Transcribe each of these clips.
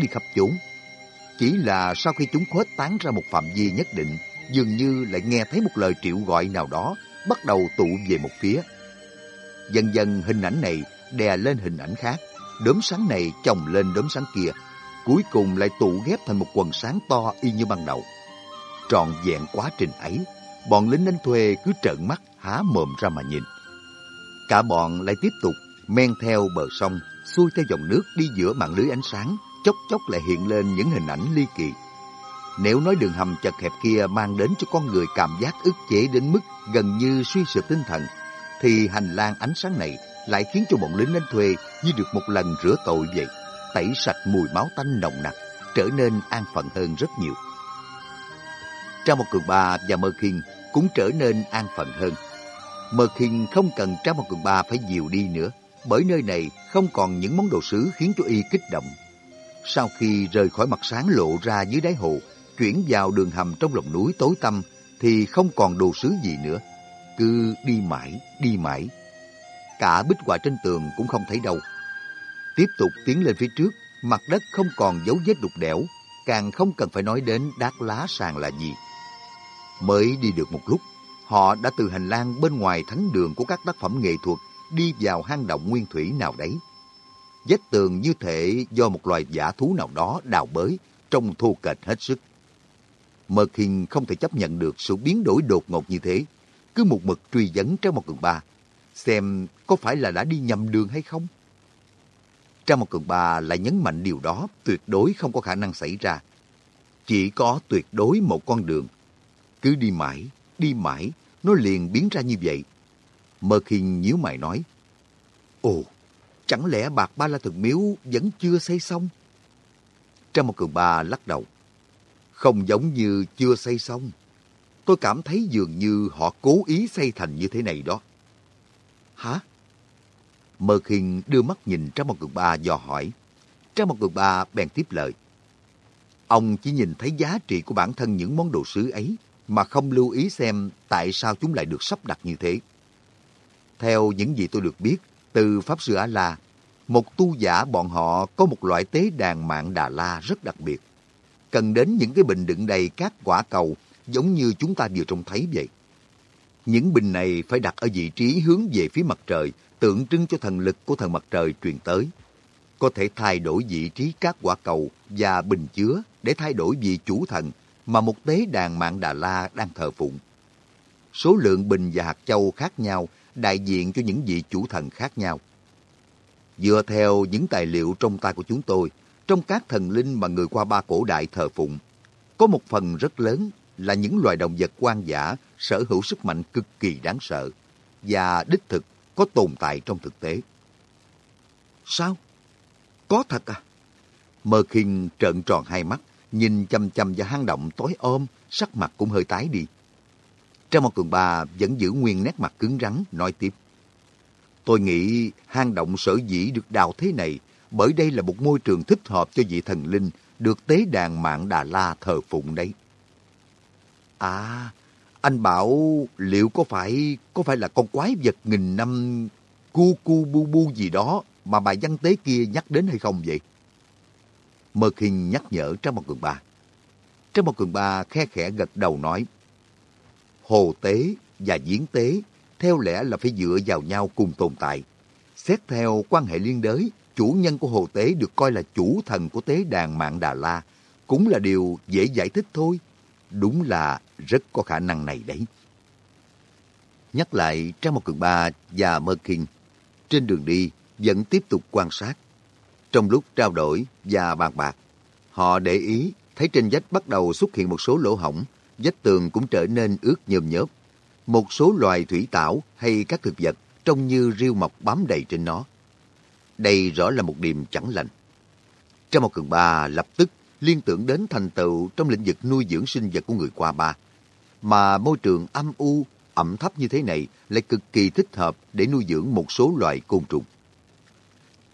đi khắp chốn. Chỉ là sau khi chúng khuếch tán ra một phạm vi nhất định, dường như lại nghe thấy một lời triệu gọi nào đó bắt đầu tụ về một phía. Dần dần hình ảnh này đè lên hình ảnh khác, đốm sáng này chồng lên đốm sáng kia, cuối cùng lại tụ ghép thành một quần sáng to y như ban đầu. Trọn vẹn quá trình ấy, bọn lính đánh thuê cứ trợn mắt há mồm ra mà nhìn. Cả bọn lại tiếp tục men theo bờ sông, xuôi theo dòng nước đi giữa mạng lưới ánh sáng, chốc chốc lại hiện lên những hình ảnh ly kỳ. Nếu nói đường hầm chật hẹp kia mang đến cho con người cảm giác ức chế đến mức gần như suy sụp tinh thần, thì hành lang ánh sáng này lại khiến cho bọn lính đánh thuê như được một lần rửa tội vậy, tẩy sạch mùi máu tanh nồng nặc, trở nên an phận hơn rất nhiều. Trang một cường ba và Mơ Khiên cũng trở nên an phận hơn. Mơ Khiên không cần Trang một cường ba phải dìu đi nữa, bởi nơi này không còn những món đồ sứ khiến cho y kích động. Sau khi rời khỏi mặt sáng lộ ra dưới đáy hồ, chuyển vào đường hầm trong lòng núi tối tăm thì không còn đồ sứ gì nữa. Cứ đi mãi, đi mãi. Cả bích họa trên tường cũng không thấy đâu. Tiếp tục tiến lên phía trước, mặt đất không còn dấu vết đục đẽo, càng không cần phải nói đến đát lá sàn là gì. Mới đi được một lúc, họ đã từ hành lang bên ngoài thánh đường của các tác phẩm nghệ thuật đi vào hang động nguyên thủy nào đấy. Vách tường như thể do một loài giả thú nào đó đào bới, trông thô kệch hết sức. Mơ Kinh không thể chấp nhận được sự biến đổi đột ngột như thế. Cứ một mực truy vấn trong một cường ba, xem có phải là đã đi nhầm đường hay không? Trong một cường ba lại nhấn mạnh điều đó tuyệt đối không có khả năng xảy ra. Chỉ có tuyệt đối một con đường. Cứ đi mãi, đi mãi, nó liền biến ra như vậy. Mơ Kinh nhíu mày nói, Ồ, chẳng lẽ bạc ba la thần miếu vẫn chưa xây xong? Trâm một cường ba lắc đầu, không giống như chưa xây xong. Tôi cảm thấy dường như họ cố ý xây thành như thế này đó. Hả? Mơ Khiên đưa mắt nhìn Trang Một Cường Ba dò hỏi. Trang Một Cường Ba bèn tiếp lời. Ông chỉ nhìn thấy giá trị của bản thân những món đồ sứ ấy mà không lưu ý xem tại sao chúng lại được sắp đặt như thế. Theo những gì tôi được biết, từ Pháp Sư A-La, một tu giả bọn họ có một loại tế đàn mạng Đà La rất đặc biệt cần đến những cái bình đựng đầy các quả cầu giống như chúng ta vừa trông thấy vậy. Những bình này phải đặt ở vị trí hướng về phía mặt trời, tượng trưng cho thần lực của thần mặt trời truyền tới. Có thể thay đổi vị trí các quả cầu và bình chứa để thay đổi vị chủ thần mà một tế đàn mạng Đà La đang thờ phụng. Số lượng bình và hạt châu khác nhau đại diện cho những vị chủ thần khác nhau. Dựa theo những tài liệu trong tay của chúng tôi, trong các thần linh mà người qua ba cổ đại thờ phụng, có một phần rất lớn là những loài động vật quan giả sở hữu sức mạnh cực kỳ đáng sợ và đích thực có tồn tại trong thực tế. Sao? Có thật à? Mơ khinh trợn tròn hai mắt, nhìn chăm chăm vào hang động tối ôm, sắc mặt cũng hơi tái đi. Trang một cường ba vẫn giữ nguyên nét mặt cứng rắn, nói tiếp. Tôi nghĩ hang động sở dĩ được đào thế này bởi đây là một môi trường thích hợp cho vị thần linh được tế đàn mạng Đà La thờ phụng đấy. À, anh bảo liệu có phải có phải là con quái vật nghìn năm cu cu bu bu gì đó mà bài văn tế kia nhắc đến hay không vậy? Mơ Kinh nhắc nhở Trang một Cường Ba. Trang một Cường Ba khe khẽ gật đầu nói, Hồ tế và diễn tế theo lẽ là phải dựa vào nhau cùng tồn tại. Xét theo quan hệ liên đới chủ nhân của hồ tế được coi là chủ thần của tế đàn mạng Đà La, cũng là điều dễ giải thích thôi. Đúng là rất có khả năng này đấy. Nhắc lại Trang Một Cường Ba và Mơ Kinh, trên đường đi vẫn tiếp tục quan sát. Trong lúc trao đổi và bàn bạc, họ để ý thấy trên vách bắt đầu xuất hiện một số lỗ hổng, vách tường cũng trở nên ướt nhơm nhớp. Một số loài thủy tảo hay các thực vật trông như rêu mọc bám đầy trên nó. Đây rõ là một điểm chẳng lành. Trong một cường ba lập tức liên tưởng đến thành tựu trong lĩnh vực nuôi dưỡng sinh vật của người qua ba. Mà môi trường âm u, ẩm thấp như thế này lại cực kỳ thích hợp để nuôi dưỡng một số loài côn trùng.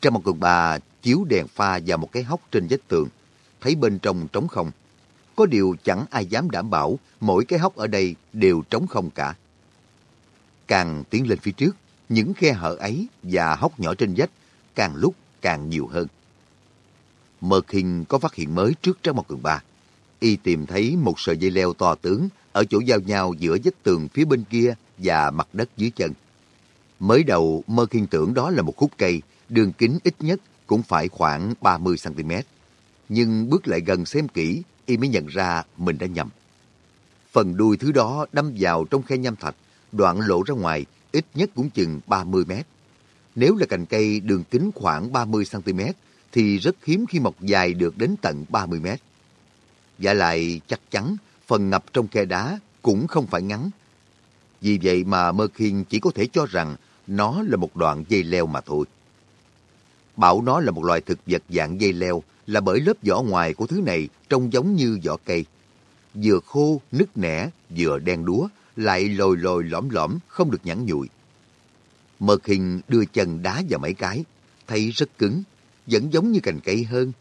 Trong một cường ba chiếu đèn pha vào một cái hốc trên vách tường, thấy bên trong trống không. Có điều chẳng ai dám đảm bảo mỗi cái hốc ở đây đều trống không cả. Càng tiến lên phía trước, những khe hở ấy và hốc nhỏ trên vách càng lúc càng nhiều hơn. Mơ Kinh có phát hiện mới trước Trang một Cường Ba. Y tìm thấy một sợi dây leo to tướng ở chỗ giao nhau giữa vách tường phía bên kia và mặt đất dưới chân. Mới đầu Mơ Kinh tưởng đó là một khúc cây, đường kính ít nhất cũng phải khoảng 30cm. Nhưng bước lại gần xem kỹ, y mới nhận ra mình đã nhầm. Phần đuôi thứ đó đâm vào trong khe nham thạch, đoạn lộ ra ngoài, ít nhất cũng chừng 30 mét. Nếu là cành cây đường kính khoảng 30cm, thì rất hiếm khi mọc dài được đến tận 30 mét. Và lại chắc chắn phần ngập trong khe đá cũng không phải ngắn. Vì vậy mà Mơ Khiên chỉ có thể cho rằng nó là một đoạn dây leo mà thôi. Bảo nó là một loài thực vật dạng dây leo là bởi lớp vỏ ngoài của thứ này trông giống như vỏ cây. Vừa khô, nứt nẻ, vừa đen đúa, lại lồi lồi lõm lõm, không được nhẵn nhụi. Mơ Khiên đưa chân đá vào mấy cái, thấy rất cứng, vẫn giống như cành cây hơn.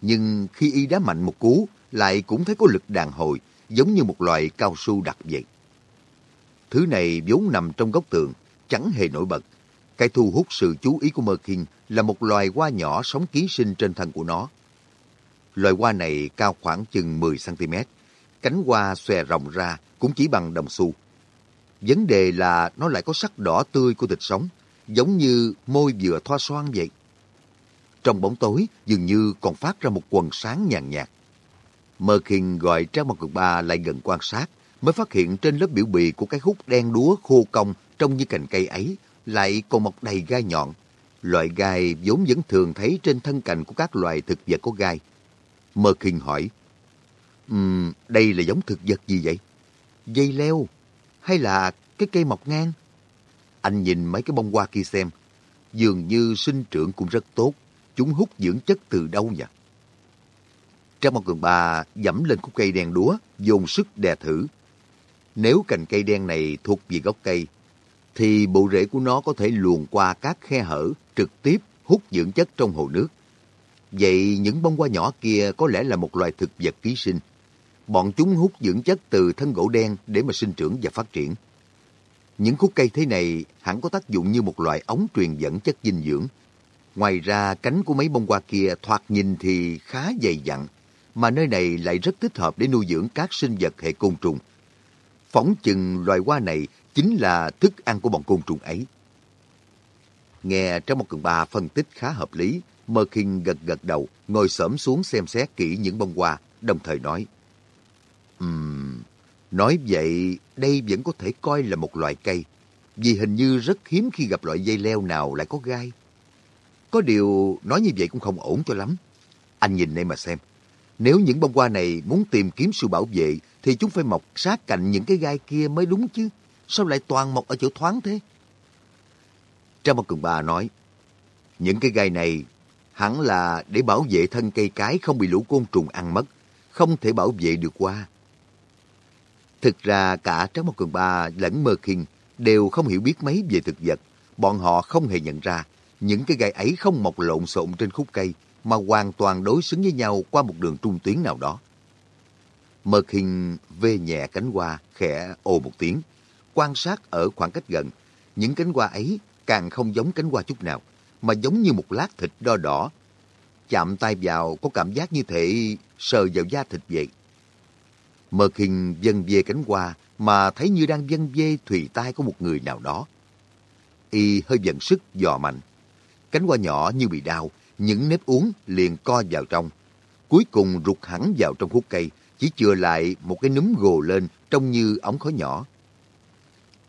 Nhưng khi y đá mạnh một cú, lại cũng thấy có lực đàn hồi, giống như một loại cao su đặc vậy. Thứ này vốn nằm trong góc tường, chẳng hề nổi bật. Cái thu hút sự chú ý của Mơ Kinh là một loài hoa nhỏ sống ký sinh trên thân của nó. Loài hoa này cao khoảng chừng 10cm, cánh hoa xòe rộng ra cũng chỉ bằng đồng xu. Vấn đề là nó lại có sắc đỏ tươi của thịt sống, giống như môi vừa thoa xoan vậy. Trong bóng tối, dường như còn phát ra một quần sáng nhàn nhạt. Mơ Kinh gọi Trang Mặt Cực Ba lại gần quan sát, mới phát hiện trên lớp biểu bì của cái hút đen đúa khô cong trông như cành cây ấy lại còn mọc đầy gai nhọn. Loại gai vốn vẫn thường thấy trên thân cành của các loài thực vật có gai. Mơ Kinh hỏi, um, đây là giống thực vật gì vậy? Dây leo? Hay là cái cây mọc ngang? Anh nhìn mấy cái bông hoa kia xem, dường như sinh trưởng cũng rất tốt. Chúng hút dưỡng chất từ đâu nhỉ? Trang một cường bà dẫm lên khúc cây đen đúa, dùng sức đè thử. Nếu cành cây đen này thuộc về gốc cây, thì bộ rễ của nó có thể luồn qua các khe hở, trực tiếp hút dưỡng chất trong hồ nước. Vậy những bông hoa nhỏ kia có lẽ là một loài thực vật ký sinh. Bọn chúng hút dưỡng chất từ thân gỗ đen để mà sinh trưởng và phát triển. Những khúc cây thế này hẳn có tác dụng như một loại ống truyền dẫn chất dinh dưỡng. Ngoài ra, cánh của mấy bông hoa kia thoạt nhìn thì khá dày dặn, mà nơi này lại rất thích hợp để nuôi dưỡng các sinh vật hệ côn trùng. Phóng chừng loài hoa này chính là thức ăn của bọn côn trùng ấy. Nghe trong một cường ba phân tích khá hợp lý, Mơ Kinh gật gật đầu, ngồi xổm xuống xem xét kỹ những bông hoa, đồng thời nói. Ừm, nói vậy đây vẫn có thể coi là một loại cây, vì hình như rất hiếm khi gặp loại dây leo nào lại có gai. Có điều nói như vậy cũng không ổn cho lắm. Anh nhìn đây mà xem, nếu những bông hoa này muốn tìm kiếm sự bảo vệ thì chúng phải mọc sát cạnh những cái gai kia mới đúng chứ. Sao lại toàn mọc ở chỗ thoáng thế? Trang một cường bà nói, những cái gai này hẳn là để bảo vệ thân cây cái không bị lũ côn trùng ăn mất, không thể bảo vệ được qua. Thực ra cả Tráng một Cường Ba lẫn Mơ Kinh đều không hiểu biết mấy về thực vật. Bọn họ không hề nhận ra những cái gai ấy không mọc lộn xộn trên khúc cây mà hoàn toàn đối xứng với nhau qua một đường trung tuyến nào đó. Mơ Kinh vê nhẹ cánh hoa, khẽ ồ một tiếng. Quan sát ở khoảng cách gần, những cánh hoa ấy càng không giống cánh hoa chút nào, mà giống như một lát thịt đo đỏ. Chạm tay vào có cảm giác như thể sờ vào da thịt vậy. Mơ khinh dần về cánh hoa mà thấy như đang dân dê thùy tai của một người nào đó. Y hơi dần sức dò mạnh. Cánh hoa nhỏ như bị đau, những nếp uống liền co vào trong. Cuối cùng rụt hẳn vào trong khúc cây, chỉ chừa lại một cái núm gồ lên trông như ống khói nhỏ.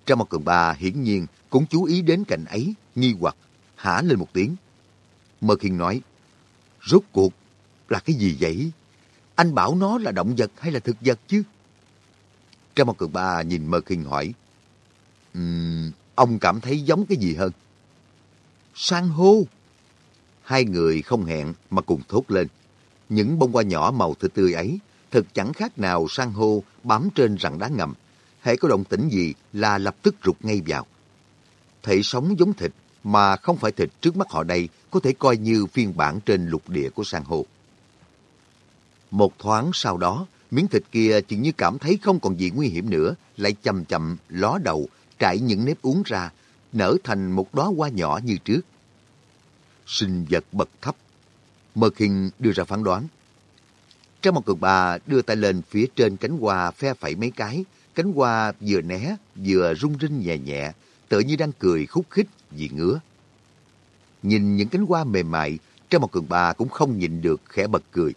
Trong một cường ba hiển nhiên cũng chú ý đến cảnh ấy, nghi hoặc, hả lên một tiếng. Mơ Khiên nói, rốt cuộc là cái gì vậy? Anh bảo nó là động vật hay là thực vật chứ? Trong một cường ba nhìn Mơ Khiên hỏi, um, ông cảm thấy giống cái gì hơn? San hô. Hai người không hẹn mà cùng thốt lên. Những bông hoa nhỏ màu thịt tươi ấy thật chẳng khác nào san hô bám trên rặng đá ngầm hễ có động tĩnh gì là lập tức rụt ngay vào. Thể sống giống thịt mà không phải thịt trước mắt họ đây có thể coi như phiên bản trên lục địa của san hô. Một thoáng sau đó, miếng thịt kia chừng như cảm thấy không còn gì nguy hiểm nữa, lại chậm chậm ló đầu, trải những nếp uống ra, nở thành một đóa hoa nhỏ như trước. Sinh vật bậc thấp. Mơ Kinh đưa ra phán đoán. Trong một cực bà đưa tay lên phía trên cánh hoa phe phẩy mấy cái, cánh hoa vừa né vừa rung rinh nhẹ nhẹ, tựa như đang cười khúc khích vì ngứa. Nhìn những cánh hoa mềm mại, trong một cường bà cũng không nhìn được khẽ bật cười.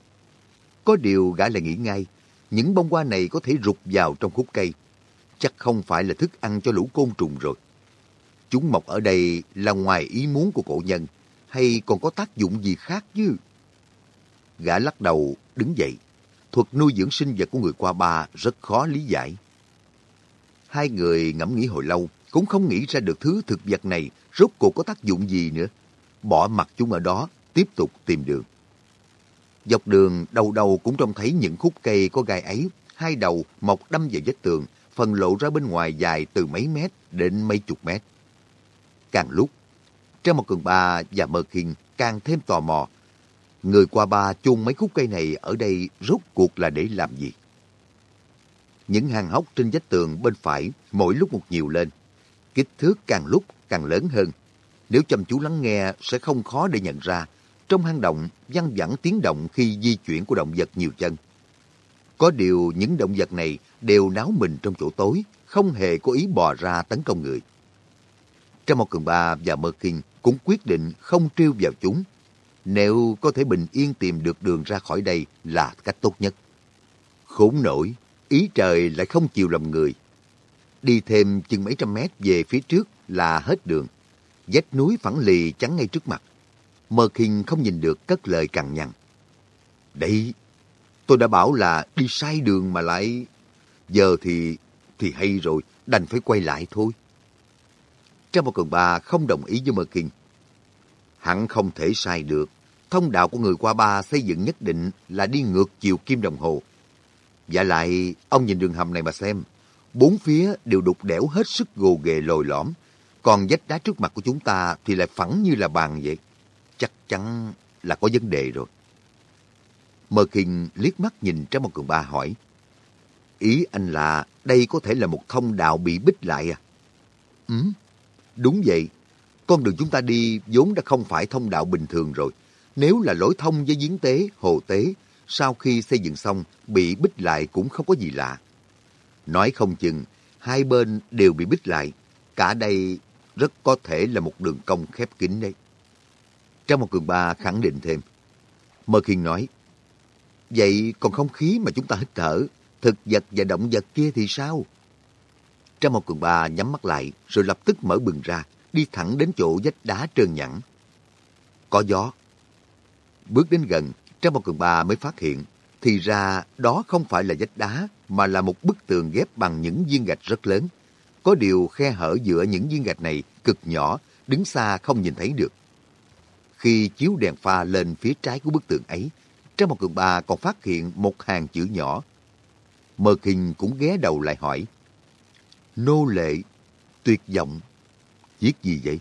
Có điều gã lại nghĩ ngay, những bông hoa này có thể rụt vào trong khúc cây. Chắc không phải là thức ăn cho lũ côn trùng rồi. Chúng mọc ở đây là ngoài ý muốn của cổ nhân, hay còn có tác dụng gì khác chứ? Gã lắc đầu, đứng dậy. Thuật nuôi dưỡng sinh vật của người qua ba rất khó lý giải. Hai người ngẫm nghĩ hồi lâu, cũng không nghĩ ra được thứ thực vật này rốt cuộc có tác dụng gì nữa. Bỏ mặt chúng ở đó, tiếp tục tìm đường. Dọc đường đầu đầu cũng trông thấy những khúc cây có gai ấy, hai đầu mọc đâm vào vách tường, phần lộ ra bên ngoài dài từ mấy mét đến mấy chục mét. Càng lúc, trong một cường ba và mơ kinh càng thêm tò mò. Người qua ba chôn mấy khúc cây này ở đây rốt cuộc là để làm gì? Những hàng hốc trên vách tường bên phải mỗi lúc một nhiều lên. Kích thước càng lúc càng lớn hơn. Nếu chăm chú lắng nghe sẽ không khó để nhận ra trong hang động văng vẳng tiếng động khi di chuyển của động vật nhiều chân. Có điều những động vật này đều náo mình trong chỗ tối, không hề có ý bò ra tấn công người. Trong một cường ba và Mơ Kinh cũng quyết định không trêu vào chúng. Nếu có thể bình yên tìm được đường ra khỏi đây là cách tốt nhất. Khốn nổi, ý trời lại không chịu lòng người. Đi thêm chừng mấy trăm mét về phía trước là hết đường. Vách núi phẳng lì chắn ngay trước mặt. Mơ Kinh không nhìn được cất lời cằn nhằn. Đấy, tôi đã bảo là đi sai đường mà lại... Giờ thì... thì hay rồi, đành phải quay lại thôi. Trong một cường ba không đồng ý với Mơ Kinh. Hẳn không thể sai được. Thông đạo của người qua ba xây dựng nhất định là đi ngược chiều kim đồng hồ. Dạ lại, ông nhìn đường hầm này mà xem. Bốn phía đều đục đẽo hết sức gồ ghề lồi lõm. Còn vách đá trước mặt của chúng ta thì lại phẳng như là bàn vậy chắc chắn là có vấn đề rồi. Mơ Kinh liếc mắt nhìn trái một cường ba hỏi. Ý anh là đây có thể là một thông đạo bị bích lại à? Ừ, đúng vậy. Con đường chúng ta đi vốn đã không phải thông đạo bình thường rồi. Nếu là lối thông với giếng tế, hồ tế, sau khi xây dựng xong bị bích lại cũng không có gì lạ. Nói không chừng, hai bên đều bị bích lại. Cả đây rất có thể là một đường cong khép kín đấy. Trang một cường ba khẳng định thêm. Mơ Khiên nói, Vậy còn không khí mà chúng ta hít thở, thực vật và động vật kia thì sao? Trang một cường ba nhắm mắt lại rồi lập tức mở bừng ra, đi thẳng đến chỗ vách đá trơn nhẵn. Có gió. Bước đến gần, Trang một cường ba mới phát hiện, thì ra đó không phải là vách đá, mà là một bức tường ghép bằng những viên gạch rất lớn. Có điều khe hở giữa những viên gạch này cực nhỏ, đứng xa không nhìn thấy được. Khi chiếu đèn pha lên phía trái của bức tường ấy, trong một cường ba còn phát hiện một hàng chữ nhỏ. Mơ Kinh cũng ghé đầu lại hỏi. Nô lệ, tuyệt vọng, viết gì vậy?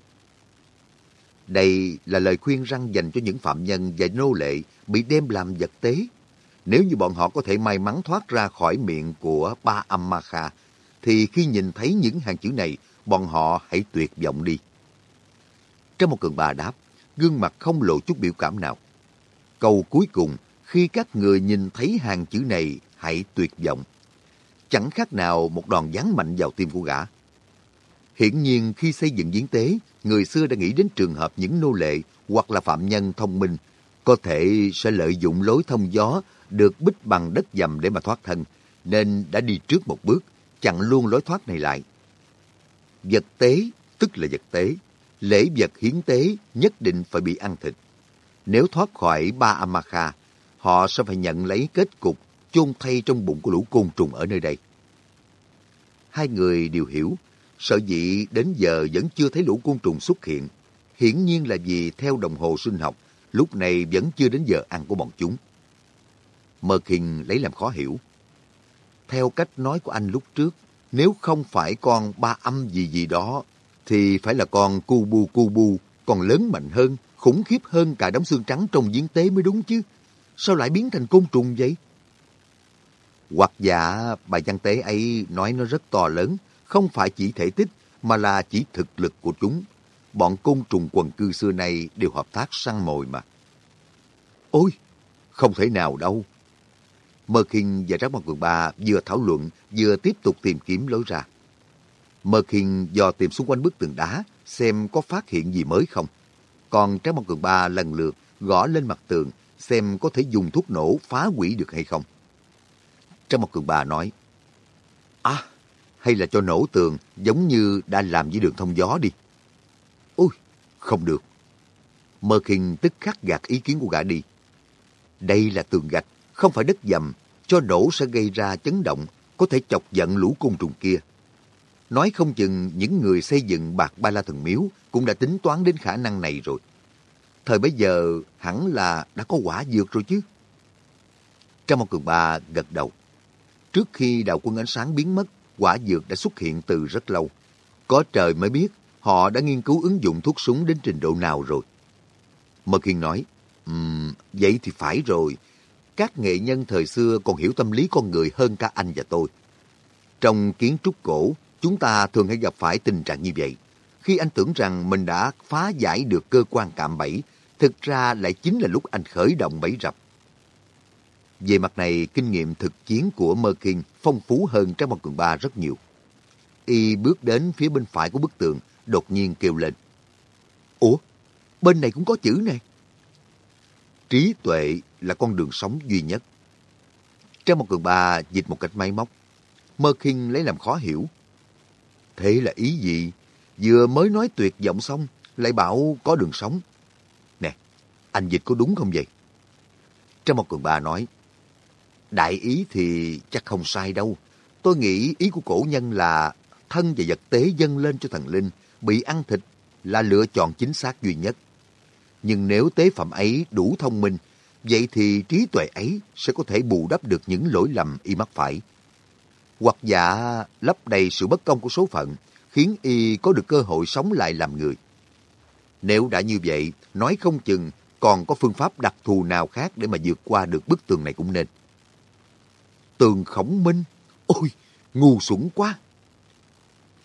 Đây là lời khuyên răng dành cho những phạm nhân và nô lệ bị đem làm vật tế. Nếu như bọn họ có thể may mắn thoát ra khỏi miệng của ba Ammakha, thì khi nhìn thấy những hàng chữ này, bọn họ hãy tuyệt vọng đi. Trong một cường bà đáp, gương mặt không lộ chút biểu cảm nào. Câu cuối cùng, khi các người nhìn thấy hàng chữ này, hãy tuyệt vọng. Chẳng khác nào một đòn giáng mạnh vào tim của gã. Hiển nhiên khi xây dựng diễn tế, người xưa đã nghĩ đến trường hợp những nô lệ hoặc là phạm nhân thông minh có thể sẽ lợi dụng lối thông gió được bích bằng đất dầm để mà thoát thân, nên đã đi trước một bước, chặn luôn lối thoát này lại. Vật tế tức là vật tế, lễ vật hiến tế nhất định phải bị ăn thịt. Nếu thoát khỏi ba Amakha, họ sẽ phải nhận lấy kết cục chôn thay trong bụng của lũ côn trùng ở nơi đây. Hai người đều hiểu, sợ dĩ đến giờ vẫn chưa thấy lũ côn trùng xuất hiện. Hiển nhiên là vì theo đồng hồ sinh học, lúc này vẫn chưa đến giờ ăn của bọn chúng. Mơ Kinh lấy làm khó hiểu. Theo cách nói của anh lúc trước, nếu không phải con ba âm gì gì đó thì phải là con cu bu cu bu, còn lớn mạnh hơn, khủng khiếp hơn cả đống xương trắng trong giếng tế mới đúng chứ. Sao lại biến thành côn trùng vậy? Hoặc giả bài văn tế ấy nói nó rất to lớn, không phải chỉ thể tích mà là chỉ thực lực của chúng. Bọn côn trùng quần cư xưa nay đều hợp tác săn mồi mà. Ôi, không thể nào đâu. Mơ Kinh và Trác Mộc Cường Ba vừa thảo luận, vừa tiếp tục tìm kiếm lối ra. Mơ Kinh dò tìm xung quanh bức tường đá, xem có phát hiện gì mới không. Còn Trác Mộc Cường Ba lần lượt gõ lên mặt tường, xem có thể dùng thuốc nổ phá hủy được hay không. Trác Mộc Cường Ba nói, À, hay là cho nổ tường giống như đã làm với đường thông gió đi. Ôi, không được. Mơ Kinh tức khắc gạt ý kiến của gã đi. Đây là tường gạch, không phải đất dầm, cho nổ sẽ gây ra chấn động, có thể chọc giận lũ côn trùng kia. Nói không chừng những người xây dựng bạc ba la thần miếu cũng đã tính toán đến khả năng này rồi. Thời bấy giờ hẳn là đã có quả dược rồi chứ. Trong một cường ba gật đầu. Trước khi đạo quân ánh sáng biến mất, quả dược đã xuất hiện từ rất lâu. Có trời mới biết họ đã nghiên cứu ứng dụng thuốc súng đến trình độ nào rồi. Mơ Kiên nói, um, vậy thì phải rồi. Các nghệ nhân thời xưa còn hiểu tâm lý con người hơn cả anh và tôi. Trong kiến trúc cổ, chúng ta thường hay gặp phải tình trạng như vậy. Khi anh tưởng rằng mình đã phá giải được cơ quan cạm bẫy, thực ra lại chính là lúc anh khởi động bẫy rập. Về mặt này, kinh nghiệm thực chiến của Mơ Kinh phong phú hơn Trang Bằng Cường Ba rất nhiều. Y bước đến phía bên phải của bức tường, đột nhiên kêu lên. Ủa, bên này cũng có chữ này. Trí tuệ là con đường sống duy nhất. Trang một cường ba dịch một cách máy móc. Mơ Kinh lấy làm khó hiểu. Thế là ý gì? Vừa mới nói tuyệt vọng xong, lại bảo có đường sống. Nè, anh dịch có đúng không vậy? Trang một cường ba nói, Đại ý thì chắc không sai đâu. Tôi nghĩ ý của cổ nhân là thân và vật tế dâng lên cho thần linh, bị ăn thịt là lựa chọn chính xác duy nhất. Nhưng nếu tế phẩm ấy đủ thông minh, vậy thì trí tuệ ấy sẽ có thể bù đắp được những lỗi lầm y mắc phải. Hoặc giả lấp đầy sự bất công của số phận, khiến y có được cơ hội sống lại làm người. Nếu đã như vậy, nói không chừng còn có phương pháp đặc thù nào khác để mà vượt qua được bức tường này cũng nên. Tường khổng minh, ôi, ngu xuẩn quá.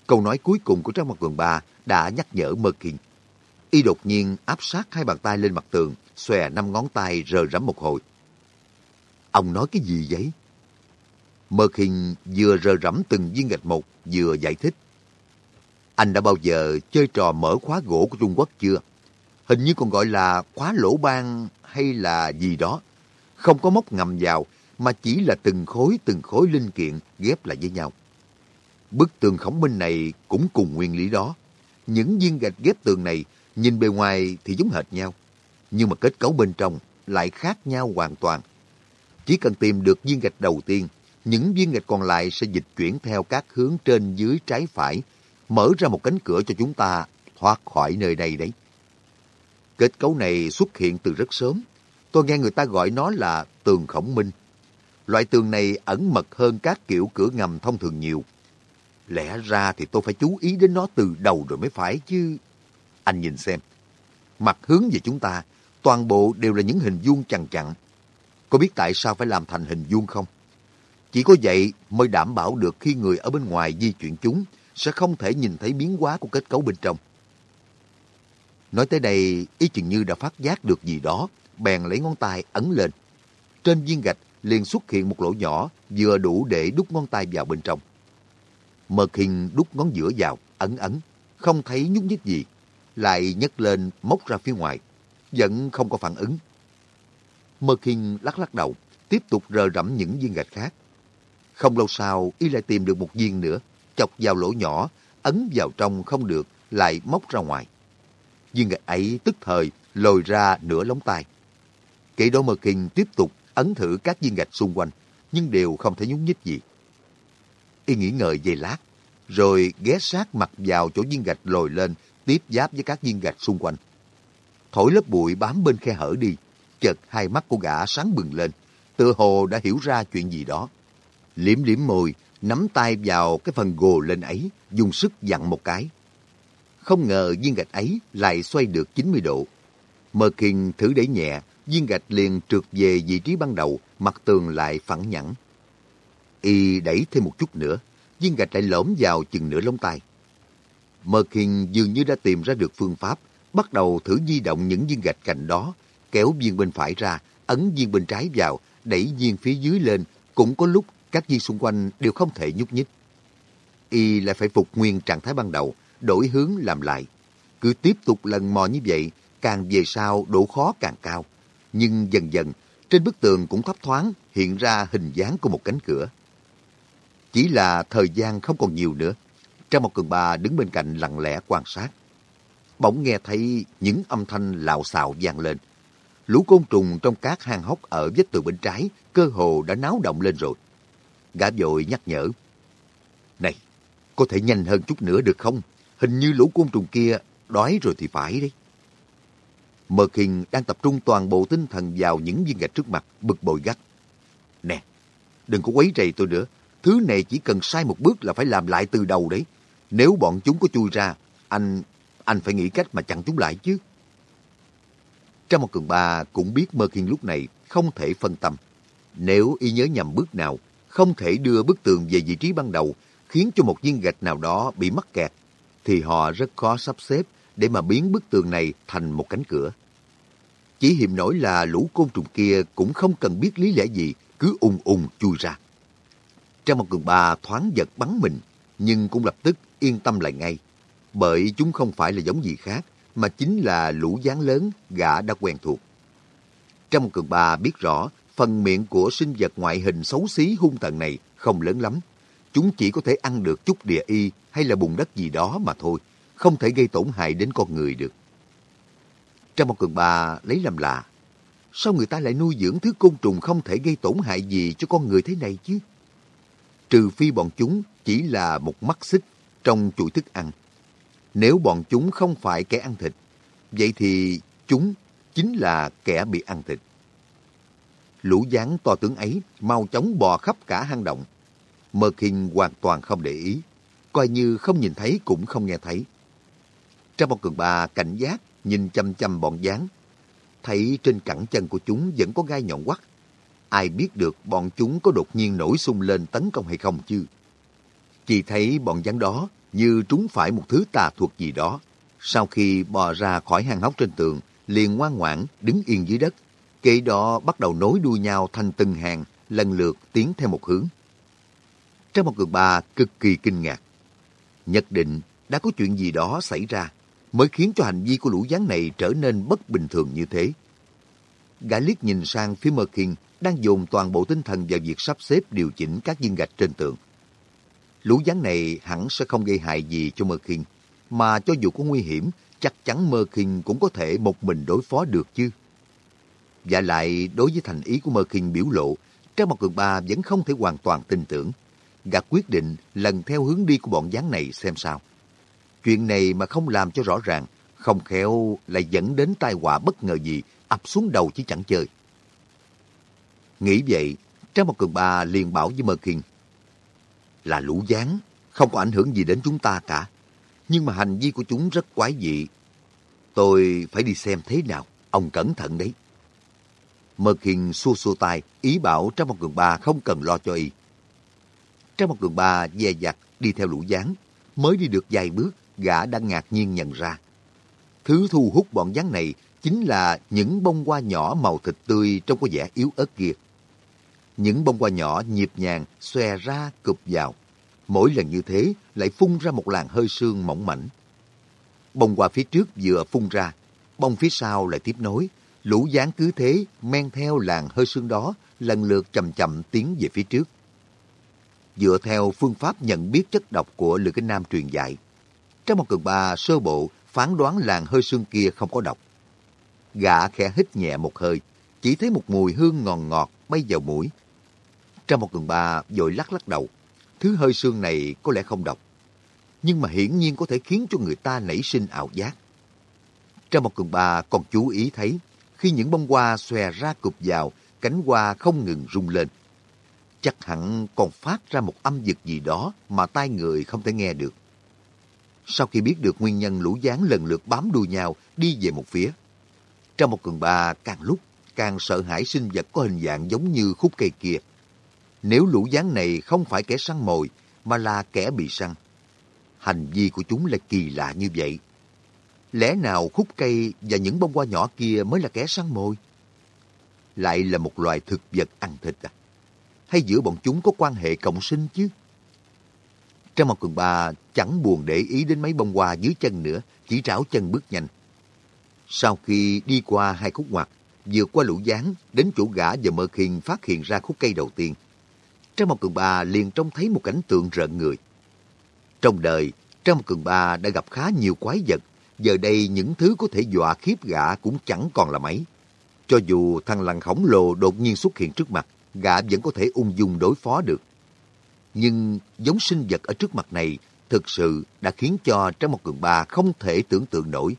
Câu nói cuối cùng của Trang Mặt quần Ba đã nhắc nhở Mơ Kiên. Y đột nhiên áp sát hai bàn tay lên mặt tường, xòe năm ngón tay rờ rắm một hồi. Ông nói cái gì vậy? Mơ Kinh vừa rờ rắm từng viên gạch một, vừa giải thích. Anh đã bao giờ chơi trò mở khóa gỗ của Trung Quốc chưa? Hình như còn gọi là khóa lỗ ban hay là gì đó. Không có móc ngầm vào, mà chỉ là từng khối từng khối linh kiện ghép lại với nhau. Bức tường khổng minh này cũng cùng nguyên lý đó. Những viên gạch ghép tường này nhìn bề ngoài thì giống hệt nhau, nhưng mà kết cấu bên trong lại khác nhau hoàn toàn. Chỉ cần tìm được viên gạch đầu tiên, những viên gạch còn lại sẽ dịch chuyển theo các hướng trên dưới trái phải, mở ra một cánh cửa cho chúng ta thoát khỏi nơi đây đấy. Kết cấu này xuất hiện từ rất sớm. Tôi nghe người ta gọi nó là tường khổng minh. Loại tường này ẩn mật hơn các kiểu cửa ngầm thông thường nhiều. Lẽ ra thì tôi phải chú ý đến nó từ đầu rồi mới phải chứ. Anh nhìn xem. Mặt hướng về chúng ta, toàn bộ đều là những hình vuông chằng chặn. Có biết tại sao phải làm thành hình vuông không? Chỉ có vậy mới đảm bảo được khi người ở bên ngoài di chuyển chúng sẽ không thể nhìn thấy biến hóa của kết cấu bên trong. Nói tới đây, ý chừng như đã phát giác được gì đó, bèn lấy ngón tay ấn lên. Trên viên gạch liền xuất hiện một lỗ nhỏ vừa đủ để đút ngón tay vào bên trong. Mật hình đút ngón giữa vào, ấn ấn, không thấy nhúc nhích gì. Lại nhấc lên móc ra phía ngoài, vẫn không có phản ứng. Mật hình lắc lắc đầu, tiếp tục rờ rẫm những viên gạch khác. Không lâu sau, y lại tìm được một viên nữa, chọc vào lỗ nhỏ, ấn vào trong không được, lại móc ra ngoài. Viên gạch ấy tức thời lồi ra nửa lóng tay. Kể đó Mơ Kinh tiếp tục ấn thử các viên gạch xung quanh, nhưng đều không thể nhúc nhích gì. Y nghĩ ngợi giây lát, rồi ghé sát mặt vào chỗ viên gạch lồi lên, tiếp giáp với các viên gạch xung quanh. Thổi lớp bụi bám bên khe hở đi, chợt hai mắt của gã sáng bừng lên, tựa hồ đã hiểu ra chuyện gì đó. Liếm liếm môi, nắm tay vào cái phần gồ lên ấy, dùng sức dặn một cái. Không ngờ viên gạch ấy lại xoay được 90 độ. Mờ Kinh thử đẩy nhẹ, viên gạch liền trượt về vị trí ban đầu, mặt tường lại phẳng nhẵn. Y đẩy thêm một chút nữa, viên gạch lại lõm vào chừng nửa lông tay. Merkin dường như đã tìm ra được phương pháp, bắt đầu thử di động những viên gạch cạnh đó, kéo viên bên phải ra, ấn viên bên trái vào, đẩy viên phía dưới lên, cũng có lúc các viên xung quanh đều không thể nhúc nhích. Y lại phải phục nguyên trạng thái ban đầu, đổi hướng làm lại. Cứ tiếp tục lần mò như vậy, càng về sau độ khó càng cao. Nhưng dần dần, trên bức tường cũng thấp thoáng hiện ra hình dáng của một cánh cửa. Chỉ là thời gian không còn nhiều nữa. Trang một cường bà đứng bên cạnh lặng lẽ quan sát. Bỗng nghe thấy những âm thanh lạo xạo vang lên. Lũ côn trùng trong các hang hốc ở vết tường bên trái cơ hồ đã náo động lên rồi. Gã vội nhắc nhở. Này, có thể nhanh hơn chút nữa được không? Hình như lũ côn trùng kia đói rồi thì phải đấy. Mơ Kinh đang tập trung toàn bộ tinh thần vào những viên gạch trước mặt, bực bội gắt. Nè, đừng có quấy rầy tôi nữa. Thứ này chỉ cần sai một bước là phải làm lại từ đầu đấy. Nếu bọn chúng có chui ra, anh anh phải nghĩ cách mà chặn chúng lại chứ. Trong một cường ba cũng biết Mơ Kiên lúc này không thể phân tâm. Nếu y nhớ nhầm bước nào, không thể đưa bức tường về vị trí ban đầu, khiến cho một viên gạch nào đó bị mắc kẹt, thì họ rất khó sắp xếp để mà biến bức tường này thành một cánh cửa. Chỉ hiểm nổi là lũ côn trùng kia cũng không cần biết lý lẽ gì, cứ ung ung chui ra. Trong một cường ba thoáng giật bắn mình, nhưng cũng lập tức yên tâm lại ngay, bởi chúng không phải là giống gì khác, mà chính là lũ gián lớn gã đã quen thuộc. Trong một cường ba biết rõ, phần miệng của sinh vật ngoại hình xấu xí hung tận này không lớn lắm. Chúng chỉ có thể ăn được chút địa y hay là bùn đất gì đó mà thôi, không thể gây tổn hại đến con người được. Trong một cường ba lấy làm lạ, sao người ta lại nuôi dưỡng thứ côn trùng không thể gây tổn hại gì cho con người thế này chứ? Trừ phi bọn chúng chỉ là một mắt xích trong chuỗi thức ăn. Nếu bọn chúng không phải kẻ ăn thịt, vậy thì chúng chính là kẻ bị ăn thịt. Lũ gián to tướng ấy mau chóng bò khắp cả hang động. Mơ Kinh hoàn toàn không để ý, coi như không nhìn thấy cũng không nghe thấy. Trong một cường bà cảnh giác, nhìn chăm chăm bọn gián. Thấy trên cẳng chân của chúng vẫn có gai nhọn quắt. Ai biết được bọn chúng có đột nhiên nổi sung lên tấn công hay không chứ? Chỉ thấy bọn gián đó như trúng phải một thứ tà thuật gì đó. Sau khi bò ra khỏi hang hốc trên tường, liền ngoan ngoãn đứng yên dưới đất. Kế đó bắt đầu nối đuôi nhau thành từng hàng, lần lượt tiến theo một hướng. Trong một cường bà cực kỳ kinh ngạc. Nhất định đã có chuyện gì đó xảy ra mới khiến cho hành vi của lũ gián này trở nên bất bình thường như thế. Gã liếc nhìn sang phía Mơ Kinh đang dồn toàn bộ tinh thần vào việc sắp xếp điều chỉnh các viên gạch trên tường. Lũ gián này hẳn sẽ không gây hại gì cho Mơ Kinh, mà cho dù có nguy hiểm, chắc chắn Mơ Kinh cũng có thể một mình đối phó được chứ. Và lại, đối với thành ý của Mơ Kinh biểu lộ, Trang Mộc Cường Ba vẫn không thể hoàn toàn tin tưởng. Gã quyết định lần theo hướng đi của bọn gián này xem sao. Chuyện này mà không làm cho rõ ràng, không khéo lại dẫn đến tai họa bất ngờ gì ập xuống đầu chứ chẳng chơi. Nghĩ vậy, Trang Mộc cường ba liền bảo với Mơ Kinh. Là lũ gián, không có ảnh hưởng gì đến chúng ta cả. Nhưng mà hành vi của chúng rất quái dị. Tôi phải đi xem thế nào, ông cẩn thận đấy. Mơ Kinh xua xua tay, ý bảo Trang Mộc cường ba không cần lo cho y. Trang Mộc cường ba dè dặt đi theo lũ gián, mới đi được vài bước gã đã ngạc nhiên nhận ra. Thứ thu hút bọn gián này chính là những bông hoa nhỏ màu thịt tươi trong có vẻ yếu ớt kia. Những bông hoa nhỏ nhịp nhàng xòe ra cụp vào. Mỗi lần như thế lại phun ra một làn hơi sương mỏng mảnh. Bông hoa phía trước vừa phun ra, bông phía sau lại tiếp nối. Lũ gián cứ thế men theo làn hơi sương đó lần lượt chậm chậm tiến về phía trước. Dựa theo phương pháp nhận biết chất độc của Lữ Kinh Nam truyền dạy, trong một cường ba sơ bộ phán đoán làng hơi sương kia không có độc. Gã khẽ hít nhẹ một hơi, chỉ thấy một mùi hương ngọt ngọt bay vào mũi. Trong một cường ba vội lắc lắc đầu, thứ hơi sương này có lẽ không độc, nhưng mà hiển nhiên có thể khiến cho người ta nảy sinh ảo giác. Trong một cường ba còn chú ý thấy, khi những bông hoa xòe ra cụp vào, cánh hoa không ngừng rung lên. Chắc hẳn còn phát ra một âm vực gì đó mà tai người không thể nghe được. Sau khi biết được nguyên nhân lũ gián lần lượt bám đuôi nhau đi về một phía, trong một cường bà càng lúc càng sợ hãi sinh vật có hình dạng giống như khúc cây kia. Nếu lũ gián này không phải kẻ săn mồi, mà là kẻ bị săn, hành vi của chúng lại kỳ lạ như vậy. Lẽ nào khúc cây và những bông hoa nhỏ kia mới là kẻ săn mồi? lại là một loài thực vật ăn thịt à? Hay giữa bọn chúng có quan hệ cộng sinh chứ? Trang một quần bà chẳng buồn để ý đến mấy bông hoa dưới chân nữa, chỉ ráo chân bước nhanh. Sau khi đi qua hai khúc ngoặt, vượt qua lũ gián đến chỗ gã và mơ khiên phát hiện ra khúc cây đầu tiên. Trang một cường ba liền trông thấy một cảnh tượng rợn người. Trong đời, Trang một cường ba đã gặp khá nhiều quái vật, giờ đây những thứ có thể dọa khiếp gã cũng chẳng còn là mấy. Cho dù thằng lằn khổng lồ đột nhiên xuất hiện trước mặt, gã vẫn có thể ung dung đối phó được. Nhưng giống sinh vật ở trước mặt này thực sự đã khiến cho Trái một cường ba không thể tưởng tượng nổi.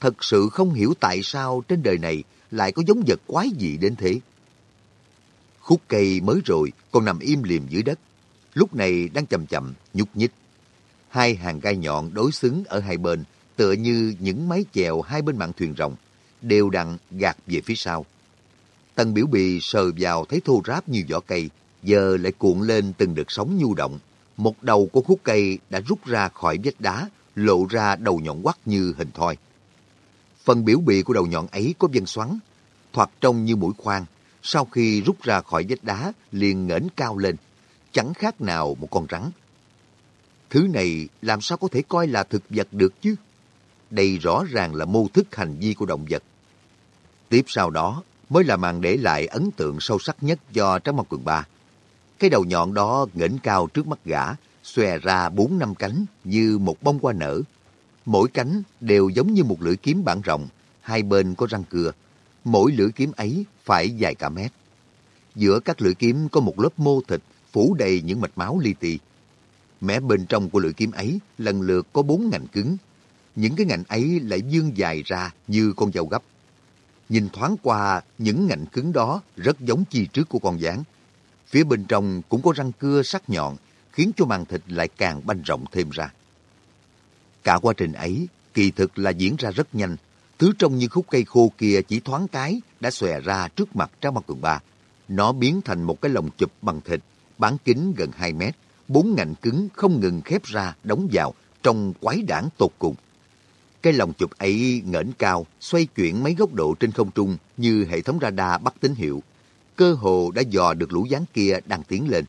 Thật sự không hiểu tại sao trên đời này lại có giống vật quái gì đến thế. Khúc cây mới rồi còn nằm im liềm dưới đất, lúc này đang chậm chậm nhúc nhích. Hai hàng gai nhọn đối xứng ở hai bên tựa như những mái chèo hai bên mạn thuyền rồng, đều đặn gạt về phía sau. Tần biểu bì sờ vào thấy thô ráp như vỏ cây, giờ lại cuộn lên từng đợt sóng nhu động. Một đầu của khúc cây đã rút ra khỏi vách đá, lộ ra đầu nhọn quắt như hình thoi. Phần biểu bì của đầu nhọn ấy có vân xoắn, thoạt trông như mũi khoan. Sau khi rút ra khỏi vách đá, liền ngẩng cao lên, chẳng khác nào một con rắn. Thứ này làm sao có thể coi là thực vật được chứ? Đây rõ ràng là mô thức hành vi của động vật. Tiếp sau đó mới là màn để lại ấn tượng sâu sắc nhất do Tráng Mong Cường Ba. Cái đầu nhọn đó ngẩng cao trước mắt gã, xòe ra bốn năm cánh như một bông hoa nở. Mỗi cánh đều giống như một lưỡi kiếm bản rộng, hai bên có răng cưa. Mỗi lưỡi kiếm ấy phải dài cả mét. Giữa các lưỡi kiếm có một lớp mô thịt phủ đầy những mạch máu li ti. Mẻ bên trong của lưỡi kiếm ấy lần lượt có bốn ngành cứng. Những cái ngành ấy lại dương dài ra như con dao gấp. Nhìn thoáng qua những ngành cứng đó rất giống chi trước của con gián. Phía bên trong cũng có răng cưa sắc nhọn, khiến cho màng thịt lại càng banh rộng thêm ra. Cả quá trình ấy, kỳ thực là diễn ra rất nhanh. Thứ trông như khúc cây khô kia chỉ thoáng cái đã xòe ra trước mặt Trang Mặt Cường Ba. Nó biến thành một cái lồng chụp bằng thịt, bán kính gần 2 mét, bốn ngạnh cứng không ngừng khép ra, đóng vào, trong quái đảng tột cùng. Cái lồng chụp ấy ngẩng cao, xoay chuyển mấy góc độ trên không trung như hệ thống radar bắt tín hiệu. Cơ hồ đã dò được lũ gián kia đang tiến lên.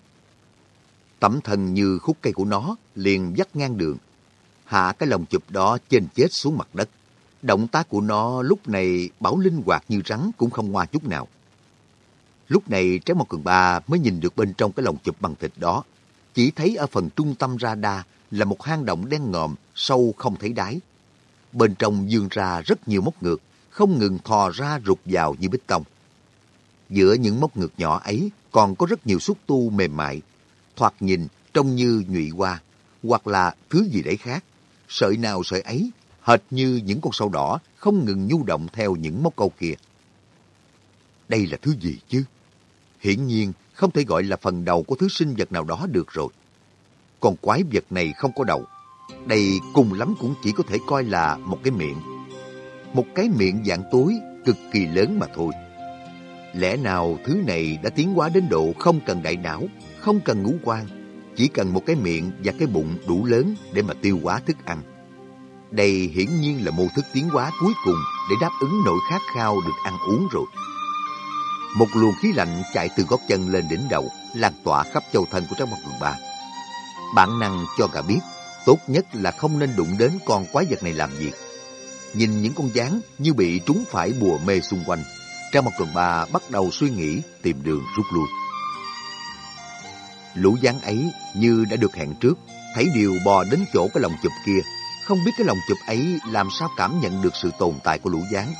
Tẩm thân như khúc cây của nó liền dắt ngang đường. Hạ cái lồng chụp đó trên chết xuống mặt đất. Động tác của nó lúc này bảo linh hoạt như rắn cũng không ngoa chút nào. Lúc này Trái Mộc Cường Ba mới nhìn được bên trong cái lồng chụp bằng thịt đó. Chỉ thấy ở phần trung tâm radar là một hang động đen ngòm, sâu không thấy đáy. Bên trong dương ra rất nhiều mốc ngược, không ngừng thò ra rụt vào như bích tông. Giữa những mốc ngược nhỏ ấy còn có rất nhiều xúc tu mềm mại, thoạt nhìn trông như nhụy hoa, hoặc là thứ gì đấy khác. Sợi nào sợi ấy, hệt như những con sâu đỏ không ngừng nhu động theo những mốc câu kia. Đây là thứ gì chứ? Hiển nhiên không thể gọi là phần đầu của thứ sinh vật nào đó được rồi. Còn quái vật này không có đầu. Đây cùng lắm cũng chỉ có thể coi là một cái miệng. Một cái miệng dạng tối cực kỳ lớn mà thôi. Lẽ nào thứ này đã tiến hóa đến độ không cần đại não, không cần ngũ quan, chỉ cần một cái miệng và cái bụng đủ lớn để mà tiêu hóa thức ăn. Đây hiển nhiên là mô thức tiến hóa cuối cùng để đáp ứng nỗi khát khao được ăn uống rồi. Một luồng khí lạnh chạy từ gót chân lên đỉnh đầu, lan tỏa khắp châu thân của Trang Mặt Vườn Ba. Bản năng cho cả biết, tốt nhất là không nên đụng đến con quái vật này làm việc. Nhìn những con gián như bị trúng phải bùa mê xung quanh, Trang một tuần bà bắt đầu suy nghĩ tìm đường rút lui. Lũ gián ấy như đã được hẹn trước, thấy điều bò đến chỗ cái lồng chụp kia. Không biết cái lồng chụp ấy làm sao cảm nhận được sự tồn tại của lũ gián.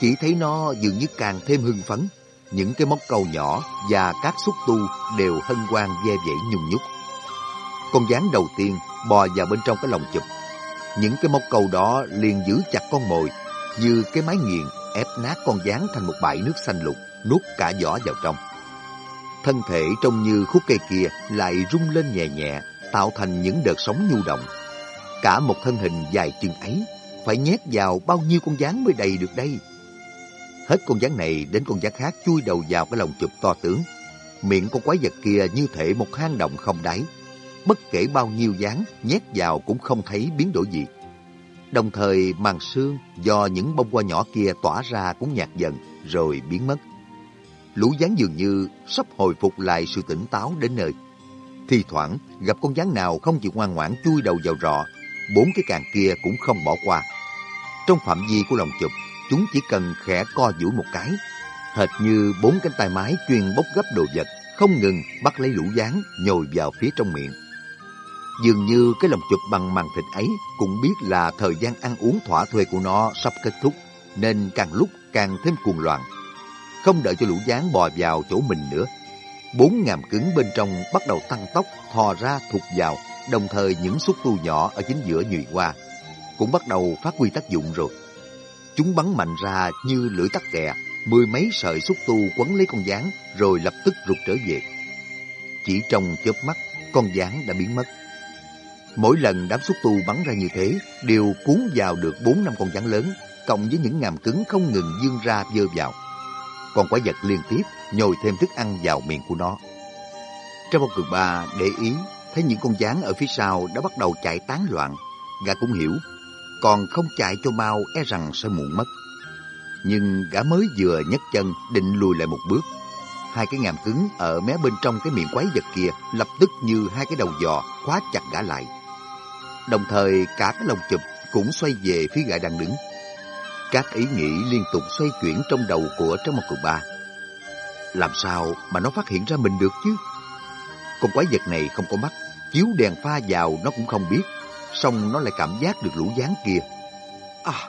Chỉ thấy nó dường như càng thêm hưng phấn, những cái móc câu nhỏ và các xúc tu đều hân hoan ve vẩy nhung nhúc. Con gián đầu tiên bò vào bên trong cái lồng chụp. Những cái móc câu đó liền giữ chặt con mồi, như cái máy nghiền ép nát con gián thành một bãi nước xanh lục, nuốt cả vỏ vào trong. Thân thể trông như khúc cây kia lại rung lên nhẹ nhẹ, tạo thành những đợt sóng nhu động. Cả một thân hình dài chừng ấy, phải nhét vào bao nhiêu con gián mới đầy được đây? Hết con gián này đến con gián khác chui đầu vào cái lồng chụp to tướng. Miệng con quái vật kia như thể một hang động không đáy. Bất kể bao nhiêu gián nhét vào cũng không thấy biến đổi gì. Đồng thời màn sương do những bông hoa nhỏ kia tỏa ra cũng nhạt dần rồi biến mất. lũ gián dường như sắp hồi phục lại sự tỉnh táo đến nơi. Thi thoảng gặp con gián nào không chịu ngoan ngoãn chui đầu vào rọ, bốn cái càng kia cũng không bỏ qua. Trong phạm vi của lòng chụp, chúng chỉ cần khẽ co duỗi một cái, hệt như bốn cánh tay mái chuyên bốc gấp đồ vật, không ngừng bắt lấy lũ gián nhồi vào phía trong miệng. Dường như cái lòng chụp bằng màng thịt ấy cũng biết là thời gian ăn uống thỏa thuê của nó sắp kết thúc, nên càng lúc càng thêm cuồng loạn. Không đợi cho lũ gián bò vào chỗ mình nữa. Bốn ngàm cứng bên trong bắt đầu tăng tốc, thò ra thụt vào, đồng thời những xúc tu nhỏ ở chính giữa nhụy qua cũng bắt đầu phát huy tác dụng rồi. Chúng bắn mạnh ra như lưỡi tắc kè, mười mấy sợi xúc tu quấn lấy con gián rồi lập tức rụt trở về. Chỉ trong chớp mắt, con gián đã biến mất. Mỗi lần đám xúc tu bắn ra như thế đều cuốn vào được bốn năm con gián lớn, cộng với những ngàm cứng không ngừng dương ra dơ vào. Con quái vật liên tiếp nhồi thêm thức ăn vào miệng của nó. Trong một cường ba để ý thấy những con gián ở phía sau đã bắt đầu chạy tán loạn. Gã cũng hiểu, còn không chạy cho mau e rằng sẽ muộn mất. Nhưng gã mới vừa nhấc chân định lùi lại một bước. Hai cái ngàm cứng ở mé bên trong cái miệng quái vật kia lập tức như hai cái đầu giò khóa chặt gã lại. Đồng thời cả cái lồng chụp cũng xoay về phía gã đang đứng. Các ý nghĩ liên tục xoay chuyển trong đầu của Trác Mộc Cường Ba. Làm sao mà nó phát hiện ra mình được chứ? Con quái vật này không có mắt, chiếu đèn pha vào nó cũng không biết, xong nó lại cảm giác được lũ gián kia. À,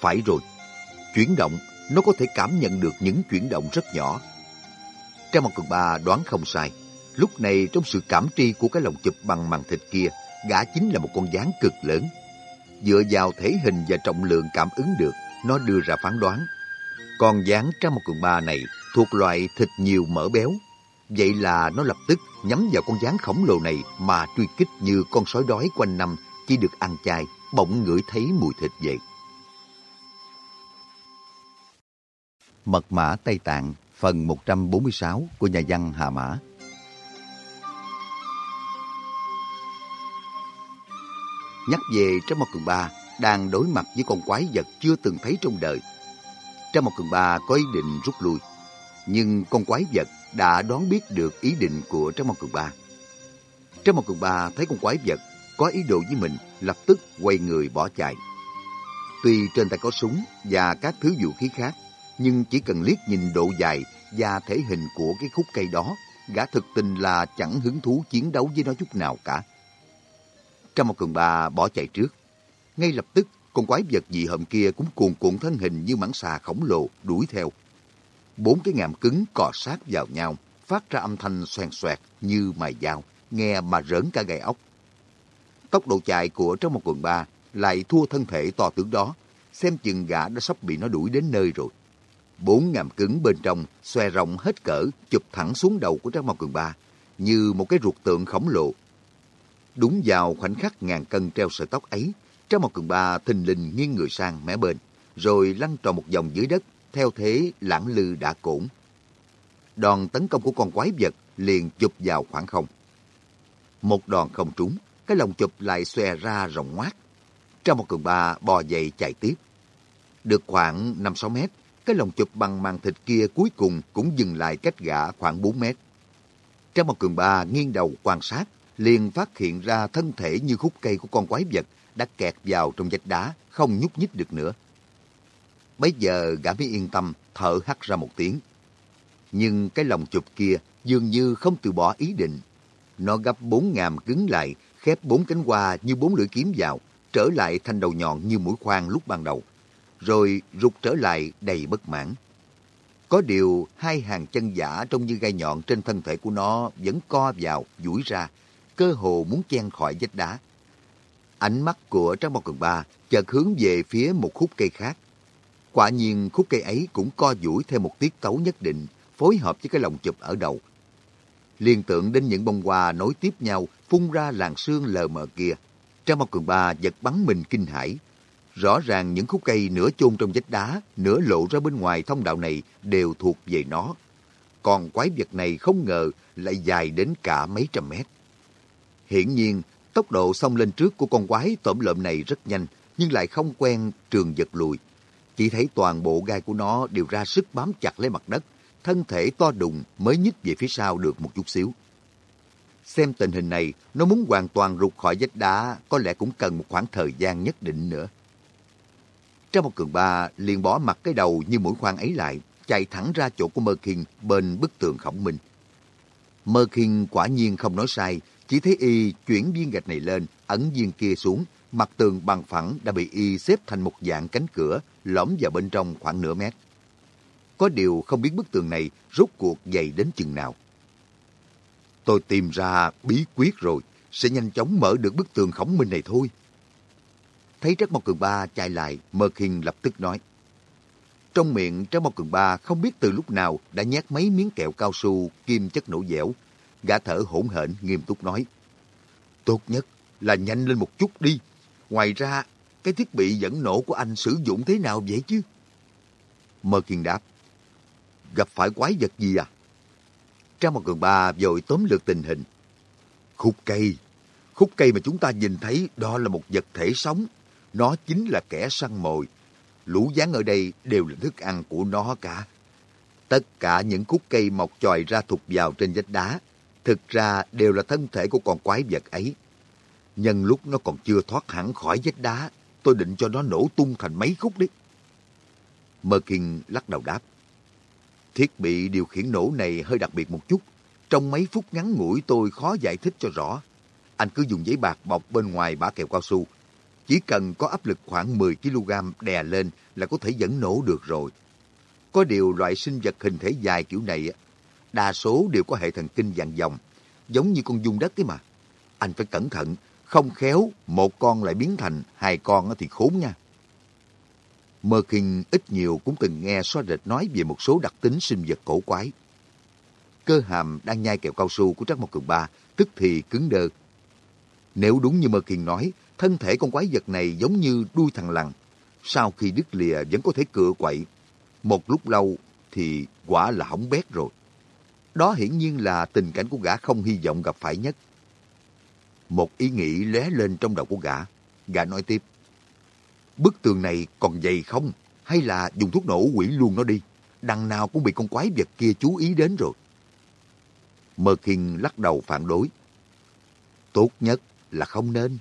phải rồi, chuyển động, nó có thể cảm nhận được những chuyển động rất nhỏ. Trang một cường ba đoán không sai, lúc này trong sự cảm tri của cái lồng chụp bằng màng thịt kia, gã chính là một con gián cực lớn. Dựa vào thể hình và trọng lượng cảm ứng được, nó đưa ra phán đoán. Con gián trong một cường ba này thuộc loại thịt nhiều mỡ béo. Vậy là nó lập tức nhắm vào con gián khổng lồ này mà truy kích như con sói đói quanh năm chỉ được ăn chay, bỗng ngửi thấy mùi thịt vậy. Mật mã Tây Tạng phần 146 của nhà văn Hà Mã Nhắc về Trâm Mộc Cường Ba đang đối mặt với con quái vật chưa từng thấy trong đời. Trâm Mộc Cường Ba có ý định rút lui, nhưng con quái vật đã đoán biết được ý định của Trâm Mộc Cường Ba. Trâm Mộc Cường Ba thấy con quái vật có ý đồ với mình, lập tức quay người bỏ chạy. Tuy trên tay có súng và các thứ vũ khí khác, nhưng chỉ cần liếc nhìn độ dài và thể hình của cái khúc cây đó, gã thực tình là chẳng hứng thú chiến đấu với nó chút nào cả. Trong một cường bà bỏ chạy trước. Ngay lập tức, con quái vật dị hợm kia cũng cuồn cuộn thân hình như mãng xà khổng lồ đuổi theo. Bốn cái ngàm cứng cò sát vào nhau, phát ra âm thanh xoèn xoẹt như mài dao, nghe mà rỡn cả gai ốc. Tốc độ chạy của trong một quần ba lại thua thân thể to tướng đó, xem chừng gã đã sắp bị nó đuổi đến nơi rồi. Bốn ngàm cứng bên trong xòe rộng hết cỡ, chụp thẳng xuống đầu của Trang Mao Cường Ba, như một cái ruột tượng khổng lồ. Đúng vào khoảnh khắc ngàn cân treo sợi tóc ấy, Trang một Cường Ba thình lình nghiêng người sang mé bên, rồi lăn tròn một vòng dưới đất, theo thế lãng lư đã cổn. Đòn tấn công của con quái vật liền chụp vào khoảng không. Một đòn không trúng, cái lồng chụp lại xòe ra rộng ngoác. Trong một cường ba bò dậy chạy tiếp. Được khoảng 5-6 mét, cái lồng chụp bằng màng thịt kia cuối cùng cũng dừng lại cách gã khoảng 4 mét. Trong một cường ba nghiêng đầu quan sát, liền phát hiện ra thân thể như khúc cây của con quái vật đã kẹt vào trong vách đá, không nhúc nhích được nữa. Bây giờ gã mới yên tâm, thở hắt ra một tiếng. Nhưng cái lòng chụp kia dường như không từ bỏ ý định. Nó gấp bốn ngàm cứng lại, khép bốn cánh hoa như bốn lưỡi kiếm vào, trở lại thành đầu nhọn như mũi khoan lúc ban đầu, rồi rụt trở lại đầy bất mãn. Có điều hai hàng chân giả trông như gai nhọn trên thân thể của nó vẫn co vào, duỗi ra, cơ hồ muốn chen khỏi vách đá. Ánh mắt của Trang Bao Cường Ba chợt hướng về phía một khúc cây khác. Quả nhiên khúc cây ấy cũng co duỗi theo một tiết tấu nhất định, phối hợp với cái lồng chụp ở đầu. Liên tưởng đến những bông hoa nối tiếp nhau phun ra làn sương lờ mờ kia. Trang Bao Cường Ba giật bắn mình kinh hãi. Rõ ràng những khúc cây nửa chôn trong vách đá, nửa lộ ra bên ngoài thông đạo này đều thuộc về nó. Còn quái vật này không ngờ lại dài đến cả mấy trăm mét. Hiển nhiên, tốc độ xông lên trước của con quái tổm lợm này rất nhanh, nhưng lại không quen trường giật lùi. Chỉ thấy toàn bộ gai của nó đều ra sức bám chặt lấy mặt đất, thân thể to đùng mới nhích về phía sau được một chút xíu. Xem tình hình này, nó muốn hoàn toàn rụt khỏi vách đá có lẽ cũng cần một khoảng thời gian nhất định nữa. Trong một cường ba liền bỏ mặt cái đầu như mũi khoan ấy lại, chạy thẳng ra chỗ của Mơ Kinh bên bức tường khổng minh. Mơ Kinh quả nhiên không nói sai, chỉ thấy y chuyển viên gạch này lên, ấn viên kia xuống, mặt tường bằng phẳng đã bị y xếp thành một dạng cánh cửa, lõm vào bên trong khoảng nửa mét. Có điều không biết bức tường này rốt cuộc dày đến chừng nào. Tôi tìm ra bí quyết rồi, sẽ nhanh chóng mở được bức tường khổng minh này thôi. Thấy Trắc Mộc Cường Ba chạy lại, Mơ Kinh lập tức nói. Trong miệng Trắc Mộc Cường Ba không biết từ lúc nào đã nhét mấy miếng kẹo cao su kim chất nổ dẻo. Gã thở hỗn hển nghiêm túc nói. Tốt nhất là nhanh lên một chút đi. Ngoài ra, cái thiết bị dẫn nổ của anh sử dụng thế nào vậy chứ? Mơ Kiên đáp. Gặp phải quái vật gì à? Trang một cường ba vội tóm lược tình hình. Khúc cây. Khúc cây mà chúng ta nhìn thấy đó là một vật thể sống. Nó chính là kẻ săn mồi. Lũ gián ở đây đều là thức ăn của nó cả. Tất cả những khúc cây mọc chòi ra thụt vào trên vách đá, thực ra đều là thân thể của con quái vật ấy. Nhân lúc nó còn chưa thoát hẳn khỏi vách đá, tôi định cho nó nổ tung thành mấy khúc đấy. Merkin lắc đầu đáp. Thiết bị điều khiển nổ này hơi đặc biệt một chút. Trong mấy phút ngắn ngủi tôi khó giải thích cho rõ. Anh cứ dùng giấy bạc bọc bên ngoài bả kẹo cao su. Chỉ cần có áp lực khoảng 10kg đè lên là có thể dẫn nổ được rồi. Có điều loại sinh vật hình thể dài kiểu này, đa số đều có hệ thần kinh dạng dòng, giống như con dung đất ấy mà. Anh phải cẩn thận, không khéo một con lại biến thành hai con thì khốn nha. Mơ Kinh ít nhiều cũng từng nghe xóa rệt nói về một số đặc tính sinh vật cổ quái. Cơ hàm đang nhai kẹo cao su của Trắc Mộc Cường Ba tức thì cứng đơ. Nếu đúng như Mơ Kinh nói, thân thể con quái vật này giống như đuôi thằng lằn. Sau khi đứt lìa vẫn có thể cựa quậy. Một lúc lâu thì quả là hỏng bét rồi. Đó hiển nhiên là tình cảnh của gã không hy vọng gặp phải nhất. Một ý nghĩ lóe lên trong đầu của gã. Gã nói tiếp. Bức tường này còn dày không? Hay là dùng thuốc nổ quỷ luôn nó đi? Đằng nào cũng bị con quái vật kia chú ý đến rồi. Mơ Kinh lắc đầu phản đối. Tốt nhất là không nên.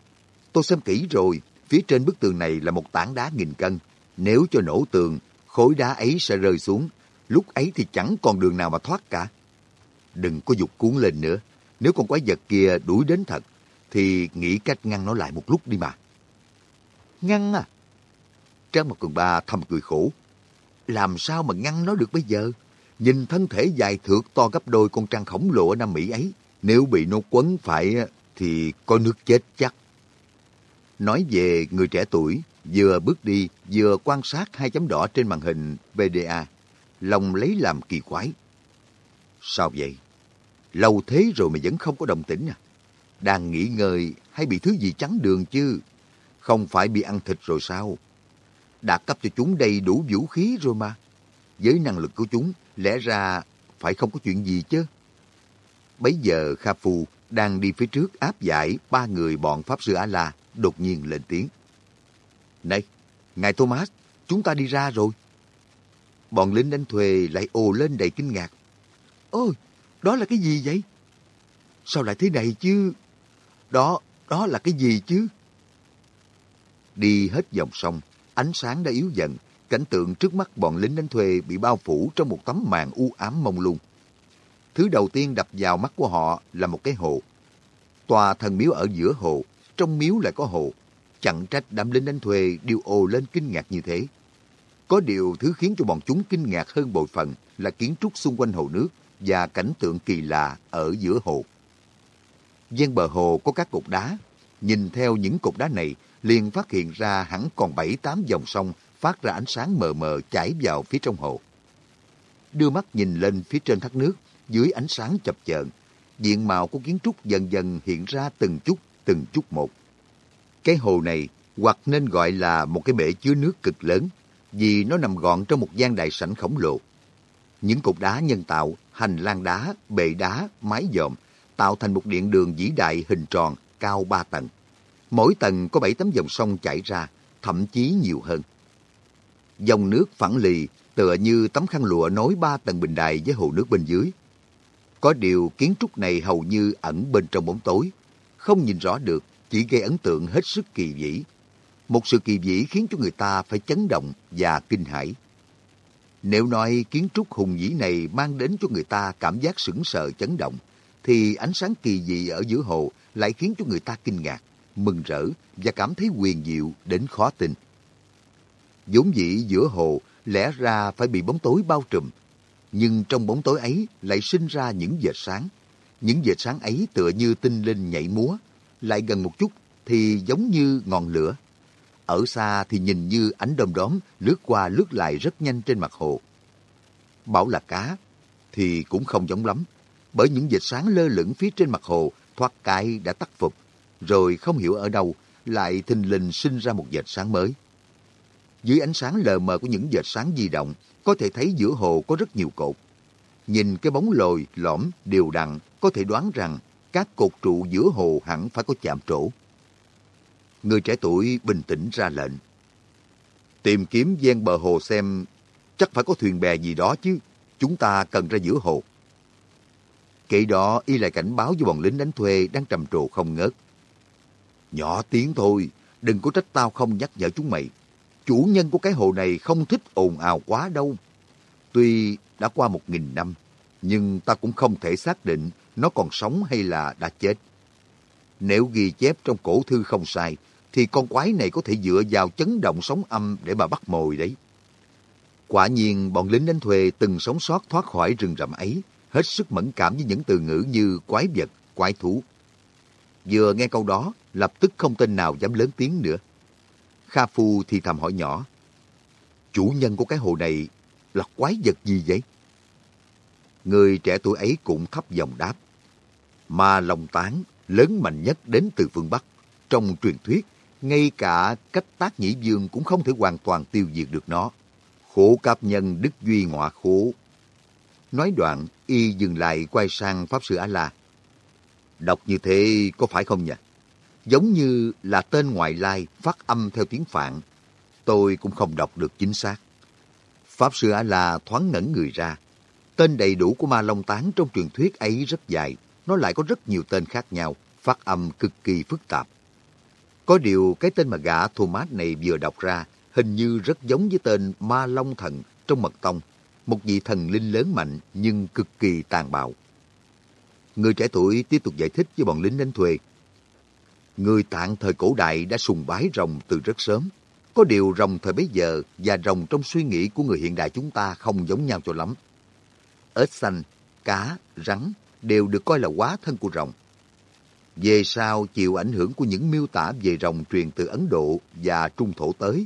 Tôi xem kỹ rồi, phía trên bức tường này là một tảng đá nghìn cân. Nếu cho nổ tường, khối đá ấy sẽ rơi xuống. Lúc ấy thì chẳng còn đường nào mà thoát cả. Đừng có dục cuốn lên nữa. Nếu con quái vật kia đuổi đến thật, thì nghĩ cách ngăn nó lại một lúc đi mà. Ngăn à? Trang một cường ba thầm cười khổ. Làm sao mà ngăn nó được bây giờ? Nhìn thân thể dài thượt to gấp đôi con trăng khổng lồ ở Nam Mỹ ấy. Nếu bị nó quấn phải thì có nước chết chắc. Nói về người trẻ tuổi, vừa bước đi, vừa quan sát hai chấm đỏ trên màn hình VDA. Lòng lấy làm kỳ quái. Sao vậy? Lâu thế rồi mà vẫn không có đồng tĩnh à? Đang nghỉ ngơi hay bị thứ gì chắn đường chứ? Không phải bị ăn thịt rồi sao? đã cấp cho chúng đầy đủ vũ khí rồi mà. Với năng lực của chúng, lẽ ra phải không có chuyện gì chứ. Bấy giờ Kha Phu đang đi phía trước áp giải ba người bọn Pháp Sư A-La, đột nhiên lên tiếng. Này, Ngài Thomas, chúng ta đi ra rồi. Bọn lính đánh thuê lại ồ lên đầy kinh ngạc. Ôi, đó là cái gì vậy? Sao lại thế này chứ? Đó, đó là cái gì chứ? Đi hết dòng sông, Ánh sáng đã yếu dần, cảnh tượng trước mắt bọn lính đánh thuê bị bao phủ trong một tấm màn u ám mông lung. Thứ đầu tiên đập vào mắt của họ là một cái hồ. Tòa thần miếu ở giữa hồ, trong miếu lại có hồ. Chẳng trách đám lính đánh thuê đều ồ lên kinh ngạc như thế. Có điều thứ khiến cho bọn chúng kinh ngạc hơn bội phần là kiến trúc xung quanh hồ nước và cảnh tượng kỳ lạ ở giữa hồ. Ven bờ hồ có các cục đá. Nhìn theo những cục đá này liền phát hiện ra hẳn còn bảy tám dòng sông phát ra ánh sáng mờ mờ chảy vào phía trong hồ. Đưa mắt nhìn lên phía trên thác nước, dưới ánh sáng chập chờn, diện mạo của kiến trúc dần dần hiện ra từng chút, từng chút một. Cái hồ này hoặc nên gọi là một cái bể chứa nước cực lớn, vì nó nằm gọn trong một gian đại sảnh khổng lồ. Những cục đá nhân tạo, hành lang đá, bệ đá, mái dòm tạo thành một điện đường vĩ đại hình tròn cao ba tầng. Mỗi tầng có bảy tấm dòng sông chảy ra, thậm chí nhiều hơn. Dòng nước phẳng lì, tựa như tấm khăn lụa nối ba tầng bình đài với hồ nước bên dưới. Có điều kiến trúc này hầu như ẩn bên trong bóng tối, không nhìn rõ được, chỉ gây ấn tượng hết sức kỳ vĩ. Một sự kỳ vĩ khiến cho người ta phải chấn động và kinh hãi. Nếu nói kiến trúc hùng vĩ này mang đến cho người ta cảm giác sững sờ chấn động, thì ánh sáng kỳ dị ở giữa hồ lại khiến cho người ta kinh ngạc, mừng rỡ và cảm thấy quyền diệu đến khó tin. vốn dĩ giữa hồ lẽ ra phải bị bóng tối bao trùm, nhưng trong bóng tối ấy lại sinh ra những vệt sáng. Những vệt sáng ấy tựa như tinh linh nhảy múa, lại gần một chút thì giống như ngọn lửa. Ở xa thì nhìn như ánh đom đóm lướt qua lướt lại rất nhanh trên mặt hồ. Bảo là cá thì cũng không giống lắm, bởi những vệt sáng lơ lửng phía trên mặt hồ thoát cái đã tắt phục, rồi không hiểu ở đâu lại thình lình sinh ra một vệt sáng mới. Dưới ánh sáng lờ mờ của những vệt sáng di động, có thể thấy giữa hồ có rất nhiều cột. Nhìn cái bóng lồi, lõm, đều đặn, có thể đoán rằng các cột trụ giữa hồ hẳn phải có chạm trổ. Người trẻ tuổi bình tĩnh ra lệnh. Tìm kiếm ven bờ hồ xem chắc phải có thuyền bè gì đó chứ. Chúng ta cần ra giữa hồ. Kể đó y lại cảnh báo với bọn lính đánh thuê đang trầm trồ không ngớt. Nhỏ tiếng thôi, đừng có trách tao không nhắc nhở chúng mày. Chủ nhân của cái hồ này không thích ồn ào quá đâu. Tuy đã qua một nghìn năm, nhưng ta cũng không thể xác định nó còn sống hay là đã chết. Nếu ghi chép trong cổ thư không sai, thì con quái này có thể dựa vào chấn động sóng âm để mà bắt mồi đấy. Quả nhiên, bọn lính đánh thuê từng sống sót thoát khỏi rừng rậm ấy, hết sức mẫn cảm với những từ ngữ như quái vật, quái thú. Vừa nghe câu đó, lập tức không tên nào dám lớn tiếng nữa. Kha Phu thì thầm hỏi nhỏ, chủ nhân của cái hồ này là quái vật gì vậy? Người trẻ tuổi ấy cũng thấp giọng đáp, ma long tán lớn mạnh nhất đến từ phương Bắc. Trong truyền thuyết, ngay cả cách tác nhĩ dương cũng không thể hoàn toàn tiêu diệt được nó. Khổ cáp nhân đức duy ngọa khổ. Nói đoạn, y dừng lại quay sang Pháp Sư A-La. Đọc như thế có phải không nhỉ? Giống như là tên ngoại lai phát âm theo tiếng Phạn. Tôi cũng không đọc được chính xác. Pháp Sư A-La thoáng ngẩn người ra. Tên đầy đủ của ma long tán trong truyền thuyết ấy rất dài. Nó lại có rất nhiều tên khác nhau, phát âm cực kỳ phức tạp. Có điều cái tên mà gã Thomas này vừa đọc ra hình như rất giống với tên Ma Long Thần trong mật tông, một vị thần linh lớn mạnh nhưng cực kỳ tàn bạo. Người trẻ tuổi tiếp tục giải thích với bọn lính đánh thuê. Người tạng thời cổ đại đã sùng bái rồng từ rất sớm. Có điều rồng thời bấy giờ và rồng trong suy nghĩ của người hiện đại chúng ta không giống nhau cho lắm. Ếch xanh, cá, rắn đều được coi là quá thân của rồng. Về sau chịu ảnh hưởng của những miêu tả về rồng truyền từ Ấn Độ và Trung Thổ tới,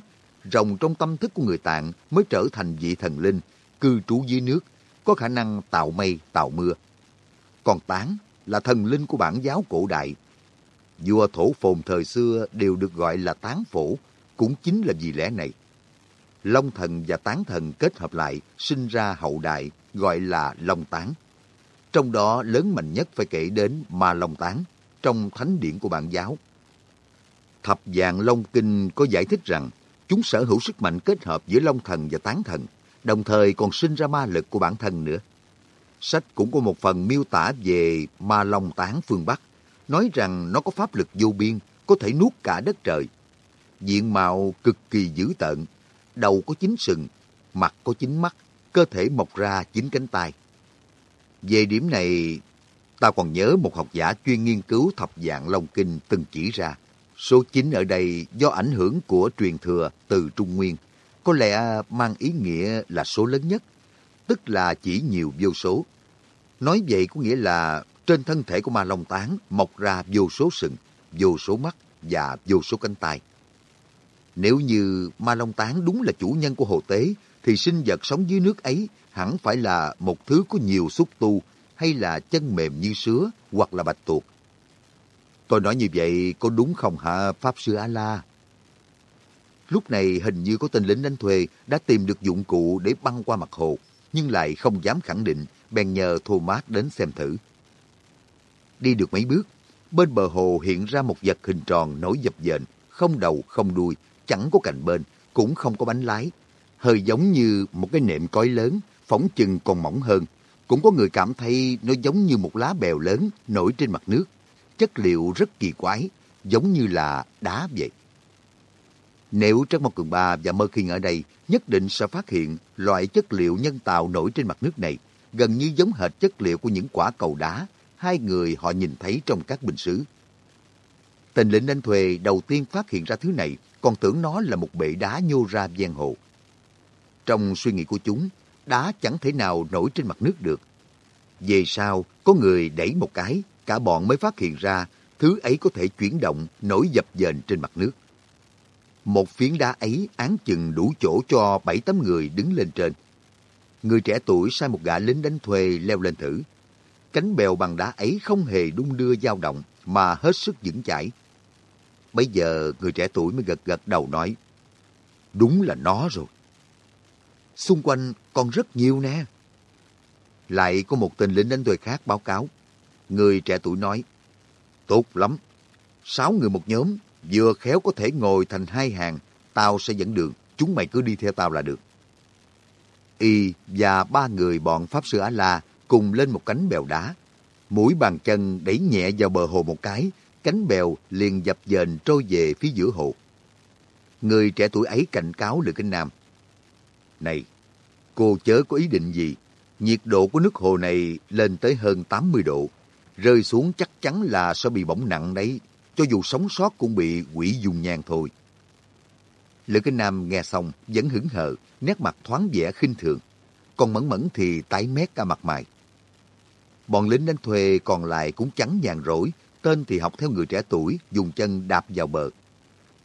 rồng trong tâm thức của người Tạng mới trở thành vị thần linh, cư trú dưới nước, có khả năng tạo mây, tạo mưa. Còn Tán là thần linh của bản giáo cổ đại. Vua thổ phồn thời xưa đều được gọi là Tán Phổ, cũng chính là vì lẽ này. Long thần và Tán thần kết hợp lại, sinh ra hậu đại, gọi là Long Tán. Trong đó lớn mạnh nhất phải kể đến Ma Long Tán, trong thánh điện của bạn giáo. Thập vàng Long Kinh có giải thích rằng chúng sở hữu sức mạnh kết hợp giữa Long Thần và Tán Thần, đồng thời còn sinh ra ma lực của bản thân nữa. Sách cũng có một phần miêu tả về ma Long Tán phương Bắc, nói rằng nó có pháp lực vô biên, có thể nuốt cả đất trời. Diện mạo cực kỳ dữ tợn, đầu có chín sừng, mặt có chín mắt, cơ thể mọc ra chín cánh tay. Về điểm này, ta còn nhớ một học giả chuyên nghiên cứu thập dạng Long Kinh từng chỉ ra. Số 9 ở đây do ảnh hưởng của truyền thừa từ Trung Nguyên, có lẽ mang ý nghĩa là số lớn nhất, tức là chỉ nhiều vô số. Nói vậy có nghĩa là trên thân thể của ma long tán mọc ra vô số sừng, vô số mắt và vô số cánh tay. Nếu như ma long tán đúng là chủ nhân của hồ tế, thì sinh vật sống dưới nước ấy hẳn phải là một thứ có nhiều xúc tu hay là chân mềm như sứa hoặc là bạch tuộc. Tôi nói như vậy có đúng không hả Pháp Sư A-La? Lúc này hình như có tên lính đánh thuê đã tìm được dụng cụ để băng qua mặt hồ, nhưng lại không dám khẳng định, bèn nhờ Thomas đến xem thử. Đi được mấy bước, bên bờ hồ hiện ra một vật hình tròn nổi dập dềnh, không đầu không đuôi, chẳng có cạnh bên, cũng không có bánh lái. hơi giống như một cái nệm cói lớn, phóng chừng còn mỏng hơn. Cũng có người cảm thấy nó giống như một lá bèo lớn nổi trên mặt nước. Chất liệu rất kỳ quái, giống như là đá vậy. Nếu Trắc Mộc Cường Ba và Mơ Khiên ở đây, nhất định sẽ phát hiện loại chất liệu nhân tạo nổi trên mặt nước này, gần như giống hệt chất liệu của những quả cầu đá hai người họ nhìn thấy trong các bình sứ. Tên lĩnh đánh thuê đầu tiên phát hiện ra thứ này, còn tưởng nó là một bệ đá nhô ra ven hồ. Trong suy nghĩ của chúng, đá chẳng thể nào nổi trên mặt nước được. Về sau, có người đẩy một cái, cả bọn mới phát hiện ra thứ ấy có thể chuyển động, nổi dập dềnh trên mặt nước. Một phiến đá ấy án chừng đủ chỗ cho bảy tấm người đứng lên trên. Người trẻ tuổi sai một gã lính đánh thuê leo lên thử. Cánh bèo bằng đá ấy không hề đung đưa dao động mà hết sức vững chãi. Bây giờ người trẻ tuổi mới gật gật đầu nói, đúng là nó rồi. Xung quanh còn rất nhiều nè. Lại có một tên lính đánh thuê khác báo cáo. Người trẻ tuổi nói, tốt lắm. Sáu người một nhóm, vừa khéo có thể ngồi thành hai hàng, tao sẽ dẫn đường, chúng mày cứ đi theo tao là được. Y và ba người bọn Pháp Sư Á-La cùng lên một cánh bèo đá. Mũi bàn chân đẩy nhẹ vào bờ hồ một cái, cánh bèo liền dập dềnh trôi về phía giữa hồ. Người trẻ tuổi ấy cảnh cáo Lữ Kinh Nam. Này, cô chớ có ý định gì. Nhiệt độ của nước hồ này lên tới hơn 80 độ. Rơi xuống chắc chắn là sẽ bị bỏng nặng đấy. Cho dù sống sót cũng bị quỷ dùng nhang thôi. Lữ Kinh Nam nghe xong vẫn hững hờ, nét mặt thoáng vẻ khinh thường. Còn Mẫn Mẫn thì tái mét cả mặt mày. Bọn lính đánh thuê còn lại cũng chẳng nhàn rỗi, tên thì học theo người trẻ tuổi, dùng chân đạp vào bờ.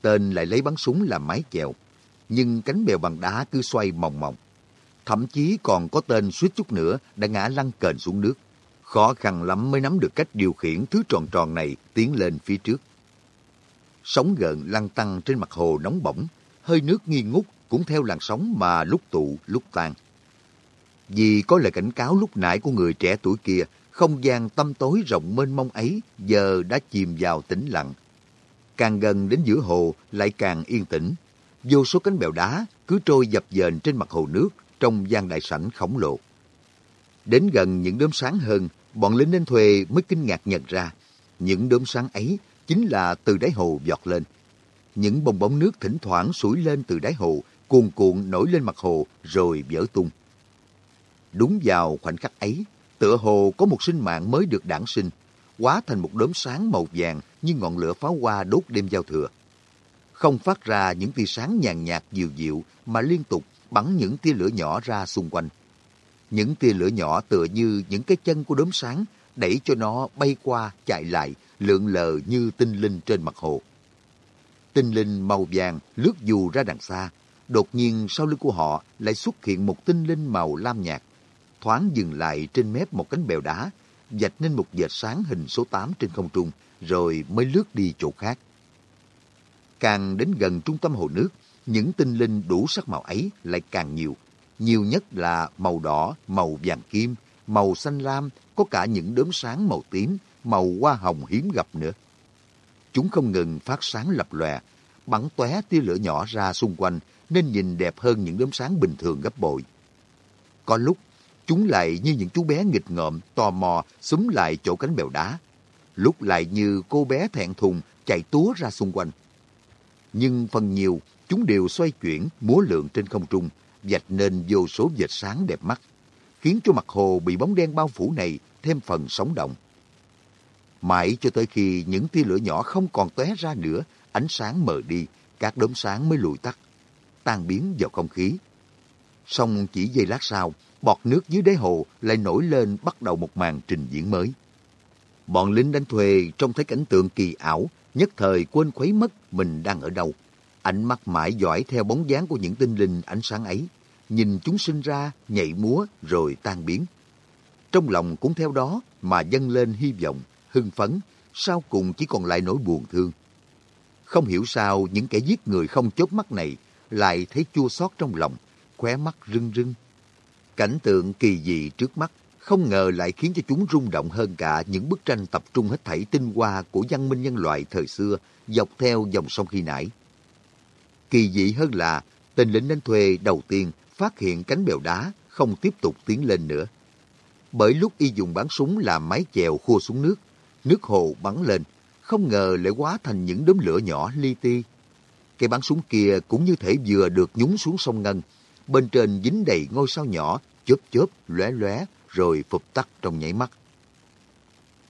Tên lại lấy bắn súng làm mái chèo, nhưng cánh bèo bằng đá cứ xoay mòng mòng. Thậm chí còn có tên suýt chút nữa đã ngã lăn kềnh xuống nước. Khó khăn lắm mới nắm được cách điều khiển thứ tròn tròn này tiến lên phía trước. Sóng gợn lăn tăng trên mặt hồ nóng bỏng, hơi nước nghi ngút cũng theo làn sóng mà lúc tụ lúc tan. Vì có lời cảnh cáo lúc nãy của người trẻ tuổi kia, không gian tâm tối rộng mênh mông ấy giờ đã chìm vào tĩnh lặng. Càng gần đến giữa hồ lại càng yên tĩnh. Vô số cánh bèo đá cứ trôi dập dềnh trên mặt hồ nước trong gian đại sảnh khổng lồ. Đến gần những đốm sáng hơn, bọn lính đến thuê mới kinh ngạc nhận ra những đốm sáng ấy chính là từ đáy hồ giọt lên. Những bong bóng nước thỉnh thoảng sủi lên từ đáy hồ, cuồn cuộn nổi lên mặt hồ rồi vỡ tung. Đúng vào khoảnh khắc ấy, tựa hồ có một sinh mạng mới được đản sinh, hóa thành một đốm sáng màu vàng như ngọn lửa pháo hoa đốt đêm giao thừa. Không phát ra những tia sáng nhàn nhạt dịu dịu mà liên tục bắn những tia lửa nhỏ ra xung quanh. Những tia lửa nhỏ tựa như những cái chân của đốm sáng đẩy cho nó bay qua chạy lại lượn lờ như tinh linh trên mặt hồ. Tinh linh màu vàng lướt dù ra đằng xa, đột nhiên sau lưng của họ lại xuất hiện một tinh linh màu lam nhạt thoáng dừng lại trên mép một cánh bèo đá, dạch nên một vệt sáng hình số 8 trên không trung, rồi mới lướt đi chỗ khác. Càng đến gần trung tâm hồ nước, những tinh linh đủ sắc màu ấy lại càng nhiều. Nhiều nhất là màu đỏ, màu vàng kim, màu xanh lam, có cả những đốm sáng màu tím, màu hoa hồng hiếm gặp nữa. Chúng không ngừng phát sáng lập lòe, bắn tóe tia lửa nhỏ ra xung quanh nên nhìn đẹp hơn những đốm sáng bình thường gấp bội. Có lúc Chúng lại như những chú bé nghịch ngợm, tò mò, xúm lại chỗ cánh bèo đá. Lúc lại như cô bé thẹn thùng chạy túa ra xung quanh. Nhưng phần nhiều, chúng đều xoay chuyển, múa lượn trên không trung, dạch nên vô số vệt sáng đẹp mắt, khiến cho mặt hồ bị bóng đen bao phủ này thêm phần sống động. Mãi cho tới khi những tia lửa nhỏ không còn tóe ra nữa, ánh sáng mờ đi, các đốm sáng mới lùi tắt, tan biến vào không khí. Xong chỉ giây lát sau, bọt nước dưới đáy hồ lại nổi lên bắt đầu một màn trình diễn mới. Bọn lính đánh thuê trông thấy cảnh tượng kỳ ảo, nhất thời quên khuấy mất mình đang ở đâu. Ánh mắt mãi dõi theo bóng dáng của những tinh linh ánh sáng ấy, nhìn chúng sinh ra, nhảy múa rồi tan biến. Trong lòng cũng theo đó mà dâng lên hy vọng, hưng phấn, sau cùng chỉ còn lại nỗi buồn thương. Không hiểu sao những kẻ giết người không chớp mắt này lại thấy chua xót trong lòng, khóe mắt rưng rưng, Cảnh tượng kỳ dị trước mắt không ngờ lại khiến cho chúng rung động hơn cả những bức tranh tập trung hết thảy tinh hoa của văn minh nhân loại thời xưa dọc theo dòng sông khi nãy. Kỳ dị hơn là Tên lính đánh thuê đầu tiên phát hiện cánh bèo đá không tiếp tục tiến lên nữa. Bởi lúc y dùng bắn súng làm mái chèo khua xuống nước, nước hồ bắn lên, không ngờ lại hóa thành những đốm lửa nhỏ li ti. Cây bắn súng kia cũng như thể vừa được nhúng xuống sông Ngân, bên trên dính đầy ngôi sao nhỏ, chớp chớp, lóe lóe, rồi phục tắt trong nhảy mắt.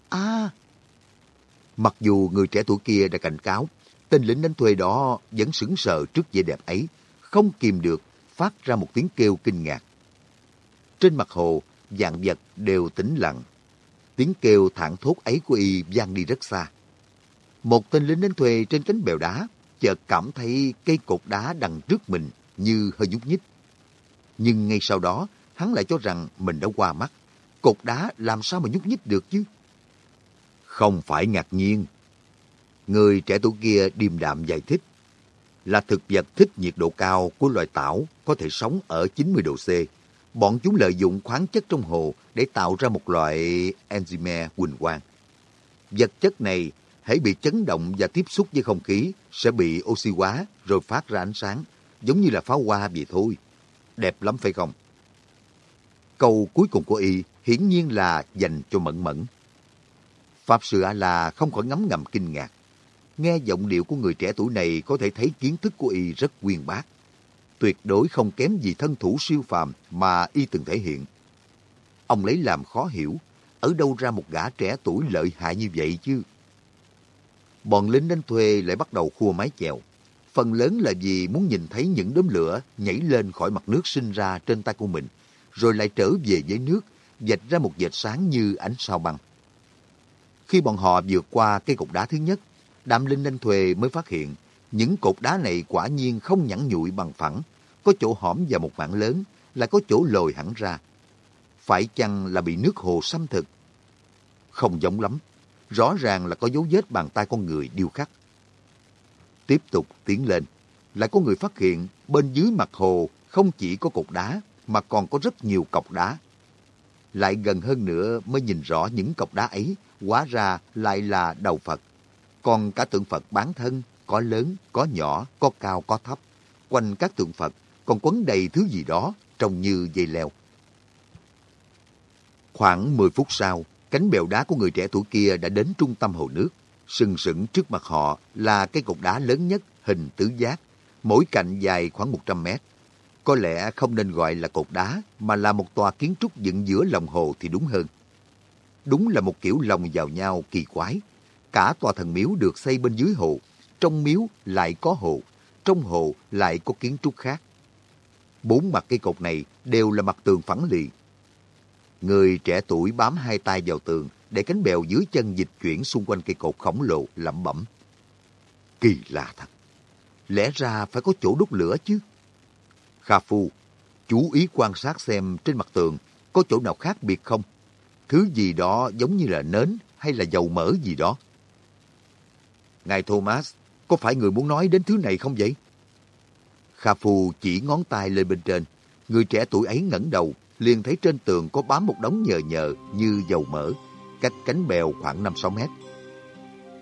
À! Mặc dù người trẻ tuổi kia đã cảnh cáo, tên lính đánh thuê đó vẫn sững sờ trước vẻ đẹp ấy, không kìm được, phát ra một tiếng kêu kinh ngạc. Trên mặt hồ, dạng vật đều tĩnh lặng. Tiếng kêu thảng thốt ấy của y vang đi rất xa. Một tên lính đánh thuê trên cánh bèo đá chợt cảm thấy cây cột đá đằng trước mình như hơi nhúc nhích. Nhưng ngay sau đó, hắn lại cho rằng mình đã qua mắt. Cột đá làm sao mà nhúc nhích được chứ? Không phải ngạc nhiên. Người trẻ tuổi kia điềm đạm giải thích. Là thực vật thích nhiệt độ cao của loài tảo có thể sống ở 90 độ C. Bọn chúng lợi dụng khoáng chất trong hồ để tạo ra một loại enzyme huỳnh quang. Vật chất này hãy bị chấn động và tiếp xúc với không khí sẽ bị oxy hóa rồi phát ra ánh sáng, giống như là pháo hoa vậy thôi. Đẹp lắm phải không? Câu cuối cùng của y hiển nhiên là dành cho Mẫn Mẫn. Pháp Sư A-La không khỏi ngấm ngầm kinh ngạc. Nghe giọng điệu của người trẻ tuổi này có thể thấy kiến thức của y rất uyên bác. Tuyệt đối không kém gì thân thủ siêu phàm mà y từng thể hiện. Ông lấy làm khó hiểu, ở đâu ra một gã trẻ tuổi lợi hại như vậy chứ? Bọn lính đánh thuê lại bắt đầu khua mái chèo. Phần lớn là vì muốn nhìn thấy những đốm lửa nhảy lên khỏi mặt nước sinh ra trên tay của mình, rồi lại trở về với nước, dạch ra một vệt sáng như ánh sao băng. Khi bọn họ vượt qua cây cột đá thứ nhất, Đạm linh lên thuê mới phát hiện những cột đá này quả nhiên không nhẵn nhụi bằng phẳng, có chỗ hõm và một mảng lớn, lại có chỗ lồi hẳn ra. Phải chăng là bị nước hồ xâm thực? Không giống lắm, rõ ràng là có dấu vết bàn tay con người điêu khắc. Tiếp tục tiến lên, lại có người phát hiện bên dưới mặt hồ không chỉ có cột đá mà còn có rất nhiều cọc đá. Lại gần hơn nữa mới nhìn rõ những cọc đá ấy, hóa ra lại là đầu Phật. Còn cả tượng Phật bán thân, có lớn, có nhỏ, có cao, có thấp. Quanh các tượng Phật còn quấn đầy thứ gì đó trông như dây leo. Khoảng 10 phút sau, cánh bèo đá của người trẻ tuổi kia đã đến trung tâm hồ nước. Sừng sững trước mặt họ là cái cột đá lớn nhất hình tứ giác, mỗi cạnh dài khoảng 100 mét. Có lẽ không nên gọi là cột đá, mà là một tòa kiến trúc dựng giữa lòng hồ thì đúng hơn. Đúng là một kiểu lòng vào nhau kỳ quái. Cả tòa thần miếu được xây bên dưới hồ, trong miếu lại có hồ, trong hồ lại có kiến trúc khác. Bốn mặt cây cột này đều là mặt tường phẳng lì. Người trẻ tuổi bám hai tay vào tường để cánh bèo dưới chân dịch chuyển xung quanh cây cột khổng lồ lẩm bẩm. Kỳ lạ thật. Lẽ ra phải có chỗ đốt lửa chứ. Kha Phu, chú ý quan sát xem trên mặt tường có chỗ nào khác biệt không? Thứ gì đó giống như là nến hay là dầu mỡ gì đó. Ngài Thomas, có phải người muốn nói đến thứ này không vậy? Kha Phu chỉ ngón tay lên bên trên. Người trẻ tuổi ấy ngẩng đầu, liền thấy trên tường có bám một đống nhờ nhờ như dầu mỡ, cách cánh bèo khoảng 5-6 mét.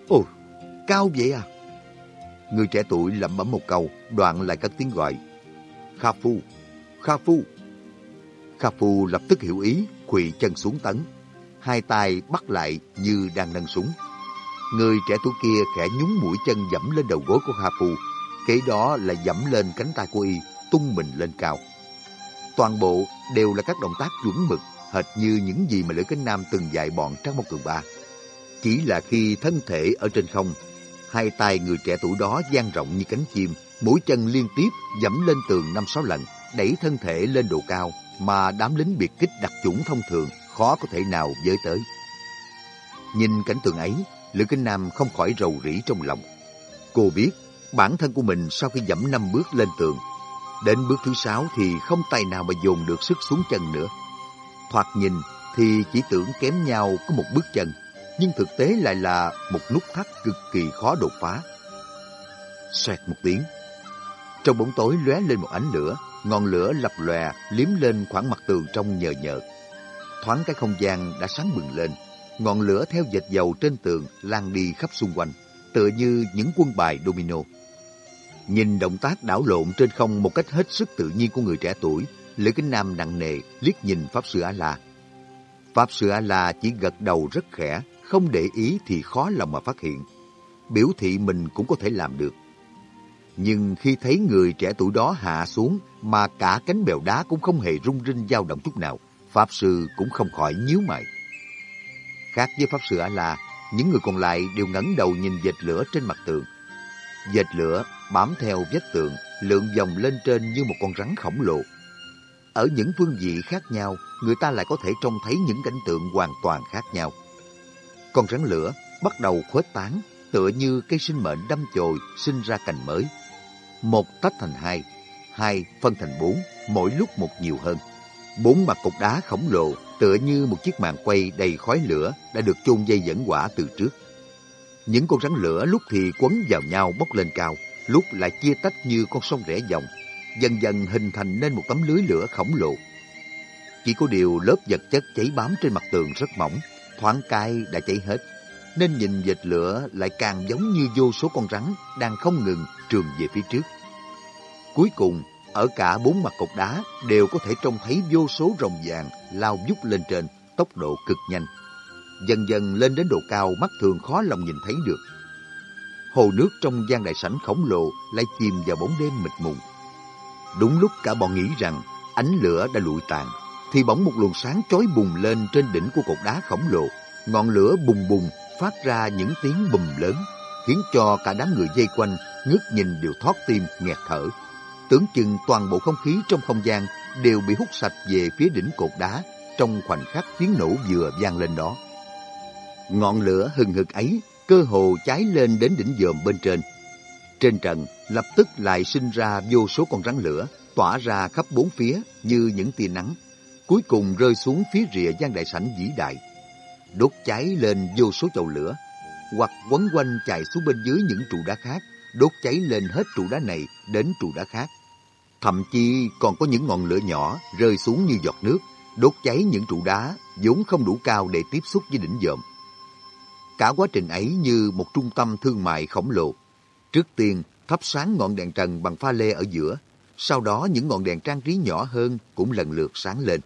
Ồ, cao vậy à? Người trẻ tuổi lẩm bẩm một câu, đoạn lại các tiếng gọi. Kha Phu, Kha Phu. Kha Phu lập tức hiểu ý, quỳ chân xuống tấn. Hai tay bắt lại như đang nâng súng. Người trẻ tuổi kia khẽ nhúng mũi chân dẫm lên đầu gối của Kha Phu. Kế đó là dẫm lên cánh tay của y, tung mình lên cao. Toàn bộ đều là các động tác chuẩn mực, hệt như những gì mà Lữ Cánh Nam từng dạy bọn Trang Mộc Cường Ba. Chỉ là khi thân thể ở trên không, hai tay người trẻ tuổi đó dang rộng như cánh chim, mũi chân liên tiếp dẫm lên tường năm sáu lần, đẩy thân thể lên độ cao mà đám lính biệt kích đặc chủng thông thường khó có thể nào với tới. Nhìn cảnh tượng ấy, Lữ Kinh Nam không khỏi rầu rĩ trong lòng. Cô biết, bản thân của mình sau khi dẫm năm bước lên tường, đến bước thứ sáu thì không tay nào mà dồn được sức xuống chân nữa. Thoạt nhìn thì chỉ tưởng kém nhau có một bước chân, nhưng thực tế lại là một nút thắt cực kỳ khó đột phá. Xoẹt một tiếng, trong bóng tối lóe lên một ánh lửa, ngọn lửa lập lòe liếm lên khoảng mặt tường trong nhờ nhợt. Thoáng cái không gian đã sáng bừng lên, ngọn lửa theo dệt dầu trên tường lan đi khắp xung quanh, tựa như những quân bài domino. Nhìn động tác đảo lộn trên không một cách hết sức tự nhiên của người trẻ tuổi, Lữ Kính Nam nặng nề liếc nhìn Pháp Sư A-La. Pháp Sư A-La chỉ gật đầu rất khẽ, không để ý thì khó lòng mà phát hiện. Biểu thị mình cũng có thể làm được. Nhưng khi thấy người trẻ tuổi đó hạ xuống mà cả cánh bèo đá cũng không hề rung rinh dao động chút nào, Pháp Sư cũng không khỏi nhíu mày. Khác với Pháp Sư A-La, những người còn lại đều ngẩng đầu nhìn dệt lửa trên mặt tường. Dệt lửa bám theo vách tường, lượn vòng lên trên như một con rắn khổng lồ. Ở những phương vị khác nhau, người ta lại có thể trông thấy những cảnh tượng hoàn toàn khác nhau. Con rắn lửa bắt đầu khuếch tán, tựa như cây sinh mệnh đâm chồi sinh ra cành mới. Một tách thành hai, hai phân thành bốn, mỗi lúc một nhiều hơn. Bốn mặt cục đá khổng lồ tựa như một chiếc màn quay đầy khói lửa đã được chôn dây dẫn quả từ trước. Những con rắn lửa lúc thì quấn vào nhau bốc lên cao, lúc lại chia tách như con sông rẽ dòng, dần dần hình thành nên một tấm lưới lửa khổng lồ. Chỉ có điều lớp vật chất cháy bám trên mặt tường rất mỏng, thoáng cai đã cháy hết, nên nhìn vệt lửa lại càng giống như vô số con rắn đang không ngừng trường về phía trước. Cuối cùng, ở cả bốn mặt cột đá đều có thể trông thấy vô số rồng vàng lao vút lên trên, tốc độ cực nhanh. Dần dần lên đến độ cao mắt thường khó lòng nhìn thấy được. Hồ nước trong gian đại sảnh khổng lồ lại chìm vào bóng đêm mịt mùng. Đúng lúc cả bọn nghĩ rằng ánh lửa đã lụi tàn, thì bỗng một luồng sáng chói bùng lên trên đỉnh của cột đá khổng lồ. Ngọn lửa bùng bùng phát ra những tiếng bùm lớn, khiến cho cả đám người dây quanh ngước nhìn đều thoát tim nghẹt thở. Tưởng chừng toàn bộ không khí trong không gian đều bị hút sạch về phía đỉnh cột đá trong khoảnh khắc tiếng nổ vừa vang lên đó. Ngọn lửa hừng hực ấy cơ hồ cháy lên đến đỉnh dòm bên trên. Trên trần lập tức lại sinh ra vô số con rắn lửa tỏa ra khắp bốn phía như những tia nắng, cuối cùng rơi xuống phía rìa gian đại sảnh vĩ đại. Đốt cháy lên vô số chậu lửa, hoặc quấn quanh chạy xuống bên dưới những trụ đá khác, đốt cháy lên hết trụ đá này đến trụ đá khác. Thậm chí còn có những ngọn lửa nhỏ rơi xuống như giọt nước, đốt cháy những trụ đá vốn không đủ cao để tiếp xúc với đỉnh dòm. Cả quá trình ấy như một trung tâm thương mại khổng lồ. Trước tiên, thắp sáng ngọn đèn trần bằng pha lê ở giữa, sau đó những ngọn đèn trang trí nhỏ hơn cũng lần lượt sáng lên.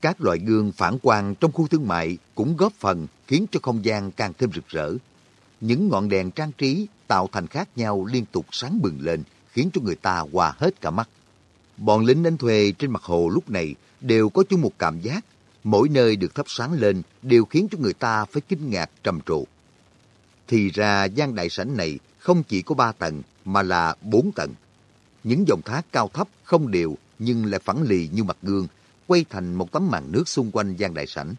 Các loại gương phản quang trong khu thương mại cũng góp phần khiến cho không gian càng thêm rực rỡ. Những ngọn đèn trang trí tạo thành khác nhau liên tục sáng bừng lên, khiến cho người ta hòa hết cả mắt. Bọn lính đánh thuê trên mặt hồ lúc này đều có chung một cảm giác, mỗi nơi được thắp sáng lên đều khiến cho người ta phải kinh ngạc trầm trồ. Thì ra gian đại sảnh này không chỉ có ba tầng mà là bốn tầng. Những dòng thác cao thấp không đều nhưng lại phẳng lì như mặt gương, quay thành một tấm màn nước xung quanh gian đại sảnh.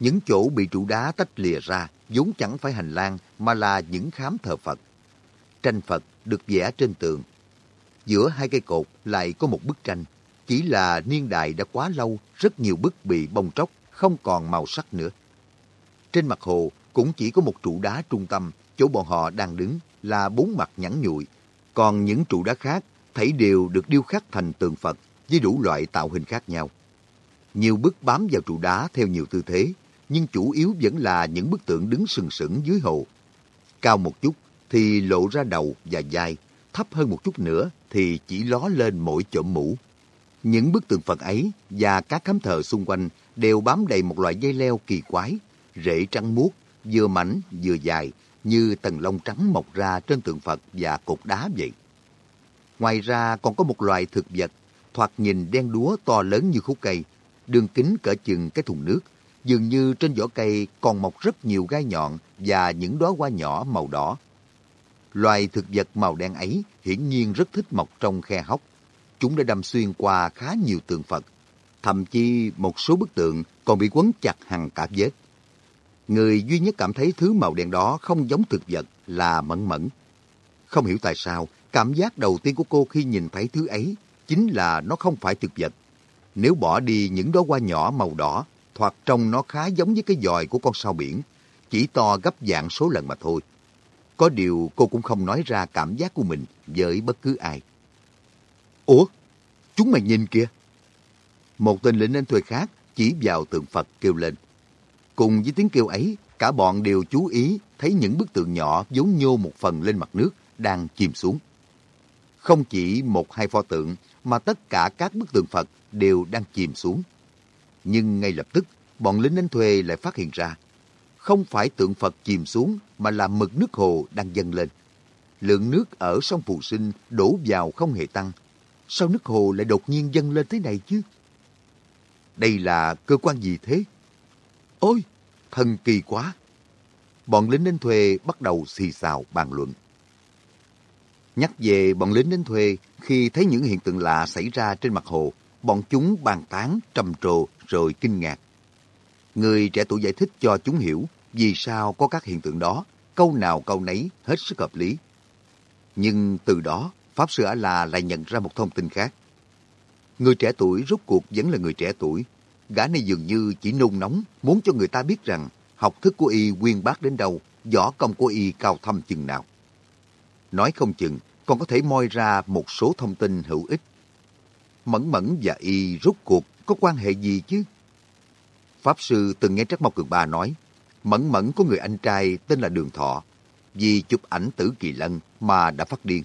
Những chỗ bị trụ đá tách lìa ra vốn chẳng phải hành lang mà là những khám thờ Phật. Tranh Phật được vẽ trên tường. Giữa hai cây cột lại có một bức tranh. Chỉ là niên đại đã quá lâu, rất nhiều bức bị bong tróc, không còn màu sắc nữa. Trên mặt hồ cũng chỉ có một trụ đá trung tâm, chỗ bọn họ đang đứng là bốn mặt nhẵn nhụi. Còn những trụ đá khác, thảy đều được điêu khắc thành tượng Phật với đủ loại tạo hình khác nhau. Nhiều bức bám vào trụ đá theo nhiều tư thế, nhưng chủ yếu vẫn là những bức tượng đứng sừng sững dưới hồ. Cao một chút thì lộ ra đầu và vai, thấp hơn một chút nữa thì chỉ ló lên mỗi chộm mũ. Những bức tượng Phật ấy và các khám thờ xung quanh đều bám đầy một loại dây leo kỳ quái, rễ trắng muốt, vừa mảnh vừa dài, như tầng lông trắng mọc ra trên tượng Phật và cột đá vậy. Ngoài ra còn có một loài thực vật, thoạt nhìn đen đúa to lớn như khúc cây, đường kính cỡ chừng cái thùng nước, dường như trên vỏ cây còn mọc rất nhiều gai nhọn và những đóa hoa nhỏ màu đỏ. Loài thực vật màu đen ấy hiển nhiên rất thích mọc trong khe hốc. Chúng đã đâm xuyên qua khá nhiều tượng Phật. Thậm chí một số bức tượng còn bị quấn chặt hàng cả vết. Người duy nhất cảm thấy thứ màu đen đó không giống thực vật là Mẫn Mẫn. Không hiểu tại sao, cảm giác đầu tiên của cô khi nhìn thấy thứ ấy chính là nó không phải thực vật. Nếu bỏ đi những đóa hoa nhỏ màu đỏ, thoạt trông nó khá giống với cái dòi của con sao biển, chỉ to gấp dạng số lần mà thôi. Có điều cô cũng không nói ra cảm giác của mình với bất cứ ai. Ủa? Chúng mày nhìn kìa! Một tên lính anh thuê khác chỉ vào tượng Phật kêu lên. Cùng với tiếng kêu ấy, cả bọn đều chú ý thấy những bức tượng nhỏ vốn nhô một phần lên mặt nước đang chìm xuống. Không chỉ một hai pho tượng, mà tất cả các bức tượng Phật đều đang chìm xuống. Nhưng ngay lập tức, bọn lính đánh thuê lại phát hiện ra, không phải tượng Phật chìm xuống mà là mực nước hồ đang dâng lên. Lượng nước ở sông Phù Sinh đổ vào không hề tăng. Sao nước hồ lại đột nhiên dâng lên thế này chứ? Đây là cơ quan gì thế? Ôi, thần kỳ quá! Bọn lính đánh thuê bắt đầu xì xào bàn luận. Nhắc về bọn lính đánh thuê, khi thấy những hiện tượng lạ xảy ra trên mặt hồ, bọn chúng bàn tán, trầm trồ rồi kinh ngạc. Người trẻ tuổi giải thích cho chúng hiểu vì sao có các hiện tượng đó, câu nào câu nấy hết sức hợp lý. Nhưng từ đó, Pháp Sư A-La lại nhận ra một thông tin khác. Người trẻ tuổi rốt cuộc vẫn là người trẻ tuổi. Gã này dường như chỉ nôn nóng, muốn cho người ta biết rằng học thức của y quyên bác đến đâu, võ công của y cao thâm chừng nào. Nói không chừng, còn có thể moi ra một số thông tin hữu ích. Mẫn Mẫn và y rốt cuộc có quan hệ gì chứ? Pháp Sư từng nghe Trắc Mộc Cường Ba nói, Mẫn Mẫn có người anh trai tên là Đường Thọ, vì chụp ảnh tử kỳ lân mà đã phát điên.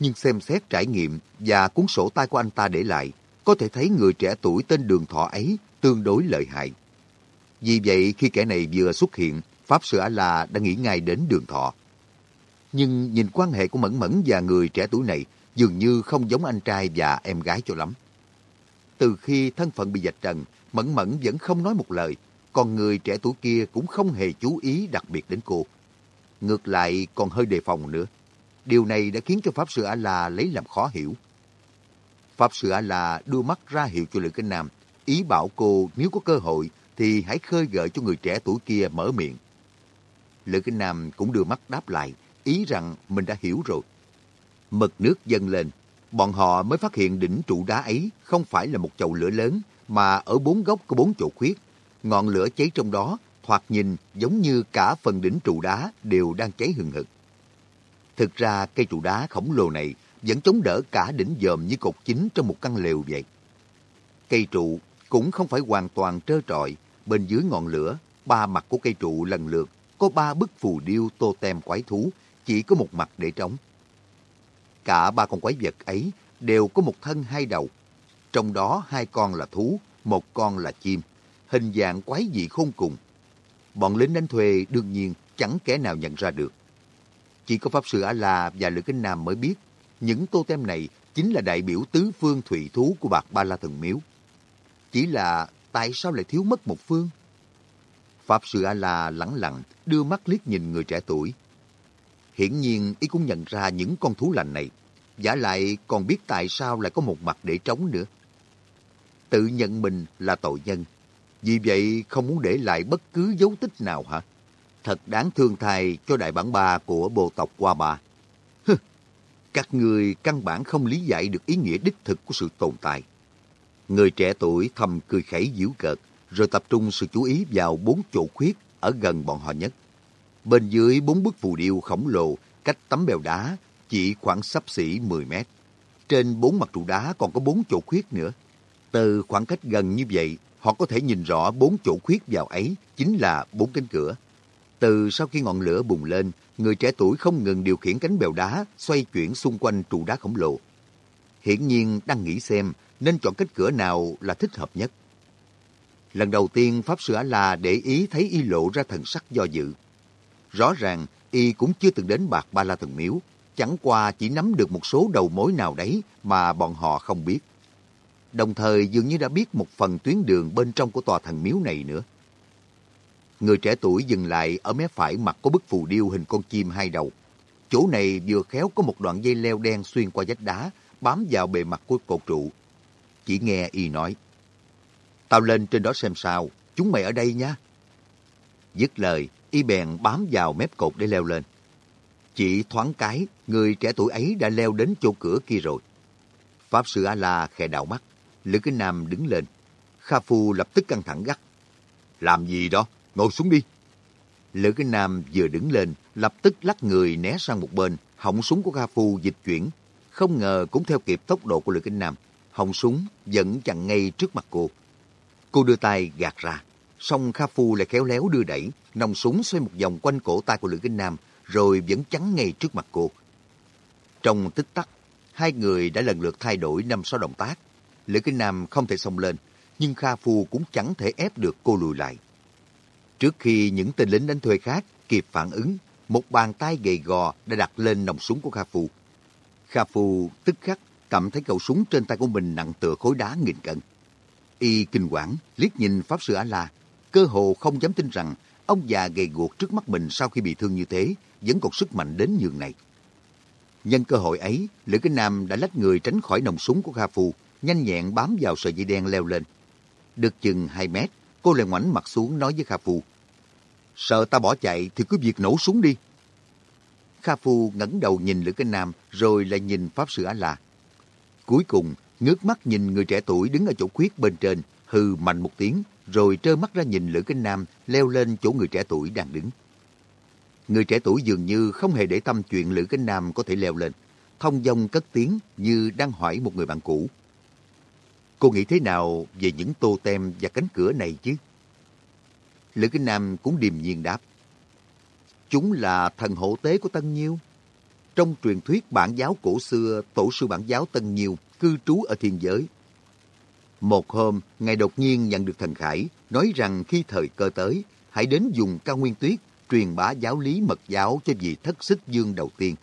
Nhưng xem xét trải nghiệm và cuốn sổ tay của anh ta để lại, có thể thấy người trẻ tuổi tên Đường Thọ ấy tương đối lợi hại. Vì vậy, khi kẻ này vừa xuất hiện, Pháp Sư A-La đã nghĩ ngay đến Đường Thọ. Nhưng nhìn quan hệ của Mẫn Mẫn và người trẻ tuổi này dường như không giống anh trai và em gái cho lắm. Từ khi thân phận bị dạch trần, Mẫn Mẫn vẫn không nói một lời, còn người trẻ tuổi kia cũng không hề chú ý đặc biệt đến cô. Ngược lại còn hơi đề phòng nữa. Điều này đã khiến cho Pháp Sư A-La lấy làm khó hiểu. Pháp Sư A-La đưa mắt ra hiệu cho Lữ Kinh Nam, ý bảo cô nếu có cơ hội thì hãy khơi gợi cho người trẻ tuổi kia mở miệng. Lữ Kinh Nam cũng đưa mắt đáp lại, ý rằng mình đã hiểu rồi. Mực nước dâng lên, bọn họ mới phát hiện đỉnh trụ đá ấy không phải là một chậu lửa lớn, mà ở bốn góc có bốn chỗ khuyết. Ngọn lửa cháy trong đó, thoạt nhìn giống như cả phần đỉnh trụ đá đều đang cháy hừng hực. Thực ra cây trụ đá khổng lồ này vẫn chống đỡ cả đỉnh dòm như cột chính trong một căn lều vậy. Cây trụ cũng không phải hoàn toàn trơ trọi, bên dưới ngọn lửa, ba mặt của cây trụ lần lượt có ba bức phù điêu tô tem quái thú, chỉ có một mặt để trống. Cả ba con quái vật ấy đều có một thân hai đầu, trong đó hai con là thú, một con là chim, hình dạng quái dị khôn cùng. Bọn lính đánh thuê đương nhiên chẳng kẻ nào nhận ra được. Chỉ có Pháp Sư A-La và Lữ Kinh Nam mới biết, những tô tem này chính là đại biểu tứ phương thủy thú của bạc Ba La Thần Miếu. Chỉ là tại sao lại thiếu mất một phương? Pháp Sư A-La lẳng lặng đưa mắt liếc nhìn người trẻ tuổi. Hiển nhiên y cũng nhận ra những con thú lành này, giả lại còn biết tại sao lại có một mặt để trống nữa tự nhận mình là tội nhân. Vì vậy không muốn để lại bất cứ dấu tích nào hả? Thật đáng thương thay cho đại bản ba của bộ tộc Qua bà. Hừ, các người căn bản không lý giải được ý nghĩa đích thực của sự tồn tại. Người trẻ tuổi thầm cười khẩy giễu cợt, rồi tập trung sự chú ý vào bốn chỗ khuyết ở gần bọn họ nhất. Bên dưới bốn bức phù điêu khổng lồ cách tấm bèo đá chỉ khoảng sắp xỉ 10 mét. Trên bốn mặt trụ đá còn có bốn chỗ khuyết nữa. Từ khoảng cách gần như vậy, họ có thể nhìn rõ bốn chỗ khuyết vào ấy chính là bốn cánh cửa. Từ sau khi ngọn lửa bùng lên, người trẻ tuổi không ngừng điều khiển cánh bèo đá xoay chuyển xung quanh trụ đá khổng lồ. Hiển nhiên đang nghĩ xem nên chọn cánh cửa nào là thích hợp nhất. Lần đầu tiên Pháp Sư A-La để ý thấy y lộ ra thần sắc do dự. Rõ ràng y cũng chưa từng đến bạc ba la thần miếu, chẳng qua chỉ nắm được một số đầu mối nào đấy mà bọn họ không biết đồng thời dường như đã biết một phần tuyến đường bên trong của tòa thần miếu này nữa. Người trẻ tuổi dừng lại ở mé phải mặt có bức phù điêu hình con chim hai đầu. Chỗ này vừa khéo có một đoạn dây leo đen xuyên qua vách đá, bám vào bề mặt của cột trụ. Chỉ nghe y nói, Tao lên trên đó xem sao, chúng mày ở đây nha. Dứt lời, y bèn bám vào mép cột để leo lên. Chỉ thoáng cái, người trẻ tuổi ấy đã leo đến chỗ cửa kia rồi. Pháp sư A-la khẽ đảo mắt, Lữ Kinh Nam đứng lên. Kha Phu lập tức căng thẳng gắt. Làm gì đó? Ngồi xuống đi. Lữ Kinh Nam vừa đứng lên, lập tức lắc người né sang một bên, họng súng của Kha Phu dịch chuyển. Không ngờ cũng theo kịp tốc độ của Lữ Kinh Nam. Họng súng vẫn chặn ngay trước mặt cô. Cô đưa tay gạt ra. Xong Kha Phu lại khéo léo đưa đẩy, nòng súng xoay một vòng quanh cổ tay của Lữ Kinh Nam, rồi vẫn chắn ngay trước mặt cô. Trong tích tắc, Hai người đã lần lượt thay đổi năm sáu động tác. Lữ Kinh Nam không thể xông lên, nhưng Kha Phu cũng chẳng thể ép được cô lùi lại. Trước khi những tên lính đánh thuê khác kịp phản ứng, một bàn tay gầy gò đã đặt lên nòng súng của Kha Phu. Kha Phu tức khắc cảm thấy khẩu súng trên tay của mình nặng tựa khối đá nghìn cân. Y kinh quản liếc nhìn Pháp Sư A-La, cơ hồ không dám tin rằng ông già gầy guộc trước mắt mình sau khi bị thương như thế vẫn còn sức mạnh đến nhường này. Nhân cơ hội ấy, Lữ Kinh Nam đã lách người tránh khỏi nòng súng của Kha Phu, nhanh nhẹn bám vào sợi dây đen leo lên. Được chừng 2 mét, cô lại ngoảnh mặt xuống nói với Kha Phu. Sợ ta bỏ chạy thì cứ việc nổ súng đi. Kha Phu ngẩng đầu nhìn Lữ Kinh Nam rồi lại nhìn Pháp Sư Á-La. Cuối cùng, ngước mắt nhìn người trẻ tuổi đứng ở chỗ khuyết bên trên, hừ mạnh một tiếng, rồi trơ mắt ra nhìn Lữ Kinh Nam leo lên chỗ người trẻ tuổi đang đứng. Người trẻ tuổi dường như không hề để tâm chuyện Lữ Kinh Nam có thể leo lên. Thông dong cất tiếng như đang hỏi một người bạn cũ. Cô nghĩ thế nào về những tô tem và cánh cửa này chứ? Lữ Kinh Nam cũng điềm nhiên đáp. Chúng là thần hộ tế của Tân Nhiêu. Trong truyền thuyết bản giáo cổ xưa, tổ sư bản giáo Tân Nhiêu cư trú ở thiên giới. Một hôm, Ngài đột nhiên nhận được thần khải, nói rằng khi thời cơ tới, hãy đến dùng cao nguyên tuyết truyền bá giáo lý mật giáo cho vị thất xích dương đầu tiên.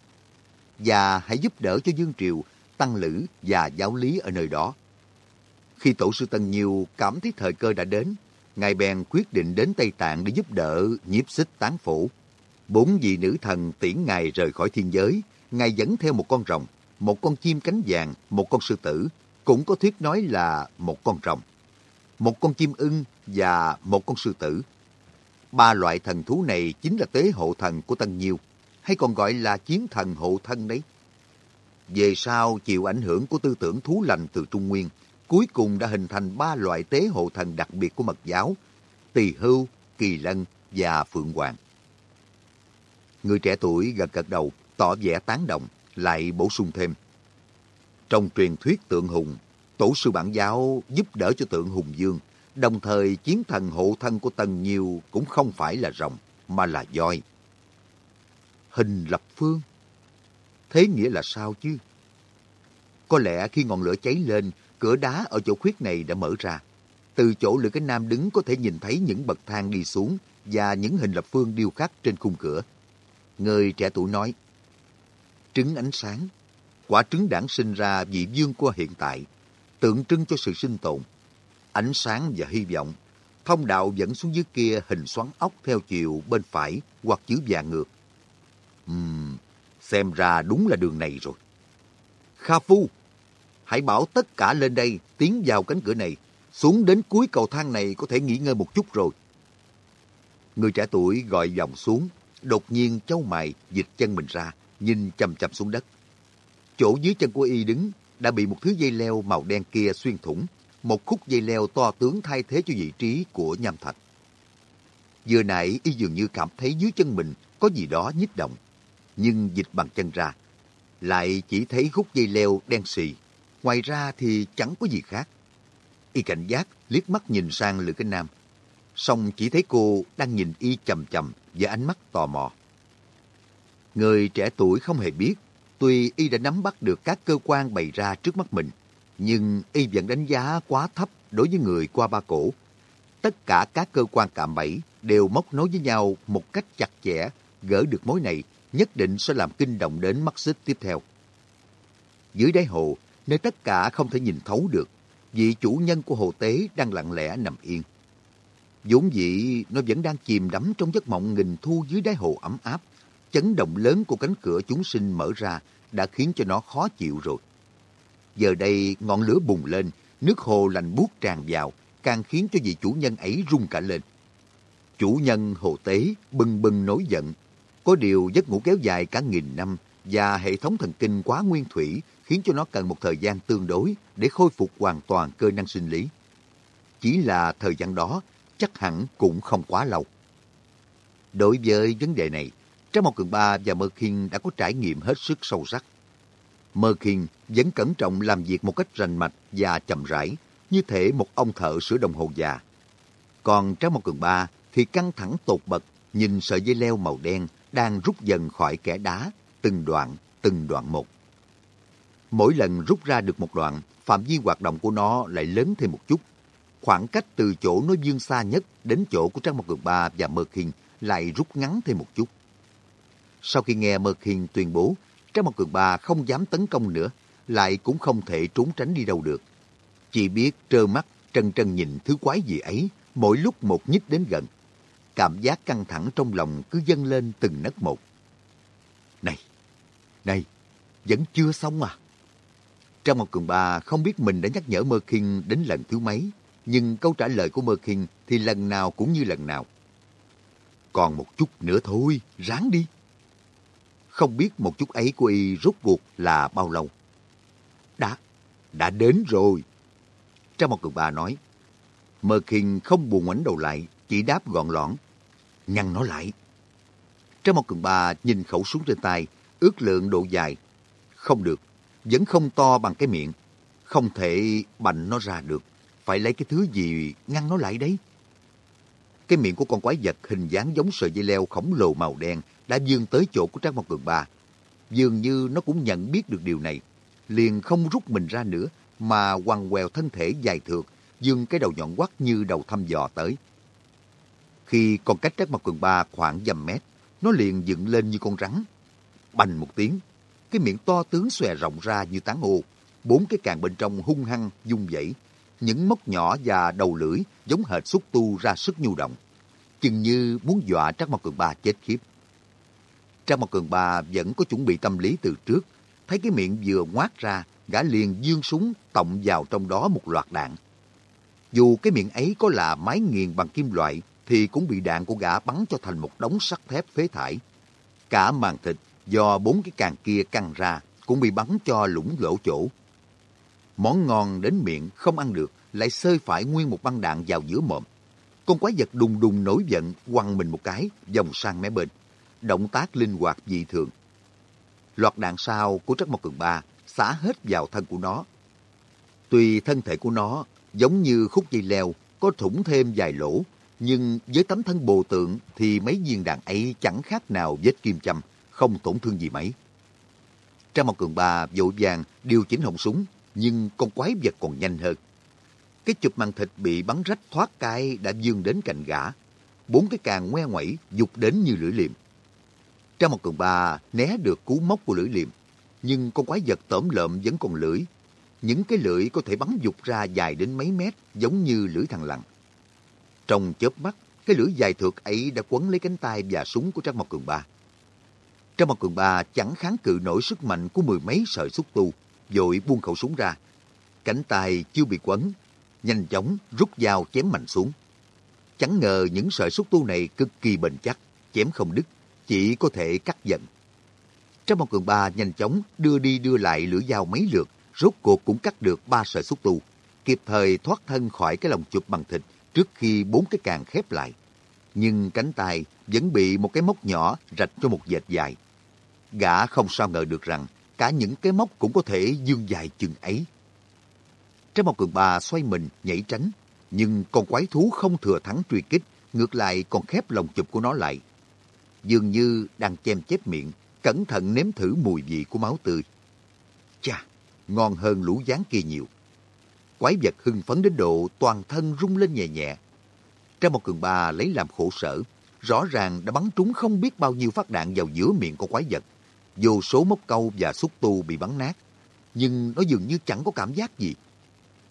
Và hãy giúp đỡ cho Dương Triều, tăng lữ và giáo lý ở nơi đó. Khi tổ sư Tân Nhiêu cảm thấy thời cơ đã đến, Ngài bèn quyết định đến Tây Tạng để giúp đỡ nhiếp xích tán phổ. Bốn vị nữ thần tiễn Ngài rời khỏi thiên giới, Ngài dẫn theo một con rồng, một con chim cánh vàng, một con sư tử, cũng có thuyết nói là một con rồng, một con chim ưng và một con sư tử. Ba loại thần thú này chính là tế hộ thần của Tân Nhiêu, hay còn gọi là chiến thần hộ thân đấy. Về sau chịu ảnh hưởng của tư tưởng thú lành từ Trung Nguyên, cuối cùng đã hình thành ba loại tế hộ thần đặc biệt của mật giáo, tỳ hưu, kỳ lân và phượng hoàng. Người trẻ tuổi gật gật đầu, tỏ vẻ tán động, lại bổ sung thêm. Trong truyền thuyết tượng hùng, tổ sư bản giáo giúp đỡ cho tượng hùng dương, đồng thời chiến thần hộ thân của Tần Nhiêu cũng không phải là rồng, mà là voi. Hình lập phương. Thế nghĩa là sao chứ? Có lẽ khi ngọn lửa cháy lên, cửa đá ở chỗ khuyết này đã mở ra. Từ chỗ Lữ Cái Nam đứng có thể nhìn thấy những bậc thang đi xuống và những hình lập phương điêu khắc trên khung cửa. Người trẻ tuổi nói, Trứng ánh sáng, quả trứng đản sinh ra vị dương của hiện tại, tượng trưng cho sự sinh tồn, ánh sáng và hy vọng. Thông đạo dẫn xuống dưới kia hình xoắn ốc theo chiều bên phải hoặc chữ vàng ngược. Uhm, xem ra đúng là đường này rồi. Kha Phu, hãy bảo tất cả lên đây tiến vào cánh cửa này. Xuống đến cuối cầu thang này có thể nghỉ ngơi một chút rồi. Người trẻ tuổi gọi dòng xuống, đột nhiên châu mày dịch chân mình ra, nhìn chầm chầm xuống đất. Chỗ dưới chân của y đứng đã bị một thứ dây leo màu đen kia xuyên thủng, một khúc dây leo to tướng thay thế cho vị trí của nham thạch. Vừa nãy y dường như cảm thấy dưới chân mình có gì đó nhích động, nhưng dịch bằng chân ra, lại chỉ thấy khúc dây leo đen xì, ngoài ra thì chẳng có gì khác. Y cảnh giác liếc mắt nhìn sang Lữ Kinh Nam, song chỉ thấy cô đang nhìn y chầm chầm với ánh mắt tò mò. Người trẻ tuổi không hề biết, tuy y đã nắm bắt được các cơ quan bày ra trước mắt mình, nhưng y vẫn đánh giá quá thấp đối với người qua ba cổ. Tất cả các cơ quan cạm bẫy đều móc nối với nhau một cách chặt chẽ, gỡ được mối này nhất định sẽ làm kinh động đến mắt xích tiếp theo. Dưới đáy hồ, nơi tất cả không thể nhìn thấu được, vị chủ nhân của hồ tế đang lặng lẽ nằm yên. vốn dĩ nó vẫn đang chìm đắm trong giấc mộng nghìn thu dưới đáy hồ ấm áp. Chấn động lớn của cánh cửa chúng sinh mở ra đã khiến cho nó khó chịu rồi. Giờ đây ngọn lửa bùng lên, nước hồ lạnh buốt tràn vào, càng khiến cho vị chủ nhân ấy rung cả lên. Chủ nhân hồ tế bừng bừng nổi giận. Có điều giấc ngủ kéo dài cả nghìn năm và hệ thống thần kinh quá nguyên thủy khiến cho nó cần một thời gian tương đối để khôi phục hoàn toàn cơ năng sinh lý. Chỉ là thời gian đó chắc hẳn cũng không quá lâu. Đối với vấn đề này, Trang một Cường Ba và Mơ Kinh đã có trải nghiệm hết sức sâu sắc. Mơ Kinh vẫn cẩn trọng làm việc một cách rành mạch và chậm rãi, như thể một ông thợ sửa đồng hồ già. Còn Trang một Cường Ba thì căng thẳng tột bật, nhìn sợi dây leo màu đen đang rút dần khỏi kẻ đá, từng đoạn, từng đoạn một. Mỗi lần rút ra được một đoạn, phạm vi hoạt động của nó lại lớn thêm một chút. Khoảng cách từ chỗ nó dương xa nhất đến chỗ của Trang Mộc Cường Ba và Mơ Kinh lại rút ngắn thêm một chút. Sau khi nghe Mơ Hiền tuyên bố, Trang Mộc Cường Ba không dám tấn công nữa, lại cũng không thể trốn tránh đi đâu được. Chỉ biết trơ mắt trân trân nhìn thứ quái gì ấy mỗi lúc một nhích đến gần. Cảm giác căng thẳng trong lòng cứ dâng lên từng nấc một. Này, này, vẫn chưa xong à? Trang Mộc Cường Ba không biết mình đã nhắc nhở Mơ Kinh đến lần thứ mấy, nhưng câu trả lời của Mơ Kinh thì lần nào cũng như lần nào. Còn một chút nữa thôi, ráng đi. Không biết một chút ấy của y rút cuộc là bao lâu. Đã, đã đến rồi. Trang một Cường bà nói. Mơ Kinh không buồn ngoảnh đầu lại, chỉ đáp gọn lõn. Nhăn nó lại. Trang một Cường bà nhìn khẩu súng trên tay, ước lượng độ dài. Không được, vẫn không to bằng cái miệng. Không thể bành nó ra được. Phải lấy cái thứ gì ngăn nó lại đấy. Cái miệng của con quái vật hình dáng giống sợi dây leo khổng lồ màu đen đã dương tới chỗ của Trang Mộc Cường Ba. Dường như nó cũng nhận biết được điều này. Liền không rút mình ra nữa mà quằn quèo thân thể dài thượt, dương cái đầu nhọn quắt như đầu thăm dò tới. Khi còn cách Trang Mộc Cường Ba khoảng dầm mét, nó liền dựng lên như con rắn. Bành một tiếng, cái miệng to tướng xòe rộng ra như tán ô, bốn cái càng bên trong hung hăng, dung dẫy, Những móc nhỏ và đầu lưỡi giống hệt xúc tu ra sức nhu động. Chừng như muốn dọa Trác Mộc Cường Ba chết khiếp. Trang Mộc Cường Ba vẫn có chuẩn bị tâm lý từ trước. Thấy cái miệng vừa ngoát ra, gã liền dương súng tọng vào trong đó một loạt đạn. Dù cái miệng ấy có là máy nghiền bằng kim loại, thì cũng bị đạn của gã bắn cho thành một đống sắt thép phế thải. Cả màn thịt do bốn cái càng kia căng ra cũng bị bắn cho lũng lỗ chỗ. Món ngon đến miệng không ăn được, lại sơi phải nguyên một băng đạn vào giữa mồm. Con quái vật đùng đùng nổi giận, quăng mình một cái, vòng sang mé bên. Động tác linh hoạt dị thường. Loạt đạn sau của Trắc Mộc Cường Ba xả hết vào thân của nó. Tuy thân thể của nó giống như khúc dây leo, có thủng thêm vài lỗ, nhưng với tấm thân bồ tượng thì mấy viên đạn ấy chẳng khác nào vết kim châm, không tổn thương gì mấy. Trang Mộc Cường Ba vội vàng điều chỉnh họng súng, nhưng con quái vật còn nhanh hơn. Cái chụp màn thịt bị bắn rách thoát cái đã dương đến cạnh gã. Bốn cái càng ngoe ngoẩy dục đến như lưỡi liềm. Trang một Cường Ba né được cú móc của lưỡi liềm, nhưng con quái vật tổm lợm vẫn còn lưỡi. Những cái lưỡi có thể bắn dục ra dài đến mấy mét giống như lưỡi thằng lằn. Trong chớp mắt, cái lưỡi dài thượt ấy đã quấn lấy cánh tay và súng của Trang Mộc Cường Ba. Trang Mộc Cường Ba chẳng kháng cự nổi sức mạnh của mười mấy sợi xúc tu, vội buông khẩu súng ra. Cánh tay chưa bị quấn, nhanh chóng rút dao chém mạnh xuống. Chẳng ngờ những sợi xúc tu này cực kỳ bền chắc, chém không đứt, chỉ có thể cắt giận. Trang Mộc Cường Ba nhanh chóng đưa đi đưa lại lưỡi dao mấy lượt, rốt cuộc cũng cắt được ba sợi xúc tu, kịp thời thoát thân khỏi cái lồng chụp bằng thịt trước khi bốn cái càng khép lại. Nhưng cánh tay vẫn bị một cái móc nhỏ rạch cho một dệt dài. Gã không sao ngờ được rằng cả những cái móc cũng có thể dương dài chừng ấy. Trái Mộc Cường Ba xoay mình, nhảy tránh, nhưng con quái thú không thừa thắng truy kích, ngược lại còn khép lồng chụp của nó lại. Dường như đang chém chép miệng, cẩn thận nếm thử mùi vị của máu tươi. Chà, ngon hơn lũ gián kia nhiều. Quái vật hưng phấn đến độ toàn thân rung lên nhẹ nhẹ. Trang một Cường Ba lấy làm khổ sở, rõ ràng đã bắn trúng không biết bao nhiêu phát đạn vào giữa miệng của quái vật. Vô số móc câu và xúc tu bị bắn nát, nhưng nó dường như chẳng có cảm giác gì.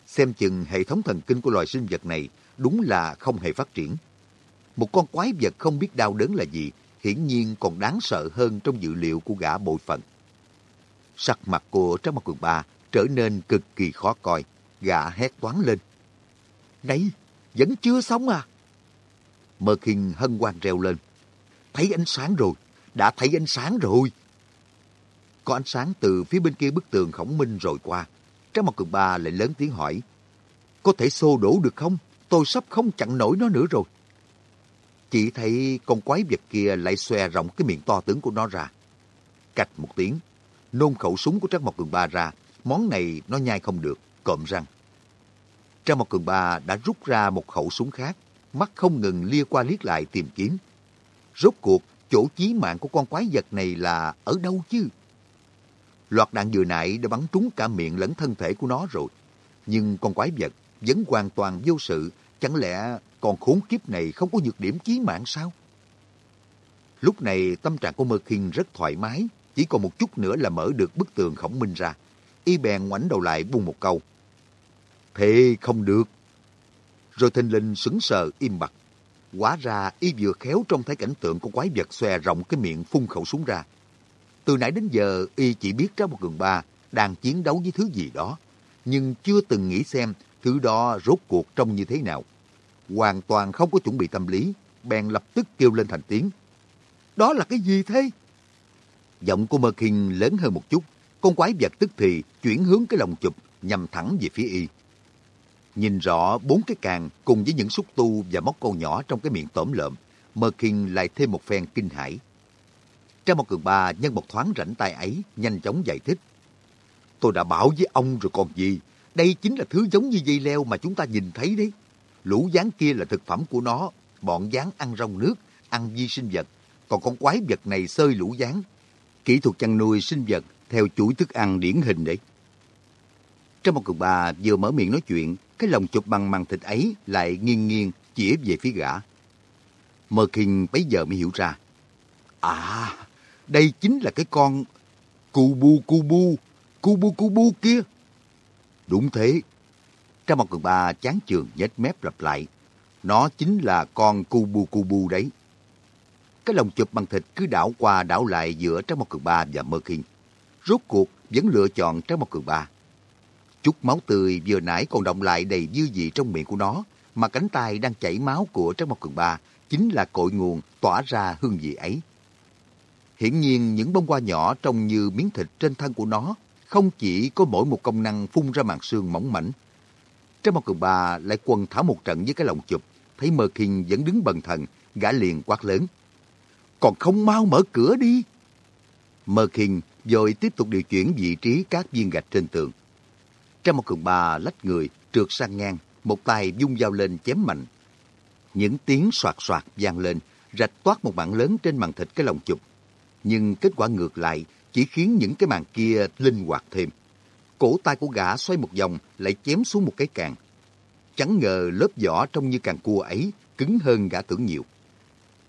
Xem chừng hệ thống thần kinh của loài sinh vật này đúng là không hề phát triển. Một con quái vật không biết đau đớn là gì, hiển nhiên còn đáng sợ hơn trong dự liệu của gã bội phận. Sắc mặt của Trác Mặt Quần Ba trở nên cực kỳ khó coi, gã hét toán lên. Này, vẫn chưa xong à? Mơ Kinh hân hoan reo lên. Thấy ánh sáng rồi, đã thấy ánh sáng rồi. Có ánh sáng từ phía bên kia bức tường khổng minh rồi qua. Trác mặt Quần ba lại lớn tiếng hỏi. Có thể xô đổ được không? Tôi sắp không chặn nổi nó nữa rồi. Chỉ thấy con quái vật kia lại xòe rộng cái miệng to tướng của nó ra. Cạch một tiếng, nôn khẩu súng của Trác Mộc Cường Ba ra. Món này nó nhai không được, cộm răng. Trác Mộc Cường Ba đã rút ra một khẩu súng khác, mắt không ngừng lia qua liếc lại tìm kiếm. Rốt cuộc, chỗ chí mạng của con quái vật này là ở đâu chứ? Loạt đạn vừa nãy đã bắn trúng cả miệng lẫn thân thể của nó rồi. Nhưng con quái vật vẫn hoàn toàn vô sự. Chẳng lẽ còn khốn kiếp này không có nhược điểm chí mạng sao? Lúc này tâm trạng của Mơ Kinh rất thoải mái. Chỉ còn một chút nữa là mở được bức tường khổng minh ra. Y bèn ngoảnh đầu lại buông một câu. Thế không được. Rồi thình linh sững sờ im bặt. Quá ra y vừa khéo trong thấy cảnh tượng của quái vật xòe rộng cái miệng phun khẩu súng ra. Từ nãy đến giờ y chỉ biết ra một cường ba đang chiến đấu với thứ gì đó, nhưng chưa từng nghĩ xem thứ đó rốt cuộc trông như thế nào. Hoàn toàn không có chuẩn bị tâm lý, bèn lập tức kêu lên thành tiếng. Đó là cái gì thế? Giọng của Mơ Kinh lớn hơn một chút, con quái vật tức thì chuyển hướng cái lồng chụp nhằm thẳng về phía y. Nhìn rõ bốn cái càng cùng với những xúc tu và móc câu nhỏ trong cái miệng tổm lợm, Mơ Kinh lại thêm một phen kinh hãi. Trang một cường ba nhân một thoáng rảnh tay ấy, nhanh chóng giải thích. Tôi đã bảo với ông rồi còn gì, đây chính là thứ giống như dây leo mà chúng ta nhìn thấy đấy. Lũ gián kia là thực phẩm của nó, bọn gián ăn rong nước, ăn vi sinh vật, còn con quái vật này sơi lũ gián. Kỹ thuật chăn nuôi sinh vật theo chuỗi thức ăn điển hình đấy. Trong một cường bà vừa mở miệng nói chuyện, cái lồng chụp bằng màng thịt ấy lại nghiêng nghiêng chỉ về phía gã. Mơ Kinh bấy giờ mới hiểu ra. À, đây chính là cái con Kubu bu Kubu bu kia. Đúng thế. Trong một cường ba chán trường nhếch mép lặp lại. Nó chính là con Kubu Kubu đấy. Cái lồng chụp bằng thịt cứ đảo qua đảo lại giữa Trang một cường ba và Mơ Kinh. Rốt cuộc vẫn lựa chọn Trang một cường ba. Chút máu tươi vừa nãy còn động lại đầy dư vị trong miệng của nó, mà cánh tay đang chảy máu của Trang một cường ba chính là cội nguồn tỏa ra hương vị ấy. Hiển nhiên những bông hoa nhỏ trông như miếng thịt trên thân của nó không chỉ có mỗi một công năng phun ra màn xương mỏng mảnh. Trang một cường ba lại quần thảo một trận với cái lồng chụp, thấy Mơ Kinh vẫn đứng bần thần, gã liền quát lớn. Còn không mau mở cửa đi! Mơ Kinh rồi tiếp tục điều chuyển vị trí các viên gạch trên tường. Trang một cường ba lách người, trượt sang ngang, một tay dung dao lên chém mạnh. Những tiếng soạt soạt vang lên, rạch toát một mảng lớn trên màn thịt cái lồng chụp. Nhưng kết quả ngược lại chỉ khiến những cái màn kia linh hoạt thêm. Cổ tay của gã xoay một vòng lại chém xuống một cái càng. Chẳng ngờ lớp vỏ trông như càng cua ấy cứng hơn gã tưởng nhiều.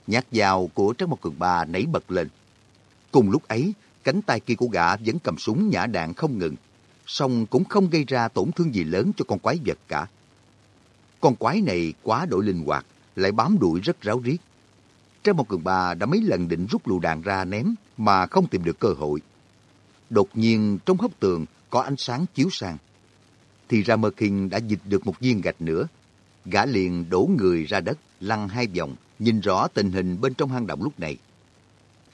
Nhát dao của Trác Mộc Cường Ba nảy bật lên. Cùng lúc ấy, cánh tay kia của gã vẫn cầm súng nhả đạn không ngừng, song cũng không gây ra tổn thương gì lớn cho con quái vật cả. Con quái này quá đổi linh hoạt, lại bám đuổi rất ráo riết. Trang Mộc cường ba đã mấy lần định rút lựu đạn ra ném mà không tìm được cơ hội. Đột nhiên trong hốc tường có ánh sáng chiếu sang. Thì ra Mơ Kinh đã dịch được một viên gạch nữa. Gã liền đổ người ra đất, lăn hai vòng, nhìn rõ tình hình bên trong hang động lúc này.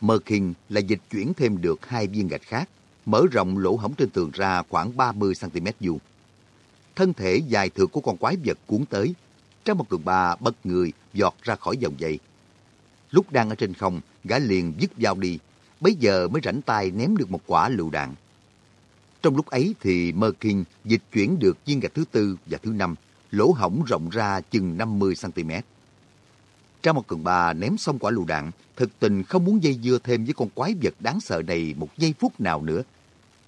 Mơ Kinh là dịch chuyển thêm được hai viên gạch khác, mở rộng lỗ hổng trên tường ra khoảng 30cm vuông. Thân thể dài thượt của con quái vật cuốn tới, trong một cường ba bật người giọt ra khỏi dòng dây. Lúc đang ở trên không, gã liền dứt dao đi, bấy giờ mới rảnh tay ném được một quả lựu đạn. Trong lúc ấy thì Merkin Kinh dịch chuyển được viên gạch thứ tư và thứ năm, lỗ hổng rộng ra chừng 50cm. Trang một cường bà ném xong quả lựu đạn, thực tình không muốn dây dưa thêm với con quái vật đáng sợ này một giây phút nào nữa.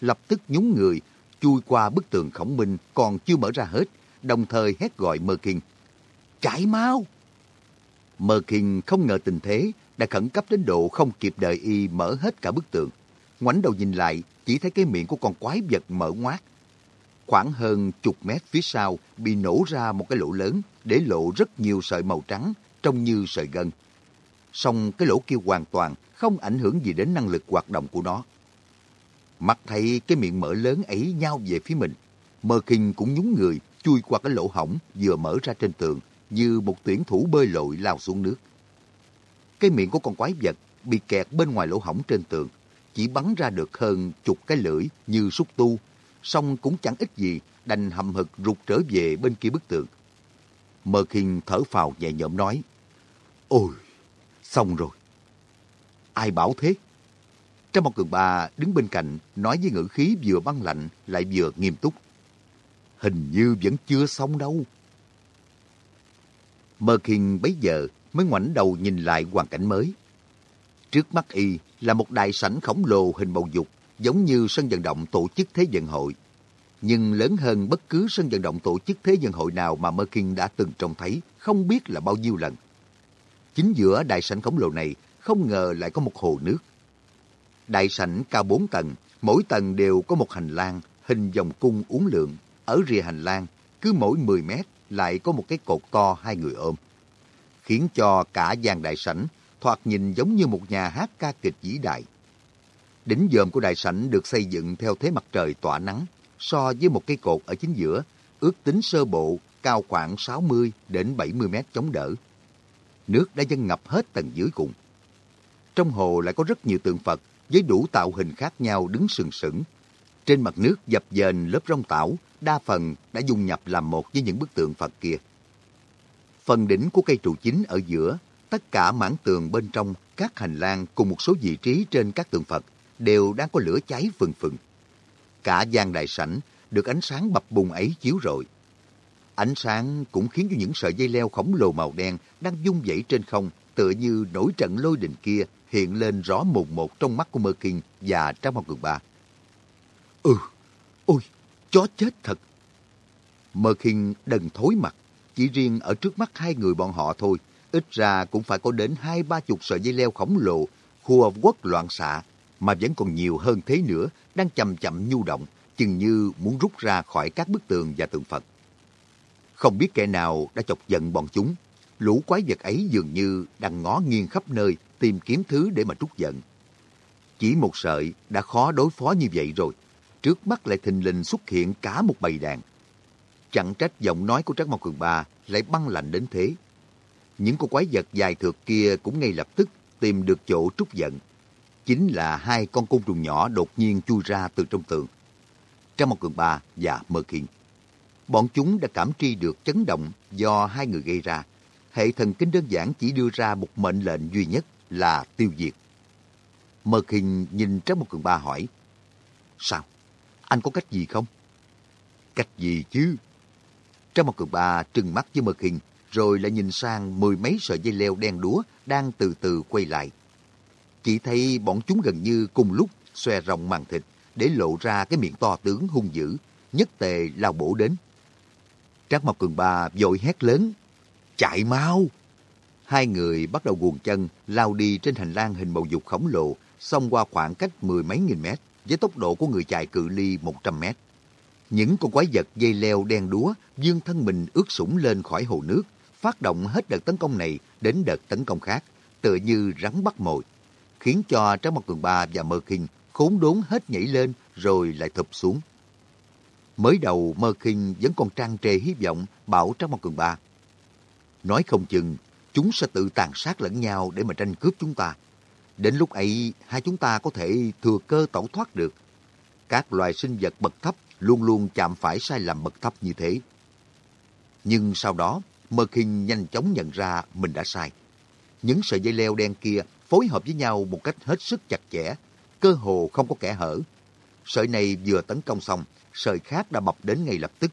Lập tức nhúng người, chui qua bức tường khổng minh còn chưa mở ra hết, đồng thời hét gọi Merkin. Kinh. Chạy mau! Merkin Kinh không ngờ tình thế đã khẩn cấp đến độ không kịp đợi y mở hết cả bức tường. Ngoảnh đầu nhìn lại, chỉ thấy cái miệng của con quái vật mở ngoác. Khoảng hơn chục mét phía sau bị nổ ra một cái lỗ lớn để lộ rất nhiều sợi màu trắng trông như sợi gân. Song cái lỗ kia hoàn toàn không ảnh hưởng gì đến năng lực hoạt động của nó. Mặt thấy cái miệng mở lớn ấy nhau về phía mình. Mơ Kinh cũng nhún người, chui qua cái lỗ hổng vừa mở ra trên tường, như một tuyển thủ bơi lội lao xuống nước. Cái miệng của con quái vật bị kẹt bên ngoài lỗ hổng trên tường, chỉ bắn ra được hơn chục cái lưỡi như xúc tu, song cũng chẳng ít gì, đành hầm hực rụt trở về bên kia bức tường. Mơ Kinh thở phào nhẹ nhõm nói, Ôi, xong rồi. Ai bảo thế? Trong một cường bà đứng bên cạnh nói với ngữ khí vừa băng lạnh lại vừa nghiêm túc. Hình như vẫn chưa xong đâu. Mơ Kinh bấy giờ mới ngoảnh đầu nhìn lại hoàn cảnh mới. Trước mắt y là một đại sảnh khổng lồ hình bầu dục, giống như sân vận động tổ chức Thế vận hội. Nhưng lớn hơn bất cứ sân vận động tổ chức Thế vận hội nào mà Merkin đã từng trông thấy, không biết là bao nhiêu lần. Chính giữa đại sảnh khổng lồ này không ngờ lại có một hồ nước. Đại sảnh cao 4 tầng, mỗi tầng đều có một hành lang hình vòng cung uốn lượn. Ở rìa hành lang, cứ mỗi 10 mét lại có một cái cột to hai người ôm. Khiến cho cả gian đại sảnh thoạt nhìn giống như một nhà hát ca kịch vĩ đại. Đỉnh dòm của đại sảnh được xây dựng theo thế mặt trời tỏa nắng, so với một cây cột ở chính giữa, ước tính sơ bộ cao khoảng 60 đến 70 mét chống đỡ. Nước đã dâng ngập hết tầng dưới cùng. Trong hồ lại có rất nhiều tượng Phật với đủ tạo hình khác nhau đứng sừng sững. Trên mặt nước dập dềnh lớp rong tảo, đa phần đã dung nhập làm một với những bức tượng Phật kia. Phần đỉnh của cây trụ chính ở giữa, tất cả mảng tường bên trong, các hành lang cùng một số vị trí trên các tượng Phật đều đang có lửa cháy phừng phừng. Cả gian đại sảnh được ánh sáng bập bùng ấy chiếu rọi. Ánh sáng cũng khiến cho những sợi dây leo khổng lồ màu đen đang dung dẫy trên không tựa như nổi trận lôi đình kia hiện lên rõ mồn một trong mắt của Mơ Kinh và Trang Mong Cường Ba. Ừ, ôi, chó chết thật. Mơ Kinh đần thối mặt, chỉ riêng ở trước mắt hai người bọn họ thôi, ít ra cũng phải có đến hai ba chục sợi dây leo khổng lồ, khua quất loạn xạ, mà vẫn còn nhiều hơn thế nữa, đang chậm chậm nhu động, chừng như muốn rút ra khỏi các bức tường và tượng Phật. Không biết kẻ nào đã chọc giận bọn chúng, lũ quái vật ấy dường như đang ngó nghiêng khắp nơi tìm kiếm thứ để mà trút giận. Chỉ một sợi đã khó đối phó như vậy rồi, trước mắt lại thình lình xuất hiện cả một bầy đàn. Chẳng trách giọng nói của Trác Mộc Cường Ba lại băng lạnh đến thế. Những con quái vật dài thượt kia cũng ngay lập tức tìm được chỗ trút giận. Chính là hai con côn trùng nhỏ đột nhiên chui ra từ trong tường. Trác Mộc Cường Ba và Mơ Kiên. Bọn chúng đã cảm tri được chấn động do hai người gây ra. Hệ thần kinh đơn giản chỉ đưa ra một mệnh lệnh duy nhất là tiêu diệt. Mơ Kinh nhìn Trác Mộc Cường Ba hỏi, Sao? Anh có cách gì không? Cách gì chứ? Trong một Cường Ba trừng mắt với mực hình, rồi lại nhìn sang mười mấy sợi dây leo đen đúa đang từ từ quay lại. Chỉ thấy bọn chúng gần như cùng lúc xòe rộng màn thịt để lộ ra cái miệng to tướng hung dữ, nhất tề lao bổ đến. Trác Mộc Cường Ba vội hét lớn, chạy mau! Hai người bắt đầu guồng chân, lao đi trên hành lang hình bầu dục khổng lồ, xông qua khoảng cách mười mấy nghìn mét, với tốc độ của người chạy cự ly 100 mét. Những con quái vật dây leo đen đúa dương thân mình ướt sũng lên khỏi hồ nước, phát động hết đợt tấn công này đến đợt tấn công khác, tựa như rắn bắt mồi, khiến cho Trái Mặt Cường Ba và Mơ Kinh khốn đốn hết nhảy lên rồi lại thụp xuống. Mới đầu Mơ Kinh vẫn còn trang trề hy vọng bảo Trái Mặt Cường Ba. Nói không chừng chúng sẽ tự tàn sát lẫn nhau để mà tranh cướp chúng ta. Đến lúc ấy, hai chúng ta có thể thừa cơ tẩu thoát được. Các loài sinh vật bậc thấp luôn luôn chạm phải sai lầm bậc thấp như thế. Nhưng sau đó, Mơ Kinh nhanh chóng nhận ra mình đã sai. Những sợi dây leo đen kia phối hợp với nhau một cách hết sức chặt chẽ, cơ hồ không có kẻ hở. Sợi này vừa tấn công xong, sợi khác đã bập đến ngay lập tức.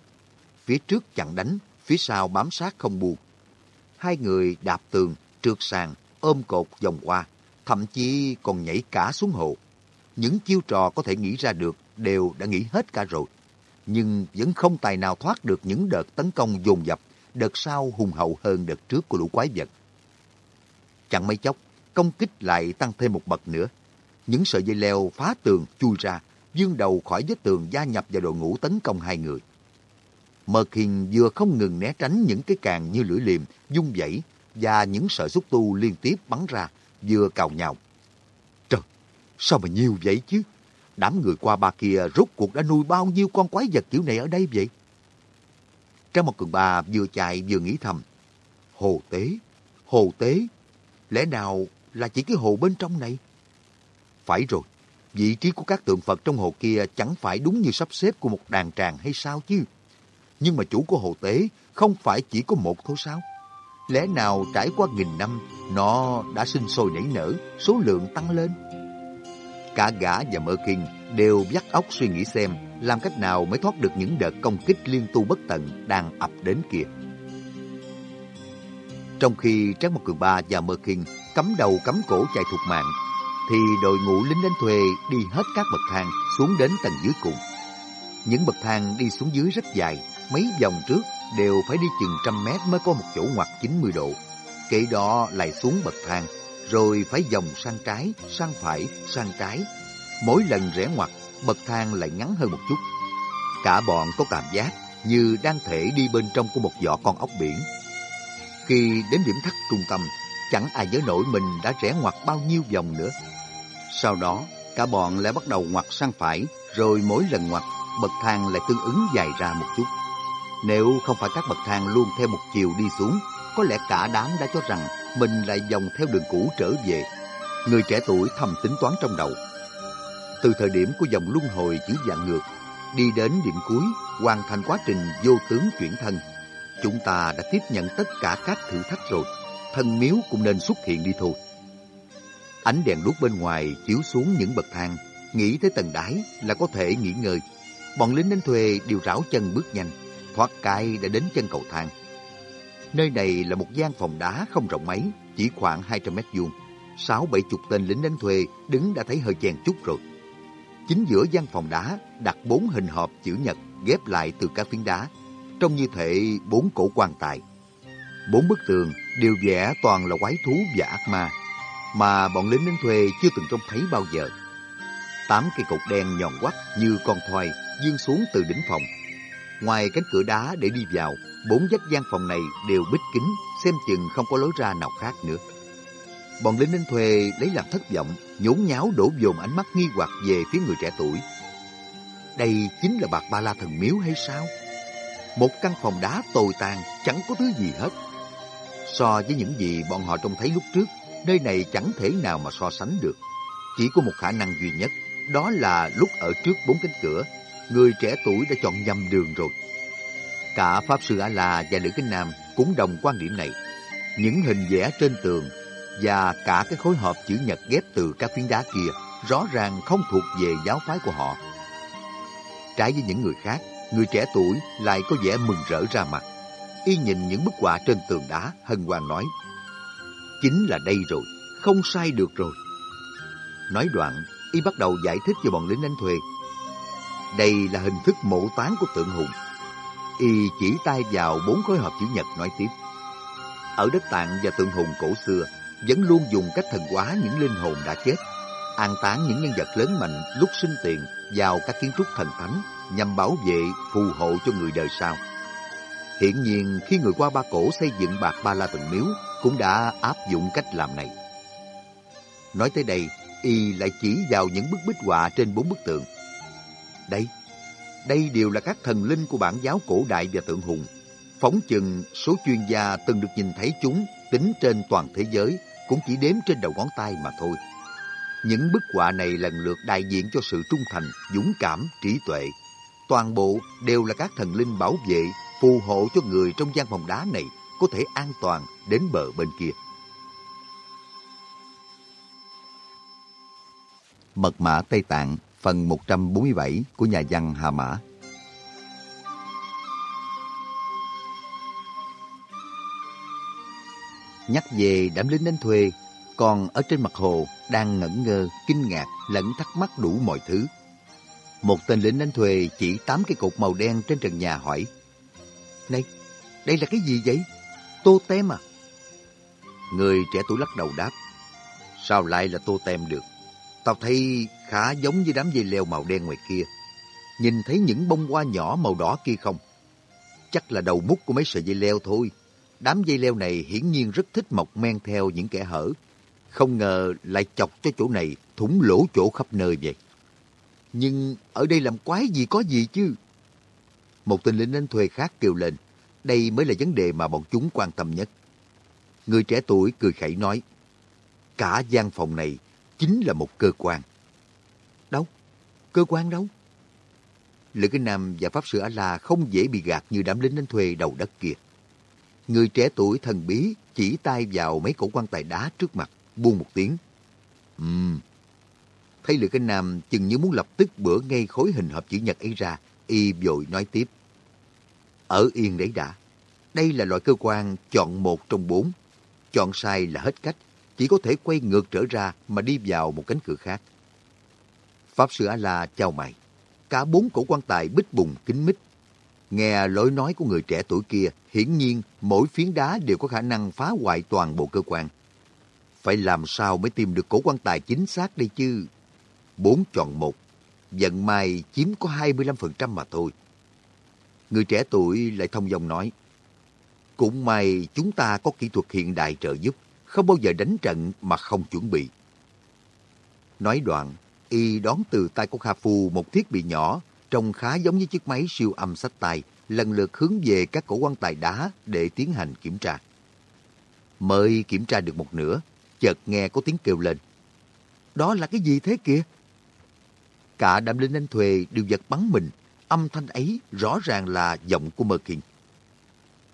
Phía trước chặn đánh, phía sau bám sát không buông hai người đạp tường, trượt sàn, ôm cột vòng qua, thậm chí còn nhảy cả xuống hồ. Những chiêu trò có thể nghĩ ra được đều đã nghĩ hết cả rồi. Nhưng vẫn không tài nào thoát được những đợt tấn công dồn dập, đợt sau hùng hậu hơn đợt trước của lũ quái vật. Chẳng mấy chốc, công kích lại tăng thêm một bậc nữa. Những sợi dây leo phá tường chui ra, dương đầu khỏi vết tường gia nhập vào đội ngũ tấn công hai người. Mơ hiền vừa không ngừng né tránh những cái càng như lưỡi liềm, dung dãy và những sợi xúc tu liên tiếp bắn ra, vừa cào nhào. Trời, sao mà nhiều vậy chứ? Đám người qua ba kia rốt cuộc đã nuôi bao nhiêu con quái vật kiểu này ở đây vậy? Trong một cường ba vừa chạy vừa nghĩ thầm. Hồ tế, hồ tế, lẽ nào là chỉ cái hồ bên trong này? Phải rồi, vị trí của các tượng Phật trong hồ kia chẳng phải đúng như sắp xếp của một đàn tràng hay sao chứ? Nhưng mà chủ của hồ tế không phải chỉ có một thôi sao? Lẽ nào trải qua nghìn năm, nó đã sinh sôi nảy nở, số lượng tăng lên? Cả gã và mơ kinh đều dắt óc suy nghĩ xem làm cách nào mới thoát được những đợt công kích liên tu bất tận đang ập đến kia. Trong khi Trác Mộc Cường Ba và Mơ Kinh cắm đầu cắm cổ chạy thục mạng, thì đội ngũ lính đánh thuê đi hết các bậc thang xuống đến tầng dưới cùng. Những bậc thang đi xuống dưới rất dài, mấy vòng trước đều phải đi chừng trăm mét mới có một chỗ ngoặt 90 độ. Kể đó lại xuống bậc thang, rồi phải vòng sang trái, sang phải, sang trái. Mỗi lần rẽ ngoặt, bậc thang lại ngắn hơn một chút. Cả bọn có cảm giác như đang thể đi bên trong của một giỏ con ốc biển. Khi đến điểm thắt trung tâm, chẳng ai nhớ nổi mình đã rẽ ngoặt bao nhiêu vòng nữa. Sau đó, cả bọn lại bắt đầu ngoặt sang phải, rồi mỗi lần ngoặt, bậc thang lại tương ứng dài ra một chút. Nếu không phải các bậc thang luôn theo một chiều đi xuống, có lẽ cả đám đã cho rằng mình lại dòng theo đường cũ trở về. Người trẻ tuổi thầm tính toán trong đầu. Từ thời điểm của dòng luân hồi chữ dạng ngược, đi đến điểm cuối, hoàn thành quá trình vô tướng chuyển thân. Chúng ta đã tiếp nhận tất cả các thử thách rồi, thân miếu cũng nên xuất hiện đi thôi. Ánh đèn đuốc bên ngoài chiếu xuống những bậc thang, nghĩ tới tầng đáy là có thể nghỉ ngơi. Bọn lính đánh thuê đều rảo chân bước nhanh, thoát cai đã đến chân cầu thang. Nơi này là một gian phòng đá không rộng mấy, chỉ khoảng 200 mét vuông. Sáu bảy chục tên lính đánh thuê đứng đã thấy hơi chèn chút rồi. Chính giữa gian phòng đá đặt bốn hình hộp chữ nhật ghép lại từ các phiến đá, trông như thể bốn cổ quan tài. Bốn bức tường đều vẽ toàn là quái thú và ác ma, mà bọn lính đánh thuê chưa từng trông thấy bao giờ. Tám cây cột đen nhọn quắt như con thoi dương xuống từ đỉnh phòng. Ngoài cánh cửa đá để đi vào, bốn vách gian phòng này đều bích kính, xem chừng không có lối ra nào khác nữa. Bọn lính đánh thuê lấy làm thất vọng, nhốn nháo đổ dồn ánh mắt nghi hoặc về phía người trẻ tuổi. Đây chính là bạc ba la thần miếu hay sao? Một căn phòng đá tồi tàn, chẳng có thứ gì hết. So với những gì bọn họ trông thấy lúc trước, nơi này chẳng thể nào mà so sánh được. Chỉ có một khả năng duy nhất, đó là lúc ở trước bốn cánh cửa, người trẻ tuổi đã chọn nhầm đường rồi. Cả Pháp Sư A-La và Lữ Kinh Nam cũng đồng quan điểm này. Những hình vẽ trên tường và cả cái khối hộp chữ nhật ghép từ các phiến đá kia rõ ràng không thuộc về giáo phái của họ. Trái với những người khác, người trẻ tuổi lại có vẻ mừng rỡ ra mặt. Y nhìn những bức họa trên tường đá, hân hoan nói, Chính là đây rồi, không sai được rồi. Nói đoạn, Y bắt đầu giải thích cho bọn lính đánh thuê. Đây là hình thức mộ tán của tượng hùng. Y chỉ tay vào bốn khối hộp chữ nhật nói tiếp. Ở đất tạng và tượng hùng cổ xưa, vẫn luôn dùng cách thần hóa những linh hồn đã chết, an táng những nhân vật lớn mạnh lúc sinh tiền vào các kiến trúc thần thánh nhằm bảo vệ, phù hộ cho người đời sau. Hiện nhiên, khi người qua Ba Cổ xây dựng Bạc Ba La Thần Miếu cũng đã áp dụng cách làm này. Nói tới đây, y lại chỉ vào những bức bích họa trên bốn bức tượng. Đây, đây đều là các thần linh của bản giáo cổ đại và tượng hùng. Phóng chừng số chuyên gia từng được nhìn thấy chúng tính trên toàn thế giới cũng chỉ đếm trên đầu ngón tay mà thôi. Những bức họa này lần lượt đại diện cho sự trung thành, dũng cảm, trí tuệ. Toàn bộ đều là các thần linh bảo vệ, phù hộ cho người trong gian phòng đá này có thể an toàn đến bờ bên kia. Mật mã Tây Tạng phần 147 của nhà văn Hà Mã Nhắc về đám lính đánh thuê, còn ở trên mặt hồ đang ngẩn ngơ, kinh ngạc, lẫn thắc mắc đủ mọi thứ. Một tên lính đánh thuê chỉ tám cái cột màu đen trên trần nhà hỏi. Này, đây là cái gì vậy? Tô tem à? Người trẻ tuổi lắc đầu đáp. Sao lại là tô tem được? Tao thấy khá giống như đám dây leo màu đen ngoài kia. Nhìn thấy những bông hoa nhỏ màu đỏ kia không? Chắc là đầu mút của mấy sợi dây leo thôi. Đám dây leo này hiển nhiên rất thích mọc men theo những kẻ hở. Không ngờ lại chọc cho chỗ này thủng lỗ chỗ khắp nơi vậy. Nhưng ở đây làm quái gì có gì chứ? Một tên lính đánh thuê khác kêu lên. Đây mới là vấn đề mà bọn chúng quan tâm nhất. Người trẻ tuổi cười khẩy nói. Cả gian phòng này chính là một cơ quan. Đâu? Cơ quan đâu? Lữ Kinh Nam và Pháp Sư A-La không dễ bị gạt như đám lính đánh thuê đầu đất kia. Người trẻ tuổi thần bí chỉ tay vào mấy cổ quan tài đá trước mặt, buông một tiếng. Ừm. Thấy Lữ Kinh Nam chừng như muốn lập tức bữa ngay khối hình hộp chữ nhật ấy ra, y vội nói tiếp. Ở yên đấy đã. Đây là loại cơ quan chọn một trong bốn. Chọn sai là hết cách, chỉ có thể quay ngược trở ra mà đi vào một cánh cửa khác. Pháp Sư A-La chào mày. Cả bốn cổ quan tài bích bùng kính mít. Nghe lối nói của người trẻ tuổi kia, hiển nhiên mỗi phiến đá đều có khả năng phá hoại toàn bộ cơ quan. Phải làm sao mới tìm được cổ quan tài chính xác đây chứ? Bốn chọn một. Vận may chiếm có 25% mà thôi. Người trẻ tuổi lại thông dòng nói. Cũng may chúng ta có kỹ thuật hiện đại trợ giúp, không bao giờ đánh trận mà không chuẩn bị. Nói đoạn, y đón từ tay của Kha Phu một thiết bị nhỏ, trông khá giống như chiếc máy siêu âm sách tay, lần lượt hướng về các cổ quan tài đá để tiến hành kiểm tra. Mới kiểm tra được một nửa, chợt nghe có tiếng kêu lên. Đó là cái gì thế kìa? Cả đám linh anh thuê đều giật bắn mình, âm thanh ấy rõ ràng là giọng của Mơ Kinh.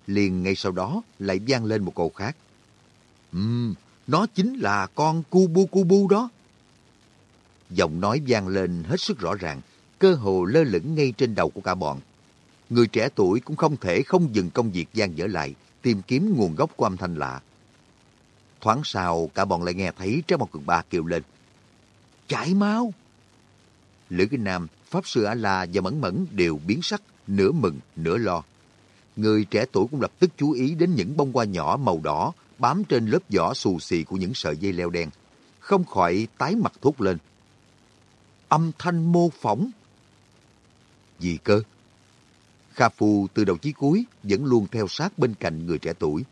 Liền ngay sau đó lại vang lên một câu khác. Ừm, nó chính là con Kubu Kubu đó. Giọng nói vang lên hết sức rõ ràng, cơ hồ lơ lửng ngay trên đầu của cả bọn. Người trẻ tuổi cũng không thể không dừng công việc gian dở lại, tìm kiếm nguồn gốc của âm thanh lạ. Thoáng sau, cả bọn lại nghe thấy Trái một cực Ba kêu lên. Chạy mau! Lữ Kinh Nam, Pháp Sư A-La và Mẫn Mẫn đều biến sắc, nửa mừng, nửa lo. Người trẻ tuổi cũng lập tức chú ý đến những bông hoa nhỏ màu đỏ bám trên lớp vỏ xù xì của những sợi dây leo đen. Không khỏi tái mặt thốt lên. Âm thanh mô phỏng. Gì cơ? Kha Phu từ đầu chí cuối vẫn luôn theo sát bên cạnh người trẻ tuổi.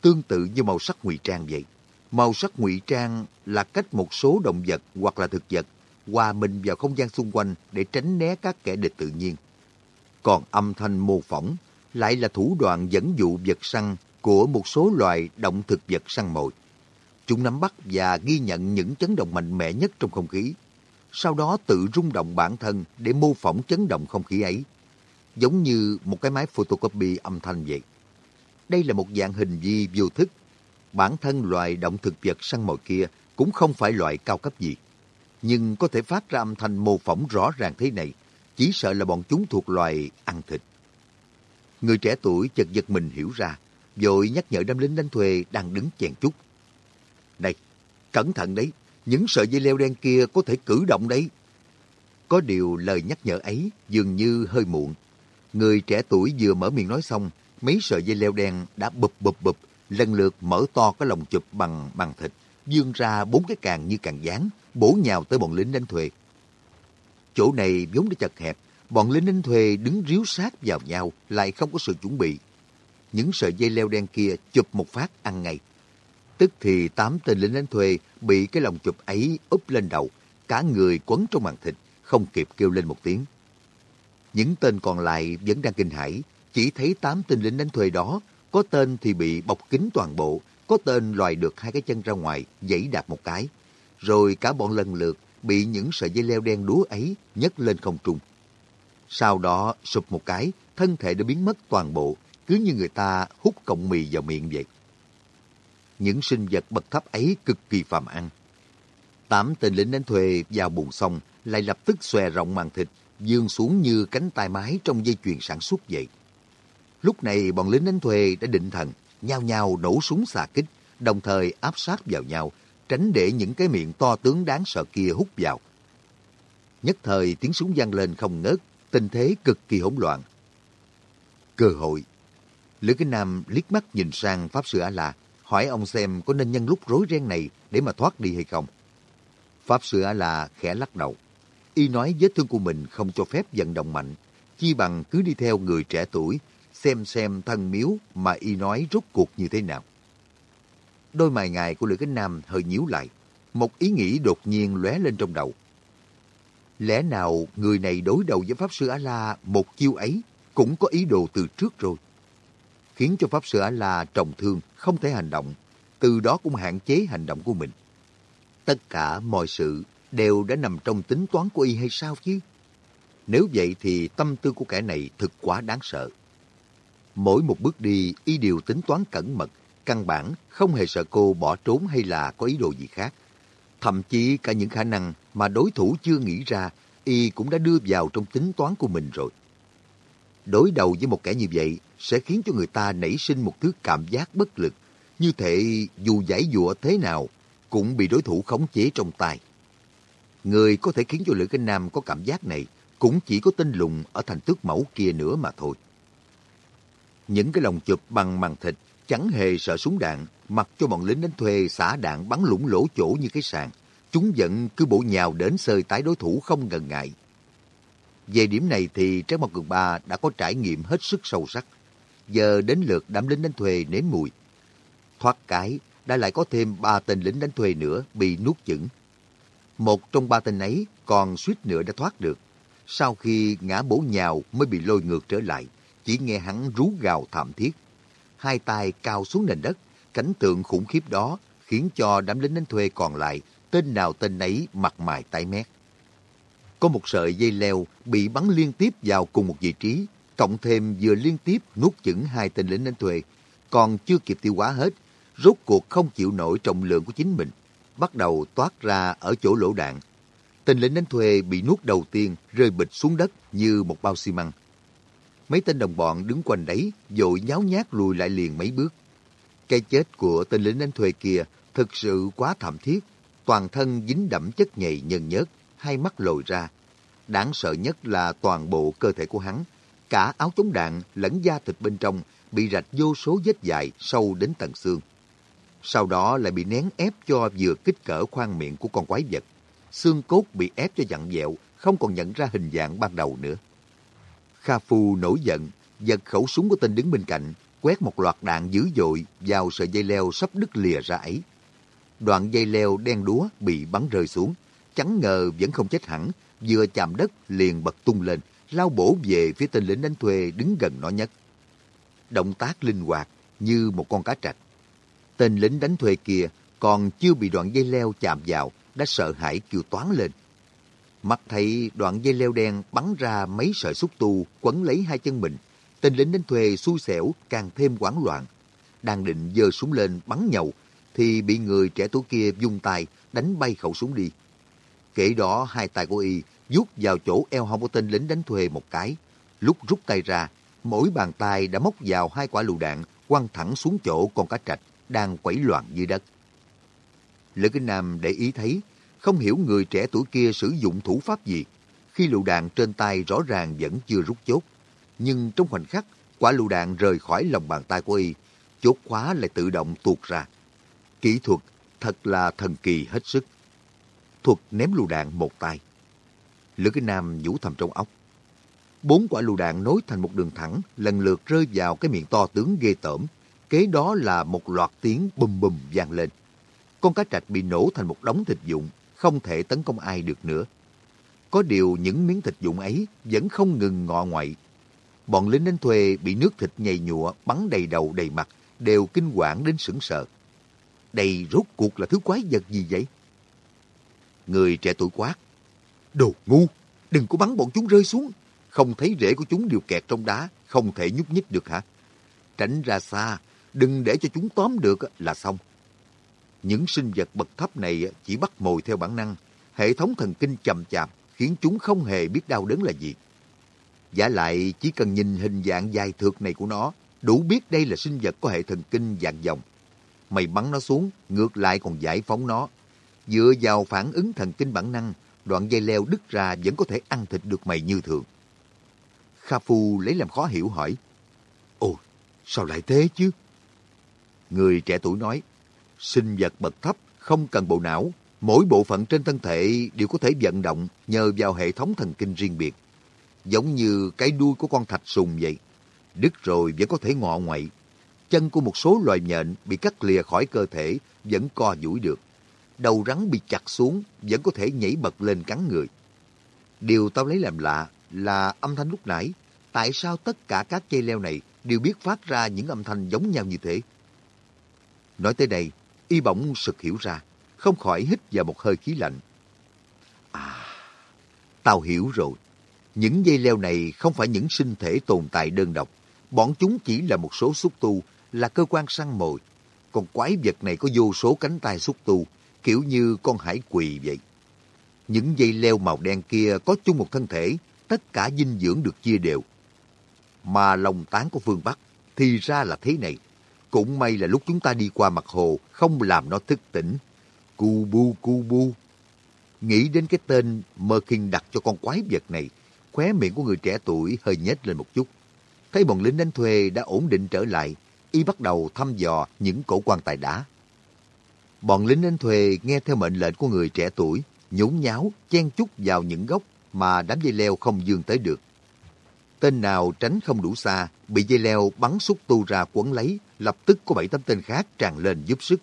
Tương tự như màu sắc ngụy trang vậy. Màu sắc ngụy trang là cách một số động vật hoặc là thực vật hòa mình vào không gian xung quanh để tránh né các kẻ địch tự nhiên. Còn âm thanh mô phỏng lại là thủ đoạn dẫn dụ vật săn của một số loài động thực vật săn mồi. Chúng nắm bắt và ghi nhận những chấn động mạnh mẽ nhất trong không khí, sau đó tự rung động bản thân để mô phỏng chấn động không khí ấy, giống như một cái máy photocopy âm thanh vậy. Đây là một dạng hình vi vô thức. Bản thân loài động thực vật săn mồi kia cũng không phải loại cao cấp gì, nhưng có thể phát ra âm thanh mô phỏng rõ ràng thế này, chỉ sợ là bọn chúng thuộc loài ăn thịt. Người trẻ tuổi chợt giật mình hiểu ra, vội nhắc nhở đám lính đánh thuê đang đứng chèn chút. Này, cẩn thận đấy, những sợi dây leo đen kia có thể cử động đấy. Có điều lời nhắc nhở ấy dường như hơi muộn. Người trẻ tuổi vừa mở miệng nói xong, mấy sợi dây leo đen đã bụp bụp bụp, lần lượt mở to cái lồng chụp bằng bằng thịt, dương ra bốn cái càng như càng dán, bổ nhào tới bọn lính đánh thuê. Chỗ này vốn đã chật hẹp, bọn lính đánh thuê đứng ríu sát vào nhau, lại không có sự chuẩn bị. Những sợi dây leo đen kia chụp một phát ăn ngay. Tức thì tám tên lính đánh thuê bị cái lồng chụp ấy úp lên đầu, cả người quấn trong màn thịt, không kịp kêu lên một tiếng. Những tên còn lại vẫn đang kinh hãi, chỉ thấy tám tên lính đánh thuê đó, có tên thì bị bọc kín toàn bộ, có tên loài được hai cái chân ra ngoài, dãy đạp một cái. Rồi cả bọn lần lượt bị những sợi dây leo đen đúa ấy nhấc lên không trung. Sau đó sụp một cái, thân thể đã biến mất toàn bộ, cứ như người ta hút cọng mì vào miệng vậy. Những sinh vật bậc thấp ấy cực kỳ phàm ăn. Tám tên lính đánh thuê vào buồn xong, lại lập tức xòe rộng màn thịt, dương xuống như cánh tay mái trong dây chuyền sản xuất vậy. Lúc này bọn lính đánh thuê đã định thần, nhao nhao nổ súng xà kích, đồng thời áp sát vào nhau, tránh để những cái miệng to tướng đáng sợ kia hút vào. Nhất thời tiếng súng vang lên không ngớt, tình thế cực kỳ hỗn loạn. Cơ hội. Lữ Kinh Nam liếc mắt nhìn sang Pháp Sư A-La, hỏi ông xem có nên nhân lúc rối ren này để mà thoát đi hay không. Pháp Sư A-La khẽ lắc đầu. Y nói vết thương của mình không cho phép vận động mạnh, chi bằng cứ đi theo người trẻ tuổi, xem xem thân miếu mà Y nói rốt cuộc như thế nào. Đôi mày ngài của Lữ Kính Nam hơi nhíu lại. Một ý nghĩ đột nhiên lóe lên trong đầu. Lẽ nào người này đối đầu với Pháp Sư A-La một chiêu ấy cũng có ý đồ từ trước rồi? Khiến cho Pháp Sư A-La trọng thương, không thể hành động, từ đó cũng hạn chế hành động của mình. Tất cả mọi sự đều đã nằm trong tính toán của y hay sao chứ? Nếu vậy thì tâm tư của kẻ này thực quá đáng sợ. Mỗi một bước đi, y đều tính toán cẩn mật, căn bản không hề sợ cô bỏ trốn hay là có ý đồ gì khác. Thậm chí cả những khả năng mà đối thủ chưa nghĩ ra, y cũng đã đưa vào trong tính toán của mình rồi. Đối đầu với một kẻ như vậy sẽ khiến cho người ta nảy sinh một thứ cảm giác bất lực, Như thể dù giải dụa thế nào, cũng bị đối thủ khống chế trong tay. Người có thể khiến cho Lữ Kinh Nam có cảm giác này cũng chỉ có tên lùng ở thành tước mẫu kia nữa mà thôi. Những cái lồng chụp bằng màng thịt chẳng hề sợ súng đạn, mặc cho bọn lính đánh thuê xả đạn bắn lũng lỗ chỗ như cái sàn. Chúng vẫn cứ bổ nhào đến sơi tái đối thủ không ngần ngại. Về điểm này thì Trác Mộc Cường Ba đã có trải nghiệm hết sức sâu sắc. Giờ đến lượt đám lính đánh thuê nếm mùi. Thoát cái, đã lại có thêm ba tên lính đánh thuê nữa bị nuốt chửng. Một trong ba tên ấy còn suýt nữa đã thoát được. Sau khi ngã bổ nhào mới bị lôi ngược trở lại, chỉ nghe hắn rú gào thảm thiết. Hai tay cao xuống nền đất, cảnh tượng khủng khiếp đó khiến cho đám lính đánh thuê còn lại, tên nào tên nấy mặt mày tái mét. Có một sợi dây leo bị bắn liên tiếp vào cùng một vị trí, cộng thêm vừa liên tiếp nuốt chửng hai tên lính đánh thuê, còn chưa kịp tiêu hóa hết, rốt cuộc không chịu nổi trọng lượng của chính mình, bắt đầu toát ra ở chỗ lỗ đạn. Tên lính đánh thuê bị nuốt đầu tiên rơi bịch xuống đất như một bao xi măng. Mấy tên đồng bọn đứng quanh đấy, dội nháo nhác lùi lại liền mấy bước. Cái chết của tên lính đánh thuê kia thực sự quá thảm thiết, toàn thân dính đẫm chất nhầy nhân nhớt, hai mắt lồi ra. Đáng sợ nhất là toàn bộ cơ thể của hắn, cả áo chống đạn lẫn da thịt bên trong bị rạch vô số vết dài sâu đến tận xương. Sau đó lại bị nén ép cho vừa kích cỡ khoang miệng của con quái vật. Xương cốt bị ép cho dặn dẹo, không còn nhận ra hình dạng ban đầu nữa. Kha Phu nổi giận, giật khẩu súng của tên đứng bên cạnh, quét một loạt đạn dữ dội vào sợi dây leo sắp đứt lìa ra ấy. Đoạn dây leo đen đúa bị bắn rơi xuống, chẳng ngờ vẫn không chết hẳn, vừa chạm đất liền bật tung lên, lao bổ về phía tên lính đánh thuê đứng gần nó nhất. Động tác linh hoạt như một con cá trạch. Tên lính đánh thuê kia còn chưa bị đoạn dây leo chạm vào, đã sợ hãi kêu toán lên. Mắt thấy đoạn dây leo đen bắn ra mấy sợi xúc tu quấn lấy hai chân mình. Tên lính đánh thuê xui xẻo càng thêm hoảng loạn. Đang định giơ súng lên bắn nhậu thì bị người trẻ tuổi kia dùng tay đánh bay khẩu súng đi. Kể đó hai tay của y rút vào chỗ eo hông của tên lính đánh thuê một cái. Lúc rút tay ra, mỗi bàn tay đã móc vào hai quả lựu đạn quăng thẳng xuống chỗ con cá trạch đang quẩy loạn dưới đất. Lữ Kinh Nam để ý thấy, không hiểu người trẻ tuổi kia sử dụng thủ pháp gì. Khi lựu đạn trên tay rõ ràng vẫn chưa rút chốt. Nhưng trong khoảnh khắc, quả lựu đạn rời khỏi lòng bàn tay của y, chốt khóa lại tự động tuột ra. Kỹ thuật thật là thần kỳ hết sức. Thuật ném lù đạn một tay. Lữ Kinh Nam vũ thầm trong óc. Bốn quả lù đạn nối thành một đường thẳng, lần lượt rơi vào cái miệng to tướng ghê tởm. Kế đó là một loạt tiếng bùm bùm vang lên. Con cá trạch bị nổ thành một đống thịt dụng, không thể tấn công ai được nữa. Có điều những miếng thịt dụng ấy vẫn không ngừng ngọ ngoại. Bọn lính đánh thuê bị nước thịt nhầy nhụa bắn đầy đầu đầy mặt, đều kinh quản đến sững sờ. Đây rốt cuộc là thứ quái vật gì vậy? Người trẻ tuổi quát. Đồ ngu, đừng có bắn bọn chúng rơi xuống. Không thấy rễ của chúng đều kẹt trong đá, không thể nhúc nhích được hả? Tránh ra xa, đừng để cho chúng tóm được là xong. Những sinh vật bậc thấp này chỉ bắt mồi theo bản năng, hệ thống thần kinh chậm chạp khiến chúng không hề biết đau đớn là gì. Giả lại chỉ cần nhìn hình dạng dài thượt này của nó, đủ biết đây là sinh vật có hệ thần kinh dạng dòng. Mày bắn nó xuống, ngược lại còn giải phóng nó. Dựa vào phản ứng thần kinh bản năng, đoạn dây leo đứt ra vẫn có thể ăn thịt được mày như thường. Kha Phu lấy làm khó hiểu hỏi, Ồ, sao lại thế chứ? Người trẻ tuổi nói, sinh vật bậc thấp không cần bộ não, mỗi bộ phận trên thân thể đều có thể vận động nhờ vào hệ thống thần kinh riêng biệt. Giống như cái đuôi của con thạch sùng vậy. Đứt rồi vẫn có thể ngọ ngoậy. Chân của một số loài nhện bị cắt lìa khỏi cơ thể vẫn co duỗi được. Đầu rắn bị chặt xuống vẫn có thể nhảy bật lên cắn người. Điều tao lấy làm lạ là âm thanh lúc nãy. Tại sao tất cả các dây leo này đều biết phát ra những âm thanh giống nhau như thế? Nói tới đây, y bỗng sực hiểu ra, không khỏi hít vào một hơi khí lạnh. À, tao hiểu rồi. Những dây leo này không phải những sinh thể tồn tại đơn độc. Bọn chúng chỉ là một số xúc tu, là cơ quan săn mồi. Còn quái vật này có vô số cánh tay xúc tu, kiểu như con hải quỳ vậy. Những dây leo màu đen kia có chung một thân thể, tất cả dinh dưỡng được chia đều. Mà lòng tán của phương Bắc thì ra là thế này. Cũng may là lúc chúng ta đi qua mặt hồ, không làm nó thức tỉnh. Cu bu cu bu. Nghĩ đến cái tên Mơ Kinh đặt cho con quái vật này, khóe miệng của người trẻ tuổi hơi nhếch lên một chút. Thấy bọn lính đánh thuê đã ổn định trở lại, y bắt đầu thăm dò những cổ quan tài đá. Bọn lính anh thuê nghe theo mệnh lệnh của người trẻ tuổi, nhốn nháo, chen chúc vào những gốc mà đám dây leo không dương tới được. Tên nào tránh không đủ xa, bị dây leo bắn xúc tu ra quấn lấy, lập tức có bảy tấm tên khác tràn lên giúp sức.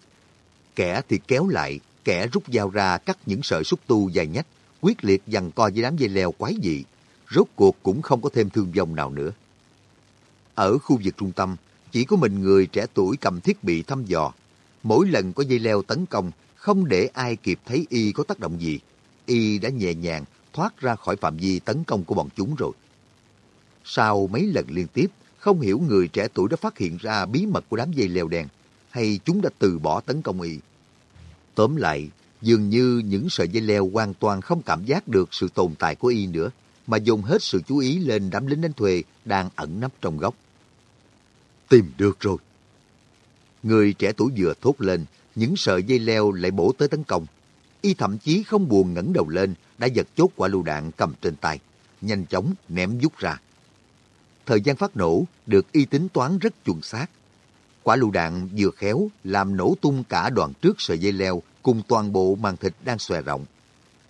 Kẻ thì kéo lại, kẻ rút dao ra cắt những sợi xúc tu dài nhách, quyết liệt dằn co với đám dây leo quái dị. Rốt cuộc cũng không có thêm thương vong nào nữa. Ở khu vực trung tâm, chỉ có mình người trẻ tuổi cầm thiết bị thăm dò. Mỗi lần có dây leo tấn công, không để ai kịp thấy y có tác động gì. Y đã nhẹ nhàng thoát ra khỏi phạm vi tấn công của bọn chúng rồi. Sau mấy lần liên tiếp, không hiểu người trẻ tuổi đã phát hiện ra bí mật của đám dây leo đen, hay chúng đã từ bỏ tấn công y. Tóm lại, dường như những sợi dây leo hoàn toàn không cảm giác được sự tồn tại của y nữa, mà dùng hết sự chú ý lên đám lính đánh thuê đang ẩn nấp trong góc. Tìm được rồi. Người trẻ tuổi vừa thốt lên, những sợi dây leo lại bổ tới tấn công. Y thậm chí không buồn ngẩng đầu lên, đã giật chốt quả lưu đạn cầm trên tay, nhanh chóng ném rút ra. Thời gian phát nổ được y tính toán rất chuẩn xác. Quả lựu đạn vừa khéo làm nổ tung cả đoạn trước sợi dây leo cùng toàn bộ màn thịt đang xòe rộng.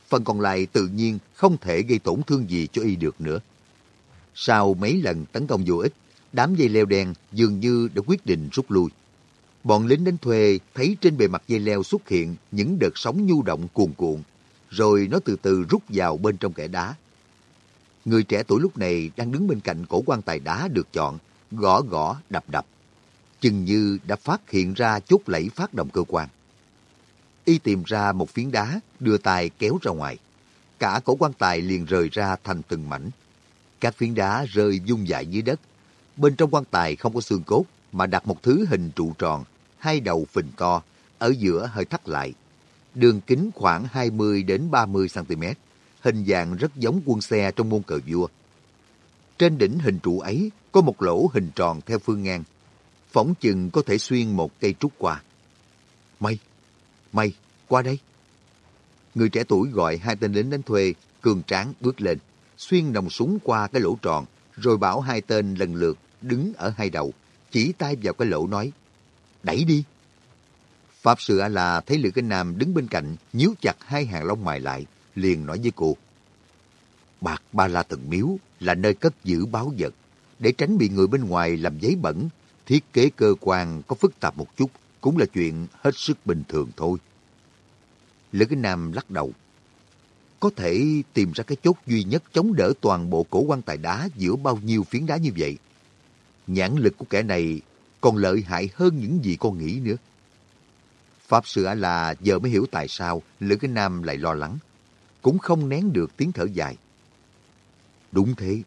Phần còn lại tự nhiên không thể gây tổn thương gì cho y được nữa. Sau mấy lần tấn công vô ích, đám dây leo đen dường như đã quyết định rút lui. Bọn lính đánh thuê thấy trên bề mặt dây leo xuất hiện những đợt sóng nhu động cuồn cuộn, rồi nó từ từ rút vào bên trong kẽ đá. Người trẻ tuổi lúc này đang đứng bên cạnh cổ quan tài đá được chọn, gõ gõ, đập đập. Chừng như đã phát hiện ra chốt lẫy phát động cơ quan. Y tìm ra một phiến đá, đưa tay kéo ra ngoài. Cả cổ quan tài liền rời ra thành từng mảnh. Các phiến đá rơi dung dại dưới đất. Bên trong quan tài không có xương cốt, mà đặt một thứ hình trụ tròn, hai đầu phình to, ở giữa hơi thắt lại. Đường kính khoảng 20 đến 30 cm, hình dạng rất giống quân xe trong môn cờ vua. Trên đỉnh hình trụ ấy có một lỗ hình tròn theo phương ngang, phỏng chừng có thể xuyên một cây trúc qua. Mày, mày, qua đây. Người trẻ tuổi gọi hai tên lính đánh thuê, cường tráng bước lên, xuyên nòng súng qua cái lỗ tròn, rồi bảo hai tên lần lượt đứng ở hai đầu, chỉ tay vào cái lỗ nói, đẩy đi. Pháp sư A-la thấy Lữ Kinh Nam đứng bên cạnh, nhíu chặt hai hàng lông mày lại, liền nói với cô. Bạc Ba La Từng Miếu là nơi cất giữ báo vật. Để tránh bị người bên ngoài làm giấy bẩn, thiết kế cơ quan có phức tạp một chút cũng là chuyện hết sức bình thường thôi. Lữ Kinh Nam lắc đầu. Có thể tìm ra cái chốt duy nhất chống đỡ toàn bộ cổ quan tài đá giữa bao nhiêu phiến đá như vậy. Nhãn lực của kẻ này còn lợi hại hơn những gì con nghĩ nữa. Pháp sư A-la giờ mới hiểu tại sao Lữ cái Nam lại lo lắng. Cũng không nén được tiếng thở dài. Đúng thế,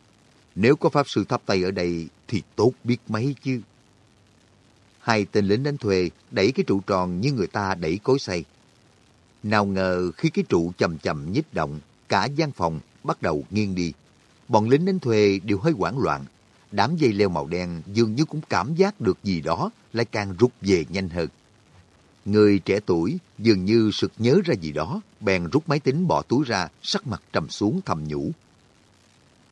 nếu có Pháp sư thắp tay ở đây thì tốt biết mấy chứ. Hai tên lính đánh thuê đẩy cái trụ tròn như người ta đẩy cối xay. Nào ngờ khi cái trụ chậm chậm nhích động, cả gian phòng bắt đầu nghiêng đi. Bọn lính đánh thuê đều hơi hoảng loạn. Đám dây leo màu đen dường như cũng cảm giác được gì đó lại càng rút về nhanh hơn. Người trẻ tuổi dường như sực nhớ ra gì đó, bèn rút máy tính bỏ túi ra, sắc mặt trầm xuống thầm nhủ.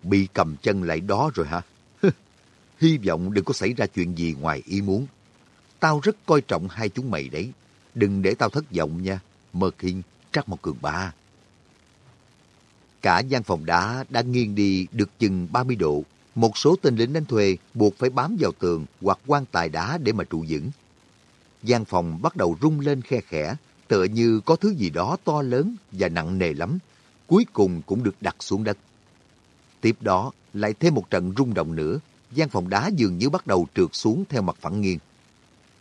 Bị cầm chân lại đó rồi hả? Hy vọng đừng có xảy ra chuyện gì ngoài ý muốn. Tao rất coi trọng hai chúng mày đấy. Đừng để tao thất vọng nha. Mơ Kinh, Trắc một Cường Ba. Cả gian phòng đá đã nghiêng đi được chừng 30 độ. Một số tên lính đánh thuê buộc phải bám vào tường hoặc quan tài đá để mà trụ vững gian phòng bắt đầu rung lên khe khẽ, tựa như có thứ gì đó to lớn và nặng nề lắm, cuối cùng cũng được đặt xuống đất. Tiếp đó, lại thêm một trận rung động nữa, gian phòng đá dường như bắt đầu trượt xuống theo mặt phẳng nghiêng.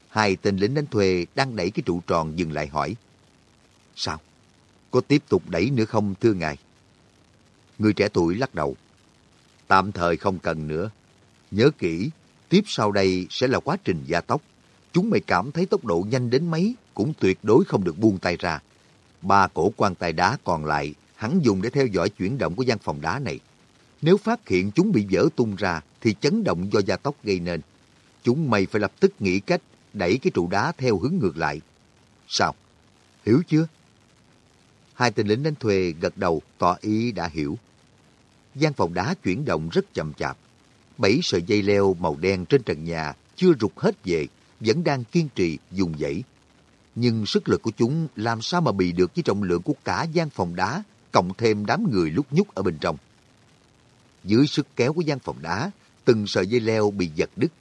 Hai tên lính đánh thuê đang đẩy cái trụ tròn dừng lại hỏi. Sao? Có tiếp tục đẩy nữa không thưa ngài? Người trẻ tuổi lắc đầu. Tạm thời không cần nữa. Nhớ kỹ, tiếp sau đây sẽ là quá trình gia tốc chúng mày cảm thấy tốc độ nhanh đến mấy cũng tuyệt đối không được buông tay ra. Ba cổ quan tài đá còn lại hắn dùng để theo dõi chuyển động của gian phòng đá này. Nếu phát hiện chúng bị vỡ tung ra thì chấn động do gia tốc gây nên. Chúng mày phải lập tức nghĩ cách đẩy cái trụ đá theo hướng ngược lại. Sao? Hiểu chưa? Hai tên lính đánh thuê gật đầu tỏ ý đã hiểu gian phòng đá chuyển động rất chậm chạp. Bảy sợi dây leo màu đen trên trần nhà chưa rụt hết về, vẫn đang kiên trì dùng dãy. Nhưng sức lực của chúng làm sao mà bị được với trọng lượng của cả gian phòng đá, cộng thêm đám người lúc nhúc ở bên trong. Dưới sức kéo của gian phòng đá, từng sợi dây leo bị giật đứt.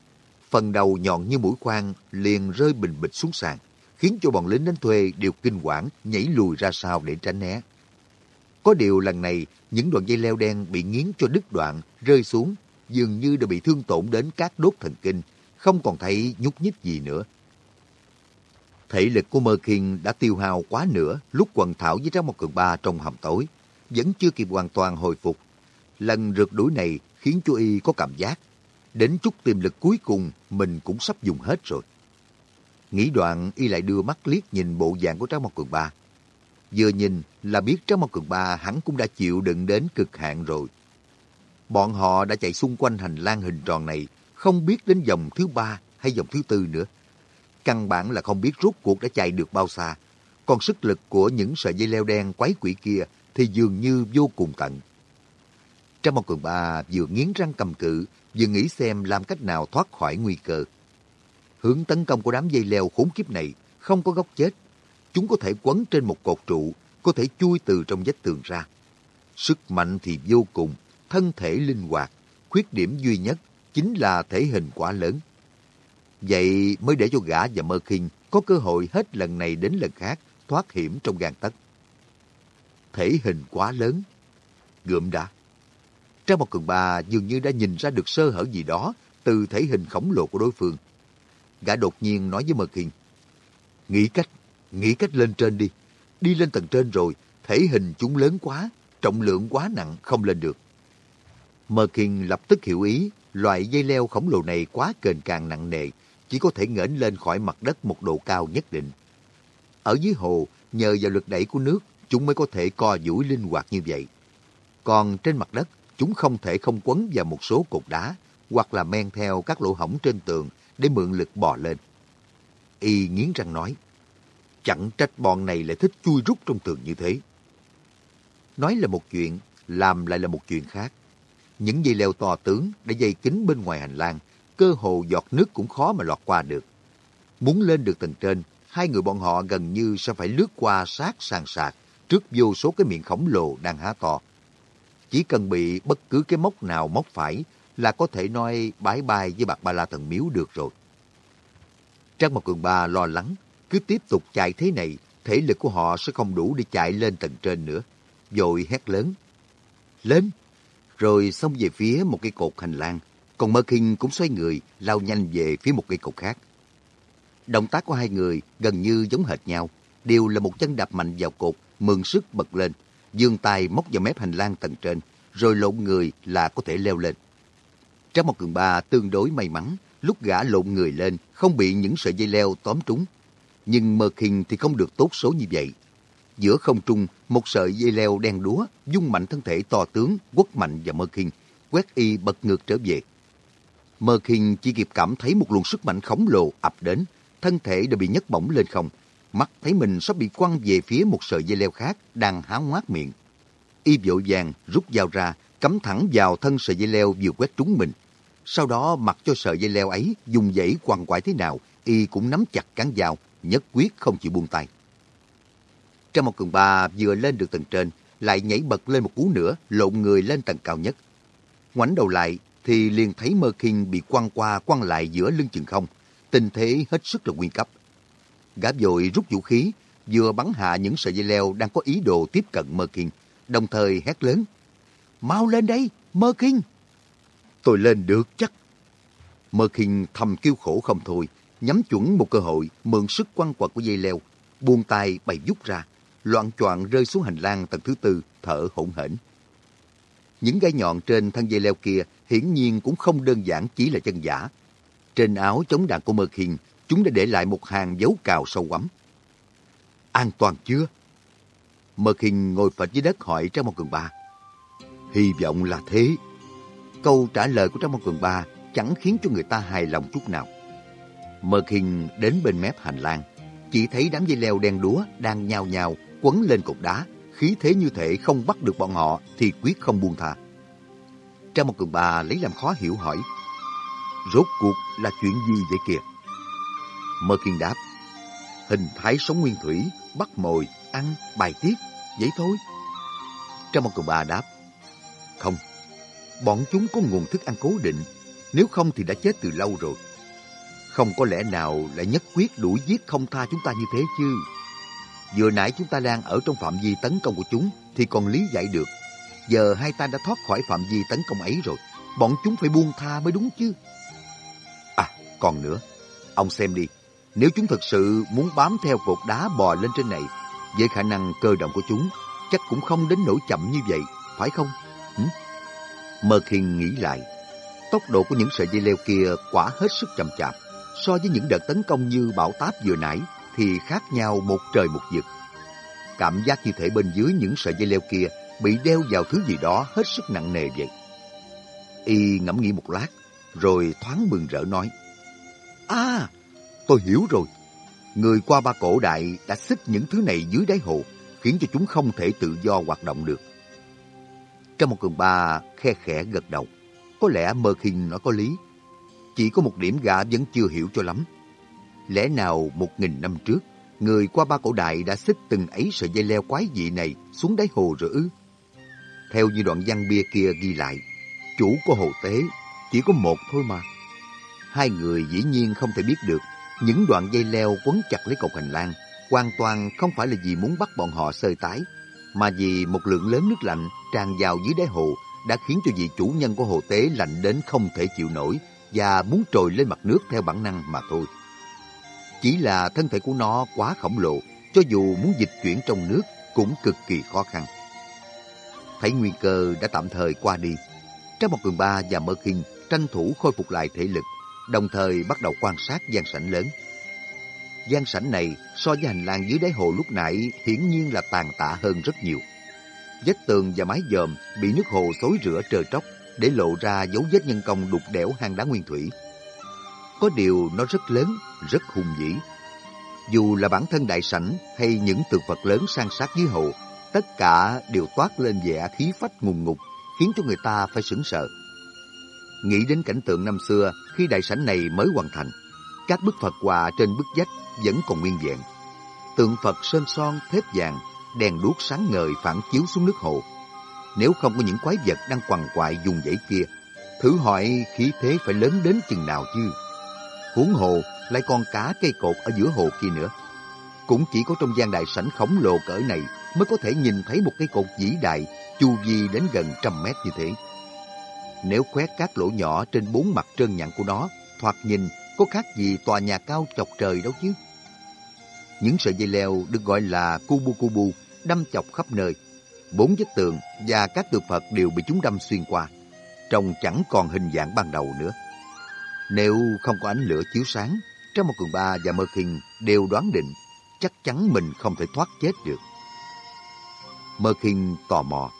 Phần đầu nhọn như mũi khoan liền rơi bình bịch xuống sàn, khiến cho bọn lính đánh thuê đều kinh quản nhảy lùi ra sau để tránh né. Có điều lần này, những đoạn dây leo đen bị nghiến cho đứt đoạn, rơi xuống, dường như đã bị thương tổn đến các đốt thần kinh, không còn thấy nhúc nhích gì nữa. Thể lực của Mơ Kiên đã tiêu hao quá nửa lúc quần thảo với Trác Mộc Cường Ba trong hầm tối, vẫn chưa kịp hoàn toàn hồi phục. Lần rượt đuổi này khiến cho y có cảm giác, đến chút tiềm lực cuối cùng mình cũng sắp dùng hết rồi. Nghĩ đoạn y lại đưa mắt liếc nhìn bộ dạng của Trác Mộc Cường Ba. Vừa nhìn là biết Trác Mao Cường Ba hắn cũng đã chịu đựng đến cực hạn rồi. Bọn họ đã chạy xung quanh hành lang hình tròn này, không biết đến dòng thứ ba hay dòng thứ tư nữa. Căn bản là không biết rốt cuộc đã chạy được bao xa. Còn sức lực của những sợi dây leo đen quái quỷ kia thì dường như vô cùng tận. Trong một cường ba vừa nghiến răng cầm cự, vừa nghĩ xem làm cách nào thoát khỏi nguy cơ. Hướng tấn công của đám dây leo khốn kiếp này không có góc chết. Chúng có thể quấn trên một cột trụ, có thể chui từ trong vách tường ra. Sức mạnh thì vô cùng, thân thể linh hoạt. Khuyết điểm duy nhất chính là thể hình quá lớn. Vậy mới để cho gã và Mơ Kinh có cơ hội hết lần này đến lần khác thoát hiểm trong gan tấc. Thể hình quá lớn. Gượm đã. Trang một cường ba dường như đã nhìn ra được sơ hở gì đó từ thể hình khổng lồ của đối phương. Gã đột nhiên nói với Mơ Kinh. Nghĩ cách, nghĩ cách lên trên đi. Đi lên tầng trên rồi, thể hình chúng lớn quá, trọng lượng quá nặng, không lên được. Mơ lập tức hiểu ý, loại dây leo khổng lồ này quá kềnh càng nặng nề, chỉ có thể ngẩng lên khỏi mặt đất một độ cao nhất định. Ở dưới hồ, nhờ vào lực đẩy của nước, chúng mới có thể co duỗi linh hoạt như vậy. Còn trên mặt đất, chúng không thể không quấn vào một số cột đá hoặc là men theo các lỗ hổng trên tường để mượn lực bò lên. Y nghiến răng nói, chẳng trách bọn này lại thích chui rút trong tường như thế. Nói là một chuyện, làm lại là một chuyện khác. Những dây leo to tướng đã dây kính bên ngoài hành lang, cơ hồ giọt nước cũng khó mà lọt qua được. Muốn lên được tầng trên, hai người bọn họ gần như sẽ phải lướt qua sát sàn sạc trước vô số cái miệng khổng lồ đang há to. Chỉ cần bị bất cứ cái móc nào móc phải là có thể nói bái bai với bạc ba la thần miếu được rồi. Trang một cường ba lo lắng, cứ tiếp tục chạy thế này, thể lực của họ sẽ không đủ để chạy lên tầng trên nữa. Rồi hét lớn. Lên! Rồi xông về phía một cái cột hành lang. Còn Mơ Kinh cũng xoay người, lao nhanh về phía một cây cột khác. Động tác của hai người gần như giống hệt nhau, đều là một chân đạp mạnh vào cột, mượn sức bật lên, dương tay móc vào mép hành lang tầng trên, rồi lộn người là có thể leo lên. Trong một cường ba tương đối may mắn, lúc gã lộn người lên không bị những sợi dây leo tóm trúng. Nhưng Mơ khinh thì không được tốt số như vậy. Giữa không trung, một sợi dây leo đen đúa, dung mạnh thân thể to tướng, quất mạnh và Mơ khinh, quét y bật ngược trở về. Mơ khinh chỉ kịp cảm thấy một luồng sức mạnh khổng lồ ập đến, thân thể đã bị nhấc bổng lên không. Mắt thấy mình sắp bị quăng về phía một sợi dây leo khác đang há ngoác miệng. Y vội vàng rút dao ra, cắm thẳng vào thân sợi dây leo vừa quét trúng mình. Sau đó mặc cho sợi dây leo ấy dùng dãy quằn quại thế nào, y cũng nắm chặt cán dao, nhất quyết không chịu buông tay. Trong một cường ba vừa lên được tầng trên, lại nhảy bật lên một cú nữa, lộn người lên tầng cao nhất. Ngoảnh đầu lại, thì liền thấy Mơ Kinh bị quăng qua quăng lại giữa lưng chừng không, tình thế hết sức là nguy cấp. Gã vội rút vũ khí, vừa bắn hạ những sợi dây leo đang có ý đồ tiếp cận Mơ Kinh, đồng thời hét lớn. Mau lên đây, Mơ Kinh! Tôi lên được chắc. Mơ Kinh thầm kêu khổ không thôi, nhắm chuẩn một cơ hội mượn sức quăng quật của dây leo, buông tay bày rút ra, loạn choạng rơi xuống hành lang tầng thứ tư, thở hổn hển. Những gai nhọn trên thân dây leo kia hiển nhiên cũng không đơn giản chỉ là chân giả. Trên áo chống đạn của Mơ Khiên, chúng đã để lại một hàng dấu cào sâu quắm. An toàn chưa? Mơ Khiên ngồi phịch dưới đất hỏi Trang một Cường Ba. Hy vọng là thế. Câu trả lời của Trang một Cường Ba chẳng khiến cho người ta hài lòng chút nào. Mơ Kinh đến bên mép hành lang, chỉ thấy đám dây leo đen đúa đang nhào nhào quấn lên cục đá, khí thế như thể không bắt được bọn họ thì quyết không buông tha. Trang một cường bà lấy làm khó hiểu hỏi, rốt cuộc là chuyện gì vậy kìa? Mơ Kiên đáp, hình thái sống nguyên thủy, bắt mồi, ăn, bài tiết, vậy thôi. Trang một cường bà đáp, không, bọn chúng có nguồn thức ăn cố định, nếu không thì đã chết từ lâu rồi. Không có lẽ nào lại nhất quyết đuổi giết không tha chúng ta như thế chứ. Vừa nãy chúng ta đang ở trong phạm vi tấn công của chúng thì còn lý giải được. Giờ hai ta đã thoát khỏi phạm vi tấn công ấy rồi. Bọn chúng phải buông tha mới đúng chứ. À, còn nữa. Ông xem đi. Nếu chúng thực sự muốn bám theo cột đá bò lên trên này, với khả năng cơ động của chúng, chắc cũng không đến nỗi chậm như vậy, phải không? Hử? Mơ Khiên nghĩ lại. Tốc độ của những sợi dây leo kia quả hết sức chậm chạp. So với những đợt tấn công như bão táp vừa nãy, thì khác nhau một trời một vực. Cảm giác như thể bên dưới những sợi dây leo kia bị đeo vào thứ gì đó hết sức nặng nề vậy. Y ngẫm nghĩ một lát, rồi thoáng mừng rỡ nói. À, tôi hiểu rồi. Người qua ba cổ đại đã xích những thứ này dưới đáy hồ, khiến cho chúng không thể tự do hoạt động được. Trong một cường ba khe khẽ gật đầu. Có lẽ Mơ Kinh nói có lý. Chỉ có một điểm gã vẫn chưa hiểu cho lắm. Lẽ nào một nghìn năm trước, người qua ba cổ đại đã xích từng ấy sợi dây leo quái dị này xuống đáy hồ rồi ư? Theo như đoạn văn bia kia ghi lại, chủ của hồ tế chỉ có một thôi mà. Hai người dĩ nhiên không thể biết được những đoạn dây leo quấn chặt lấy cột hành lang hoàn toàn không phải là vì muốn bắt bọn họ sơi tái, mà vì một lượng lớn nước lạnh tràn vào dưới đáy hồ đã khiến cho vị chủ nhân của hồ tế lạnh đến không thể chịu nổi và muốn trồi lên mặt nước theo bản năng mà thôi. Chỉ là thân thể của nó quá khổng lồ, cho dù muốn dịch chuyển trong nước cũng cực kỳ khó khăn. Thấy nguy cơ đã tạm thời qua đi, Trang một cường ba và Mơ Kinh tranh thủ khôi phục lại thể lực, đồng thời bắt đầu quan sát gian sảnh lớn. Gian sảnh này so với hành lang dưới đáy hồ lúc nãy hiển nhiên là tàn tạ hơn rất nhiều. Vách tường và mái dòm bị nước hồ xối rửa trơ tróc để lộ ra dấu vết nhân công đục đẽo hang đá nguyên thủy. Có điều nó rất lớn, rất hùng vĩ. Dù là bản thân đại sảnh hay những tượng vật lớn san sát dưới hồ, tất cả đều toát lên vẻ khí phách ngùng ngục, khiến cho người ta phải sững sờ. Nghĩ đến cảnh tượng năm xưa khi đại sảnh này mới hoàn thành, các bức Phật hòa trên bức vách vẫn còn nguyên vẹn. Tượng Phật sơn son thép vàng, đèn đuốc sáng ngời phản chiếu xuống nước hồ. Nếu không có những quái vật đang quằn quại dùng dãy kia, thử hỏi khí thế phải lớn đến chừng nào chứ? Huống hồ lại còn cả cây cột ở giữa hồ kia nữa. Cũng chỉ có trong gian đại sảnh khổng lồ cỡ này mới có thể nhìn thấy một cây cột vĩ đại chu vi đến gần trăm mét như thế. Nếu khoét các lỗ nhỏ trên bốn mặt trơn nhẵn của nó, thoạt nhìn có khác gì tòa nhà cao chọc trời đâu chứ. Những sợi dây leo được gọi là kubu kubu, đâm chọc khắp nơi. Bốn vết tường và các tượng Phật đều bị chúng đâm xuyên qua, trông chẳng còn hình dạng ban đầu nữa. Nếu không có ánh lửa chiếu sáng, trong một cường ba và mơ khinh đều đoán định chắc chắn mình không thể thoát chết được. Mơ khinh tò mò,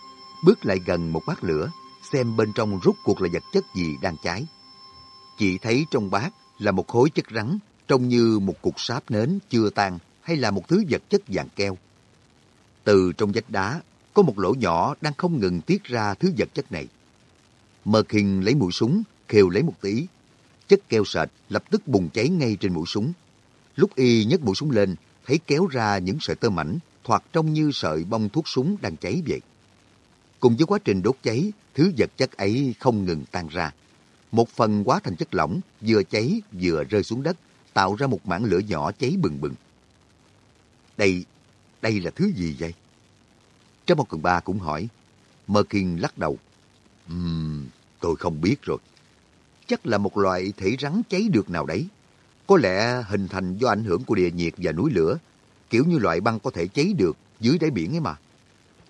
bước lại gần một bát lửa, xem bên trong rút cuộc là vật chất gì đang cháy. Chị thấy trong bát là một khối chất rắn, trông như một cục sáp nến chưa tan hay là một thứ vật chất dạng keo. Từ trong vách đá, có một lỗ nhỏ đang không ngừng tiết ra thứ vật chất này. Mơ hình lấy mũi súng, khều lấy một tí. Chất keo sệt lập tức bùng cháy ngay trên mũi súng. Lúc y nhấc mũi súng lên, thấy kéo ra những sợi tơ mảnh, thoạt trông như sợi bông thuốc súng đang cháy vậy. Cùng với quá trình đốt cháy, thứ vật chất ấy không ngừng tan ra. Một phần quá thành chất lỏng, vừa cháy vừa rơi xuống đất, tạo ra một mảng lửa nhỏ cháy bừng bừng. Đây, đây là thứ gì vậy? Trong một cường ba cũng hỏi. Mơ Kiên lắc đầu. Uhm, tôi không biết rồi. Chắc là một loại thể rắn cháy được nào đấy. Có lẽ hình thành do ảnh hưởng của địa nhiệt và núi lửa, kiểu như loại băng có thể cháy được dưới đáy biển ấy mà.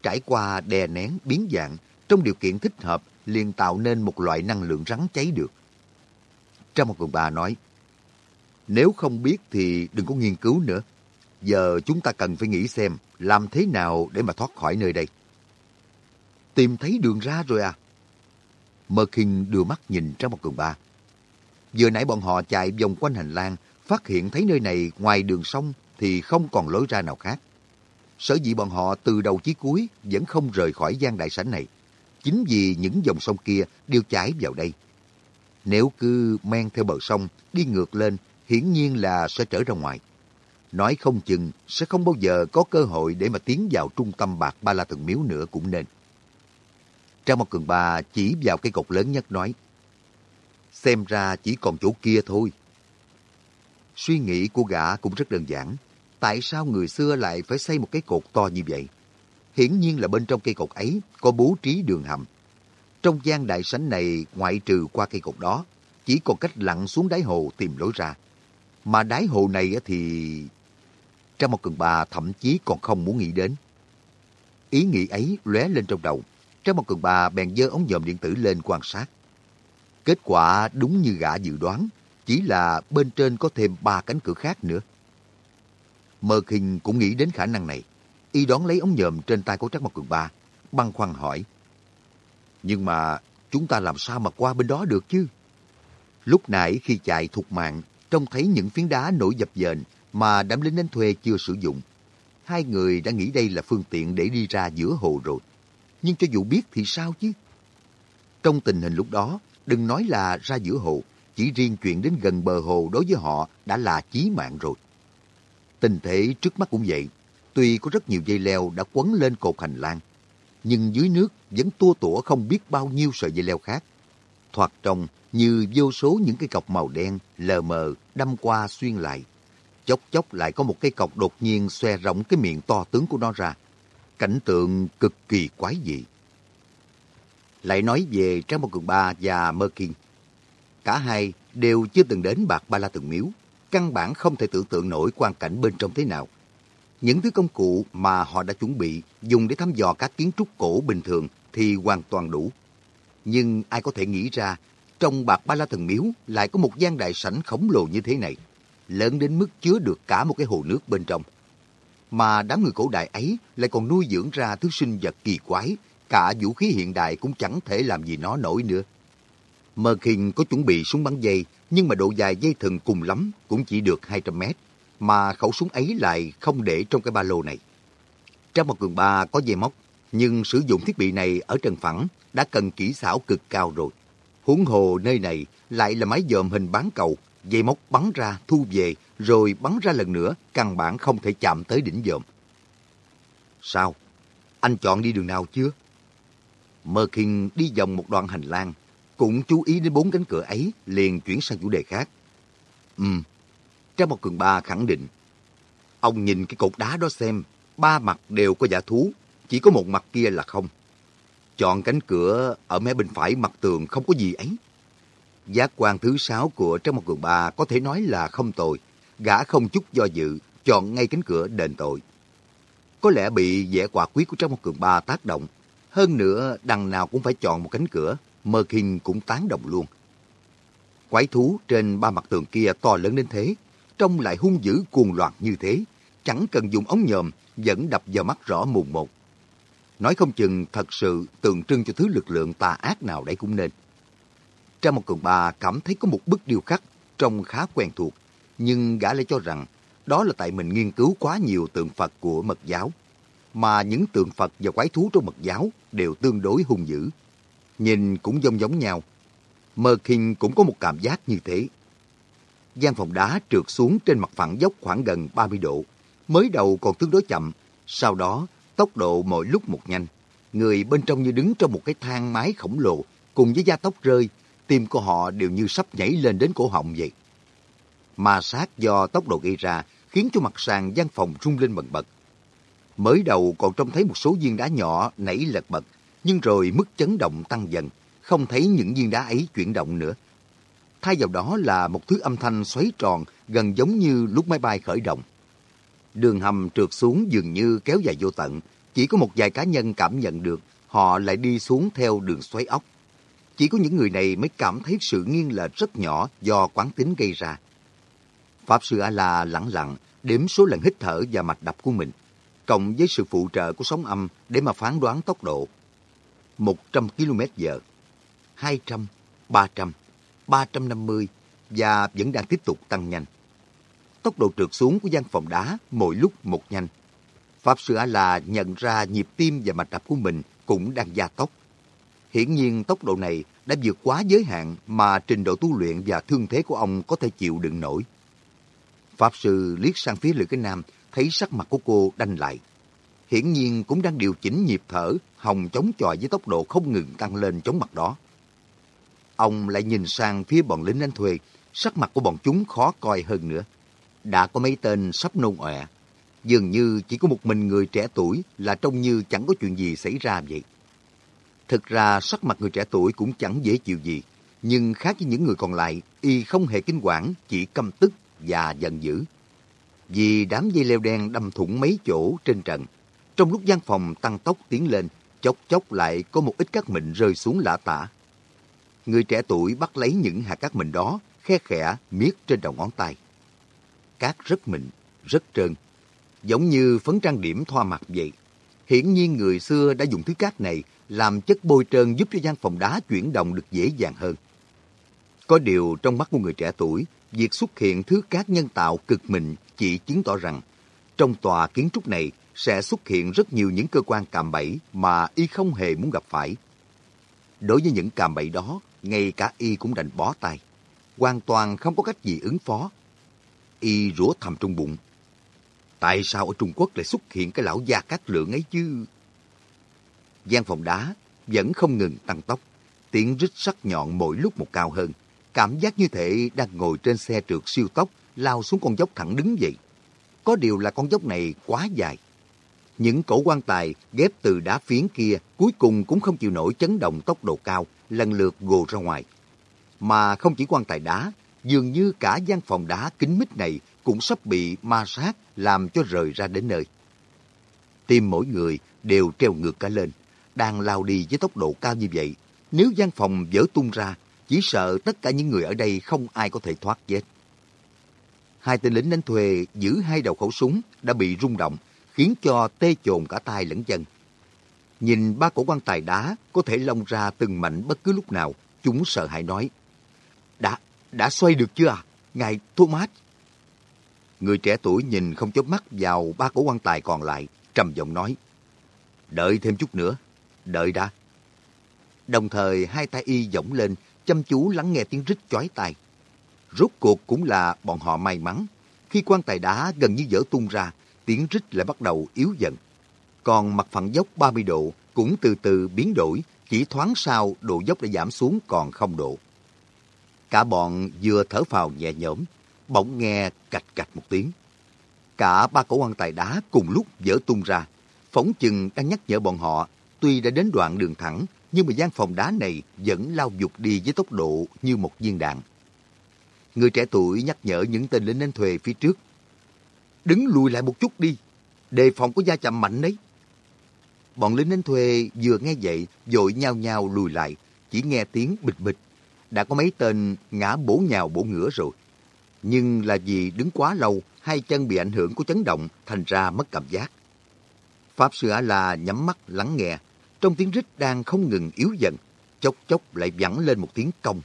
Trải qua đè nén, biến dạng, trong điều kiện thích hợp liền tạo nên một loại năng lượng rắn cháy được. Trong một cường bà nói, nếu không biết thì đừng có nghiên cứu nữa. Giờ chúng ta cần phải nghĩ xem làm thế nào để mà thoát khỏi nơi đây. Tìm thấy đường ra rồi à? Mơ Kinh đưa mắt nhìn trong một cường ba. Vừa nãy bọn họ chạy vòng quanh hành lang, phát hiện thấy nơi này ngoài đường sông thì không còn lối ra nào khác. Sở dĩ bọn họ từ đầu chí cuối vẫn không rời khỏi gian đại sảnh này. Chính vì những dòng sông kia đều chảy vào đây. Nếu cứ men theo bờ sông, đi ngược lên, hiển nhiên là sẽ trở ra ngoài. Nói không chừng sẽ không bao giờ có cơ hội để mà tiến vào trung tâm bạc Ba La Thần Miếu nữa cũng nên. Trang một cường bà chỉ vào cây cột lớn nhất nói, xem ra chỉ còn chỗ kia thôi. Suy nghĩ của gã cũng rất đơn giản. Tại sao người xưa lại phải xây một cái cột to như vậy? Hiển nhiên là bên trong cây cột ấy có bố trí đường hầm. Trong gian đại sảnh này, ngoại trừ qua cây cột đó, chỉ còn cách lặn xuống đáy hồ tìm lối ra. Mà đáy hồ này thì... Trong một cường bà thậm chí còn không muốn nghĩ đến. Ý nghĩ ấy lóe lên trong đầu. Trong một cường bà bèn dơ ống dòm điện tử lên quan sát. Kết quả đúng như gã dự đoán, chỉ là bên trên có thêm ba cánh cửa khác nữa. Mơ Kinh cũng nghĩ đến khả năng này. Y đón lấy ống nhòm trên tay của Trác Mộc Cường Ba, băng khoăn hỏi. Nhưng mà chúng ta làm sao mà qua bên đó được chứ? Lúc nãy khi chạy thục mạng, trông thấy những phiến đá nổi dập dềnh mà đám lính đánh thuê chưa sử dụng. Hai người đã nghĩ đây là phương tiện để đi ra giữa hồ rồi. Nhưng cho dù biết thì sao chứ? Trong tình hình lúc đó, đừng nói là ra giữa hồ, chỉ riêng chuyện đến gần bờ hồ đối với họ đã là chí mạng rồi. Tình thế trước mắt cũng vậy. Tuy có rất nhiều dây leo đã quấn lên cột hành lang, nhưng dưới nước vẫn tua tủa không biết bao nhiêu sợi dây leo khác. Thoạt trông như vô số những cây cọc màu đen lờ mờ đâm qua xuyên lại. Chốc chốc lại có một cây cọc đột nhiên xòe rộng cái miệng to tướng của nó ra. Cảnh tượng cực kỳ quái dị. Lại nói về Trang Một Cường Ba và Mơ Kiên. Cả hai đều chưa từng đến Bạc Ba La Từng Miếu, căn bản không thể tưởng tượng nổi quan cảnh bên trong thế nào. Những thứ công cụ mà họ đã chuẩn bị dùng để thăm dò các kiến trúc cổ bình thường thì hoàn toàn đủ. Nhưng ai có thể nghĩ ra trong Bạc Ba La Thần Miếu lại có một gian đại sảnh khổng lồ như thế này, lớn đến mức chứa được cả một cái hồ nước bên trong. Mà đám người cổ đại ấy lại còn nuôi dưỡng ra thứ sinh vật kỳ quái, cả vũ khí hiện đại cũng chẳng thể làm gì nó nổi nữa. Mơ Kinh có chuẩn bị súng bắn dây, nhưng mà độ dài dây thừng cùng lắm cũng chỉ được 200 mét, mà khẩu súng ấy lại không để trong cái ba lô này. Trong một cường ba có dây móc, nhưng sử dụng thiết bị này ở trần phẳng đã cần kỹ xảo cực cao rồi. Huống hồ nơi này lại là máy dòm hình bán cầu, dây móc bắn ra, thu về, rồi bắn ra lần nữa, căn bản không thể chạm tới đỉnh dòm. Sao? Anh chọn đi đường nào chưa? Mơ Kinh đi vòng một đoạn hành lang, cũng chú ý đến bốn cánh cửa ấy, liền chuyển sang chủ đề khác. Ừm, Trang một cường ba khẳng định. Ông nhìn cái cột đá đó xem, ba mặt đều có giả thú, chỉ có một mặt kia là không. Chọn cánh cửa ở mé bên phải mặt tường không có gì ấy. Giác quan thứ sáu của trong một cường ba có thể nói là không tồi. Gã không chút do dự, chọn ngay cánh cửa đền tội. Có lẽ bị vẻ quả quyết của trong một cường ba tác động. Hơn nữa, đằng nào cũng phải chọn một cánh cửa Mơ Kinh cũng tán đồng luôn. Quái thú trên ba mặt tường kia to lớn đến thế, trông lại hung dữ cuồng loạn như thế, chẳng cần dùng ống nhòm, vẫn đập vào mắt rõ mồn một. Nói không chừng thật sự tượng trưng cho thứ lực lượng tà ác nào đấy cũng nên. Trang một cường bà cảm thấy có một bức điêu khắc trông khá quen thuộc, nhưng gã lại cho rằng đó là tại mình nghiên cứu quá nhiều tượng Phật của mật giáo, mà những tượng Phật và quái thú trong mật giáo đều tương đối hung dữ nhìn cũng giống giống nhau. Mơ Kinh cũng có một cảm giác như thế. gian phòng đá trượt xuống trên mặt phẳng dốc khoảng gần 30 độ. Mới đầu còn tương đối chậm, sau đó tốc độ mỗi lúc một nhanh. Người bên trong như đứng trong một cái thang máy khổng lồ, cùng với da tóc rơi, tim của họ đều như sắp nhảy lên đến cổ họng vậy. Ma sát do tốc độ gây ra khiến cho mặt sàn gian phòng rung lên bần bật. Mới đầu còn trông thấy một số viên đá nhỏ nảy lật bật, nhưng rồi mức chấn động tăng dần, không thấy những viên đá ấy chuyển động nữa. Thay vào đó là một thứ âm thanh xoáy tròn gần giống như lúc máy bay khởi động. Đường hầm trượt xuống dường như kéo dài vô tận, chỉ có một vài cá nhân cảm nhận được họ lại đi xuống theo đường xoáy ốc. Chỉ có những người này mới cảm thấy sự nghiêng lệch rất nhỏ do quán tính gây ra. Pháp sư A-la lặng lặng đếm số lần hít thở và mạch đập của mình, cộng với sự phụ trợ của sóng âm để mà phán đoán tốc độ. 100 km giờ, 200, 300, 350 và vẫn đang tiếp tục tăng nhanh. tốc độ trượt xuống của gian phòng đá mỗi lúc một nhanh. Pháp Sư A-La nhận ra nhịp tim và mạch đập của mình cũng đang gia tốc. Hiển nhiên tốc độ này đã vượt quá giới hạn mà trình độ tu luyện và thương thế của ông có thể chịu đựng nổi. Pháp Sư liếc sang phía Lữ Cái Nam, thấy sắc mặt của cô đanh lại. Hiển nhiên cũng đang điều chỉnh nhịp thở, hồng chống chọi với tốc độ không ngừng tăng lên chống mặt đó. Ông lại nhìn sang phía bọn lính đánh thuê, sắc mặt của bọn chúng khó coi hơn nữa. Đã có mấy tên sắp nôn ọe. Dường như chỉ có một mình người trẻ tuổi là trông như chẳng có chuyện gì xảy ra vậy. Thực ra sắc mặt người trẻ tuổi cũng chẳng dễ chịu gì, nhưng khác với những người còn lại, y không hề kinh quản, chỉ căm tức và giận dữ. Vì đám dây leo đen đâm thủng mấy chỗ trên trần, trong lúc gian phòng tăng tốc tiến lên, chốc chốc lại có một ít cát mịn rơi xuống lạ tả. Người trẻ tuổi bắt lấy những hạt cát mịn đó, khe khẽ miết trên đầu ngón tay. Cát rất mịn, rất trơn, giống như phấn trang điểm thoa mặt vậy. Hiển nhiên người xưa đã dùng thứ cát này làm chất bôi trơn giúp cho gian phòng đá chuyển động được dễ dàng hơn. Có điều trong mắt của người trẻ tuổi, việc xuất hiện thứ cát nhân tạo cực mịn chỉ chứng tỏ rằng trong tòa kiến trúc này sẽ xuất hiện rất nhiều những cơ quan cạm bẫy mà y không hề muốn gặp phải. Đối với những cạm bẫy đó, ngay cả y cũng đành bó tay. Hoàn toàn không có cách gì ứng phó. Y rủa thầm trong bụng. Tại sao ở Trung Quốc lại xuất hiện cái lão gia cát lượng ấy chứ? Gian phòng đá vẫn không ngừng tăng tốc. Tiếng rít sắc nhọn mỗi lúc một cao hơn. Cảm giác như thể đang ngồi trên xe trượt siêu tốc lao xuống con dốc thẳng đứng vậy. Có điều là con dốc này quá dài. Những cổ quan tài ghép từ đá phiến kia cuối cùng cũng không chịu nổi chấn động tốc độ cao, lần lượt gồ ra ngoài. Mà không chỉ quan tài đá, dường như cả gian phòng đá kính mít này cũng sắp bị ma sát làm cho rời ra đến nơi. Tim mỗi người đều treo ngược cả lên, đang lao đi với tốc độ cao như vậy. Nếu gian phòng vỡ tung ra, chỉ sợ tất cả những người ở đây không ai có thể thoát chết. Hai tên lính đánh thuê giữ hai đầu khẩu súng đã bị rung động, khiến cho tê chồn cả tay lẫn chân. Nhìn ba cổ quan tài đá có thể lông ra từng mảnh bất cứ lúc nào, chúng sợ hãi nói. Đã, đã xoay được chưa à? Ngài Thomas. Người trẻ tuổi nhìn không chớp mắt vào ba cổ quan tài còn lại, trầm giọng nói. Đợi thêm chút nữa, đợi đã. Đồng thời hai tay y giỏng lên, chăm chú lắng nghe tiếng rít chói tai. Rốt cuộc cũng là bọn họ may mắn. Khi quan tài đá gần như dở tung ra, tiếng rít lại bắt đầu yếu dần. Còn mặt phẳng dốc 30 độ cũng từ từ biến đổi, chỉ thoáng sau độ dốc đã giảm xuống còn không độ. Cả bọn vừa thở phào nhẹ nhõm, bỗng nghe cạch cạch một tiếng. Cả ba cổ quan tài đá cùng lúc dở tung ra, phóng chừng đang nhắc nhở bọn họ Tuy đã đến đoạn đường thẳng, nhưng mà gian phòng đá này vẫn lao dục đi với tốc độ như một viên đạn. Người trẻ tuổi nhắc nhở những tên lính đánh thuê phía trước. Đứng lùi lại một chút đi, đề phòng có da chậm mạnh đấy. Bọn lính đánh thuê vừa nghe vậy, vội nhao nhao lùi lại, chỉ nghe tiếng bịch bịch. Đã có mấy tên ngã bổ nhào bổ ngửa rồi. Nhưng là vì đứng quá lâu, hai chân bị ảnh hưởng của chấn động, thành ra mất cảm giác. Pháp Sư A-La nhắm mắt lắng nghe, trong tiếng rít đang không ngừng yếu dần, chốc chốc lại vẳng lên một tiếng cong,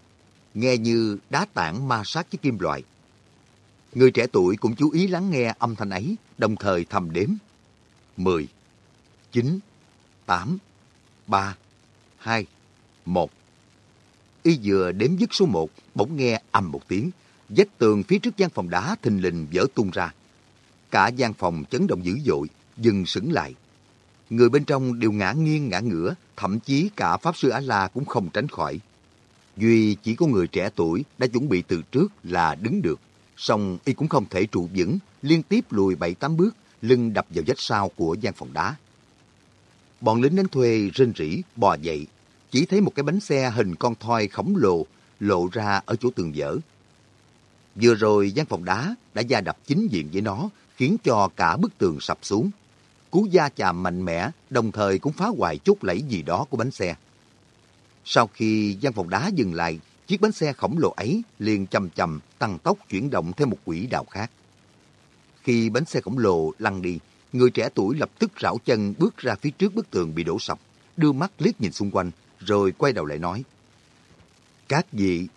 nghe như đá tảng ma sát với kim loại. Người trẻ tuổi cũng chú ý lắng nghe âm thanh ấy, đồng thời thầm đếm. Mười, chín, tám, ba, hai, một. Y vừa đếm dứt số một, bỗng nghe ầm một tiếng, vách tường phía trước gian phòng đá thình lình vỡ tung ra. Cả gian phòng chấn động dữ dội, dừng sững lại người bên trong đều ngã nghiêng ngã ngửa, thậm chí cả Pháp Sư Á La cũng không tránh khỏi. Duy chỉ có người trẻ tuổi đã chuẩn bị từ trước là đứng được, song y cũng không thể trụ vững, liên tiếp lùi bảy tám bước, lưng đập vào vách sau của gian phòng đá. Bọn lính đánh thuê rên rỉ, bò dậy, chỉ thấy một cái bánh xe hình con thoi khổng lồ lộ ra ở chỗ tường vỡ. Vừa rồi gian phòng đá đã gia đập chính diện với nó, khiến cho cả bức tường sập xuống cú da chạm mạnh mẽ, đồng thời cũng phá hoại chút lẫy gì đó của bánh xe. Sau khi gian phòng đá dừng lại, chiếc bánh xe khổng lồ ấy liền chầm chầm tăng tốc chuyển động theo một quỹ đạo khác. Khi bánh xe khổng lồ lăn đi, người trẻ tuổi lập tức rảo chân bước ra phía trước bức tường bị đổ sập, đưa mắt liếc nhìn xung quanh, rồi quay đầu lại nói. Các vị,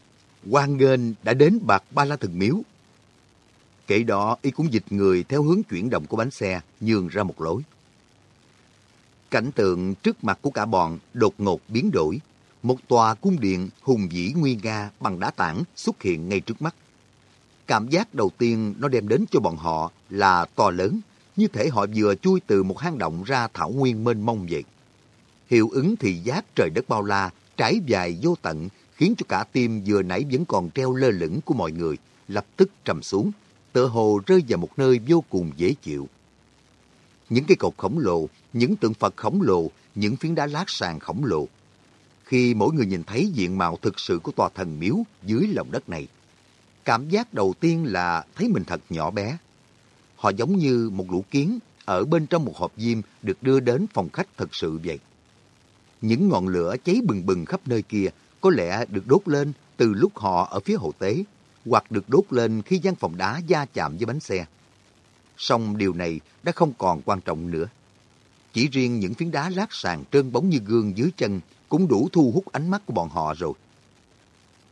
quan nghênh đã đến bạc ba la thần miếu. Kể đó, y cũng dịch người theo hướng chuyển động của bánh xe, nhường ra một lối. Cảnh tượng trước mặt của cả bọn đột ngột biến đổi. Một tòa cung điện hùng vĩ nguy nga bằng đá tảng xuất hiện ngay trước mắt. Cảm giác đầu tiên nó đem đến cho bọn họ là to lớn, như thể họ vừa chui từ một hang động ra thảo nguyên mênh mông vậy. Hiệu ứng thị giác trời đất bao la, trải dài vô tận, khiến cho cả tim vừa nãy vẫn còn treo lơ lửng của mọi người, lập tức trầm xuống, tựa hồ rơi vào một nơi vô cùng dễ chịu. Những cây cột khổng lồ, những tượng Phật khổng lồ, những phiến đá lát sàn khổng lồ. Khi mỗi người nhìn thấy diện mạo thực sự của tòa thần miếu dưới lòng đất này, cảm giác đầu tiên là thấy mình thật nhỏ bé. Họ giống như một lũ kiến ở bên trong một hộp diêm được đưa đến phòng khách thật sự vậy. Những ngọn lửa cháy bừng bừng khắp nơi kia có lẽ được đốt lên từ lúc họ ở phía hồ tế, hoặc được đốt lên khi gian phòng đá va chạm với bánh xe. Song điều này đã không còn quan trọng nữa. Chỉ riêng những phiến đá lát sàn trơn bóng như gương dưới chân cũng đủ thu hút ánh mắt của bọn họ rồi.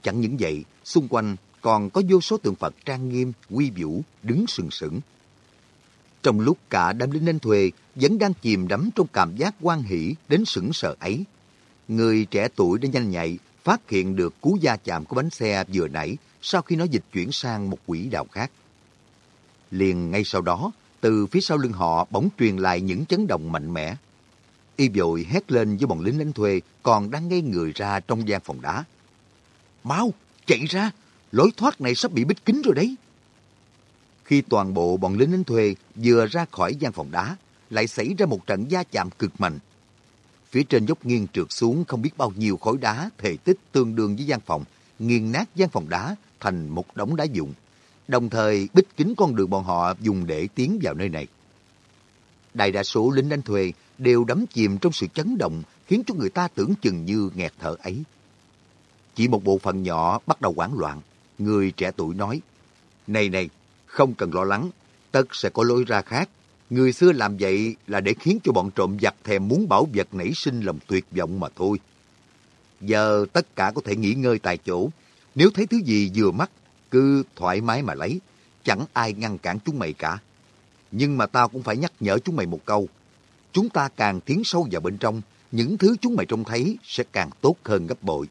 Chẳng những vậy, xung quanh còn có vô số tượng Phật trang nghiêm, uy vũ, đứng sừng sững. Trong lúc cả đám lính đánh thuê vẫn đang chìm đắm trong cảm giác quan hỷ đến sững sờ ấy, người trẻ tuổi đã nhanh nhạy phát hiện được cú va chạm của bánh xe vừa nãy sau khi nó dịch chuyển sang một quỹ đạo khác. Liền ngay sau đó, từ phía sau lưng họ bỗng truyền lại những chấn động mạnh mẽ. Y vội hét lên với bọn lính đánh thuê còn đang ngây người ra trong gian phòng đá. Mau, chạy ra, lối thoát này sắp bị bích kín rồi đấy. Khi toàn bộ bọn lính đánh thuê vừa ra khỏi gian phòng đá, lại xảy ra một trận gia chạm cực mạnh. Phía trên dốc nghiêng trượt xuống không biết bao nhiêu khối đá thể tích tương đương với gian phòng, nghiền nát gian phòng đá thành một đống đá dụng, đồng thời bích kín con đường bọn họ dùng để tiến vào nơi này. Đại đa số lính đánh thuê đều đắm chìm trong sự chấn động khiến cho người ta tưởng chừng như nghẹt thở ấy. Chỉ một bộ phận nhỏ bắt đầu hoảng loạn. Người trẻ tuổi nói, Này này, không cần lo lắng, tất sẽ có lối ra khác. Người xưa làm vậy là để khiến cho bọn trộm giặc thèm muốn bảo vật nảy sinh lòng tuyệt vọng mà thôi. Giờ tất cả có thể nghỉ ngơi tại chỗ. Nếu thấy thứ gì vừa mắt, cứ thoải mái mà lấy. Chẳng ai ngăn cản chúng mày cả. Nhưng mà tao cũng phải nhắc nhở chúng mày một câu. Chúng ta càng tiến sâu vào bên trong, những thứ chúng mày trông thấy sẽ càng tốt hơn gấp bội.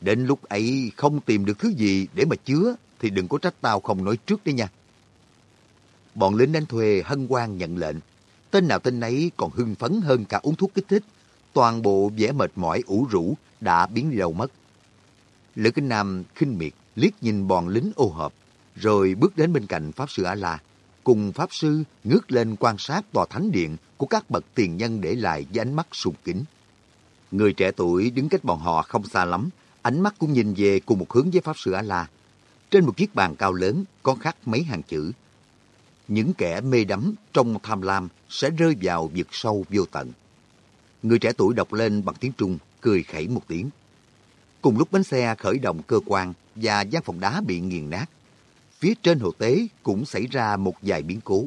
Đến lúc ấy không tìm được thứ gì để mà chứa thì đừng có trách tao không nói trước đấy nha. Bọn lính đánh thuê hân hoan nhận lệnh. Tên nào tên nấy còn hưng phấn hơn cả uống thuốc kích thích. Toàn bộ vẻ mệt mỏi ủ rũ đã biến lâu mất. Lữ Kinh Nam khinh miệt liếc nhìn bọn lính ô hợp, rồi bước đến bên cạnh Pháp Sư A-La, cùng Pháp Sư ngước lên quan sát tòa thánh điện của các bậc tiền nhân để lại với ánh mắt sùng kính. Người trẻ tuổi đứng cách bọn họ không xa lắm, ánh mắt cũng nhìn về cùng một hướng với Pháp Sư A-La. Trên một chiếc bàn cao lớn có khắc mấy hàng chữ. Những kẻ mê đắm trong tham lam sẽ rơi vào vực sâu vô tận. Người trẻ tuổi đọc lên bằng tiếng Trung, cười khẩy một tiếng. Cùng lúc bánh xe khởi động cơ quan và gian phòng đá bị nghiền nát, phía trên hồ tế cũng xảy ra một vài biến cố.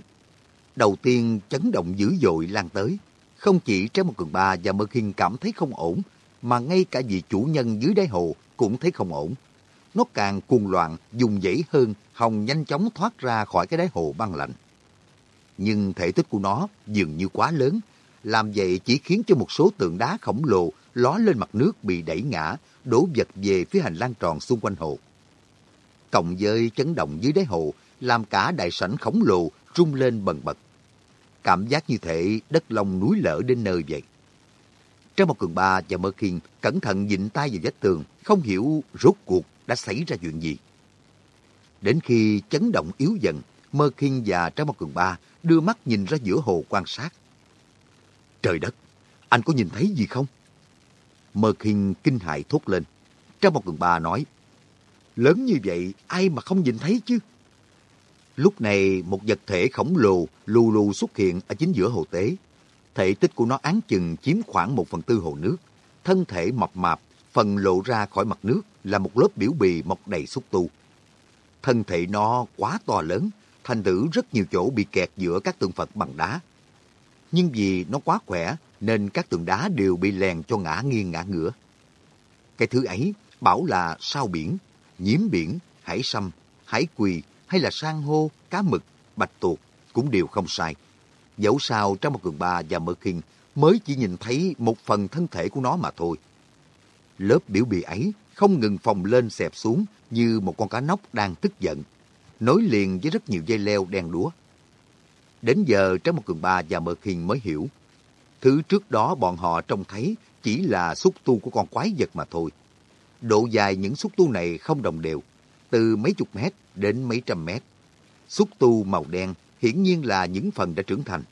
Đầu tiên chấn động dữ dội lan tới. Không chỉ Trái Một Cường Ba và Mơ Kinh cảm thấy không ổn, mà ngay cả vị chủ nhân dưới đáy hồ cũng thấy không ổn. Nó càng cuồng loạn, dùng dãy hơn, hồng nhanh chóng thoát ra khỏi cái đáy hồ băng lạnh. Nhưng thể tích của nó dường như quá lớn, làm vậy chỉ khiến cho một số tượng đá khổng lồ ló lên mặt nước bị đẩy ngã, đổ vật về phía hành lang tròn xung quanh hồ. Cộng với chấn động dưới đáy hồ, làm cả đại sảnh khổng lồ rung lên bần bật. Cảm giác như thể đất lòng núi lở đến nơi vậy. Trang một cường ba và Mơ Khiên cẩn thận dịnh tay vào vách tường, không hiểu rốt cuộc đã xảy ra chuyện gì. Đến khi chấn động yếu dần, Mơ Khiên và Trang Một Cường Ba đưa mắt nhìn ra giữa hồ quan sát. Trời đất, anh có nhìn thấy gì không? Mơ Khiên kinh hại thốt lên. Trang Một Cường Ba nói, lớn như vậy ai mà không nhìn thấy chứ? Lúc này một vật thể khổng lồ lù lù xuất hiện ở chính giữa hồ tế. Thể tích của nó án chừng chiếm khoảng một phần tư hồ nước. Thân thể mập mạp, phần lộ ra khỏi mặt nước là một lớp biểu bì mọc đầy xúc tu. Thân thể nó quá to lớn, thành thử rất nhiều chỗ bị kẹt giữa các tượng Phật bằng đá. Nhưng vì nó quá khỏe nên các tượng đá đều bị lèn cho ngã nghiêng ngã ngửa. Cái thứ ấy bảo là sao biển, nhiễm biển, hải sâm, hải quỳ, hay là san hô, cá mực, bạch tuộc cũng đều không sai. Dẫu sao trong một cường ba và mơ kinh mới chỉ nhìn thấy một phần thân thể của nó mà thôi. Lớp biểu bì ấy không ngừng phồng lên xẹp xuống như một con cá nóc đang tức giận, nối liền với rất nhiều dây leo đen đúa. Đến giờ Trái Một Cường Ba và Mơ Khiên mới hiểu. Thứ trước đó bọn họ trông thấy chỉ là xúc tu của con quái vật mà thôi. Độ dài những xúc tu này không đồng đều, từ mấy chục mét đến mấy trăm mét. Xúc tu màu đen hiển nhiên là những phần đã trưởng thành.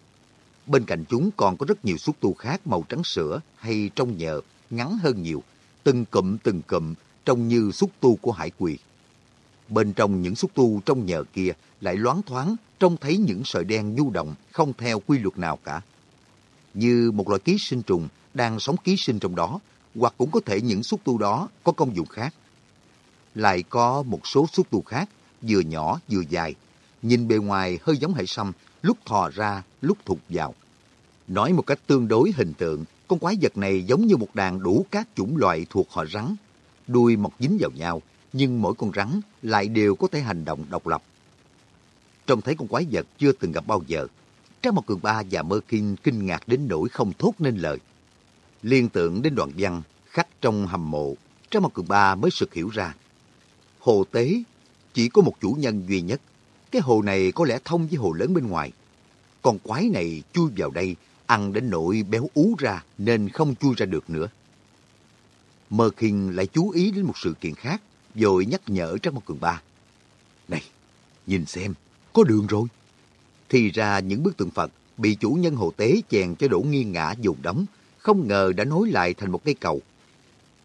Bên cạnh chúng còn có rất nhiều xúc tu khác màu trắng sữa hay trong nhờ, ngắn hơn nhiều, từng cụm từng cụm trông như xúc tu của hải quỳ. Bên trong những xúc tu trong nhờ kia lại loáng thoáng trông thấy những sợi đen nhu động không theo quy luật nào cả. Như một loại ký sinh trùng đang sống ký sinh trong đó, hoặc cũng có thể những xúc tu đó có công dụng khác. Lại có một số xúc tu khác, vừa nhỏ vừa dài, nhìn bề ngoài hơi giống hải sâm, lúc thò ra, lúc thụt vào. Nói một cách tương đối hình tượng, con quái vật này giống như một đàn đủ các chủng loại thuộc họ rắn, đuôi mọc dính vào nhau, nhưng mỗi con rắn lại đều có thể hành động độc lập. Trông thấy con quái vật chưa từng gặp bao giờ, Trang Mộc Cường Ba và Mơ Kinh kinh ngạc đến nỗi không thốt nên lời. Liên tưởng đến đoạn văn khắc trong hầm mộ, Trang Mộc Cường Ba mới sực hiểu ra. Hồ Tế chỉ có một chủ nhân duy nhất. Cái hồ này có lẽ thông với hồ lớn bên ngoài. Con quái này chui vào đây, ăn đến nỗi béo ú ra nên không chui ra được nữa. Mơ Kinh lại chú ý đến một sự kiện khác, rồi nhắc nhở Trang một Cường Ba. Này, nhìn xem, có đường rồi. Thì ra những bức tượng Phật bị chủ nhân hồ tế chèn cho đổ nghiêng ngã dùng đóng, không ngờ đã nối lại thành một cây cầu.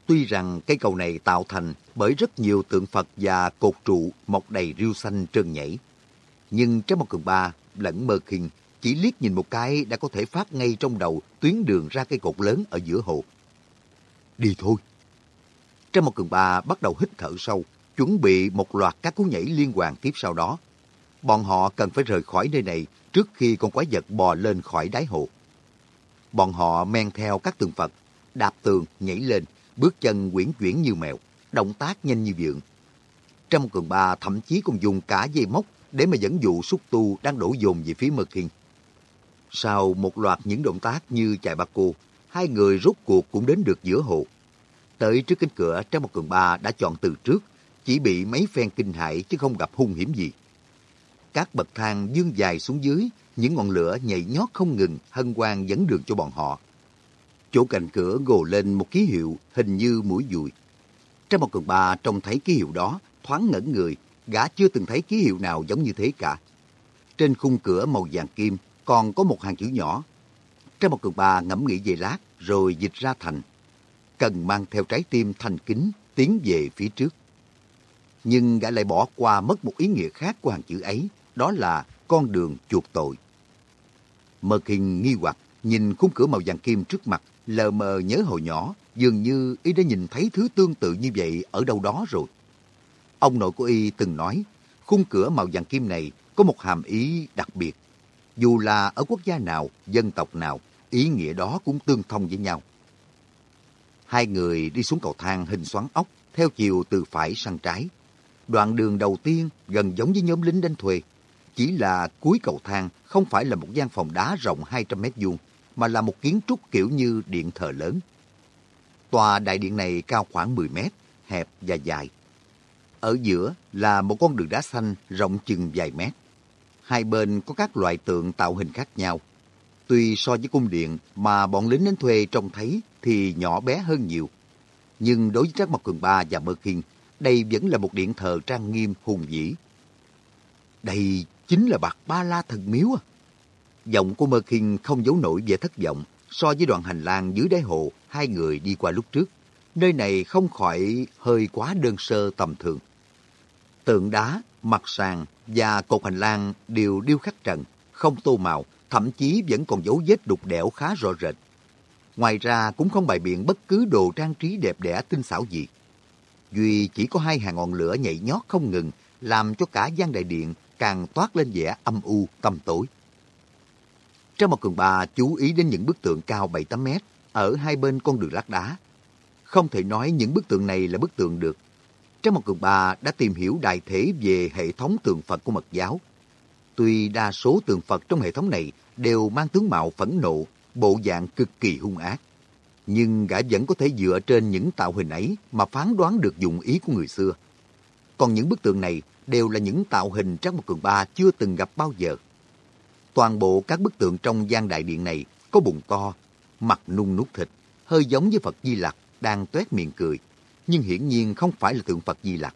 Tuy rằng cây cầu này tạo thành bởi rất nhiều tượng Phật và cột trụ mọc đầy rêu xanh trơn nhảy. Nhưng trong một cường ba lẫn mơ khinh chỉ liếc nhìn một cái đã có thể phát ngay trong đầu tuyến đường ra cây cột lớn ở giữa hồ. Đi thôi. Trong một cường ba bắt đầu hít thở sâu, chuẩn bị một loạt các cú nhảy liên hoàn tiếp sau đó bọn họ cần phải rời khỏi nơi này trước khi con quái vật bò lên khỏi đáy hồ. Bọn họ men theo các tường Phật, đạp tường, nhảy lên, bước chân quyển chuyển như mèo, động tác nhanh như vượng. Trong cường ba thậm chí còn dùng cả dây móc để mà dẫn dụ xúc tu đang đổ dồn về phía mực hiên. Sau một loạt những động tác như chạy bạc cô, hai người rút cuộc cũng đến được giữa hồ. Tới trước cánh cửa, trong một cường ba đã chọn từ trước, chỉ bị mấy phen kinh hại chứ không gặp hung hiểm gì. Các bậc thang dương dài xuống dưới, những ngọn lửa nhảy nhót không ngừng, hân hoan dẫn đường cho bọn họ. Chỗ cạnh cửa gồ lên một ký hiệu hình như mũi dùi. Trong một cường ba trông thấy ký hiệu đó, thoáng ngẩn người, gã chưa từng thấy ký hiệu nào giống như thế cả. Trên khung cửa màu vàng kim còn có một hàng chữ nhỏ. Trong một cường bà ngẫm nghĩ về lát rồi dịch ra thành. Cần mang theo trái tim thành kính tiến về phía trước. Nhưng gã lại bỏ qua mất một ý nghĩa khác của hàng chữ ấy, đó là con đường chuộc tội. Mơ Kinh nghi hoặc, nhìn khung cửa màu vàng kim trước mặt, lờ mờ nhớ hồi nhỏ, dường như y đã nhìn thấy thứ tương tự như vậy ở đâu đó rồi. Ông nội của y từng nói, khung cửa màu vàng kim này có một hàm ý đặc biệt. Dù là ở quốc gia nào, dân tộc nào, ý nghĩa đó cũng tương thông với nhau. Hai người đi xuống cầu thang hình xoắn ốc, theo chiều từ phải sang trái. Đoạn đường đầu tiên gần giống với nhóm lính đánh thuê. Chỉ là cuối cầu thang không phải là một gian phòng đá rộng 200 mét vuông, mà là một kiến trúc kiểu như điện thờ lớn. Tòa đại điện này cao khoảng 10 mét, hẹp và dài. Ở giữa là một con đường đá xanh rộng chừng vài mét. Hai bên có các loại tượng tạo hình khác nhau. Tuy so với cung điện mà bọn lính đến thuê trông thấy thì nhỏ bé hơn nhiều. Nhưng đối với Trác Mộc Cường Ba và Mơ Kinh, đây vẫn là một điện thờ trang nghiêm hùng vĩ. Đây chính là bạc ba la thần miếu à. Giọng của Mơ Kinh không giấu nổi vẻ thất vọng so với đoạn hành lang dưới đáy hồ hai người đi qua lúc trước. Nơi này không khỏi hơi quá đơn sơ tầm thường. Tượng đá, mặt sàn và cột hành lang đều điêu khắc trần, không tô màu, thậm chí vẫn còn dấu vết đục đẽo khá rõ rệt. Ngoài ra cũng không bày biện bất cứ đồ trang trí đẹp đẽ tinh xảo gì. Duy chỉ có hai hàng ngọn lửa nhảy nhót không ngừng, làm cho cả gian đại điện càng toát lên vẻ âm u, tăm tối. Trong một cường bà chú ý đến những bức tượng cao 7-8 mét ở hai bên con đường lát đá. Không thể nói những bức tượng này là bức tượng được. Trang một cường ba đã tìm hiểu đại thể về hệ thống tượng Phật của mật giáo. Tuy đa số tượng Phật trong hệ thống này đều mang tướng mạo phẫn nộ, bộ dạng cực kỳ hung ác. Nhưng gã vẫn có thể dựa trên những tạo hình ấy mà phán đoán được dụng ý của người xưa. Còn những bức tượng này đều là những tạo hình Trang một cường ba chưa từng gặp bao giờ. Toàn bộ các bức tượng trong gian đại điện này có bụng to, mặt nung nút thịt, hơi giống với Phật Di Lặc đang tuét miệng cười, nhưng hiển nhiên không phải là tượng Phật Di Lặc.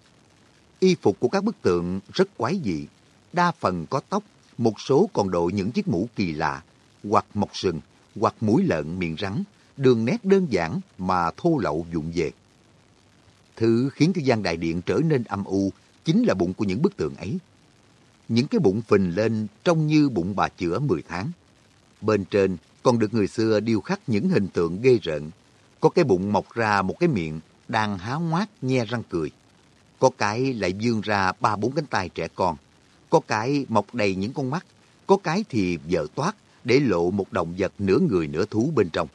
Y phục của các bức tượng rất quái dị, đa phần có tóc, một số còn đội những chiếc mũ kỳ lạ, hoặc mọc sừng, hoặc mũi lợn miệng rắn, đường nét đơn giản mà thô lậu vụng về. Thứ khiến cái gian đại điện trở nên âm u chính là bụng của những bức tượng ấy. Những cái bụng phình lên trông như bụng bà chữa 10 tháng. Bên trên còn được người xưa điêu khắc những hình tượng ghê rợn. Có cái bụng mọc ra một cái miệng đang há ngoác nhe răng cười. Có cái lại dương ra ba bốn cánh tay trẻ con. Có cái mọc đầy những con mắt. Có cái thì vợ toát để lộ một động vật nửa người nửa thú bên trong.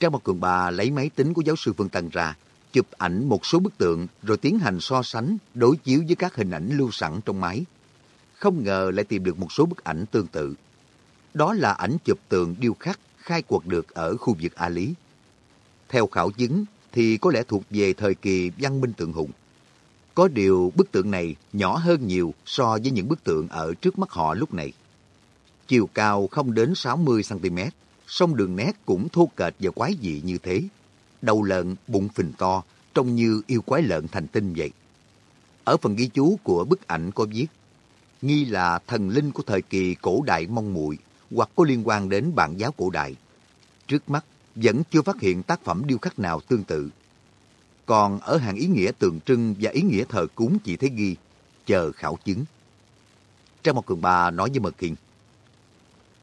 Trang một cường bà lấy máy tính của giáo sư Phương Tân ra, chụp ảnh một số bức tượng rồi tiến hành so sánh, đối chiếu với các hình ảnh lưu sẵn trong máy. Không ngờ lại tìm được một số bức ảnh tương tự. Đó là ảnh chụp tượng điêu khắc khai quật được ở khu vực A Lý. Theo khảo chứng thì có lẽ thuộc về thời kỳ văn minh tượng hùng. Có điều bức tượng này nhỏ hơn nhiều so với những bức tượng ở trước mắt họ lúc này. Chiều cao không đến 60cm, song đường nét cũng thô kệch và quái dị như thế. Đầu lợn, bụng phình to, trông như yêu quái lợn thành tinh vậy. Ở phần ghi chú của bức ảnh có viết, nghi là thần linh của thời kỳ cổ đại mong muội hoặc có liên quan đến bản giáo cổ đại. Trước mắt, vẫn chưa phát hiện tác phẩm điêu khắc nào tương tự. Còn ở hàng ý nghĩa tượng trưng và ý nghĩa thờ cúng chỉ thấy ghi, chờ khảo chứng. Trang một cường bà nói với Mật Kiên,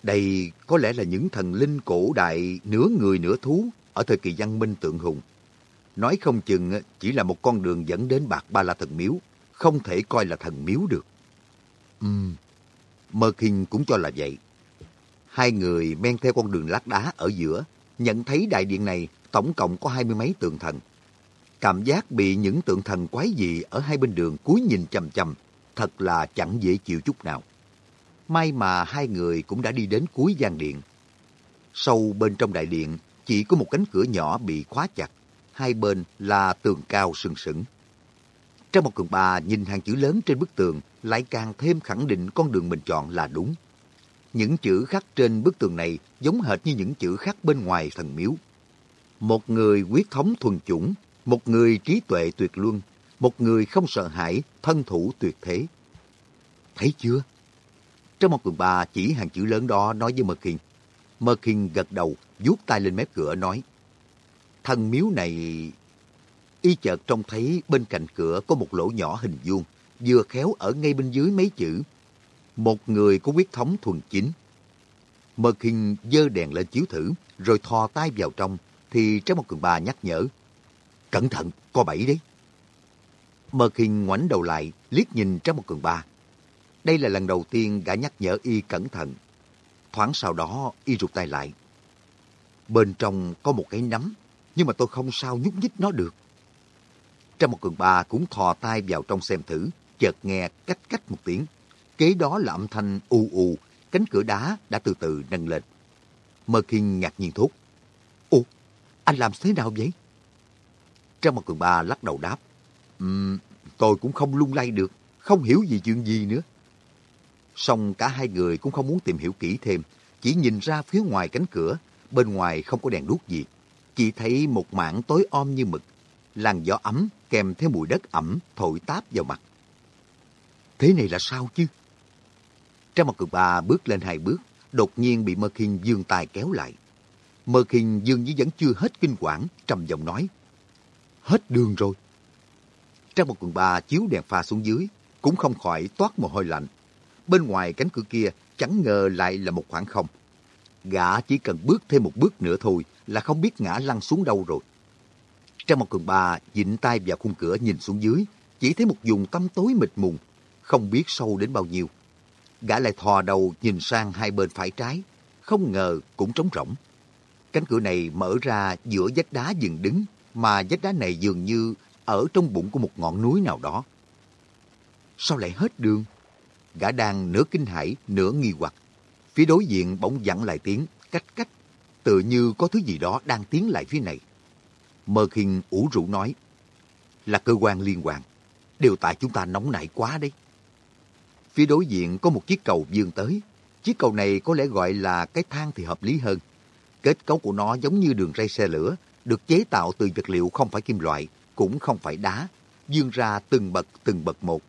đây có lẽ là những thần linh cổ đại nửa người nửa thú ở thời kỳ văn minh tượng hùng. Nói không chừng chỉ là một con đường dẫn đến Bạc Ba La Thần Miếu, không thể coi là thần miếu được. Ừm, Mơ Kinh cũng cho là vậy. Hai người men theo con đường lát đá ở giữa, nhận thấy đại điện này tổng cộng có hai mươi mấy tượng thần. Cảm giác bị những tượng thần quái dị ở hai bên đường cúi nhìn chầm chầm, thật là chẳng dễ chịu chút nào. May mà hai người cũng đã đi đến cuối gian điện. Sâu bên trong đại điện chỉ có một cánh cửa nhỏ bị khóa chặt, hai bên là tường cao sừng sững. Trong một cường bà nhìn hàng chữ lớn trên bức tường lại càng thêm khẳng định con đường mình chọn là đúng. Những chữ khắc trên bức tường này giống hệt như những chữ khắc bên ngoài thần miếu. Một người quyết thống thuần chủng, một người trí tuệ tuyệt luân, một người không sợ hãi, thân thủ tuyệt thế. Thấy chưa? Trong một tường bà chỉ hàng chữ lớn đó nói với Mơ Kinh. Mơ Kinh gật đầu, vuốt tay lên mép cửa nói. Thần miếu này... Y chợt trông thấy bên cạnh cửa có một lỗ nhỏ hình vuông, vừa khéo ở ngay bên dưới mấy chữ. Một người có huyết thống thuần chính. Mơ hình dơ đèn lên chiếu thử, rồi thò tay vào trong, thì Trái một cường bà nhắc nhở. Cẩn thận, có bẫy đấy. Mơ hình ngoảnh đầu lại, liếc nhìn Trái một cường ba. Đây là lần đầu tiên gã nhắc nhở y cẩn thận. Thoáng sau đó, y rụt tay lại. Bên trong có một cái nắm, nhưng mà tôi không sao nhúc nhích nó được. Trong một cường ba cũng thò tay vào trong xem thử, chợt nghe cách cách một tiếng. Kế đó là âm thanh u u, cánh cửa đá đã từ từ nâng lên. Mơ Kinh ngạc nhiên thốt. Ồ, anh làm thế nào vậy? Trong một cường ba lắc đầu đáp. Um, tôi cũng không lung lay được, không hiểu gì chuyện gì nữa. Xong cả hai người cũng không muốn tìm hiểu kỹ thêm, chỉ nhìn ra phía ngoài cánh cửa, bên ngoài không có đèn đuốc gì. Chỉ thấy một mảng tối om như mực, làn gió ấm kèm theo mùi đất ẩm thổi táp vào mặt. Thế này là sao chứ? Trang mặt cực bà bước lên hai bước, đột nhiên bị Mơ Kinh dương tay kéo lại. Mơ Kinh dường như vẫn chưa hết kinh quản, trầm giọng nói. Hết đường rồi. Trang một quần bà chiếu đèn pha xuống dưới, cũng không khỏi toát mồ hôi lạnh. Bên ngoài cánh cửa kia chẳng ngờ lại là một khoảng không. Gã chỉ cần bước thêm một bước nữa thôi là không biết ngã lăn xuống đâu rồi. Trang một cường bà dịnh tay vào khung cửa nhìn xuống dưới, chỉ thấy một vùng tăm tối mịt mùng, không biết sâu đến bao nhiêu. Gã lại thò đầu nhìn sang hai bên phải trái, không ngờ cũng trống rỗng. Cánh cửa này mở ra giữa vách đá dừng đứng, mà vách đá này dường như ở trong bụng của một ngọn núi nào đó. Sao lại hết đường? Gã đang nửa kinh hãi, nửa nghi hoặc. Phía đối diện bỗng dặn lại tiếng, cách cách, tự như có thứ gì đó đang tiến lại phía này. Mơ khinh ủ rũ nói, là cơ quan liên quan. Đều tại chúng ta nóng nảy quá đấy. Phía đối diện có một chiếc cầu dương tới. Chiếc cầu này có lẽ gọi là cái thang thì hợp lý hơn. Kết cấu của nó giống như đường ray xe lửa, được chế tạo từ vật liệu không phải kim loại, cũng không phải đá, dương ra từng bậc từng bậc một.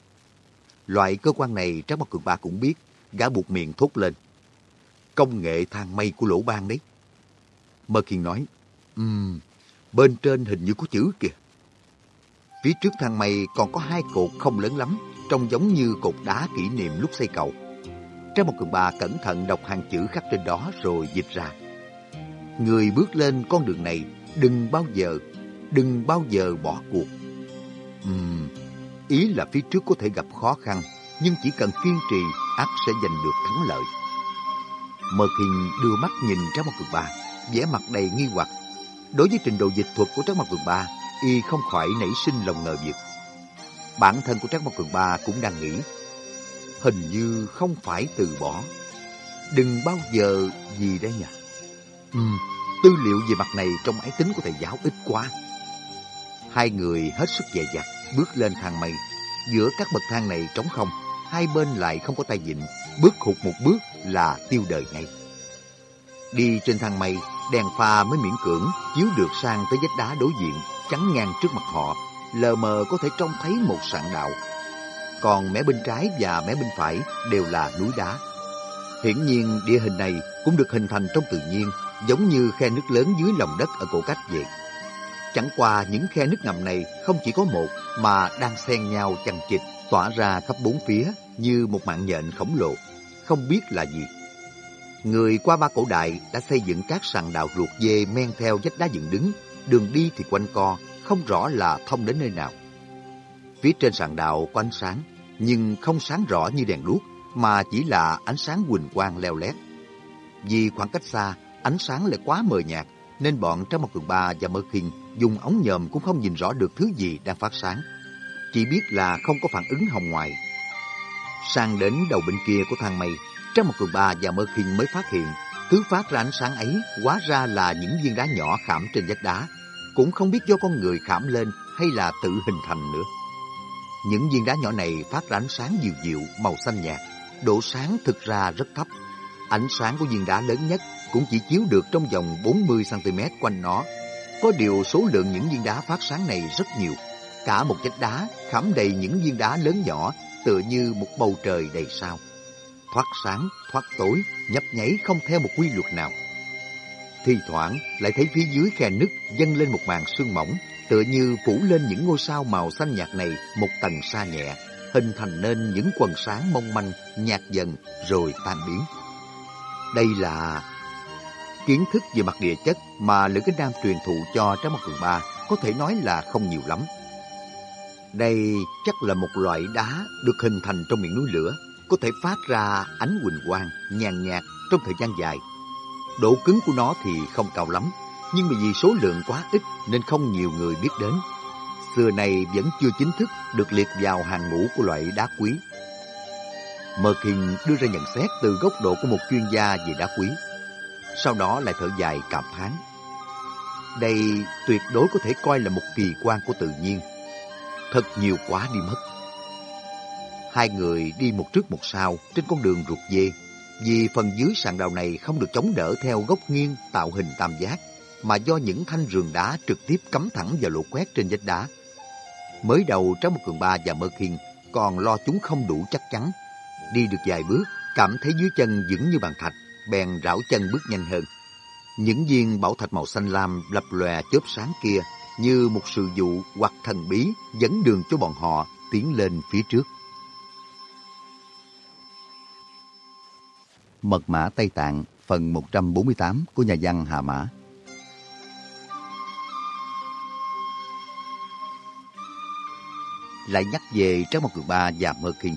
Loại cơ quan này Trác Bắc Cường Ba cũng biết, gã buộc miệng thốt lên. Công nghệ thang mây của lỗ ban đấy. Mơ Kiên nói, um, bên trên hình như có chữ kìa. Phía trước thang mây còn có hai cột không lớn lắm, trông giống như cột đá kỷ niệm lúc xây cầu. Trái một cường bà cẩn thận đọc hàng chữ khắc trên đó rồi dịch ra. Người bước lên con đường này đừng bao giờ, đừng bao giờ bỏ cuộc. Uhm, ý là phía trước có thể gặp khó khăn, nhưng chỉ cần kiên trì, ắt sẽ giành được thắng lợi. Mơ Kinh đưa mắt nhìn Trái Mặt Cường Ba, vẻ mặt đầy nghi hoặc. Đối với trình độ dịch thuật của Trái Mặt Cường Ba, y không khỏi nảy sinh lòng ngờ vực. Bản thân của Trác Mộc Cường Ba cũng đang nghĩ, hình như không phải từ bỏ. Đừng bao giờ gì đấy nhỉ? Ừ, tư liệu về mặt này trong máy tính của thầy giáo ít quá. Hai người hết sức dè dặt bước lên thang mây. Giữa các bậc thang này trống không, hai bên lại không có tay vịn, bước hụt một bước là tiêu đời ngay. Đi trên thang mây, đèn pha mới miễn cưỡng chiếu được sang tới vách đá đối diện chắn ngang trước mặt họ, lờ mờ có thể trông thấy một sạn đạo. Còn mé bên trái và mé bên phải đều là núi đá. Hiển nhiên địa hình này cũng được hình thành trong tự nhiên, giống như khe nước lớn dưới lòng đất ở cổ cách vậy. Chẳng qua những khe nước ngầm này không chỉ có một mà đang xen nhau chằng chịt tỏa ra khắp bốn phía như một mạng nhện khổng lồ, không biết là gì. Người qua ba cổ đại đã xây dựng các sàn đạo ruột dê men theo vách đá dựng đứng đường đi thì quanh co, không rõ là thông đến nơi nào. Phía trên sàn đạo có ánh sáng, nhưng không sáng rõ như đèn đuốc, mà chỉ là ánh sáng quỳnh quang leo lét. Vì khoảng cách xa, ánh sáng lại quá mờ nhạt, nên bọn trong một cường ba và mơ khinh dùng ống nhòm cũng không nhìn rõ được thứ gì đang phát sáng. Chỉ biết là không có phản ứng hồng ngoại. Sang đến đầu bên kia của thang mây, trong một cường ba và mơ khinh mới phát hiện thứ phát ra ánh sáng ấy hóa ra là những viên đá nhỏ khảm trên vách đá cũng không biết do con người khảm lên hay là tự hình thành nữa. Những viên đá nhỏ này phát ra ánh sáng dịu dịu, màu xanh nhạt, độ sáng thực ra rất thấp. Ánh sáng của viên đá lớn nhất cũng chỉ chiếu được trong vòng 40cm quanh nó. Có điều số lượng những viên đá phát sáng này rất nhiều. Cả một vách đá khảm đầy những viên đá lớn nhỏ tựa như một bầu trời đầy sao. Thoát sáng, thoát tối, nhấp nháy không theo một quy luật nào. Thì thoảng lại thấy phía dưới khe nứt dâng lên một màn sương mỏng, tựa như phủ lên những ngôi sao màu xanh nhạt này một tầng sa nhẹ, hình thành nên những quần sáng mong manh, nhạt dần rồi tan biến. Đây là kiến thức về mặt địa chất mà Lữ Kính Nam truyền thụ cho Trái Mặt Cường Ba có thể nói là không nhiều lắm. Đây chắc là một loại đá được hình thành trong miệng núi lửa, có thể phát ra ánh huỳnh quang nhàn nhạt trong thời gian dài Độ cứng của nó thì không cao lắm, nhưng mà vì số lượng quá ít nên không nhiều người biết đến. Xưa này vẫn chưa chính thức được liệt vào hàng ngũ của loại đá quý. Merkin đưa ra nhận xét từ góc độ của một chuyên gia về đá quý. Sau đó lại thở dài cảm thán. Đây tuyệt đối có thể coi là một kỳ quan của tự nhiên. Thật nhiều quá đi mất. Hai người đi một trước một sau trên con đường ruột dê vì phần dưới sàn đào này không được chống đỡ theo góc nghiêng tạo hình tam giác, mà do những thanh rường đá trực tiếp cắm thẳng vào lỗ quét trên vách đá. Mới đầu trong một cường ba và mơ khiên còn lo chúng không đủ chắc chắn. Đi được vài bước, cảm thấy dưới chân vững như bàn thạch, bèn rảo chân bước nhanh hơn. Những viên bảo thạch màu xanh lam lập lòe chớp sáng kia như một sự dụ hoặc thần bí dẫn đường cho bọn họ tiến lên phía trước. Mật mã Tây Tạng phần 148 của nhà văn Hà Mã. Lại nhắc về Trác Mộc Cường Ba và Mơ Kinh.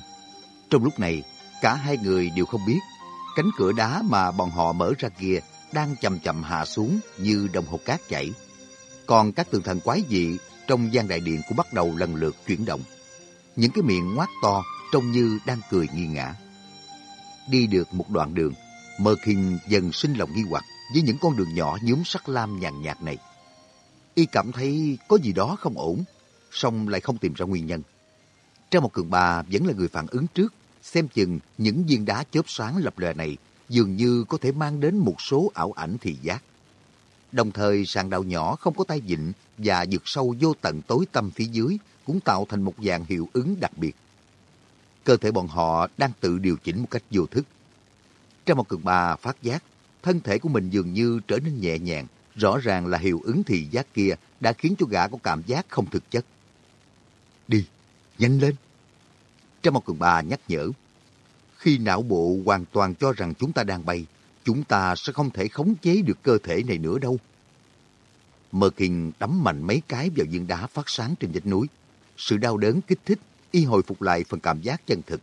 Trong lúc này, cả hai người đều không biết cánh cửa đá mà bọn họ mở ra kia đang chậm chậm hạ xuống như đồng hồ cát chảy. Còn các tường thần quái dị trong gian đại điện cũng bắt đầu lần lượt chuyển động. Những cái miệng ngoác to trông như đang cười nghi ngã. Đi được một đoạn đường, Mơ Kinh dần sinh lòng nghi hoặc với những con đường nhỏ nhúm sắc lam nhàn nhạt này. Y cảm thấy có gì đó không ổn, song lại không tìm ra nguyên nhân. Trang một cường bà vẫn là người phản ứng trước, xem chừng những viên đá chớp sáng lập lòe này dường như có thể mang đến một số ảo ảnh thị giác. Đồng thời sàn đào nhỏ không có tay vịn và vượt sâu vô tận tối tâm phía dưới cũng tạo thành một dạng hiệu ứng đặc biệt. Cơ thể bọn họ đang tự điều chỉnh một cách vô thức. Trong một cường bà phát giác, thân thể của mình dường như trở nên nhẹ nhàng, rõ ràng là hiệu ứng thị giác kia đã khiến cho gã có cảm giác không thực chất. Đi, nhanh lên. Trong một cường bà nhắc nhở, khi não bộ hoàn toàn cho rằng chúng ta đang bay, chúng ta sẽ không thể khống chế được cơ thể này nữa đâu. mờ Kinh đấm mạnh mấy cái vào viên đá phát sáng trên vách núi. Sự đau đớn kích thích, y hồi phục lại phần cảm giác chân thực.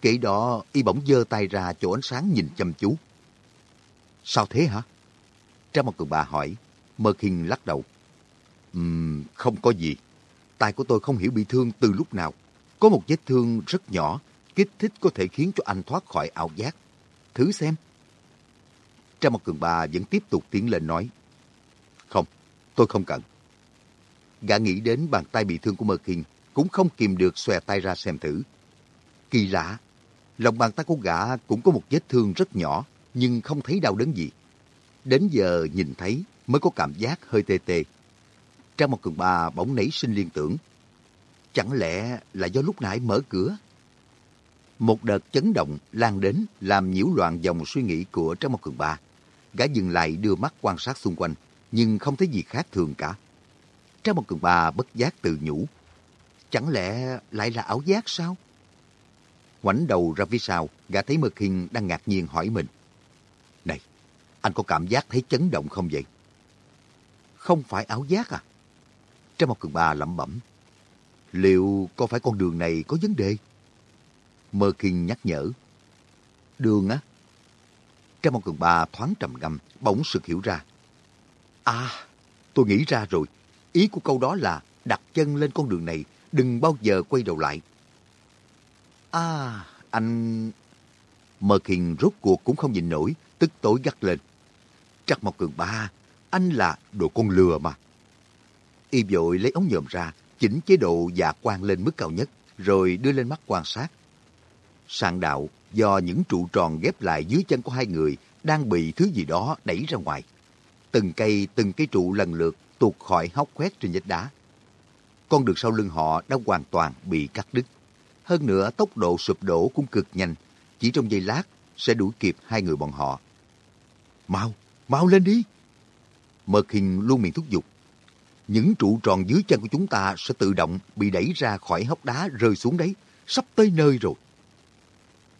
Kể đó, y bỗng giơ tay ra chỗ ánh sáng nhìn chăm chú. Sao thế hả? Trang một cường bà hỏi. Mơ khinh lắc đầu. Um, không có gì. Tay của tôi không hiểu bị thương từ lúc nào. Có một vết thương rất nhỏ, kích thích có thể khiến cho anh thoát khỏi ảo giác. Thử xem. Trang một cường bà vẫn tiếp tục tiến lên nói. Không, tôi không cần. Gã nghĩ đến bàn tay bị thương của Mơ khinh cũng không kìm được xòe tay ra xem thử. Kỳ lạ, lòng bàn tay của gã cũng có một vết thương rất nhỏ, nhưng không thấy đau đớn gì. Đến giờ nhìn thấy mới có cảm giác hơi tê tê. Trang một cường bà bỗng nảy sinh liên tưởng. Chẳng lẽ là do lúc nãy mở cửa? Một đợt chấn động lan đến làm nhiễu loạn dòng suy nghĩ của Trang một cường bà. Gã dừng lại đưa mắt quan sát xung quanh, nhưng không thấy gì khác thường cả. Trang một cường bà bất giác tự nhủ. Chẳng lẽ lại là ảo giác sao? Ngoảnh đầu ra phía sau, gã thấy Mơ Kinh đang ngạc nhiên hỏi mình. Này, anh có cảm giác thấy chấn động không vậy? Không phải ảo giác à? Trang Mộc cường ba lẩm bẩm. Liệu có phải con đường này có vấn đề? Mơ Kinh nhắc nhở. Đường á? Trang Mộc cường ba thoáng trầm ngâm, bỗng sực hiểu ra. À, tôi nghĩ ra rồi. Ý của câu đó là đặt chân lên con đường này, đừng bao giờ quay đầu lại. À, anh... Mơ Khiền rốt cuộc cũng không nhìn nổi, tức tối gắt lên. Trắc Mộc Cường ba, anh là đồ con lừa mà. Y vội lấy ống nhòm ra, chỉnh chế độ dạ quang lên mức cao nhất, rồi đưa lên mắt quan sát. Sàn đạo do những trụ tròn ghép lại dưới chân của hai người đang bị thứ gì đó đẩy ra ngoài. Từng cây, từng cây trụ lần lượt tuột khỏi hốc khoét trên vách đá. Con đường sau lưng họ đã hoàn toàn bị cắt đứt. Hơn nữa tốc độ sụp đổ cũng cực nhanh, chỉ trong giây lát sẽ đuổi kịp hai người bọn họ. Mau, mau lên đi! Mật hình luôn miệng thúc giục. Những trụ tròn dưới chân của chúng ta sẽ tự động bị đẩy ra khỏi hốc đá rơi xuống đấy, sắp tới nơi rồi.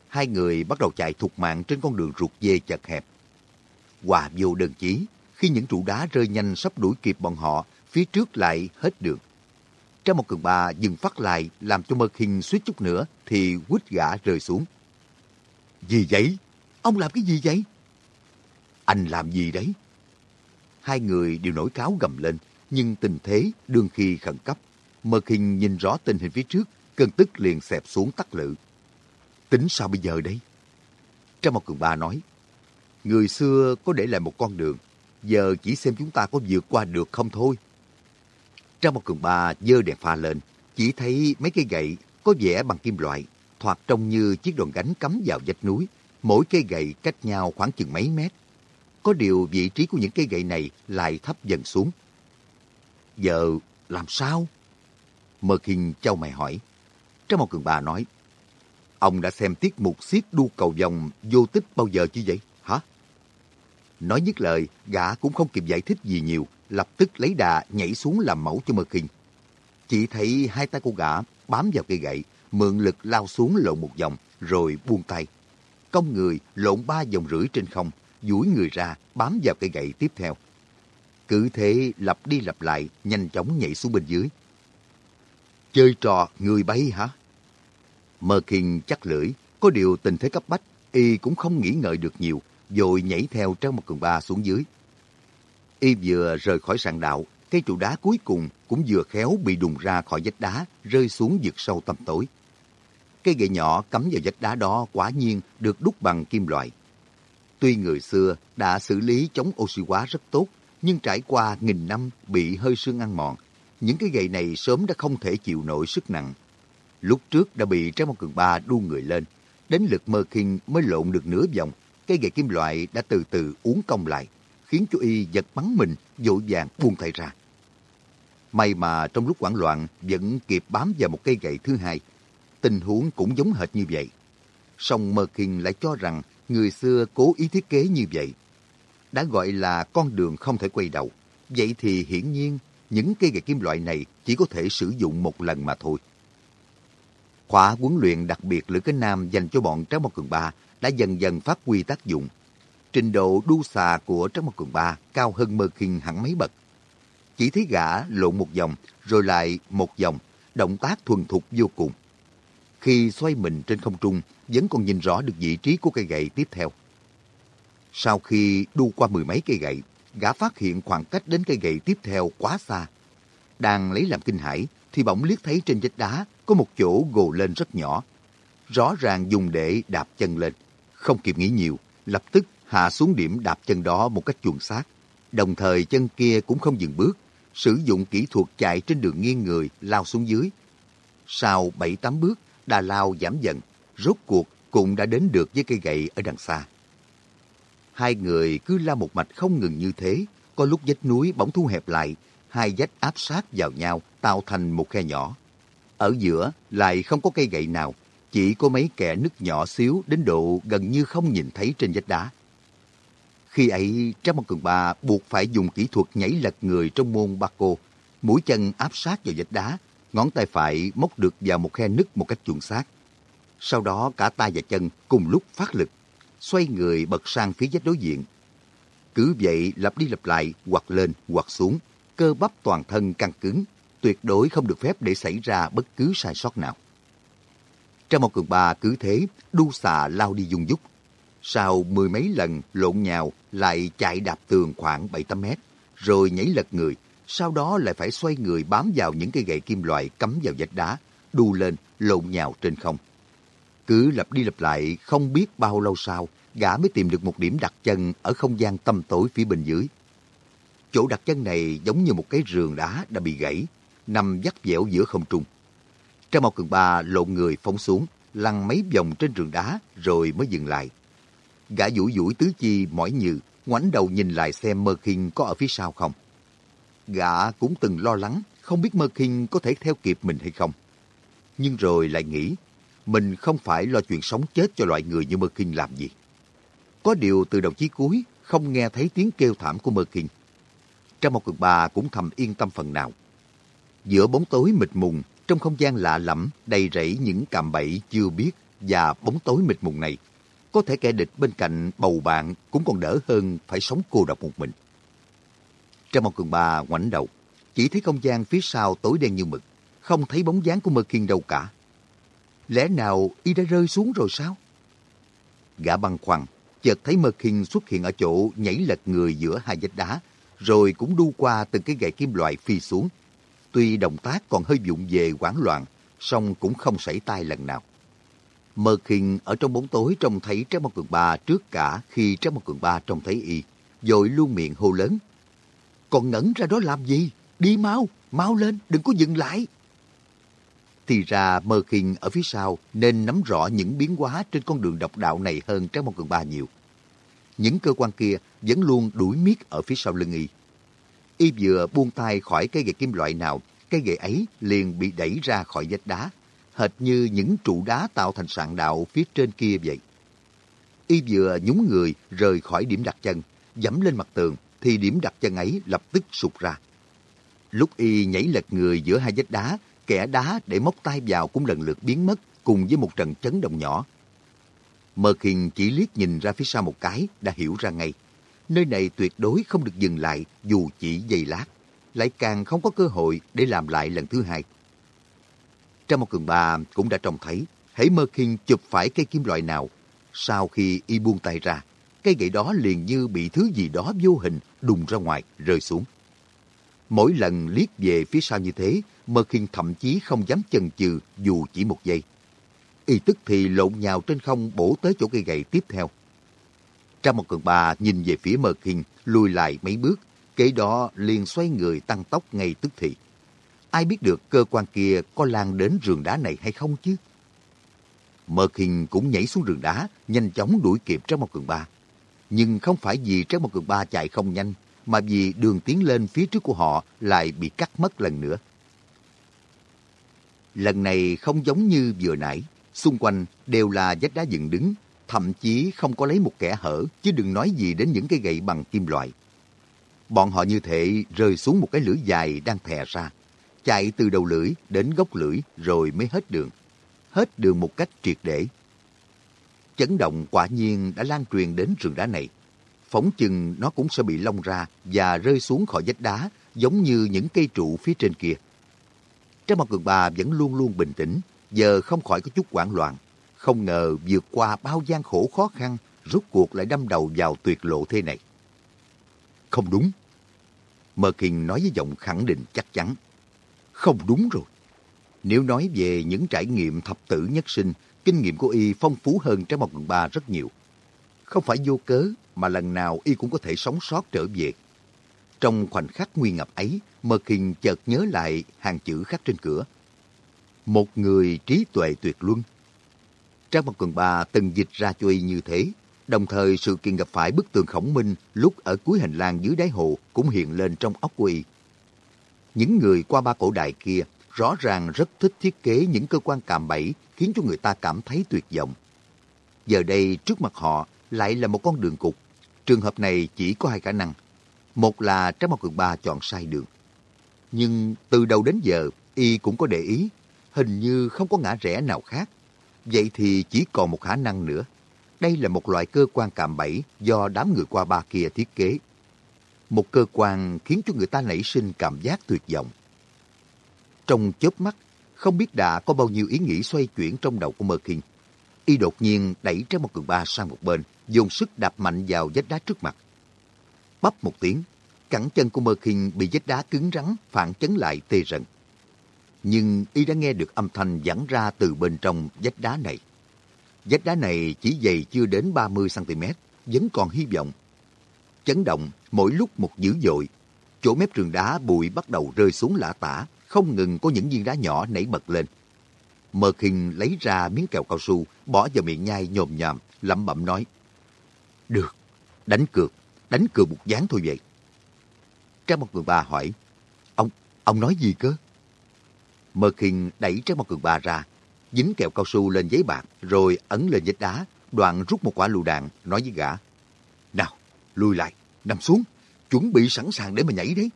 Hai người bắt đầu chạy thục mạng trên con đường ruột dê chật hẹp. Hòa vô đơn chí, khi những trụ đá rơi nhanh sắp đuổi kịp bọn họ, phía trước lại hết đường. Trong một cường bà dừng phát lại làm cho Mơ Kinh suýt chút nữa thì quýt gã rơi xuống. Gì vậy? Ông làm cái gì vậy? Anh làm gì đấy? Hai người đều nổi cáo gầm lên, nhưng tình thế đương khi khẩn cấp. Mơ Kinh nhìn rõ tình hình phía trước, cơn tức liền xẹp xuống tắt lự. Tính sao bây giờ đây? Trong một cường bà nói, người xưa có để lại một con đường, giờ chỉ xem chúng ta có vượt qua được không thôi. Trong một cường bà dơ đèn pha lên, chỉ thấy mấy cây gậy có vẻ bằng kim loại, thoạt trông như chiếc đòn gánh cắm vào vách núi, mỗi cây gậy cách nhau khoảng chừng mấy mét. Có điều vị trí của những cây gậy này lại thấp dần xuống. Giờ làm sao? Mơ Kinh châu mày hỏi. Trong một cường bà nói, Ông đã xem tiết mục xiết đu cầu vòng vô tích bao giờ chứ vậy? Nói dứt lời, gã cũng không kịp giải thích gì nhiều, lập tức lấy đà nhảy xuống làm mẫu cho Mơ Kinh. Chỉ thấy hai tay của gã bám vào cây gậy, mượn lực lao xuống lộn một vòng, rồi buông tay. Công người lộn ba vòng rưỡi trên không, duỗi người ra, bám vào cây gậy tiếp theo. Cứ thế lặp đi lặp lại, nhanh chóng nhảy xuống bên dưới. Chơi trò người bay hả? Mơ Kinh chắc lưỡi, có điều tình thế cấp bách, y cũng không nghĩ ngợi được nhiều, rồi nhảy theo trong một cường ba xuống dưới. Y vừa rời khỏi sàn đạo, cây trụ đá cuối cùng cũng vừa khéo bị đùng ra khỏi vách đá, rơi xuống vực sâu tầm tối. Cây gậy nhỏ cắm vào vách đá đó quả nhiên được đúc bằng kim loại. Tuy người xưa đã xử lý chống oxy hóa rất tốt, nhưng trải qua nghìn năm bị hơi sương ăn mòn, những cái gậy này sớm đã không thể chịu nổi sức nặng. Lúc trước đã bị Trái một Cường Ba đu người lên, đến lượt Mơ Kinh mới lộn được nửa vòng, cây gậy kim loại đã từ từ uốn cong lại, khiến chú y giật bắn mình, vội vàng buông tay ra. May mà trong lúc hoảng loạn vẫn kịp bám vào một cây gậy thứ hai. Tình huống cũng giống hệt như vậy. Song Mơ Kinh lại cho rằng người xưa cố ý thiết kế như vậy. Đã gọi là con đường không thể quay đầu. Vậy thì hiển nhiên những cây gậy kim loại này chỉ có thể sử dụng một lần mà thôi. Khóa huấn luyện đặc biệt Lữ Cánh Nam dành cho bọn Tráng Mộc Cường Ba đã dần dần phát huy tác dụng. Trình độ đu xà của Tráng Mộc Cường Ba cao hơn Mơ Kinh hẳn mấy bậc. Chỉ thấy gã lộn một vòng, rồi lại một vòng, động tác thuần thục vô cùng. Khi xoay mình trên không trung, vẫn còn nhìn rõ được vị trí của cây gậy tiếp theo. Sau khi đu qua mười mấy cây gậy, gã phát hiện khoảng cách đến cây gậy tiếp theo quá xa. Đang lấy làm kinh hãi, thì bỗng liếc thấy trên vách đá có một chỗ gồ lên rất nhỏ. Rõ ràng dùng để đạp chân lên. Không kịp nghĩ nhiều, lập tức hạ xuống điểm đạp chân đó một cách chuồn sát. Đồng thời chân kia cũng không dừng bước, sử dụng kỹ thuật chạy trên đường nghiêng người lao xuống dưới. Sau 7-8 bước, đà lao giảm dần, rốt cuộc cũng đã đến được với cây gậy ở đằng xa. Hai người cứ la một mạch không ngừng như thế, có lúc vách núi bỗng thu hẹp lại, hai vách áp sát vào nhau tạo thành một khe nhỏ. Ở giữa lại không có cây gậy nào, chỉ có mấy kẻ nứt nhỏ xíu đến độ gần như không nhìn thấy trên vách đá. Khi ấy, Trang Mộc Cường Ba buộc phải dùng kỹ thuật nhảy lật người trong môn ba cô, mũi chân áp sát vào vách đá, ngón tay phải móc được vào một khe nứt một cách chuẩn xác. Sau đó cả tay và chân cùng lúc phát lực, xoay người bật sang phía vách đối diện. Cứ vậy lặp đi lặp lại, hoặc lên hoặc xuống, cơ bắp toàn thân căng cứng, tuyệt đối không được phép để xảy ra bất cứ sai sót nào. Trong một cường ba cứ thế, đu xà lao đi dung dúc. Sau mười mấy lần lộn nhào, lại chạy đạp tường khoảng 7-8 mét, rồi nhảy lật người, sau đó lại phải xoay người bám vào những cây gậy kim loại cắm vào vách đá, đu lên, lộn nhào trên không. Cứ lặp đi lặp lại, không biết bao lâu sau, gã mới tìm được một điểm đặt chân ở không gian tăm tối phía bên dưới. Chỗ đặt chân này giống như một cái rường đá đã bị gãy, nằm dắt dẻo giữa không trung. Trang Mao Cường Ba lộn người phóng xuống, lăn mấy vòng trên rừng đá rồi mới dừng lại. Gã duỗi duỗi tứ chi mỏi nhừ, ngoảnh đầu nhìn lại xem Mơ Kinh có ở phía sau không. Gã cũng từng lo lắng, không biết Mơ Kinh có thể theo kịp mình hay không. Nhưng rồi lại nghĩ, mình không phải lo chuyện sống chết cho loại người như Mơ Kinh làm gì. Có điều từ đầu chí cuối, không nghe thấy tiếng kêu thảm của Mơ Kinh. Trong một cực bà cũng thầm yên tâm phần nào. Giữa bóng tối mịt mùng, trong không gian lạ lẫm đầy rẫy những cạm bẫy chưa biết và bóng tối mịt mùng này, có thể kẻ địch bên cạnh bầu bạn cũng còn đỡ hơn phải sống cô độc một mình. Trong một cường bà ngoảnh đầu, chỉ thấy không gian phía sau tối đen như mực, không thấy bóng dáng của Mơ Kiên đâu cả. Lẽ nào y đã rơi xuống rồi sao? Gã băng khoăn, chợt thấy Mơ Kiên xuất hiện ở chỗ nhảy lật người giữa hai vách đá, rồi cũng đu qua từng cái gậy kim loại phi xuống. Tuy động tác còn hơi vụng về hoảng loạn, song cũng không xảy tai lần nào. Mơ khinh ở trong bóng tối trông thấy Trái Mong Cường Ba trước cả khi Trái Mong Cường Ba trông thấy y, rồi luôn miệng hô lớn. Còn ngẩn ra đó làm gì? Đi mau, mau lên, đừng có dừng lại. Thì ra Mơ khinh ở phía sau nên nắm rõ những biến hóa trên con đường độc đạo này hơn Trái Mong Cường Ba nhiều. Những cơ quan kia vẫn luôn đuổi miết ở phía sau lưng y. Y vừa buông tay khỏi cây gậy kim loại nào, cây gậy ấy liền bị đẩy ra khỏi vách đá, hệt như những trụ đá tạo thành sạn đạo phía trên kia vậy. Y vừa nhúng người rời khỏi điểm đặt chân, dẫm lên mặt tường, thì điểm đặt chân ấy lập tức sụt ra. Lúc Y nhảy lật người giữa hai vách đá, kẻ đá để móc tay vào cũng lần lượt biến mất cùng với một trận chấn động nhỏ. Mơ Kiền chỉ liếc nhìn ra phía sau một cái đã hiểu ra ngay. Nơi này tuyệt đối không được dừng lại dù chỉ giây lát. Lại càng không có cơ hội để làm lại lần thứ hai. Trong một cường bà cũng đã trông thấy, hãy Mơ Kinh chụp phải cây kim loại nào. Sau khi y buông tay ra, cây gậy đó liền như bị thứ gì đó vô hình đùng ra ngoài, rơi xuống. Mỗi lần liếc về phía sau như thế, Mơ Khiên thậm chí không dám chần chừ dù chỉ một giây. Y tức thì lộn nhào trên không bổ tới chỗ cây gậy tiếp theo. Trang một cường bà nhìn về phía mờ kinh, lùi lại mấy bước, kế đó liền xoay người tăng tốc ngay tức thì. Ai biết được cơ quan kia có lan đến rừng đá này hay không chứ? Mơ Kinh cũng nhảy xuống rừng đá, nhanh chóng đuổi kịp Trang một cường ba. Nhưng không phải vì Trang một cường ba chạy không nhanh, mà vì đường tiến lên phía trước của họ lại bị cắt mất lần nữa. Lần này không giống như vừa nãy, xung quanh đều là vách đá dựng đứng, thậm chí không có lấy một kẻ hở, chứ đừng nói gì đến những cái gậy bằng kim loại. Bọn họ như thể rơi xuống một cái lưỡi dài đang thè ra, chạy từ đầu lưỡi đến gốc lưỡi rồi mới hết đường. Hết đường một cách triệt để. Chấn động quả nhiên đã lan truyền đến rừng đá này. Phóng chừng nó cũng sẽ bị lông ra và rơi xuống khỏi vách đá giống như những cây trụ phía trên kia. Trái mặt cường bà vẫn luôn luôn bình tĩnh, giờ không khỏi có chút hoảng loạn. Không ngờ vượt qua bao gian khổ khó khăn, rút cuộc lại đâm đầu vào tuyệt lộ thế này. Không đúng. Mơ Kinh nói với giọng khẳng định chắc chắn. Không đúng rồi. Nếu nói về những trải nghiệm thập tử nhất sinh, kinh nghiệm của y phong phú hơn trái một phần ba rất nhiều. Không phải vô cớ mà lần nào y cũng có thể sống sót trở về. Trong khoảnh khắc nguy ngập ấy, Mơ Kinh chợt nhớ lại hàng chữ khắc trên cửa. Một người trí tuệ tuyệt luân. Trang một Quần Ba từng dịch ra cho y như thế, đồng thời sự kiện gặp phải bức tường khổng minh lúc ở cuối hành lang dưới đáy hồ cũng hiện lên trong óc của y. Những người qua ba cổ đại kia rõ ràng rất thích thiết kế những cơ quan cạm bẫy khiến cho người ta cảm thấy tuyệt vọng. Giờ đây trước mặt họ lại là một con đường cục. Trường hợp này chỉ có hai khả năng. Một là Trang Mặt Cường Ba chọn sai đường. Nhưng từ đầu đến giờ, y cũng có để ý, hình như không có ngã rẽ nào khác. Vậy thì chỉ còn một khả năng nữa. Đây là một loại cơ quan cạm bẫy do đám người qua ba kia thiết kế. Một cơ quan khiến cho người ta nảy sinh cảm giác tuyệt vọng. Trong chớp mắt, không biết đã có bao nhiêu ý nghĩ xoay chuyển trong đầu của Mơ Kinh. Y đột nhiên đẩy trái một cường ba sang một bên, dùng sức đạp mạnh vào vách đá trước mặt. Bắp một tiếng, cẳng chân của Mơ Kinh bị vách đá cứng rắn phản chấn lại tê rần. Nhưng y đã nghe được âm thanh dẫn ra từ bên trong vách đá này. Vách đá này chỉ dày chưa đến 30cm, vẫn còn hy vọng. Chấn động mỗi lúc một dữ dội. Chỗ mép trường đá bụi bắt đầu rơi xuống lạ tả, không ngừng có những viên đá nhỏ nảy bật lên. Mơ khinh lấy ra miếng kẹo cao su, bỏ vào miệng nhai nhồm nhòm, lẩm bẩm nói. Được, đánh cược, đánh cược một dáng thôi vậy. Trang một người bà hỏi, ông, ông nói gì cơ? Mơ khinh đẩy trái bao cường bà ra, dính kẹo cao su lên giấy bạc, rồi ấn lên vết đá, đoạn rút một quả lựu đạn, nói với gã. Nào, lùi lại, nằm xuống, chuẩn bị sẵn sàng để mà nhảy đấy.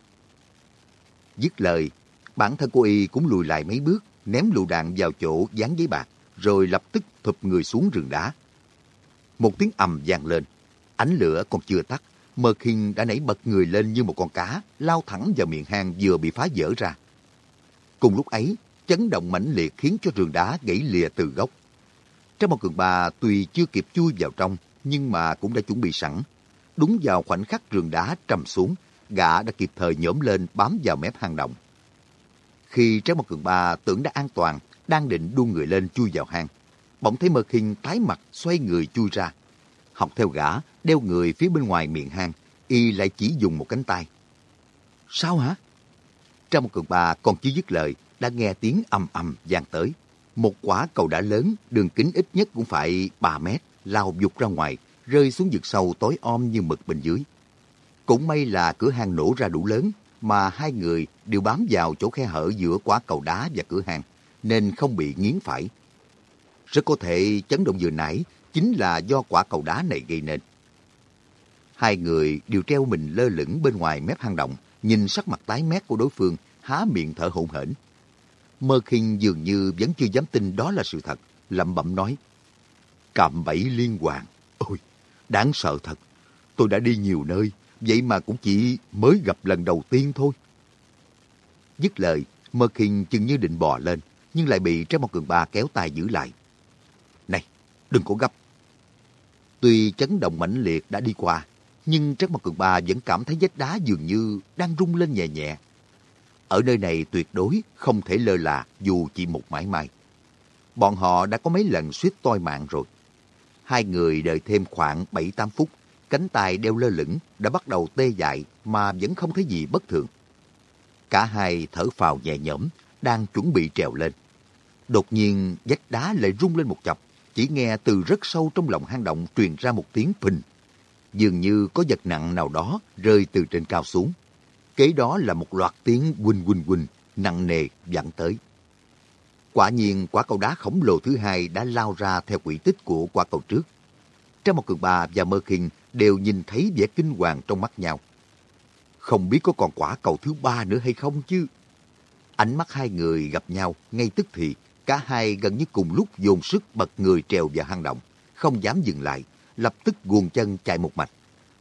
Dứt lời, bản thân cô y cũng lùi lại mấy bước, ném lựu đạn vào chỗ dán giấy bạc, rồi lập tức thụp người xuống rừng đá. Một tiếng ầm vang lên, ánh lửa còn chưa tắt, Mơ Khinh đã nảy bật người lên như một con cá, lao thẳng vào miệng hang vừa bị phá vỡ ra. Cùng lúc ấy, chấn động mãnh liệt khiến cho rừng đá gãy lìa từ gốc. Trái một cường bà tuy chưa kịp chui vào trong, nhưng mà cũng đã chuẩn bị sẵn. Đúng vào khoảnh khắc rừng đá trầm xuống, gã đã kịp thời nhổm lên bám vào mép hang động. Khi Trái một cường ba tưởng đã an toàn, đang định đu người lên chui vào hang, bỗng thấy Mơ khinh tái mặt xoay người chui ra. Học theo gã, đeo người phía bên ngoài miệng hang, y lại chỉ dùng một cánh tay. Sao hả? Trong cường bà còn chưa dứt lời, đã nghe tiếng ầm ầm vang tới. Một quả cầu đã lớn, đường kính ít nhất cũng phải 3 mét, lao dục ra ngoài, rơi xuống vực sâu tối om như mực bên dưới. Cũng may là cửa hang nổ ra đủ lớn, mà hai người đều bám vào chỗ khe hở giữa quả cầu đá và cửa hang, nên không bị nghiến phải. Rất có thể chấn động vừa nãy chính là do quả cầu đá này gây nên. Hai người đều treo mình lơ lửng bên ngoài mép hang động, nhìn sắc mặt tái mét của đối phương, há miệng thở hổn hển. Mơ khinh dường như vẫn chưa dám tin đó là sự thật, lẩm bẩm nói. Cạm bẫy liên hoàn, ôi, đáng sợ thật. Tôi đã đi nhiều nơi, vậy mà cũng chỉ mới gặp lần đầu tiên thôi. Dứt lời, Mơ khinh chừng như định bò lên, nhưng lại bị Trái Một Cường Ba kéo tay giữ lại. Này, đừng có gấp. Tuy chấn động mãnh liệt đã đi qua, nhưng Trác Mặt Cường Ba vẫn cảm thấy vách đá dường như đang rung lên nhẹ nhẹ, Ở nơi này tuyệt đối không thể lơ là dù chỉ một mãi may. Bọn họ đã có mấy lần suýt toi mạng rồi. Hai người đợi thêm khoảng 7-8 phút, cánh tay đeo lơ lửng đã bắt đầu tê dại mà vẫn không thấy gì bất thường. Cả hai thở phào nhẹ nhõm, đang chuẩn bị trèo lên. Đột nhiên vách đá lại rung lên một chập, chỉ nghe từ rất sâu trong lòng hang động truyền ra một tiếng phình. Dường như có vật nặng nào đó rơi từ trên cao xuống. Kế đó là một loạt tiếng quỳnh quỳnh quỳnh, nặng nề vặn tới. Quả nhiên quả cầu đá khổng lồ thứ hai đã lao ra theo quỹ tích của quả cầu trước. Trong một cường bà và Mơ Kinh đều nhìn thấy vẻ kinh hoàng trong mắt nhau. Không biết có còn quả cầu thứ ba nữa hay không chứ? Ánh mắt hai người gặp nhau ngay tức thì, cả hai gần như cùng lúc dồn sức bật người trèo vào hang động, không dám dừng lại, lập tức guồng chân chạy một mạch.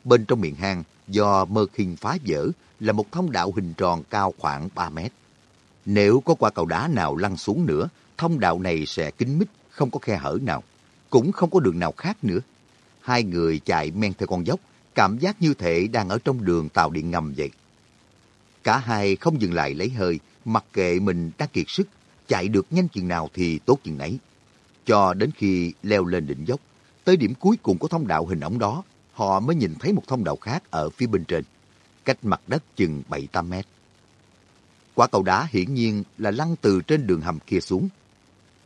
Bên trong miệng hang, do Mơ khinh phá vỡ, là một thông đạo hình tròn cao khoảng 3 mét. Nếu có quả cầu đá nào lăn xuống nữa, thông đạo này sẽ kín mít, không có khe hở nào. Cũng không có đường nào khác nữa. Hai người chạy men theo con dốc, cảm giác như thể đang ở trong đường tàu điện ngầm vậy. Cả hai không dừng lại lấy hơi, mặc kệ mình đã kiệt sức, chạy được nhanh chừng nào thì tốt chừng nấy. Cho đến khi leo lên đỉnh dốc, tới điểm cuối cùng của thông đạo hình ống đó, họ mới nhìn thấy một thông đạo khác ở phía bên trên, cách mặt đất chừng 7-8 mét. Quả cầu đá hiển nhiên là lăn từ trên đường hầm kia xuống.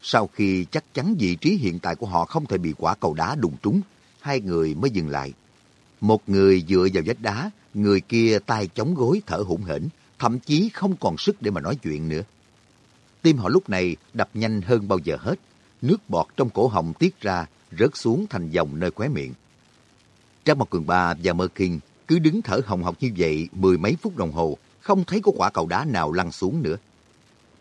Sau khi chắc chắn vị trí hiện tại của họ không thể bị quả cầu đá đụng trúng, hai người mới dừng lại. Một người dựa vào vách đá, người kia tay chống gối thở hổn hển, thậm chí không còn sức để mà nói chuyện nữa. Tim họ lúc này đập nhanh hơn bao giờ hết, nước bọt trong cổ họng tiết ra, rớt xuống thành dòng nơi khóe miệng. Trang một cường ba và Mơ Kinh cứ đứng thở hồng hộc như vậy mười mấy phút đồng hồ, không thấy có quả cầu đá nào lăn xuống nữa.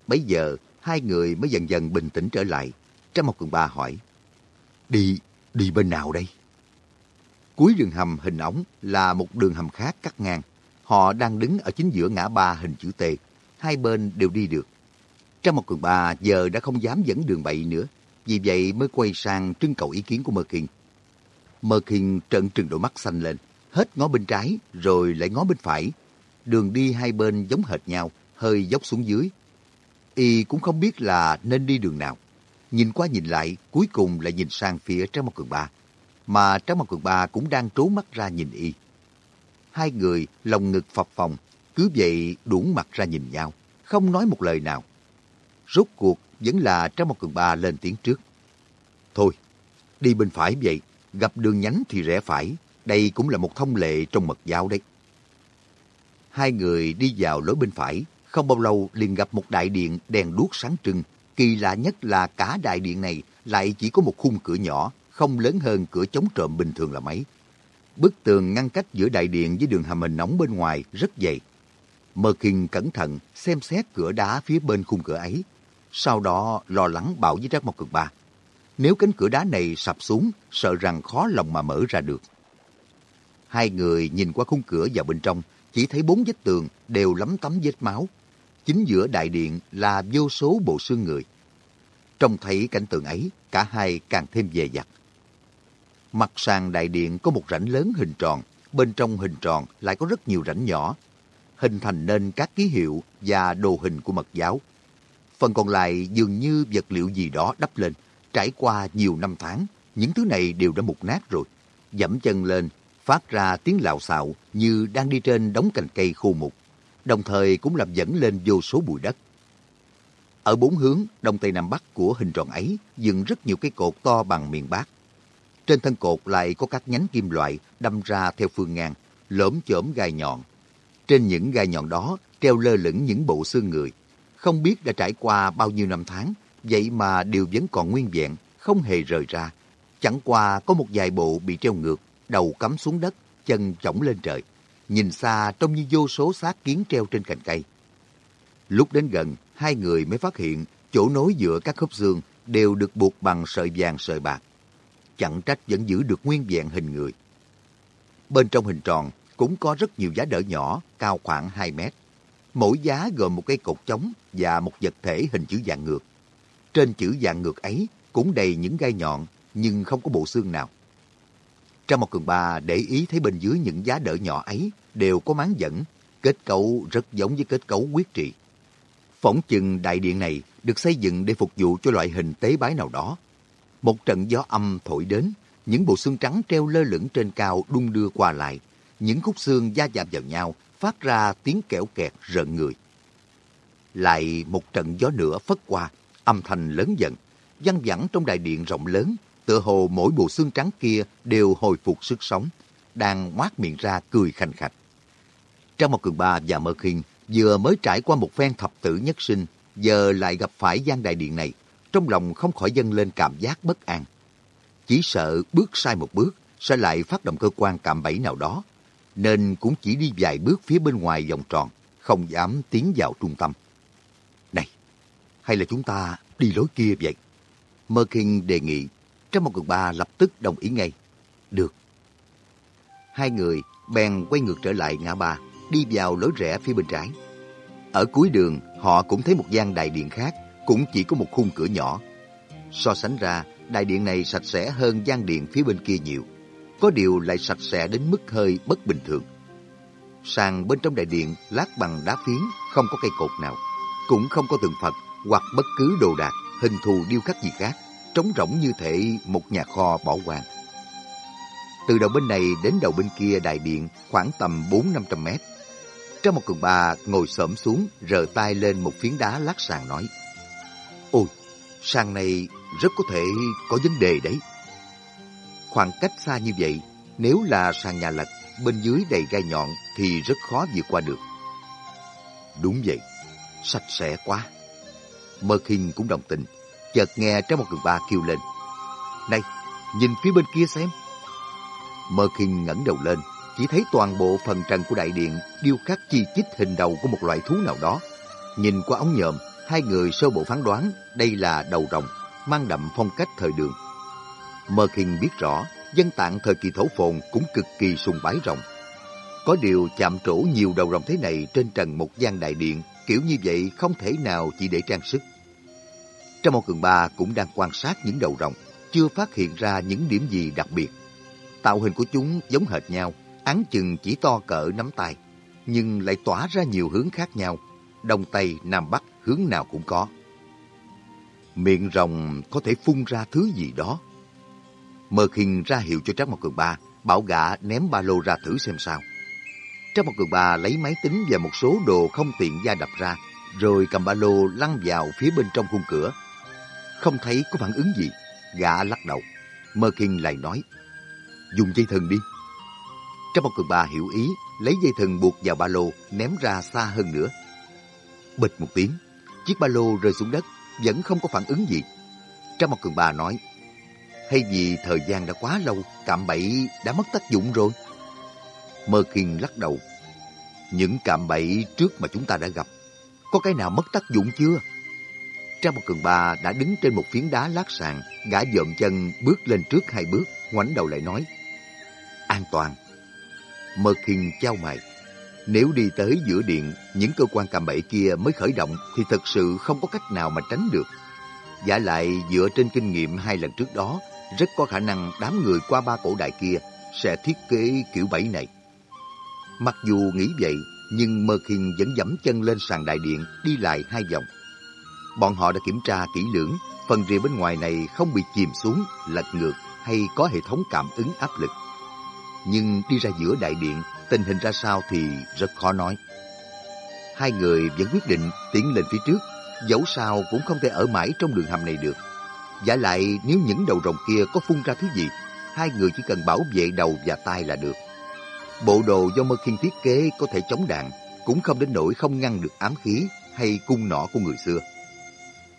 Bây giờ, hai người mới dần dần bình tĩnh trở lại. Trang một cường ba hỏi, Đi, đi bên nào đây? Cuối đường hầm hình ống là một đường hầm khác cắt ngang. Họ đang đứng ở chính giữa ngã ba hình chữ T. Hai bên đều đi được. Trang một cường ba giờ đã không dám dẫn đường bậy nữa. Vì vậy mới quay sang trưng cầu ý kiến của Mơ Kinh. Mơ Kinh trợn trừng đôi mắt xanh lên, hết ngó bên trái rồi lại ngó bên phải, đường đi hai bên giống hệt nhau, hơi dốc xuống dưới. Y cũng không biết là nên đi đường nào. Nhìn qua nhìn lại, cuối cùng lại nhìn sang phía Trang Mặt Cường Ba. Mà Trang Mặt Cường Ba cũng đang trố mắt ra nhìn Y. Hai người lòng ngực phập phồng, cứ vậy đuổng mặt ra nhìn nhau, không nói một lời nào. Rốt cuộc vẫn là trong một Cường Ba lên tiếng trước. Thôi, đi bên phải vậy, gặp đường nhánh thì rẽ phải. Đây cũng là một thông lệ trong mật giáo đấy. Hai người đi vào lối bên phải, không bao lâu liền gặp một đại điện đèn đuốc sáng trưng. Kỳ lạ nhất là cả đại điện này lại chỉ có một khung cửa nhỏ, không lớn hơn cửa chống trộm bình thường là mấy. Bức tường ngăn cách giữa đại điện với đường hầm hình nóng bên ngoài rất dày. Mơ Kinh cẩn thận xem xét cửa đá phía bên khung cửa ấy. Sau đó lo lắng bảo với Trác Mộc Cực Ba. Nếu cánh cửa đá này sập xuống, sợ rằng khó lòng mà mở ra được. Hai người nhìn qua khung cửa vào bên trong, chỉ thấy bốn vết tường đều lấm tấm vết máu. Chính giữa đại điện là vô số bộ xương người. Trông thấy cảnh tượng ấy, cả hai càng thêm dè dặt. Mặt sàn đại điện có một rãnh lớn hình tròn, bên trong hình tròn lại có rất nhiều rãnh nhỏ, hình thành nên các ký hiệu và đồ hình của mật giáo. Phần còn lại dường như vật liệu gì đó đắp lên, trải qua nhiều năm tháng, những thứ này đều đã mục nát rồi. Dẫm chân lên phát ra tiếng lạo xạo như đang đi trên đống cành cây khô mục, đồng thời cũng làm dẫn lên vô số bụi đất. Ở bốn hướng đông tây nam bắc của hình tròn ấy dựng rất nhiều cây cột to bằng miền bát. Trên thân cột lại có các nhánh kim loại đâm ra theo phương ngang, lõm chởm gai nhọn. Trên những gai nhọn đó treo lơ lửng những bộ xương người. Không biết đã trải qua bao nhiêu năm tháng, vậy mà đều vẫn còn nguyên vẹn, không hề rời ra. Chẳng qua có một vài bộ bị treo ngược, đầu cắm xuống đất, chân chổng lên trời. Nhìn xa trông như vô số xác kiến treo trên cành cây. Lúc đến gần, hai người mới phát hiện chỗ nối giữa các khớp xương đều được buộc bằng sợi vàng sợi bạc. Chẳng trách vẫn giữ được nguyên vẹn hình người. Bên trong hình tròn cũng có rất nhiều giá đỡ nhỏ, cao khoảng 2 mét. Mỗi giá gồm một cây cột chống và một vật thể hình chữ dạng ngược. Trên chữ dạng ngược ấy cũng đầy những gai nhọn nhưng không có bộ xương nào. Trong một cường ba để ý thấy bên dưới những giá đỡ nhỏ ấy đều có máng dẫn, kết cấu rất giống với kết cấu quyết trị. Phỏng chừng đại điện này được xây dựng để phục vụ cho loại hình tế bái nào đó. Một trận gió âm thổi đến, những bộ xương trắng treo lơ lửng trên cao đung đưa qua lại. Những khúc xương da chạm vào nhau, phát ra tiếng kẽo kẹt rợn người. Lại một trận gió nữa phất qua, âm thanh lớn dần, văng vẳng trong đại điện rộng lớn, tựa hồ mỗi bộ xương trắng kia đều hồi phục sức sống, đang ngoác miệng ra cười khanh khạch. Trong một cường ba và mơ khinh vừa mới trải qua một phen thập tử nhất sinh, giờ lại gặp phải gian đại điện này, trong lòng không khỏi dâng lên cảm giác bất an. Chỉ sợ bước sai một bước sẽ lại phát động cơ quan cạm bẫy nào đó, nên cũng chỉ đi vài bước phía bên ngoài vòng tròn, không dám tiến vào trung tâm. Này, hay là chúng ta đi lối kia vậy? Mơ Kinh đề nghị, trong một Cường ba lập tức đồng ý ngay. Được. Hai người bèn quay ngược trở lại ngã ba, đi vào lối rẽ phía bên trái. Ở cuối đường, họ cũng thấy một gian đại điện khác, cũng chỉ có một khung cửa nhỏ. So sánh ra, đại điện này sạch sẽ hơn gian điện phía bên kia nhiều. Có điều lại sạch sẽ đến mức hơi bất bình thường. Sàn bên trong đại điện lát bằng đá phiến, không có cây cột nào. Cũng không có tượng Phật hoặc bất cứ đồ đạc, hình thù điêu khắc gì khác. Trống rỗng như thể một nhà kho bỏ hoang. Từ đầu bên này đến đầu bên kia đại điện khoảng tầm 4-500 mét. Trong một cường bà ngồi xổm xuống, rờ tay lên một phiến đá lát sàn nói. Ôi, sàn này rất có thể có vấn đề đấy. Khoảng cách xa như vậy, nếu là sàn nhà lật, bên dưới đầy gai nhọn thì rất khó vượt qua được. Đúng vậy, sạch sẽ quá. Mơ Kinh cũng đồng tình, chợt nghe trong một người ba kêu lên. Này, nhìn phía bên kia xem. Mơ Kinh ngẩng đầu lên, chỉ thấy toàn bộ phần trần của đại điện điêu khắc chi chít hình đầu của một loại thú nào đó. Nhìn qua ống nhòm, hai người sơ bộ phán đoán đây là đầu rồng, mang đậm phong cách thời đường. Mơ Kinh biết rõ, dân tạng thời kỳ thổ phồn cũng cực kỳ sùng bái rồng. Có điều chạm trổ nhiều đầu rồng thế này trên trần một gian đại điện, kiểu như vậy không thể nào chỉ để trang sức. Trong một cường ba cũng đang quan sát những đầu rồng, chưa phát hiện ra những điểm gì đặc biệt. Tạo hình của chúng giống hệt nhau, án chừng chỉ to cỡ nắm tay, nhưng lại tỏa ra nhiều hướng khác nhau, đông tây, nam bắc, hướng nào cũng có. Miệng rồng có thể phun ra thứ gì đó. Mơ khinh ra hiệu cho Trác Mộc Cường Ba, bảo gã ném ba lô ra thử xem sao. Trác Mộc Cường Ba lấy máy tính và một số đồ không tiện gia đập ra, rồi cầm ba lô lăn vào phía bên trong khung cửa. Không thấy có phản ứng gì, gã lắc đầu. Mơ khinh lại nói, dùng dây thừng đi. Trác Mộc Cường Ba hiểu ý, lấy dây thừng buộc vào ba lô, ném ra xa hơn nữa. Bịch một tiếng, chiếc ba lô rơi xuống đất, vẫn không có phản ứng gì. Trác Mộc Cường Ba nói, hay vì thời gian đã quá lâu, cạm bẫy đã mất tác dụng rồi? Mơ Kinh lắc đầu. Những cạm bẫy trước mà chúng ta đã gặp, có cái nào mất tác dụng chưa? Trang một cường ba đã đứng trên một phiến đá lát sàn, gã dợm chân bước lên trước hai bước, ngoảnh đầu lại nói. An toàn. Mơ Kinh trao mày. Nếu đi tới giữa điện, những cơ quan cạm bẫy kia mới khởi động thì thật sự không có cách nào mà tránh được. Giả lại dựa trên kinh nghiệm hai lần trước đó, rất có khả năng đám người qua ba cổ đại kia sẽ thiết kế kiểu bẫy này. Mặc dù nghĩ vậy, nhưng Mơ Kinh vẫn dẫm chân lên sàn đại điện đi lại hai vòng. Bọn họ đã kiểm tra kỹ lưỡng, phần rìa bên ngoài này không bị chìm xuống, lật ngược hay có hệ thống cảm ứng áp lực. Nhưng đi ra giữa đại điện, tình hình ra sao thì rất khó nói. Hai người vẫn quyết định tiến lên phía trước, dẫu sao cũng không thể ở mãi trong đường hầm này được. Giả lại nếu những đầu rồng kia có phun ra thứ gì, hai người chỉ cần bảo vệ đầu và tay là được. Bộ đồ do Mơ Khiên thiết kế có thể chống đạn, cũng không đến nỗi không ngăn được ám khí hay cung nỏ của người xưa.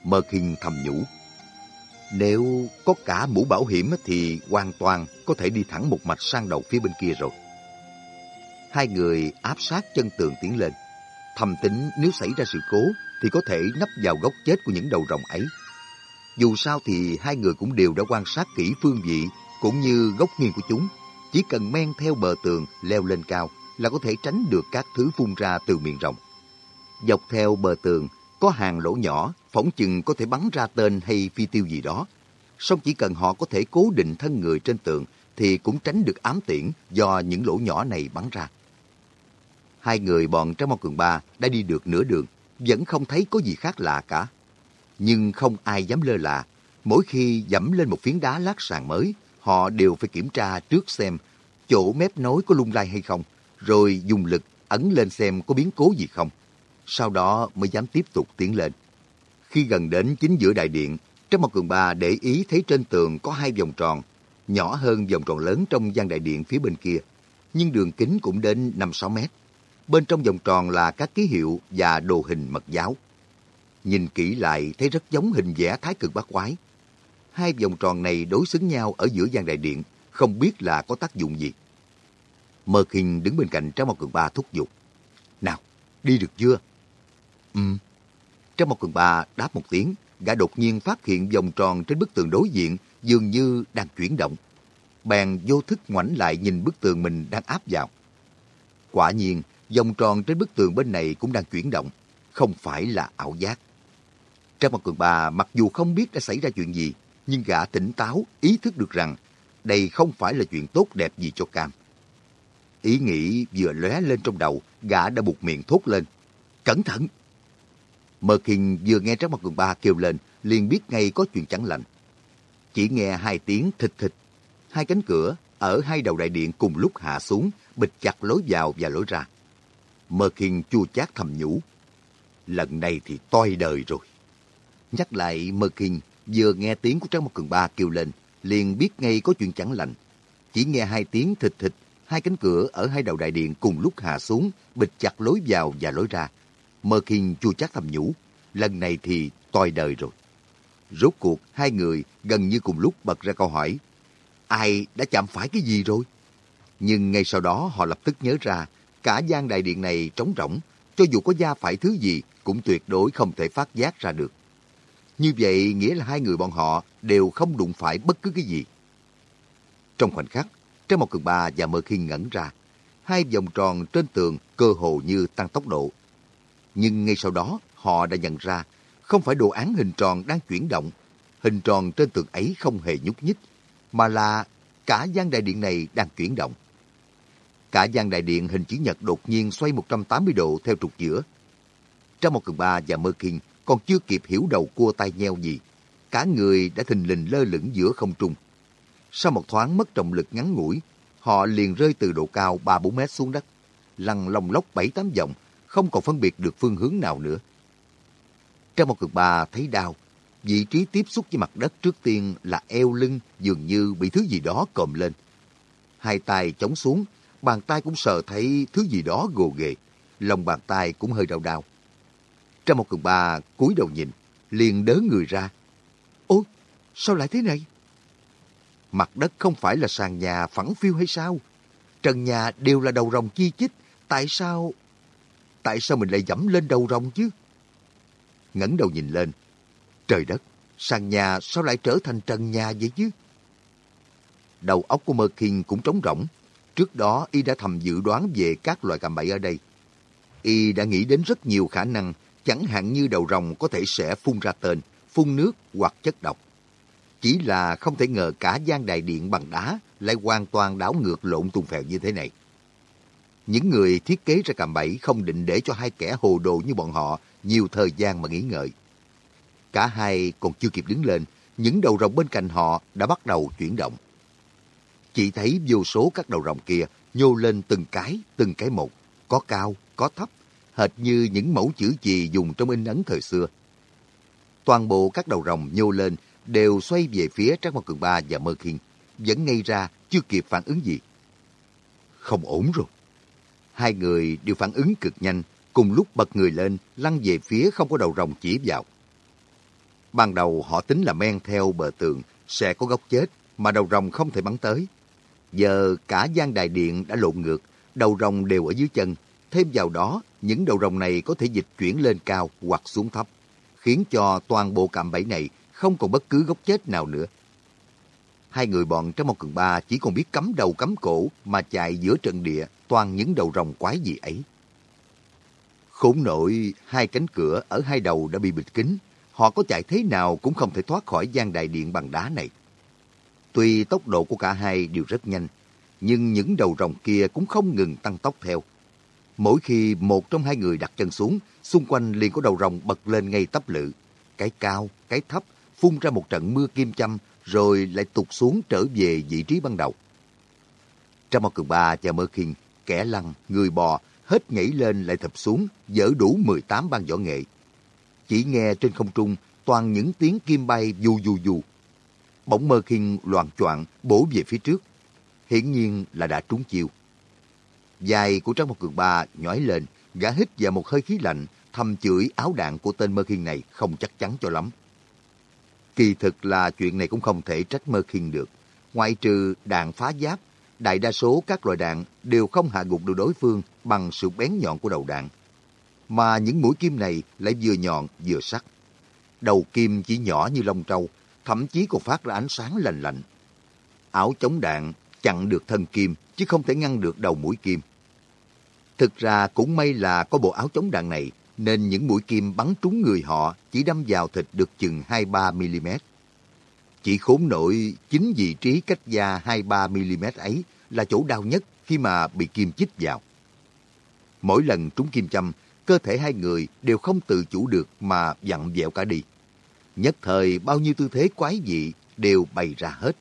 Mơ Khiên thầm nhủ. Nếu có cả mũ bảo hiểm thì hoàn toàn có thể đi thẳng một mạch sang đầu phía bên kia rồi. Hai người áp sát chân tường tiến lên. Thầm tính nếu xảy ra sự cố thì có thể nấp vào góc chết của những đầu rồng ấy. Dù sao thì hai người cũng đều đã quan sát kỹ phương vị cũng như góc nghiêng của chúng. Chỉ cần men theo bờ tường leo lên cao là có thể tránh được các thứ phun ra từ miệng rộng Dọc theo bờ tường có hàng lỗ nhỏ, phỏng chừng có thể bắn ra tên hay phi tiêu gì đó. Song chỉ cần họ có thể cố định thân người trên tường thì cũng tránh được ám tiễn do những lỗ nhỏ này bắn ra. Hai người bọn trong một cường ba đã đi được nửa đường, vẫn không thấy có gì khác lạ cả. Nhưng không ai dám lơ là. Mỗi khi dẫm lên một phiến đá lát sàn mới, họ đều phải kiểm tra trước xem chỗ mép nối có lung lay hay không, rồi dùng lực ấn lên xem có biến cố gì không. Sau đó mới dám tiếp tục tiến lên. Khi gần đến chính giữa đại điện, Trác Mộc Cường Ba để ý thấy trên tường có hai vòng tròn, nhỏ hơn vòng tròn lớn trong gian đại điện phía bên kia, nhưng đường kính cũng đến 5-6 mét. Bên trong vòng tròn là các ký hiệu và đồ hình mật giáo. Nhìn kỹ lại thấy rất giống hình vẽ thái cực bát quái. Hai vòng tròn này đối xứng nhau ở giữa gian đại điện, không biết là có tác dụng gì. Mơ Kinh đứng bên cạnh Trang Mộc Cường Ba thúc giục. Nào, đi được chưa? Ừ. Trang Mộc Cường Ba đáp một tiếng, gã đột nhiên phát hiện vòng tròn trên bức tường đối diện dường như đang chuyển động. Bèn vô thức ngoảnh lại nhìn bức tường mình đang áp vào. Quả nhiên, vòng tròn trên bức tường bên này cũng đang chuyển động, không phải là ảo giác. Trang mặt Cường bà mặc dù không biết đã xảy ra chuyện gì, nhưng gã tỉnh táo, ý thức được rằng đây không phải là chuyện tốt đẹp gì cho Cam. Ý nghĩ vừa lóe lên trong đầu, gã đã buộc miệng thốt lên. Cẩn thận! Mơ Kinh vừa nghe Trác Mặt Cường Ba kêu lên, liền biết ngay có chuyện chẳng lành. Chỉ nghe hai tiếng thịt thịt, hai cánh cửa ở hai đầu đại điện cùng lúc hạ xuống, bịch chặt lối vào và lối ra. Mơ Kinh chua chát thầm nhủ. Lần này thì toi đời rồi. Nhắc lại Mơ Kinh vừa nghe tiếng của Trang Mặt Cường Ba kêu lên, liền biết ngay có chuyện chẳng lành. Chỉ nghe hai tiếng thịt thịt, hai cánh cửa ở hai đầu đại điện cùng lúc hạ xuống, bịch chặt lối vào và lối ra. Mơ Kinh chua chắc thầm nhủ, lần này thì toi đời rồi. Rốt cuộc, hai người gần như cùng lúc bật ra câu hỏi, ai đã chạm phải cái gì rồi? Nhưng ngay sau đó họ lập tức nhớ ra, cả gian đại điện này trống rỗng, cho dù có gia phải thứ gì cũng tuyệt đối không thể phát giác ra được. Như vậy nghĩa là hai người bọn họ đều không đụng phải bất cứ cái gì. Trong khoảnh khắc, Trái một cường ba và mơ Khiên ngẩn ra, hai vòng tròn trên tường cơ hồ như tăng tốc độ. Nhưng ngay sau đó, họ đã nhận ra, không phải đồ án hình tròn đang chuyển động. Hình tròn trên tường ấy không hề nhúc nhích, mà là cả gian đại điện này đang chuyển động. Cả gian đại điện hình chữ nhật đột nhiên xoay 180 độ theo trục giữa. Trong một cường ba và mơ kinh còn chưa kịp hiểu đầu cua tay nheo gì. Cả người đã thình lình lơ lửng giữa không trung. Sau một thoáng mất trọng lực ngắn ngủi, họ liền rơi từ độ cao 3-4 mét xuống đất, lăn lòng lốc 7-8 vòng, không còn phân biệt được phương hướng nào nữa. Trong một cực bà thấy đau, vị trí tiếp xúc với mặt đất trước tiên là eo lưng dường như bị thứ gì đó cộm lên. Hai tay chống xuống, bàn tay cũng sờ thấy thứ gì đó gồ ghề, lòng bàn tay cũng hơi đau đau. Trong một cường ba cúi đầu nhìn, liền đớ người ra. Ôi, sao lại thế này? Mặt đất không phải là sàn nhà phẳng phiêu hay sao? Trần nhà đều là đầu rồng chi chít. Tại sao... Tại sao mình lại dẫm lên đầu rồng chứ? ngẩng đầu nhìn lên. Trời đất, sàn nhà sao lại trở thành trần nhà vậy chứ? Đầu óc của Mơ Kinh cũng trống rỗng. Trước đó y đã thầm dự đoán về các loài cạm bẫy ở đây. Y đã nghĩ đến rất nhiều khả năng, chẳng hạn như đầu rồng có thể sẽ phun ra tên, phun nước hoặc chất độc. Chỉ là không thể ngờ cả gian đài điện bằng đá lại hoàn toàn đảo ngược lộn tung phèo như thế này. Những người thiết kế ra cạm bẫy không định để cho hai kẻ hồ đồ như bọn họ nhiều thời gian mà nghĩ ngợi. Cả hai còn chưa kịp đứng lên, những đầu rồng bên cạnh họ đã bắt đầu chuyển động. Chỉ thấy vô số các đầu rồng kia nhô lên từng cái, từng cái một, có cao, có thấp, hệt như những mẫu chữ chì dùng trong in ấn thời xưa. Toàn bộ các đầu rồng nhô lên đều xoay về phía Trác Mộc Cường Ba và Mơ Khiên, vẫn ngay ra chưa kịp phản ứng gì. Không ổn rồi. Hai người đều phản ứng cực nhanh, cùng lúc bật người lên, lăn về phía không có đầu rồng chỉ vào. Ban đầu họ tính là men theo bờ tường, sẽ có góc chết, mà đầu rồng không thể bắn tới. Giờ cả gian đài điện đã lộn ngược, đầu rồng đều ở dưới chân. Thêm vào đó, những đầu rồng này có thể dịch chuyển lên cao hoặc xuống thấp, khiến cho toàn bộ cạm bẫy này không còn bất cứ gốc chết nào nữa. Hai người bọn trong một cường ba chỉ còn biết cắm đầu cắm cổ mà chạy giữa trận địa toàn những đầu rồng quái gì ấy. Khốn nội, hai cánh cửa ở hai đầu đã bị bịt kín. Họ có chạy thế nào cũng không thể thoát khỏi gian đại điện bằng đá này. Tuy tốc độ của cả hai đều rất nhanh, nhưng những đầu rồng kia cũng không ngừng tăng tốc theo. Mỗi khi một trong hai người đặt chân xuống, xung quanh liền có đầu rồng bật lên ngay tấp lự. Cái cao, cái thấp, phun ra một trận mưa kim châm, rồi lại tụt xuống trở về vị trí ban đầu. Trong một cường ba và mơ khiên, kẻ lăn, người bò, hết nhảy lên lại thập xuống, dỡ đủ 18 ban võ nghệ. Chỉ nghe trên không trung toàn những tiếng kim bay dù dù dù. Bỗng mơ khiên loạn choạng bổ về phía trước. Hiển nhiên là đã trúng chiêu. Dài của Trang Một Cường Ba nhói lên, gã hít vào một hơi khí lạnh, thầm chửi áo đạn của tên Mơ Khiên này không chắc chắn cho lắm. Kỳ thực là chuyện này cũng không thể trách Mơ Khiên được. Ngoại trừ đạn phá giáp, đại đa số các loại đạn đều không hạ gục được đối phương bằng sự bén nhọn của đầu đạn. Mà những mũi kim này lại vừa nhọn vừa sắc. Đầu kim chỉ nhỏ như lông trâu, thậm chí còn phát ra ánh sáng lành lạnh. Áo chống đạn chặn được thân kim, chứ không thể ngăn được đầu mũi kim. Thực ra cũng may là có bộ áo chống đạn này, nên những mũi kim bắn trúng người họ chỉ đâm vào thịt được chừng 2-3mm. Chỉ khốn nổi chính vị trí cách da 2-3mm ấy là chỗ đau nhất khi mà bị kim chích vào. Mỗi lần trúng kim châm, cơ thể hai người đều không tự chủ được mà dặn dẹo cả đi. Nhất thời bao nhiêu tư thế quái dị đều bày ra hết.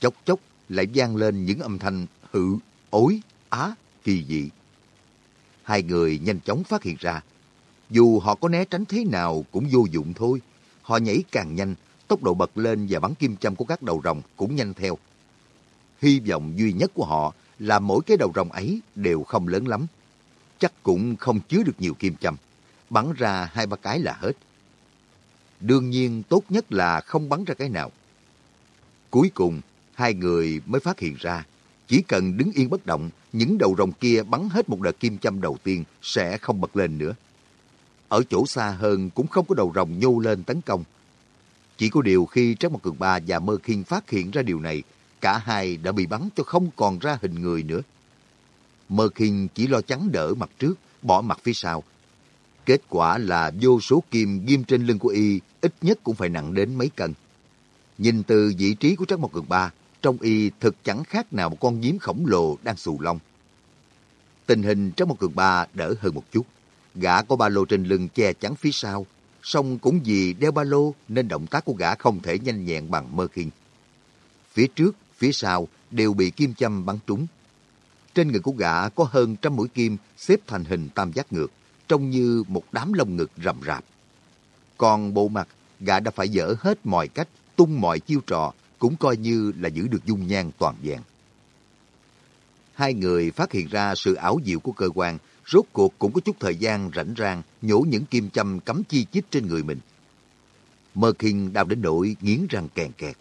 Chốc chốc lại vang lên những âm thanh hự, ối, á, kỳ dị. Hai người nhanh chóng phát hiện ra, dù họ có né tránh thế nào cũng vô dụng thôi. Họ nhảy càng nhanh, tốc độ bật lên và bắn kim châm của các đầu rồng cũng nhanh theo. Hy vọng duy nhất của họ là mỗi cái đầu rồng ấy đều không lớn lắm. Chắc cũng không chứa được nhiều kim châm. Bắn ra hai ba cái là hết. Đương nhiên tốt nhất là không bắn ra cái nào. Cuối cùng, hai người mới phát hiện ra, chỉ cần đứng yên bất động, những đầu rồng kia bắn hết một đợt kim châm đầu tiên sẽ không bật lên nữa. Ở chỗ xa hơn cũng không có đầu rồng nhô lên tấn công. Chỉ có điều khi Trác Mộc Cường Ba và Mơ Khiên phát hiện ra điều này, cả hai đã bị bắn cho không còn ra hình người nữa. Mơ Khiên chỉ lo chắn đỡ mặt trước, bỏ mặt phía sau. Kết quả là vô số kim ghim trên lưng của y ít nhất cũng phải nặng đến mấy cân. Nhìn từ vị trí của Trác Mộc Cường Ba, trong y thực chẳng khác nào một con nhím khổng lồ đang xù lông. Tình hình trong một Cường Ba đỡ hơn một chút. Gã có ba lô trên lưng che chắn phía sau, song cũng vì đeo ba lô nên động tác của gã không thể nhanh nhẹn bằng mơ khiên. Phía trước, phía sau đều bị kim châm bắn trúng. Trên người của gã có hơn trăm mũi kim xếp thành hình tam giác ngược, trông như một đám lông ngực rầm rạp. Còn bộ mặt, gã đã phải dở hết mọi cách, tung mọi chiêu trò, cũng coi như là giữ được dung nhan toàn vẹn. Hai người phát hiện ra sự ảo diệu của cơ quan, rốt cuộc cũng có chút thời gian rảnh rang nhổ những kim châm cắm chi chít trên người mình. Mơ Kinh đau đến nỗi nghiến răng kèn kẹt.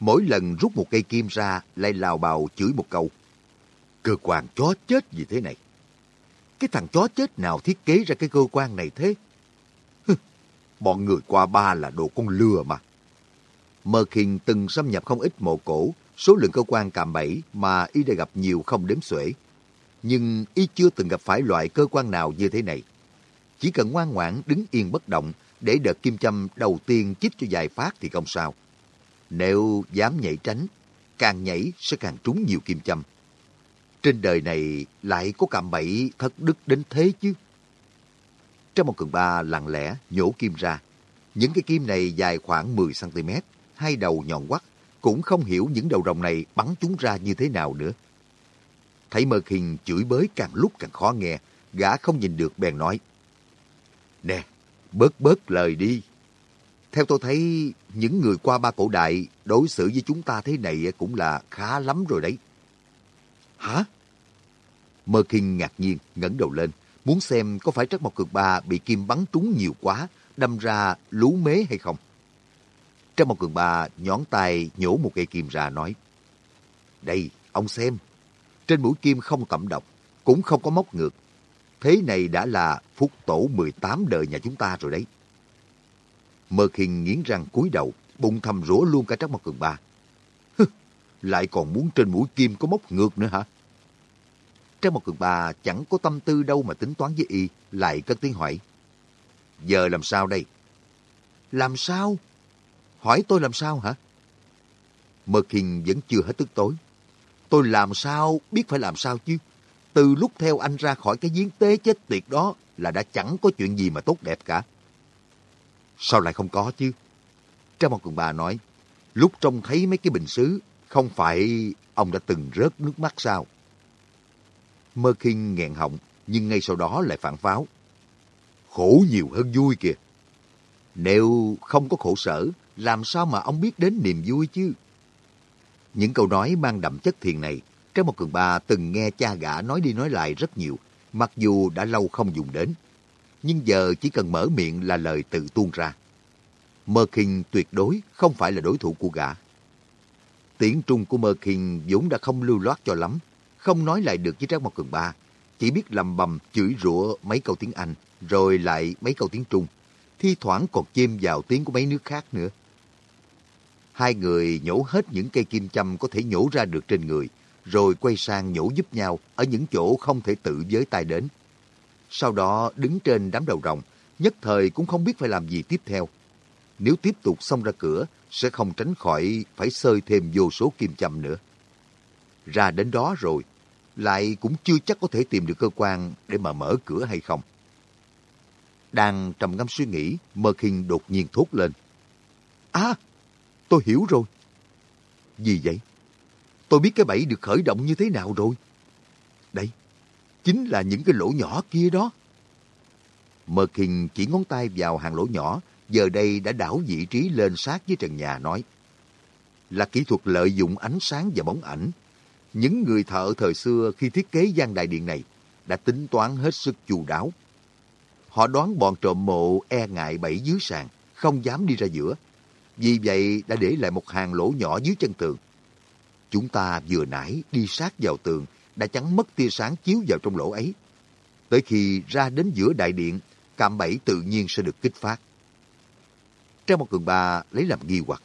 Mỗi lần rút một cây kim ra lại lào bào chửi một câu. Cơ quan chó chết gì thế này? Cái thằng chó chết nào thiết kế ra cái cơ quan này thế? Bọn người qua ba là đồ con lừa mà. Mơ Kinh từng xâm nhập không ít mộ cổ, số lượng cơ quan cạm bẫy mà y đã gặp nhiều không đếm xuể nhưng y chưa từng gặp phải loại cơ quan nào như thế này. Chỉ cần ngoan ngoãn đứng yên bất động để đợt kim châm đầu tiên chích cho dài phát thì không sao. Nếu dám nhảy tránh, càng nhảy sẽ càng trúng nhiều kim châm. Trên đời này lại có cạm bẫy thất đức đến thế chứ. Trong một cường ba lặng lẽ nhổ kim ra. Những cái kim này dài khoảng 10cm, hai đầu nhọn quắt, cũng không hiểu những đầu rồng này bắn chúng ra như thế nào nữa. Thấy Mơ Khiên chửi bới càng lúc càng khó nghe, gã không nhìn được bèn nói. Nè, bớt bớt lời đi. Theo tôi thấy, những người qua ba cổ đại đối xử với chúng ta thế này cũng là khá lắm rồi đấy. Hả? Mơ Kinh ngạc nhiên, ngẩng đầu lên, muốn xem có phải Trắc Mộc Cực Ba bị kim bắn trúng nhiều quá, đâm ra lú mế hay không. Trắc Mộc Cường Ba nhón tay nhổ một cây kim ra nói, Đây, ông xem, trên mũi kim không tẩm độc, cũng không có móc ngược. Thế này đã là phúc tổ 18 đời nhà chúng ta rồi đấy. Mơ khinh nghiến răng cúi đầu, bụng thầm rủa luôn cả Trắc Mộc Cường Ba. Lại còn muốn trên mũi kim có móc ngược nữa hả? Trắc Mộc Cường Ba chẳng có tâm tư đâu mà tính toán với y, lại cất tiếng hỏi. Giờ làm sao đây? Làm sao? Hỏi tôi làm sao hả? Mơ Kinh vẫn chưa hết tức tối. Tôi làm sao biết phải làm sao chứ? Từ lúc theo anh ra khỏi cái giếng tế chết tiệt đó là đã chẳng có chuyện gì mà tốt đẹp cả. Sao lại không có chứ? Trang một cùng bà nói, lúc trông thấy mấy cái bình sứ, không phải ông đã từng rớt nước mắt sao? Mơ Kinh nghẹn họng, nhưng ngay sau đó lại phản pháo. Khổ nhiều hơn vui kìa. Nếu không có khổ sở, làm sao mà ông biết đến niềm vui chứ? Những câu nói mang đậm chất thiền này, Trái Mộc cường ba từng nghe cha gã nói đi nói lại rất nhiều, mặc dù đã lâu không dùng đến. Nhưng giờ chỉ cần mở miệng là lời tự tuôn ra. Mơ Kinh tuyệt đối không phải là đối thủ của gã. Tiếng Trung của Mơ Kinh vốn đã không lưu loát cho lắm, không nói lại được với Trác Mộc Cường Ba, chỉ biết lầm bầm chửi rủa mấy câu tiếng Anh, rồi lại mấy câu tiếng Trung, thi thoảng còn chêm vào tiếng của mấy nước khác nữa. Hai người nhổ hết những cây kim châm có thể nhổ ra được trên người, rồi quay sang nhổ giúp nhau ở những chỗ không thể tự giới tay đến. Sau đó đứng trên đám đầu rồng, nhất thời cũng không biết phải làm gì tiếp theo. Nếu tiếp tục xông ra cửa, sẽ không tránh khỏi phải sơi thêm vô số kim châm nữa. Ra đến đó rồi, lại cũng chưa chắc có thể tìm được cơ quan để mà mở cửa hay không. Đang trầm ngâm suy nghĩ, Mơ Kinh đột nhiên thốt lên. À, tôi hiểu rồi. Gì vậy? Tôi biết cái bẫy được khởi động như thế nào rồi. Đây, chính là những cái lỗ nhỏ kia đó. Mơ Kinh chỉ ngón tay vào hàng lỗ nhỏ, giờ đây đã đảo vị trí lên sát với trần nhà nói. Là kỹ thuật lợi dụng ánh sáng và bóng ảnh. Những người thợ thời xưa khi thiết kế gian đại điện này đã tính toán hết sức chu đáo. Họ đoán bọn trộm mộ e ngại bẫy dưới sàn, không dám đi ra giữa. Vì vậy đã để lại một hàng lỗ nhỏ dưới chân tường. Chúng ta vừa nãy đi sát vào tường, đã chắn mất tia sáng chiếu vào trong lỗ ấy. Tới khi ra đến giữa đại điện, cạm bẫy tự nhiên sẽ được kích phát. Trang một cường bà lấy làm nghi hoặc.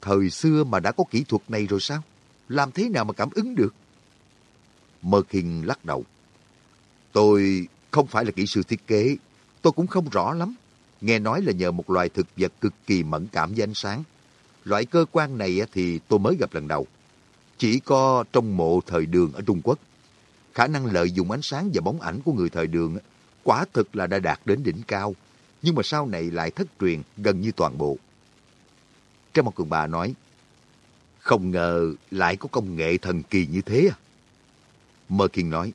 Thời xưa mà đã có kỹ thuật này rồi sao? Làm thế nào mà cảm ứng được? Mơ Kinh lắc đầu. Tôi không phải là kỹ sư thiết kế, tôi cũng không rõ lắm. Nghe nói là nhờ một loài thực vật cực kỳ mẫn cảm với ánh sáng, Loại cơ quan này thì tôi mới gặp lần đầu. Chỉ có trong mộ thời đường ở Trung Quốc. Khả năng lợi dụng ánh sáng và bóng ảnh của người thời đường quả thực là đã đạt đến đỉnh cao. Nhưng mà sau này lại thất truyền gần như toàn bộ. Trong một cường bà nói, không ngờ lại có công nghệ thần kỳ như thế à? Mơ Kiên nói,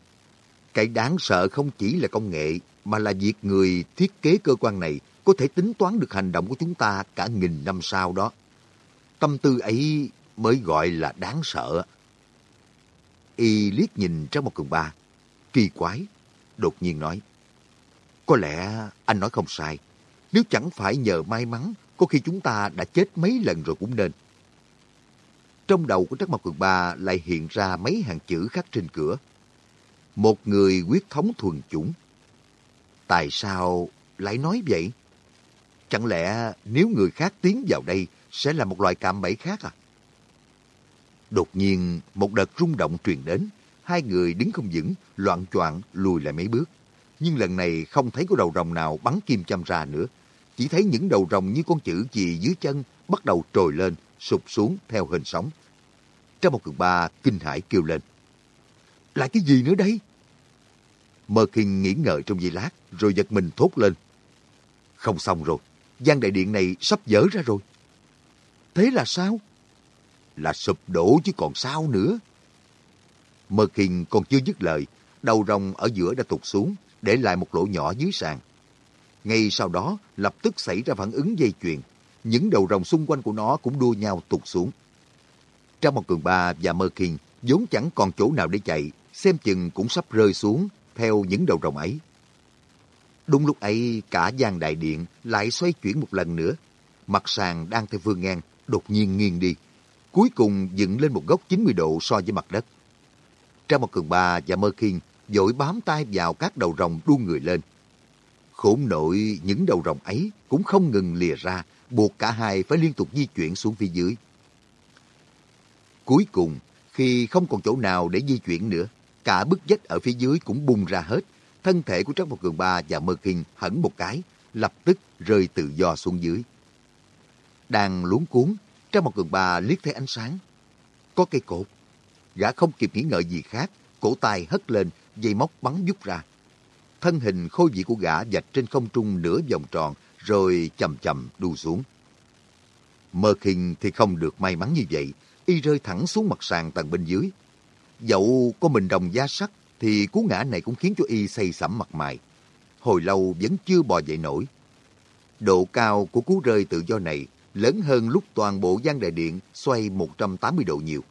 cái đáng sợ không chỉ là công nghệ, mà là việc người thiết kế cơ quan này có thể tính toán được hành động của chúng ta cả nghìn năm sau đó. Tâm tư ấy mới gọi là đáng sợ. Y liếc nhìn trong một cường ba, kỳ quái, đột nhiên nói. Có lẽ anh nói không sai. Nếu chẳng phải nhờ may mắn, có khi chúng ta đã chết mấy lần rồi cũng nên. Trong đầu của Trắc Mộc Cường Ba lại hiện ra mấy hàng chữ khắc trên cửa. Một người quyết thống thuần chủng. Tại sao lại nói vậy? Chẳng lẽ nếu người khác tiến vào đây sẽ là một loại cạm bẫy khác à? Đột nhiên, một đợt rung động truyền đến. Hai người đứng không vững, loạn choạng lùi lại mấy bước. Nhưng lần này không thấy có đầu rồng nào bắn kim châm ra nữa. Chỉ thấy những đầu rồng như con chữ gì dưới chân bắt đầu trồi lên, sụp xuống theo hình sóng. Trong một cường ba kinh hãi kêu lên. là cái gì nữa đây? Mơ Kinh nghĩ ngợi trong giây lát, rồi giật mình thốt lên. Không xong rồi, gian đại điện này sắp dở ra rồi. Thế là sao? Là sụp đổ chứ còn sao nữa. Mơ Kinh còn chưa dứt lời, đầu rồng ở giữa đã tụt xuống, để lại một lỗ nhỏ dưới sàn. Ngay sau đó, lập tức xảy ra phản ứng dây chuyền. Những đầu rồng xung quanh của nó cũng đua nhau tụt xuống. Trong một cường ba và Mơ Kinh vốn chẳng còn chỗ nào để chạy, xem chừng cũng sắp rơi xuống theo những đầu rồng ấy. Đúng lúc ấy, cả gian đại điện lại xoay chuyển một lần nữa. Mặt sàn đang theo phương ngang, đột nhiên nghiêng đi, cuối cùng dựng lên một góc 90 độ so với mặt đất. Trang một cường ba và mơ khiên dội bám tay vào các đầu rồng đu người lên. Khổn nội những đầu rồng ấy cũng không ngừng lìa ra, buộc cả hai phải liên tục di chuyển xuống phía dưới. Cuối cùng, khi không còn chỗ nào để di chuyển nữa, cả bức vách ở phía dưới cũng bung ra hết. Thân thể của Trác Mộc Cường Ba và Mơ Kinh hẳn một cái, lập tức rơi tự do xuống dưới. Đang luống cuốn, Trác Mộc cường Ba liếc thấy ánh sáng. Có cây cột. Gã không kịp nghĩ ngợi gì khác, cổ tay hất lên, dây móc bắn vút ra. Thân hình khôi vị của gã dạch trên không trung nửa vòng tròn, rồi chậm chậm đu xuống. Mơ khinh thì không được may mắn như vậy, y rơi thẳng xuống mặt sàn tầng bên dưới. Dẫu có mình đồng da sắt, thì cú ngã này cũng khiến cho y say sẩm mặt mày. Hồi lâu vẫn chưa bò dậy nổi. Độ cao của cú rơi tự do này lớn hơn lúc toàn bộ gian đại điện xoay 180 độ nhiều.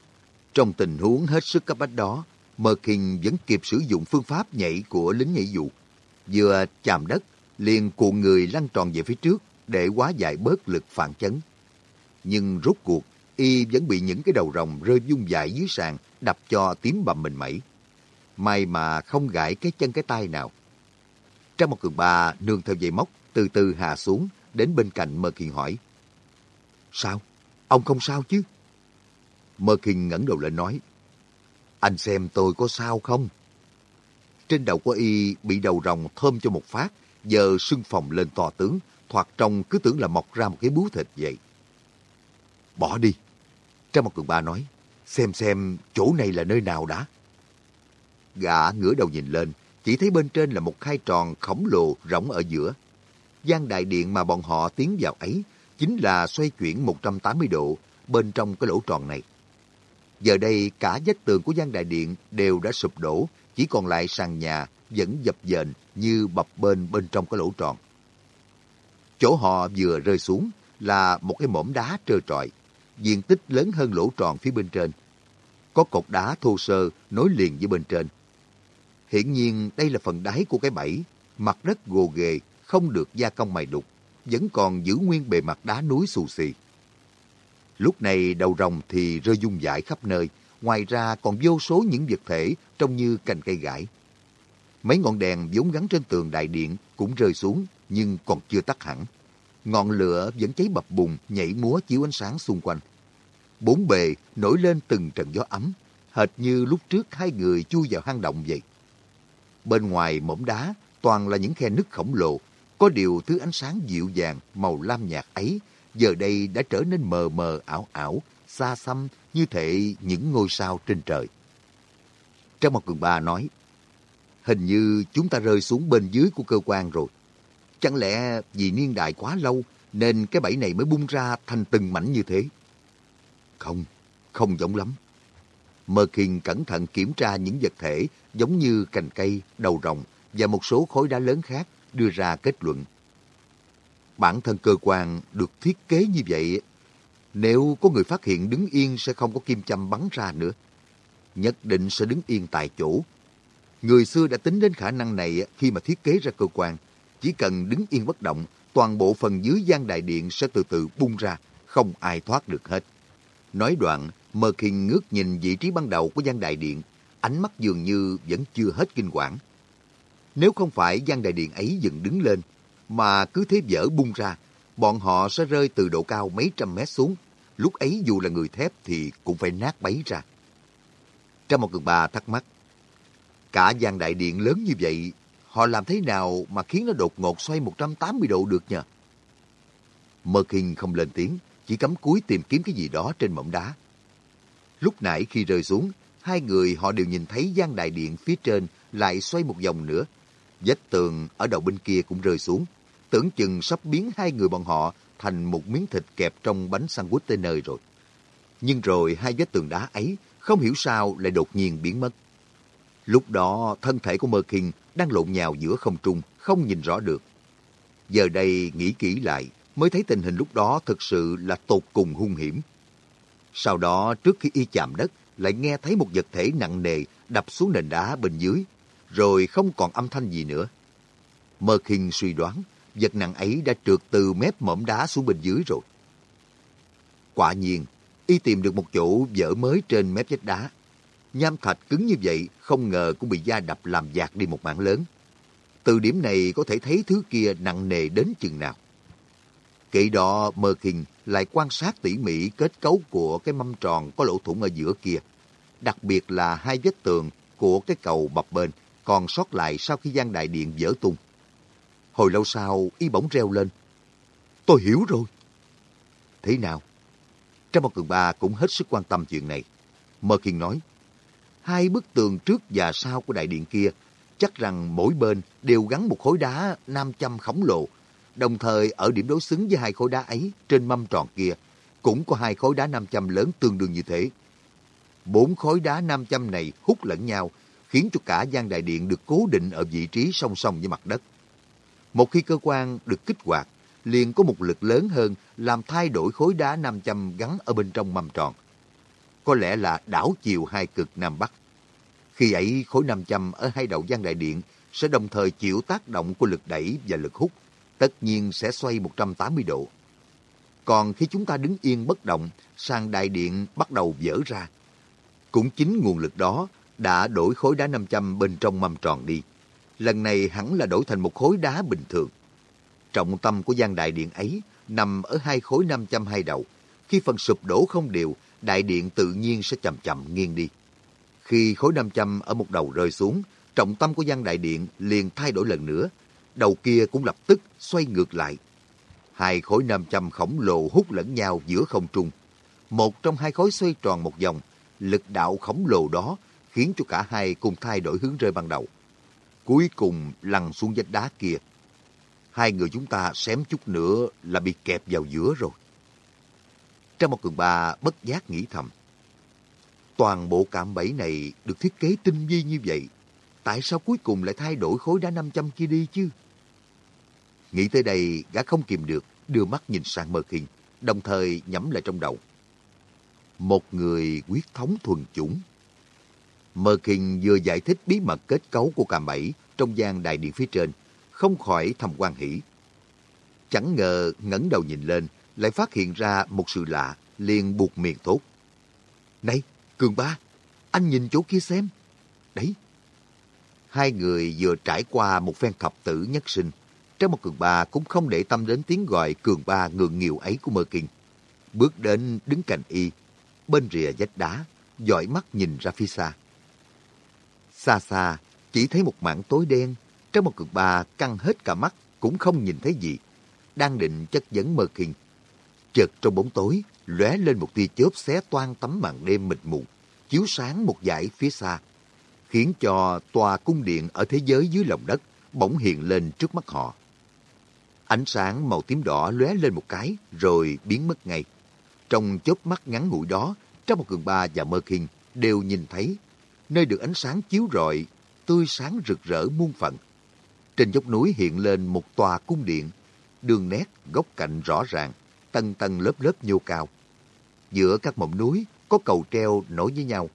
Trong tình huống hết sức cấp bách đó, Merkin vẫn kịp sử dụng phương pháp nhảy của lính nhảy dù. Vừa chạm đất, liền cuộn người lăn tròn về phía trước để quá giải bớt lực phản chấn. Nhưng rốt cuộc, y vẫn bị những cái đầu rồng rơi dung dại dưới sàn đập cho tím bầm mình mẩy. May mà không gãy cái chân cái tay nào. Trong một cường bà nương theo dây móc, từ từ hạ xuống, đến bên cạnh Mơ Kiên hỏi. Sao? Ông không sao chứ? Mơ Kiên ngẩng đầu lên nói. Anh xem tôi có sao không? Trên đầu của y bị đầu rồng thơm cho một phát, giờ sưng phồng lên to tướng, thoạt trông cứ tưởng là mọc ra một cái bú thịt vậy. Bỏ đi. Trang một cường ba nói, xem xem chỗ này là nơi nào đã. Gã ngửa đầu nhìn lên, chỉ thấy bên trên là một khai tròn khổng lồ rỗng ở giữa. gian đại điện mà bọn họ tiến vào ấy chính là xoay chuyển 180 độ bên trong cái lỗ tròn này. Giờ đây cả vách tường của gian đại điện đều đã sụp đổ, chỉ còn lại sàn nhà vẫn dập dềnh như bập bên bên trong cái lỗ tròn. Chỗ họ vừa rơi xuống là một cái mỏm đá trơ trọi, diện tích lớn hơn lỗ tròn phía bên trên. Có cột đá thô sơ nối liền với bên trên. Hiển nhiên đây là phần đáy của cái bẫy, mặt đất gồ ghề, không được gia công mài đục, vẫn còn giữ nguyên bề mặt đá núi xù xì. Lúc này đầu rồng thì rơi dung dại khắp nơi, ngoài ra còn vô số những vật thể trông như cành cây gãi. Mấy ngọn đèn vốn gắn trên tường đại điện cũng rơi xuống nhưng còn chưa tắt hẳn. Ngọn lửa vẫn cháy bập bùng nhảy múa chiếu ánh sáng xung quanh. Bốn bề nổi lên từng trận gió ấm, hệt như lúc trước hai người chui vào hang động vậy. Bên ngoài mỏm đá toàn là những khe nứt khổng lồ, có điều thứ ánh sáng dịu dàng màu lam nhạt ấy giờ đây đã trở nên mờ mờ ảo ảo, xa xăm như thể những ngôi sao trên trời. Trang một cường ba nói, hình như chúng ta rơi xuống bên dưới của cơ quan rồi. Chẳng lẽ vì niên đại quá lâu nên cái bẫy này mới bung ra thành từng mảnh như thế? Không, không giống lắm. Mơ Kinh cẩn thận kiểm tra những vật thể giống như cành cây, đầu rồng và một số khối đá lớn khác đưa ra kết luận. Bản thân cơ quan được thiết kế như vậy, nếu có người phát hiện đứng yên sẽ không có kim châm bắn ra nữa. Nhất định sẽ đứng yên tại chỗ. Người xưa đã tính đến khả năng này khi mà thiết kế ra cơ quan. Chỉ cần đứng yên bất động, toàn bộ phần dưới gian đại điện sẽ từ từ bung ra, không ai thoát được hết. Nói đoạn, Mơ Kinh ngước nhìn vị trí ban đầu của gian đại điện, ánh mắt dường như vẫn chưa hết kinh quản. Nếu không phải gian đại điện ấy dựng đứng lên, mà cứ thế vỡ bung ra, bọn họ sẽ rơi từ độ cao mấy trăm mét xuống. Lúc ấy dù là người thép thì cũng phải nát bấy ra. Trong một cường bà thắc mắc, cả gian đại điện lớn như vậy, họ làm thế nào mà khiến nó đột ngột xoay 180 độ được nhờ? Mơ Kinh không lên tiếng, chỉ cắm cúi tìm kiếm cái gì đó trên mỏm đá. Lúc nãy khi rơi xuống, hai người họ đều nhìn thấy gian đại điện phía trên lại xoay một vòng nữa. Vách tường ở đầu bên kia cũng rơi xuống, tưởng chừng sắp biến hai người bọn họ thành một miếng thịt kẹp trong bánh sandwich tới nơi rồi. Nhưng rồi hai vách tường đá ấy không hiểu sao lại đột nhiên biến mất. Lúc đó thân thể của Mơ Kinh đang lộn nhào giữa không trung, không nhìn rõ được. Giờ đây nghĩ kỹ lại, mới thấy tình hình lúc đó thực sự là tột cùng hung hiểm. Sau đó, trước khi y chạm đất, lại nghe thấy một vật thể nặng nề đập xuống nền đá bên dưới, rồi không còn âm thanh gì nữa. Mơ khinh suy đoán, vật nặng ấy đã trượt từ mép mỏm đá xuống bên dưới rồi. Quả nhiên, y tìm được một chỗ vỡ mới trên mép vách đá. Nham thạch cứng như vậy, không ngờ cũng bị da đập làm dạt đi một mảng lớn. Từ điểm này có thể thấy thứ kia nặng nề đến chừng nào. Kỵ đó Mơ Kinh lại quan sát tỉ mỉ kết cấu của cái mâm tròn có lỗ thủng ở giữa kia. Đặc biệt là hai vết tường của cái cầu bập bên còn sót lại sau khi gian đại điện vỡ tung. Hồi lâu sau, y bỗng reo lên. Tôi hiểu rồi. Thế nào? Trong một cường ba cũng hết sức quan tâm chuyện này. Mơ Kiên nói, hai bức tường trước và sau của đại điện kia, chắc rằng mỗi bên đều gắn một khối đá nam châm khổng lồ. Đồng thời ở điểm đối xứng với hai khối đá ấy trên mâm tròn kia, cũng có hai khối đá nam châm lớn tương đương như thế. Bốn khối đá nam châm này hút lẫn nhau, khiến cho cả gian đại điện được cố định ở vị trí song song với mặt đất. Một khi cơ quan được kích hoạt, liền có một lực lớn hơn làm thay đổi khối đá nam châm gắn ở bên trong mâm tròn. Có lẽ là đảo chiều hai cực Nam Bắc. Khi ấy khối nam châm ở hai đầu gian đại điện sẽ đồng thời chịu tác động của lực đẩy và lực hút, tất nhiên sẽ xoay 180 độ. Còn khi chúng ta đứng yên bất động, sàn đại điện bắt đầu vỡ ra. Cũng chính nguồn lực đó đã đổi khối đá 500 bên trong mâm tròn đi. Lần này hẳn là đổi thành một khối đá bình thường. Trọng tâm của gian đại điện ấy nằm ở hai khối 500 hai đầu. Khi phần sụp đổ không đều, đại điện tự nhiên sẽ chậm chậm nghiêng đi. Khi khối 500 ở một đầu rơi xuống, trọng tâm của gian đại điện liền thay đổi lần nữa. Đầu kia cũng lập tức xoay ngược lại. Hai khối 500 khổng lồ hút lẫn nhau giữa không trung. Một trong hai khối xoay tròn một vòng, lực đạo khổng lồ đó khiến cho cả hai cùng thay đổi hướng rơi ban đầu. Cuối cùng lăn xuống vách đá kia. Hai người chúng ta xém chút nữa là bị kẹp vào giữa rồi. Trong một cường ba bất giác nghĩ thầm. Toàn bộ cạm bẫy này được thiết kế tinh vi như vậy. Tại sao cuối cùng lại thay đổi khối đá 500 kia đi chứ? Nghĩ tới đây, gã không kìm được, đưa mắt nhìn sang Mơ Khiên, đồng thời nhắm lại trong đầu. Một người quyết thống thuần chủng. Mơ Kinh vừa giải thích bí mật kết cấu của cạm bẫy trong gian đại điện phía trên, không khỏi thầm quan hỷ. Chẳng ngờ ngẩng đầu nhìn lên, lại phát hiện ra một sự lạ, liền buộc miệng thốt. Này, Cường Ba, anh nhìn chỗ kia xem. Đấy. Hai người vừa trải qua một phen thập tử nhất sinh, Trái một cường ba cũng không để tâm đến tiếng gọi cường ba ngượng nghịu ấy của Mơ Kinh. Bước đến đứng cạnh y, bên rìa vách đá, dõi mắt nhìn ra phía xa. Xa xa, chỉ thấy một mảng tối đen, trong một cực bà căng hết cả mắt, cũng không nhìn thấy gì. Đang định chất vấn Mơ Kinh. Chợt trong bóng tối, lóe lên một tia chớp xé toan tấm màn đêm mịt mù, chiếu sáng một dải phía xa, khiến cho tòa cung điện ở thế giới dưới lòng đất bỗng hiện lên trước mắt họ. Ánh sáng màu tím đỏ lóe lên một cái rồi biến mất ngay. Trong chớp mắt ngắn ngủi đó, trong một cường ba và mơ kinh đều nhìn thấy nơi được ánh sáng chiếu rọi, tươi sáng rực rỡ muôn phần. Trên dốc núi hiện lên một tòa cung điện, đường nét, góc cạnh rõ ràng, tầng tầng lớp lớp nhô cao. Giữa các mỏm núi có cầu treo nối với nhau.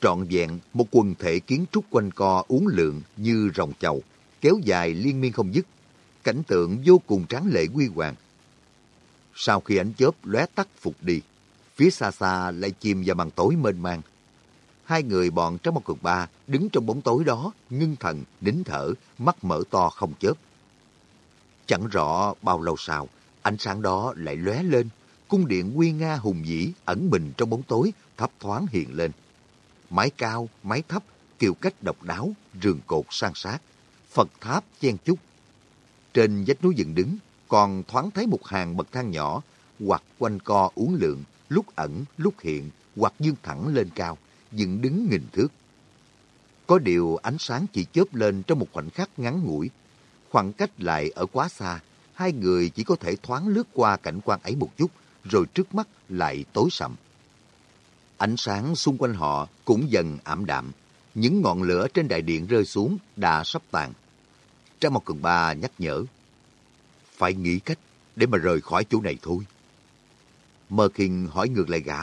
Trọn vẹn một quần thể kiến trúc quanh co uốn lượn như rồng chầu, kéo dài liên miên không dứt, cảnh tượng vô cùng tráng lệ quy hoàng. Sau khi ánh chớp lóe tắt phục đi, phía xa xa lại chìm vào màn tối mênh mang. Hai người bọn trong một cực ba đứng trong bóng tối đó, ngưng thần, nín thở, mắt mở to không chớp. Chẳng rõ bao lâu sau, ánh sáng đó lại lóe lên, cung điện nguy nga hùng vĩ ẩn mình trong bóng tối thấp thoáng hiện lên. Mái cao, mái thấp, kiểu cách độc đáo, rường cột san sát, Phật tháp chen chúc, trên vách núi dựng đứng, còn thoáng thấy một hàng bậc thang nhỏ, hoặc quanh co uốn lượn, lúc ẩn, lúc hiện, hoặc dương thẳng lên cao, dựng đứng nghìn thước. Có điều ánh sáng chỉ chớp lên trong một khoảnh khắc ngắn ngủi. Khoảng cách lại ở quá xa, hai người chỉ có thể thoáng lướt qua cảnh quan ấy một chút, rồi trước mắt lại tối sầm. Ánh sáng xung quanh họ cũng dần ảm đạm. Những ngọn lửa trên đại điện rơi xuống đã sắp tàn. Trang một cường ba nhắc nhở. Phải nghĩ cách để mà rời khỏi chỗ này thôi. Mơ Kinh hỏi ngược lại gã.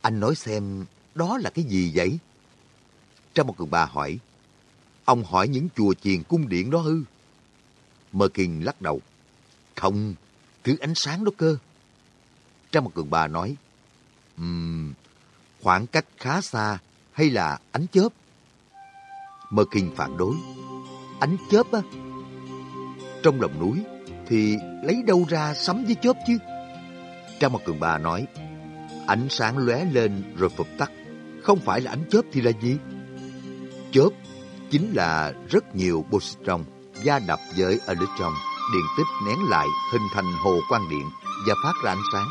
Anh nói xem đó là cái gì vậy? Trong một cường bà hỏi. Ông hỏi những chùa chiền cung điện đó hư. Mơ Kinh lắc đầu. Không, thứ ánh sáng đó cơ. Trong một cường bà nói. Um, khoảng cách khá xa hay là ánh chớp? Mơ Kinh phản đối ánh chớp á. Trong lòng núi thì lấy đâu ra sắm với chớp chứ? Trang Mặt Cường Bà nói, ánh sáng lóe lên rồi phục tắt. Không phải là ánh chớp thì là gì? Chớp chính là rất nhiều positron gia đập với electron, điện tích nén lại hình thành hồ quang điện và phát ra ánh sáng.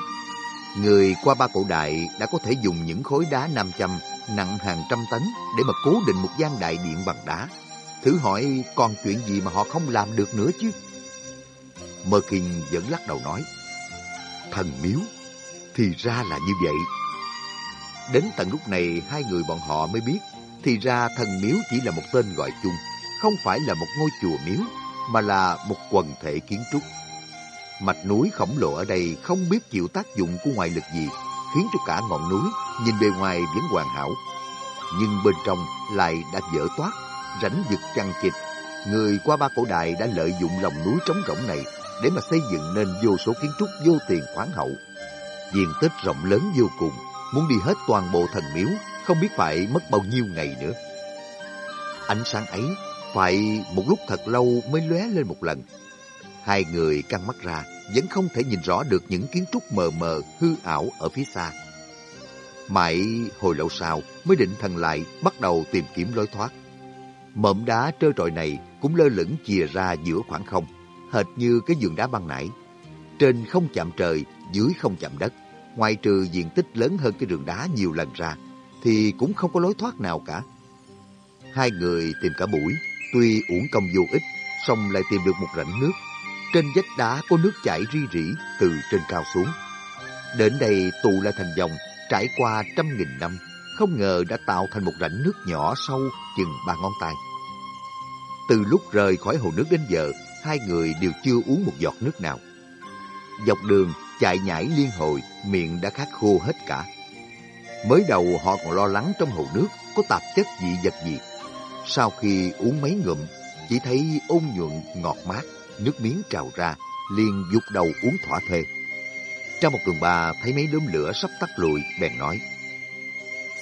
Người qua ba cổ đại đã có thể dùng những khối đá nam châm nặng hàng trăm tấn để mà cố định một gian đại điện bằng đá. Thử hỏi còn chuyện gì mà họ không làm được nữa chứ? Mơ Kinh vẫn lắc đầu nói, Thần miếu, thì ra là như vậy. Đến tận lúc này hai người bọn họ mới biết, thì ra thần miếu chỉ là một tên gọi chung, không phải là một ngôi chùa miếu, mà là một quần thể kiến trúc. Mạch núi khổng lồ ở đây không biết chịu tác dụng của ngoại lực gì, khiến cho cả ngọn núi nhìn bề ngoài vẫn hoàn hảo. Nhưng bên trong lại đã vỡ toát, rãnh vực chằng chịt. Người qua ba cổ đại đã lợi dụng lòng núi trống rỗng này để mà xây dựng nên vô số kiến trúc vô tiền khoáng hậu. Diện tích rộng lớn vô cùng, muốn đi hết toàn bộ thần miếu, không biết phải mất bao nhiêu ngày nữa. Ánh sáng ấy phải một lúc thật lâu mới lóe lên một lần. Hai người căng mắt ra, vẫn không thể nhìn rõ được những kiến trúc mờ mờ, hư ảo ở phía xa. Mãi hồi lâu sau mới định thần lại, bắt đầu tìm kiếm lối thoát. Mộm đá trơ trọi này cũng lơ lửng chìa ra giữa khoảng không, hệt như cái giường đá băng nãy. Trên không chạm trời, dưới không chạm đất, ngoài trừ diện tích lớn hơn cái đường đá nhiều lần ra, thì cũng không có lối thoát nào cả. Hai người tìm cả buổi, tuy uổng công vô ích, song lại tìm được một rãnh nước. Trên vách đá có nước chảy ri rỉ từ trên cao xuống. Đến đây tụ lại thành dòng, trải qua trăm nghìn năm, không ngờ đã tạo thành một rãnh nước nhỏ sâu chừng ba ngón tay. Từ lúc rời khỏi hồ nước đến giờ, hai người đều chưa uống một giọt nước nào. Dọc đường, chạy nhảy liên hồi, miệng đã khát khô hết cả. Mới đầu họ còn lo lắng trong hồ nước có tạp chất dị vật gì. Sau khi uống mấy ngụm, chỉ thấy ôn nhuận, ngọt mát, nước miếng trào ra, liền dục đầu uống thỏa thê. Trong một cường bà thấy mấy đốm lửa sắp tắt lùi, bèn nói.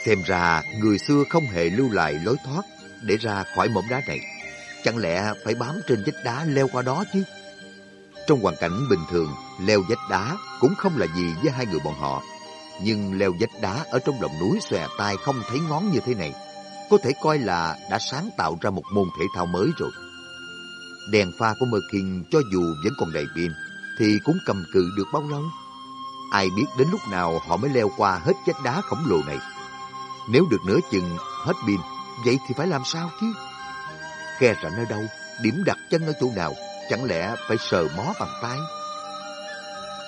Xem ra người xưa không hề lưu lại lối thoát để ra khỏi mỏm đá này. Chẳng lẽ phải bám trên vách đá leo qua đó chứ? Trong hoàn cảnh bình thường, leo vách đá cũng không là gì với hai người bọn họ. Nhưng leo vách đá ở trong lòng núi xòe tay không thấy ngón như thế này, có thể coi là đã sáng tạo ra một môn thể thao mới rồi. Đèn pha của Merkin cho dù vẫn còn đầy pin, thì cũng cầm cự được bao lâu? Ai biết đến lúc nào họ mới leo qua hết vách đá khổng lồ này. Nếu được nửa chừng hết pin, vậy thì phải làm sao chứ? Khe rãnh ở đâu, điểm đặt chân ở chỗ nào, chẳng lẽ phải sờ mó bằng tay?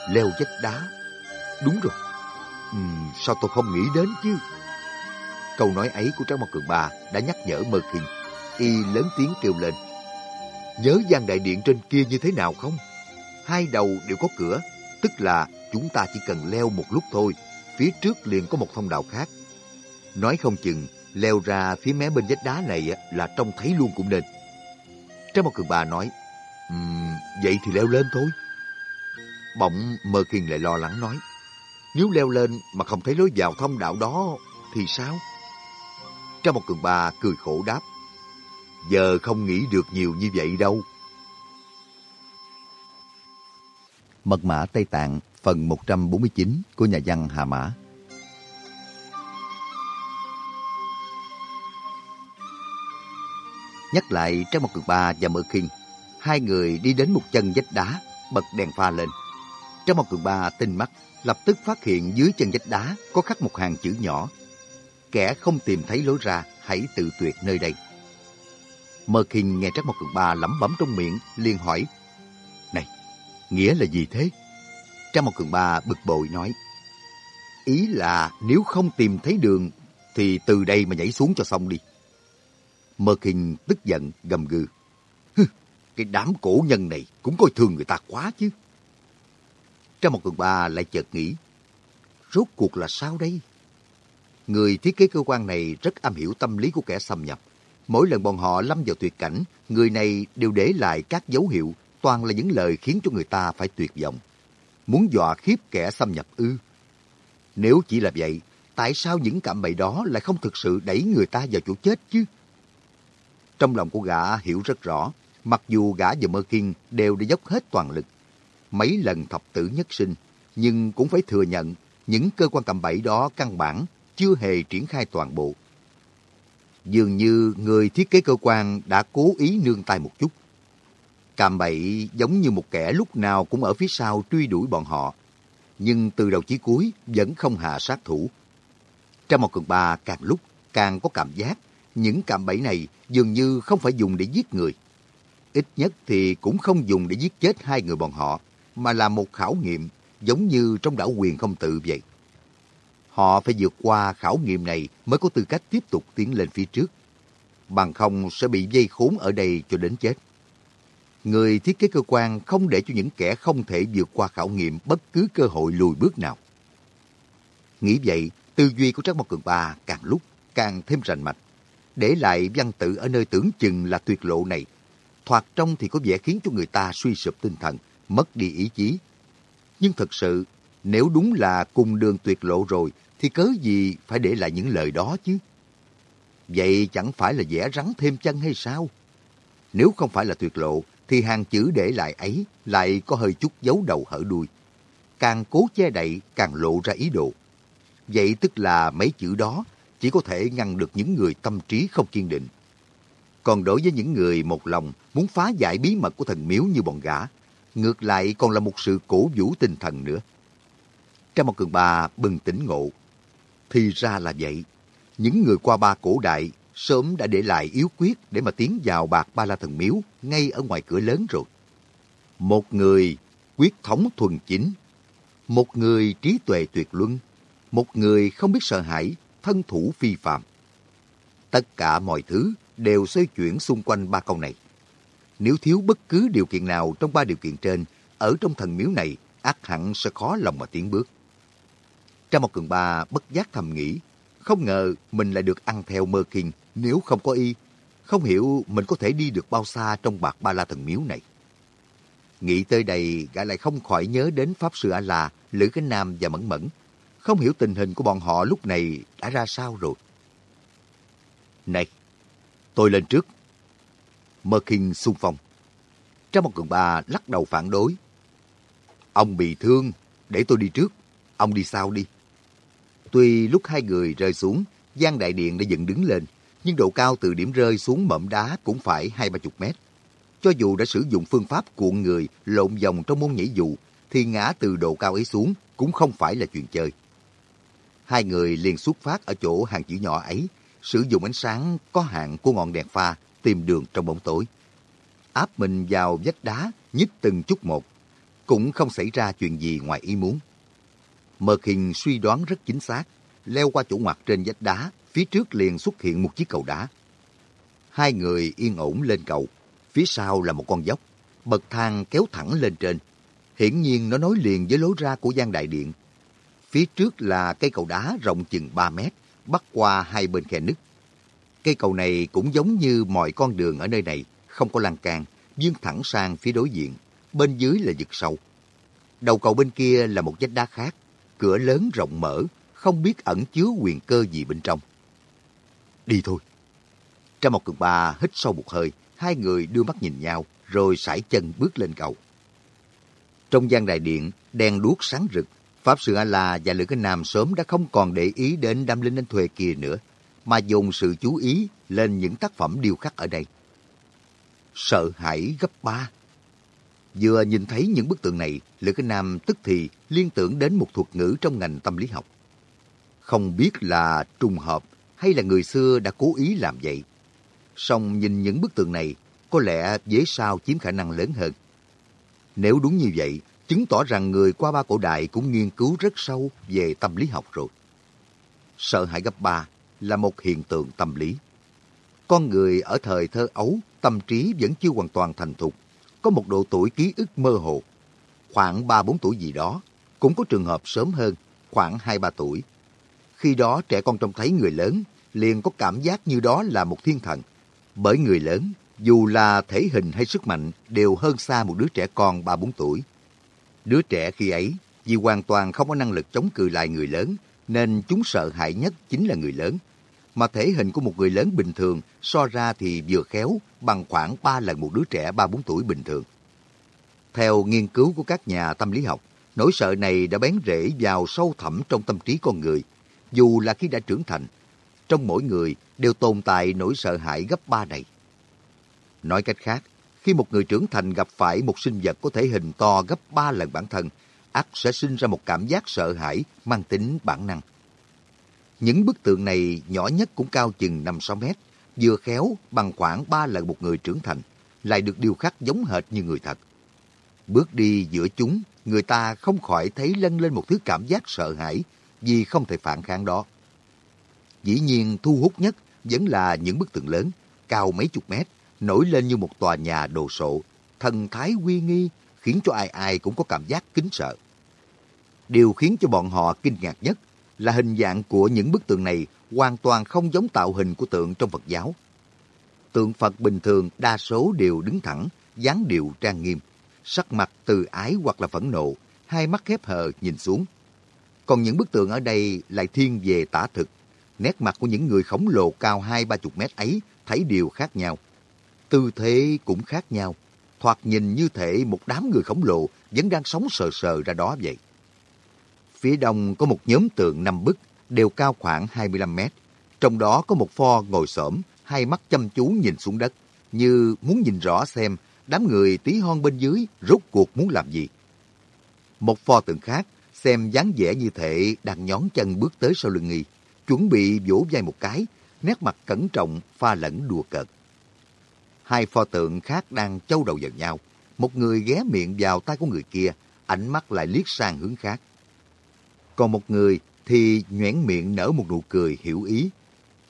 Leo vách đá, đúng rồi. Ừ, sao tôi không nghĩ đến chứ? Câu nói ấy của Trang Mặt Cường Bà đã nhắc nhở Mơ Kinh. Y lớn tiếng kêu lên. Nhớ gian đại điện trên kia như thế nào không? Hai đầu đều có cửa, tức là chúng ta chỉ cần leo một lúc thôi. Phía trước liền có một thông đạo khác. Nói không chừng, leo ra phía mé bên vách đá này là trông thấy luôn cũng nên. Trang một Cường Bà nói, um, vậy thì leo lên thôi. Bỗng Mơ Kinh lại lo lắng nói, nếu leo lên mà không thấy lối vào thông đạo đó thì sao? Trang một cường bà cười khổ đáp. Giờ không nghĩ được nhiều như vậy đâu. Mật mã Tây Tạng phần 149 của nhà văn Hà Mã Nhắc lại Trái một cường ba và Mơ Kinh, hai người đi đến một chân vách đá, bật đèn pha lên. Trái một cường ba tinh mắt, lập tức phát hiện dưới chân vách đá có khắc một hàng chữ nhỏ kẻ không tìm thấy lối ra, hãy tự tuyệt nơi đây. Mơ Kinh nghe Trác Mộc Cường Ba lẩm bẩm trong miệng, liền hỏi, Này, nghĩa là gì thế? Trác Mộc Cường Ba bực bội nói, Ý là nếu không tìm thấy đường, thì từ đây mà nhảy xuống cho xong đi. Mơ Kinh tức giận, gầm gừ. Cái đám cổ nhân này cũng coi thường người ta quá chứ. Trong một Cường Ba lại chợt nghĩ, rốt cuộc là sao đây? Người thiết kế cơ quan này rất am hiểu tâm lý của kẻ xâm nhập. Mỗi lần bọn họ lâm vào tuyệt cảnh, người này đều để lại các dấu hiệu, toàn là những lời khiến cho người ta phải tuyệt vọng. Muốn dọa khiếp kẻ xâm nhập ư. Nếu chỉ là vậy, tại sao những cạm bẫy đó lại không thực sự đẩy người ta vào chỗ chết chứ? Trong lòng của gã hiểu rất rõ, mặc dù gã và Mơ Kiên đều đã dốc hết toàn lực. Mấy lần thập tử nhất sinh, nhưng cũng phải thừa nhận những cơ quan cầm bẫy đó căn bản chưa hề triển khai toàn bộ. Dường như người thiết kế cơ quan đã cố ý nương tay một chút. Càm bậy giống như một kẻ lúc nào cũng ở phía sau truy đuổi bọn họ, nhưng từ đầu chí cuối vẫn không hạ sát thủ. trong một cường ba càng lúc càng có cảm giác những cạm bẫy này dường như không phải dùng để giết người. Ít nhất thì cũng không dùng để giết chết hai người bọn họ, mà là một khảo nghiệm giống như trong đảo quyền không tự vậy. Họ phải vượt qua khảo nghiệm này mới có tư cách tiếp tục tiến lên phía trước. Bằng không sẽ bị dây khốn ở đây cho đến chết. Người thiết kế cơ quan không để cho những kẻ không thể vượt qua khảo nghiệm bất cứ cơ hội lùi bước nào. Nghĩ vậy, tư duy của Trác Mộc Cường Ba càng lúc càng thêm rành mạch. Để lại văn tự ở nơi tưởng chừng là tuyệt lộ này. Thoạt trong thì có vẻ khiến cho người ta suy sụp tinh thần, mất đi ý chí. Nhưng thật sự, nếu đúng là cùng đường tuyệt lộ rồi, thì cớ gì phải để lại những lời đó chứ? Vậy chẳng phải là vẽ rắn thêm chân hay sao? Nếu không phải là tuyệt lộ, thì hàng chữ để lại ấy lại có hơi chút giấu đầu hở đuôi. Càng cố che đậy, càng lộ ra ý đồ. Vậy tức là mấy chữ đó chỉ có thể ngăn được những người tâm trí không kiên định. Còn đối với những người một lòng muốn phá giải bí mật của thần miếu như bọn gã, ngược lại còn là một sự cổ vũ tinh thần nữa. Trang một cường bà bừng tỉnh ngộ. Thì ra là vậy. Những người qua ba cổ đại sớm đã để lại yếu quyết để mà tiến vào bạc ba la thần miếu ngay ở ngoài cửa lớn rồi. Một người quyết thống thuần chính, một người trí tuệ tuyệt luân, một người không biết sợ hãi, thân thủ phi phạm. Tất cả mọi thứ đều xoay chuyển xung quanh ba câu này. Nếu thiếu bất cứ điều kiện nào trong ba điều kiện trên, ở trong thần miếu này, ác hẳn sẽ khó lòng mà tiến bước. Trong một cường ba bất giác thầm nghĩ, không ngờ mình lại được ăn theo mơ kinh nếu không có y. Không hiểu mình có thể đi được bao xa trong bạc ba la thần miếu này. Nghĩ tới đây, gã lại không khỏi nhớ đến Pháp Sư A-La, Lữ Cái Nam và Mẫn Mẫn. Không hiểu tình hình của bọn họ lúc này đã ra sao rồi. Này, tôi lên trước. Mơ Kinh xung phong. Trong một cường ba lắc đầu phản đối. Ông bị thương, để tôi đi trước. Ông đi sau đi. Tuy lúc hai người rơi xuống, Giang Đại Điện đã dựng đứng lên, nhưng độ cao từ điểm rơi xuống mỏm đá cũng phải hai ba chục mét. Cho dù đã sử dụng phương pháp cuộn người lộn vòng trong môn nhảy dù, thì ngã từ độ cao ấy xuống cũng không phải là chuyện chơi. Hai người liền xuất phát ở chỗ hàng chữ nhỏ ấy, sử dụng ánh sáng có hạn của ngọn đèn pha tìm đường trong bóng tối. Áp mình vào vách đá, nhích từng chút một, cũng không xảy ra chuyện gì ngoài ý muốn. Mơ hình suy đoán rất chính xác, leo qua chỗ ngoặt trên vách đá, phía trước liền xuất hiện một chiếc cầu đá. Hai người yên ổn lên cầu, phía sau là một con dốc, bậc thang kéo thẳng lên trên. Hiển nhiên nó nối liền với lối ra của gian đại điện. Phía trước là cây cầu đá rộng chừng 3 mét, bắt qua hai bên khe nứt. Cây cầu này cũng giống như mọi con đường ở nơi này, không có lan can, dương thẳng sang phía đối diện, bên dưới là vực sâu. Đầu cầu bên kia là một vách đá khác, cửa lớn rộng mở, không biết ẩn chứa quyền cơ gì bên trong. Đi thôi. Trong một cường ba hít sâu một hơi, hai người đưa mắt nhìn nhau, rồi sải chân bước lên cầu. Trong gian đại điện, đèn đuốc sáng rực, Pháp Sư A-La và Lữ Cái Nam sớm đã không còn để ý đến đam linh anh thuê kia nữa, mà dùng sự chú ý lên những tác phẩm điêu khắc ở đây. Sợ hãi gấp ba. Vừa nhìn thấy những bức tượng này, Lữ Cái Nam tức thì liên tưởng đến một thuật ngữ trong ngành tâm lý học. Không biết là trùng hợp hay là người xưa đã cố ý làm vậy. Song nhìn những bức tượng này, có lẽ dễ sao chiếm khả năng lớn hơn. Nếu đúng như vậy, chứng tỏ rằng người qua ba cổ đại cũng nghiên cứu rất sâu về tâm lý học rồi. Sợ hãi gấp ba là một hiện tượng tâm lý. Con người ở thời thơ ấu, tâm trí vẫn chưa hoàn toàn thành thục, có một độ tuổi ký ức mơ hồ. Khoảng 3-4 tuổi gì đó, cũng có trường hợp sớm hơn, khoảng 2-3 tuổi. Khi đó trẻ con trông thấy người lớn, liền có cảm giác như đó là một thiên thần. Bởi người lớn, dù là thể hình hay sức mạnh, đều hơn xa một đứa trẻ con 3-4 tuổi. Đứa trẻ khi ấy, vì hoàn toàn không có năng lực chống cự lại người lớn, nên chúng sợ hãi nhất chính là người lớn. Mà thể hình của một người lớn bình thường so ra thì vừa khéo bằng khoảng 3 lần một đứa trẻ 3-4 tuổi bình thường. Theo nghiên cứu của các nhà tâm lý học, nỗi sợ này đã bén rễ vào sâu thẳm trong tâm trí con người, dù là khi đã trưởng thành. Trong mỗi người đều tồn tại nỗi sợ hãi gấp ba này. Nói cách khác, khi một người trưởng thành gặp phải một sinh vật có thể hình to gấp ba lần bản thân, ắt sẽ sinh ra một cảm giác sợ hãi mang tính bản năng. Những bức tượng này nhỏ nhất cũng cao chừng 5-6 mét, vừa khéo bằng khoảng 3 lần một người trưởng thành, lại được điêu khắc giống hệt như người thật. Bước đi giữa chúng, người ta không khỏi thấy lân lên một thứ cảm giác sợ hãi vì không thể phản kháng đó. Dĩ nhiên thu hút nhất vẫn là những bức tượng lớn, cao mấy chục mét, nổi lên như một tòa nhà đồ sộ, thần thái uy nghi, khiến cho ai ai cũng có cảm giác kính sợ. Điều khiến cho bọn họ kinh ngạc nhất là hình dạng của những bức tượng này hoàn toàn không giống tạo hình của tượng trong Phật giáo. Tượng Phật bình thường đa số đều đứng thẳng, dáng điệu trang nghiêm, sắc mặt từ ái hoặc là phẫn nộ, hai mắt khép hờ nhìn xuống. Còn những bức tượng ở đây lại thiên về tả thực. Nét mặt của những người khổng lồ cao hai ba chục mét ấy thấy đều khác nhau. Tư thế cũng khác nhau. Thoạt nhìn như thể một đám người khổng lồ vẫn đang sống sờ sờ ra đó vậy. Phía đông có một nhóm tượng năm bức, đều cao khoảng 25 mét. Trong đó có một pho ngồi xổm, hai mắt chăm chú nhìn xuống đất, như muốn nhìn rõ xem đám người tí hon bên dưới rốt cuộc muốn làm gì. Một pho tượng khác, xem dáng vẻ như thể đang nhón chân bước tới sau lưng nghi, chuẩn bị vỗ vai một cái, nét mặt cẩn trọng, pha lẫn đùa cợt. Hai pho tượng khác đang châu đầu vào nhau. Một người ghé miệng vào tay của người kia, ánh mắt lại liếc sang hướng khác. Còn một người thì nhoẻn miệng nở một nụ cười hiểu ý.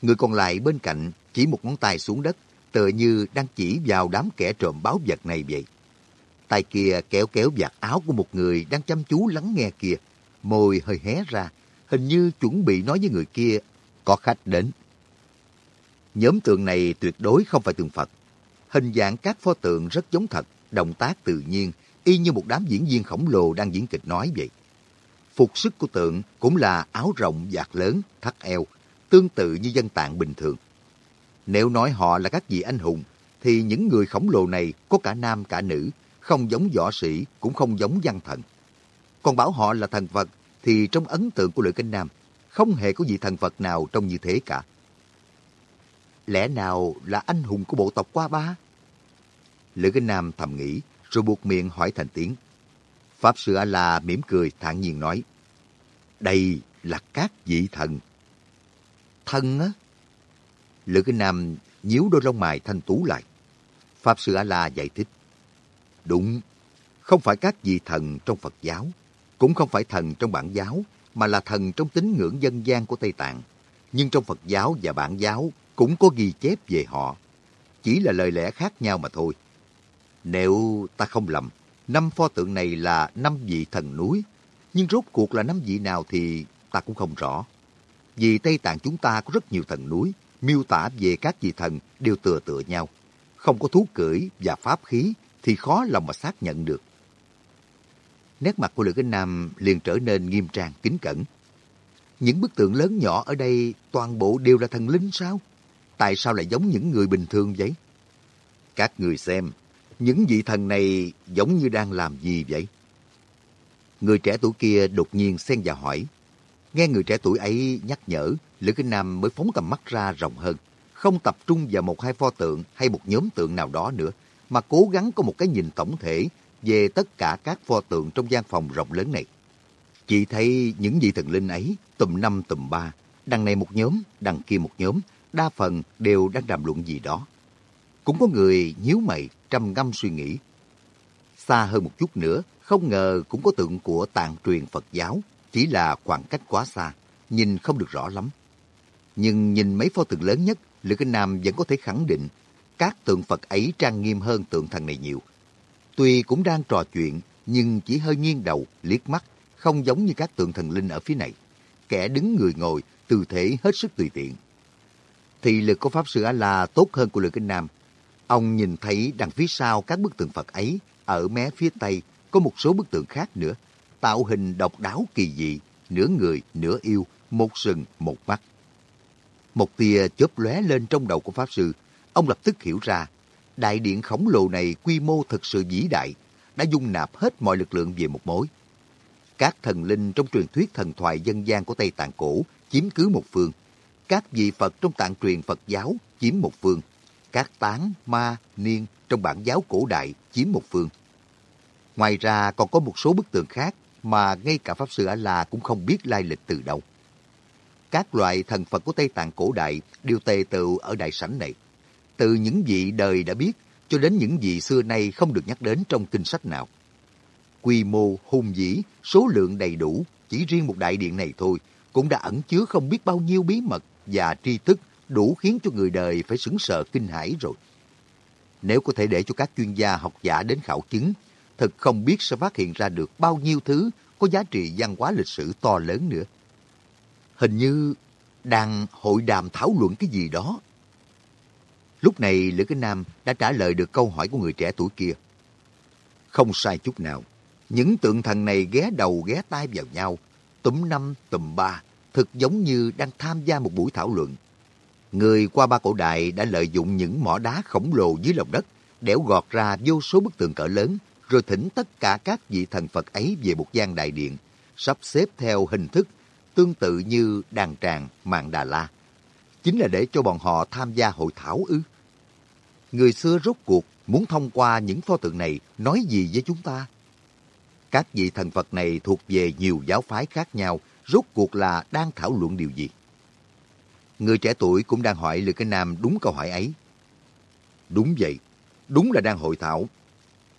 Người còn lại bên cạnh chỉ một ngón tay xuống đất, tựa như đang chỉ vào đám kẻ trộm báo vật này vậy. Tay kia kéo kéo vạt áo của một người đang chăm chú lắng nghe kia, môi hơi hé ra, hình như chuẩn bị nói với người kia có khách đến. Nhóm tượng này tuyệt đối không phải tượng Phật. Hình dạng các pho tượng rất giống thật, động tác tự nhiên, y như một đám diễn viên khổng lồ đang diễn kịch nói vậy. Phục sức của tượng cũng là áo rộng vạt lớn, thắt eo, tương tự như dân tạng bình thường. Nếu nói họ là các vị anh hùng, thì những người khổng lồ này có cả nam cả nữ, không giống võ sĩ, cũng không giống văn thần. Còn bảo họ là thần Phật, thì trong ấn tượng của Lữ Kinh Nam, không hề có vị thần Phật nào trông như thế cả. Lẽ nào là anh hùng của bộ tộc qua ba? Lữ Kinh Nam thầm nghĩ, rồi buộc miệng hỏi thành tiếng. Pháp Sư A-La mỉm cười thản nhiên nói, Đây là các vị thần. Thần á? Lữ Kinh Nam nhíu đôi lông mày thanh tú lại. Pháp Sư A-La giải thích, Đúng, không phải các vị thần trong Phật giáo, cũng không phải thần trong bản giáo, mà là thần trong tín ngưỡng dân gian của Tây Tạng. Nhưng trong Phật giáo và bản giáo cũng có ghi chép về họ. Chỉ là lời lẽ khác nhau mà thôi. Nếu ta không lầm, năm pho tượng này là năm vị thần núi, nhưng rốt cuộc là năm vị nào thì ta cũng không rõ. Vì Tây Tạng chúng ta có rất nhiều thần núi, miêu tả về các vị thần đều tựa tựa nhau. Không có thú cưỡi và pháp khí thì khó lòng mà xác nhận được. Nét mặt của Lữ Kinh Nam liền trở nên nghiêm trang, kính cẩn. Những bức tượng lớn nhỏ ở đây toàn bộ đều là thần linh sao? Tại sao lại giống những người bình thường vậy? Các người xem, những vị thần này giống như đang làm gì vậy? Người trẻ tuổi kia đột nhiên xen vào hỏi. Nghe người trẻ tuổi ấy nhắc nhở, Lữ Kinh Nam mới phóng tầm mắt ra rộng hơn, không tập trung vào một hai pho tượng hay một nhóm tượng nào đó nữa, mà cố gắng có một cái nhìn tổng thể về tất cả các pho tượng trong gian phòng rộng lớn này. Chỉ thấy những vị thần linh ấy tùm năm tùm ba, đằng này một nhóm, đằng kia một nhóm, đa phần đều đang đàm luận gì đó. Cũng có người nhíu mày, trầm ngâm suy nghĩ. Xa hơn một chút nữa, không ngờ cũng có tượng của tàng truyền Phật giáo, chỉ là khoảng cách quá xa, nhìn không được rõ lắm. Nhưng nhìn mấy pho tượng lớn nhất, Lữ Kinh Nam vẫn có thể khẳng định các tượng Phật ấy trang nghiêm hơn tượng thần này nhiều. Tuy cũng đang trò chuyện, nhưng chỉ hơi nghiêng đầu, liếc mắt, không giống như các tượng thần linh ở phía này. Kẻ đứng người ngồi, tư thế hết sức tùy tiện. Thì lực của Pháp Sư A-La tốt hơn của Lữ Kinh Nam. Ông nhìn thấy đằng phía sau các bức tượng Phật ấy, ở mé phía Tây có một số bức tượng khác nữa, tạo hình độc đáo kỳ dị, nửa người, nửa yêu, một sừng, một mắt. Một tia chớp lóe lên trong đầu của Pháp Sư, ông lập tức hiểu ra, đại điện khổng lồ này quy mô thật sự vĩ đại, đã dung nạp hết mọi lực lượng về một mối. Các thần linh trong truyền thuyết thần thoại dân gian của Tây Tạng cổ chiếm cứ một phương. Các vị Phật trong tạng truyền Phật giáo chiếm một phương. Các tán, ma, niên trong bản giáo cổ đại chiếm một phương. Ngoài ra còn có một số bức tường khác mà ngay cả Pháp Sư A-La cũng không biết lai lịch từ đâu. các loại thần Phật của Tây Tạng cổ đại đều tề tựu ở đại sảnh này. Từ những vị đời đã biết cho đến những vị xưa nay không được nhắc đến trong kinh sách nào. Quy mô hùng vĩ, số lượng đầy đủ, chỉ riêng một đại điện này thôi cũng đã ẩn chứa không biết bao nhiêu bí mật và tri thức đủ khiến cho người đời phải sững sờ kinh hãi rồi. Nếu có thể để cho các chuyên gia học giả đến khảo chứng, thật không biết sẽ phát hiện ra được bao nhiêu thứ có giá trị văn hóa lịch sử to lớn nữa. Hình như đang hội đàm thảo luận cái gì đó. Lúc này Lữ Kinh Nam đã trả lời được câu hỏi của người trẻ tuổi kia. Không sai chút nào. Những tượng thần này ghé đầu ghé tai vào nhau, túm năm tùm ba, thực giống như đang tham gia một buổi thảo luận. Người qua ba cổ đại đã lợi dụng những mỏ đá khổng lồ dưới lòng đất, đẽo gọt ra vô số bức tượng cỡ lớn, rồi thỉnh tất cả các vị thần Phật ấy về một gian đại điện, sắp xếp theo hình thức tương tự như đàn tràng Mạng Đà La. Chính là để cho bọn họ tham gia hội thảo ư. Người xưa rốt cuộc muốn thông qua những pho tượng này nói gì với chúng ta? Các vị thần Phật này thuộc về nhiều giáo phái khác nhau, rốt cuộc là đang thảo luận điều gì? Người trẻ tuổi cũng đang hỏi Lữ Cái Nam đúng câu hỏi ấy. Đúng vậy, đúng là đang hội thảo.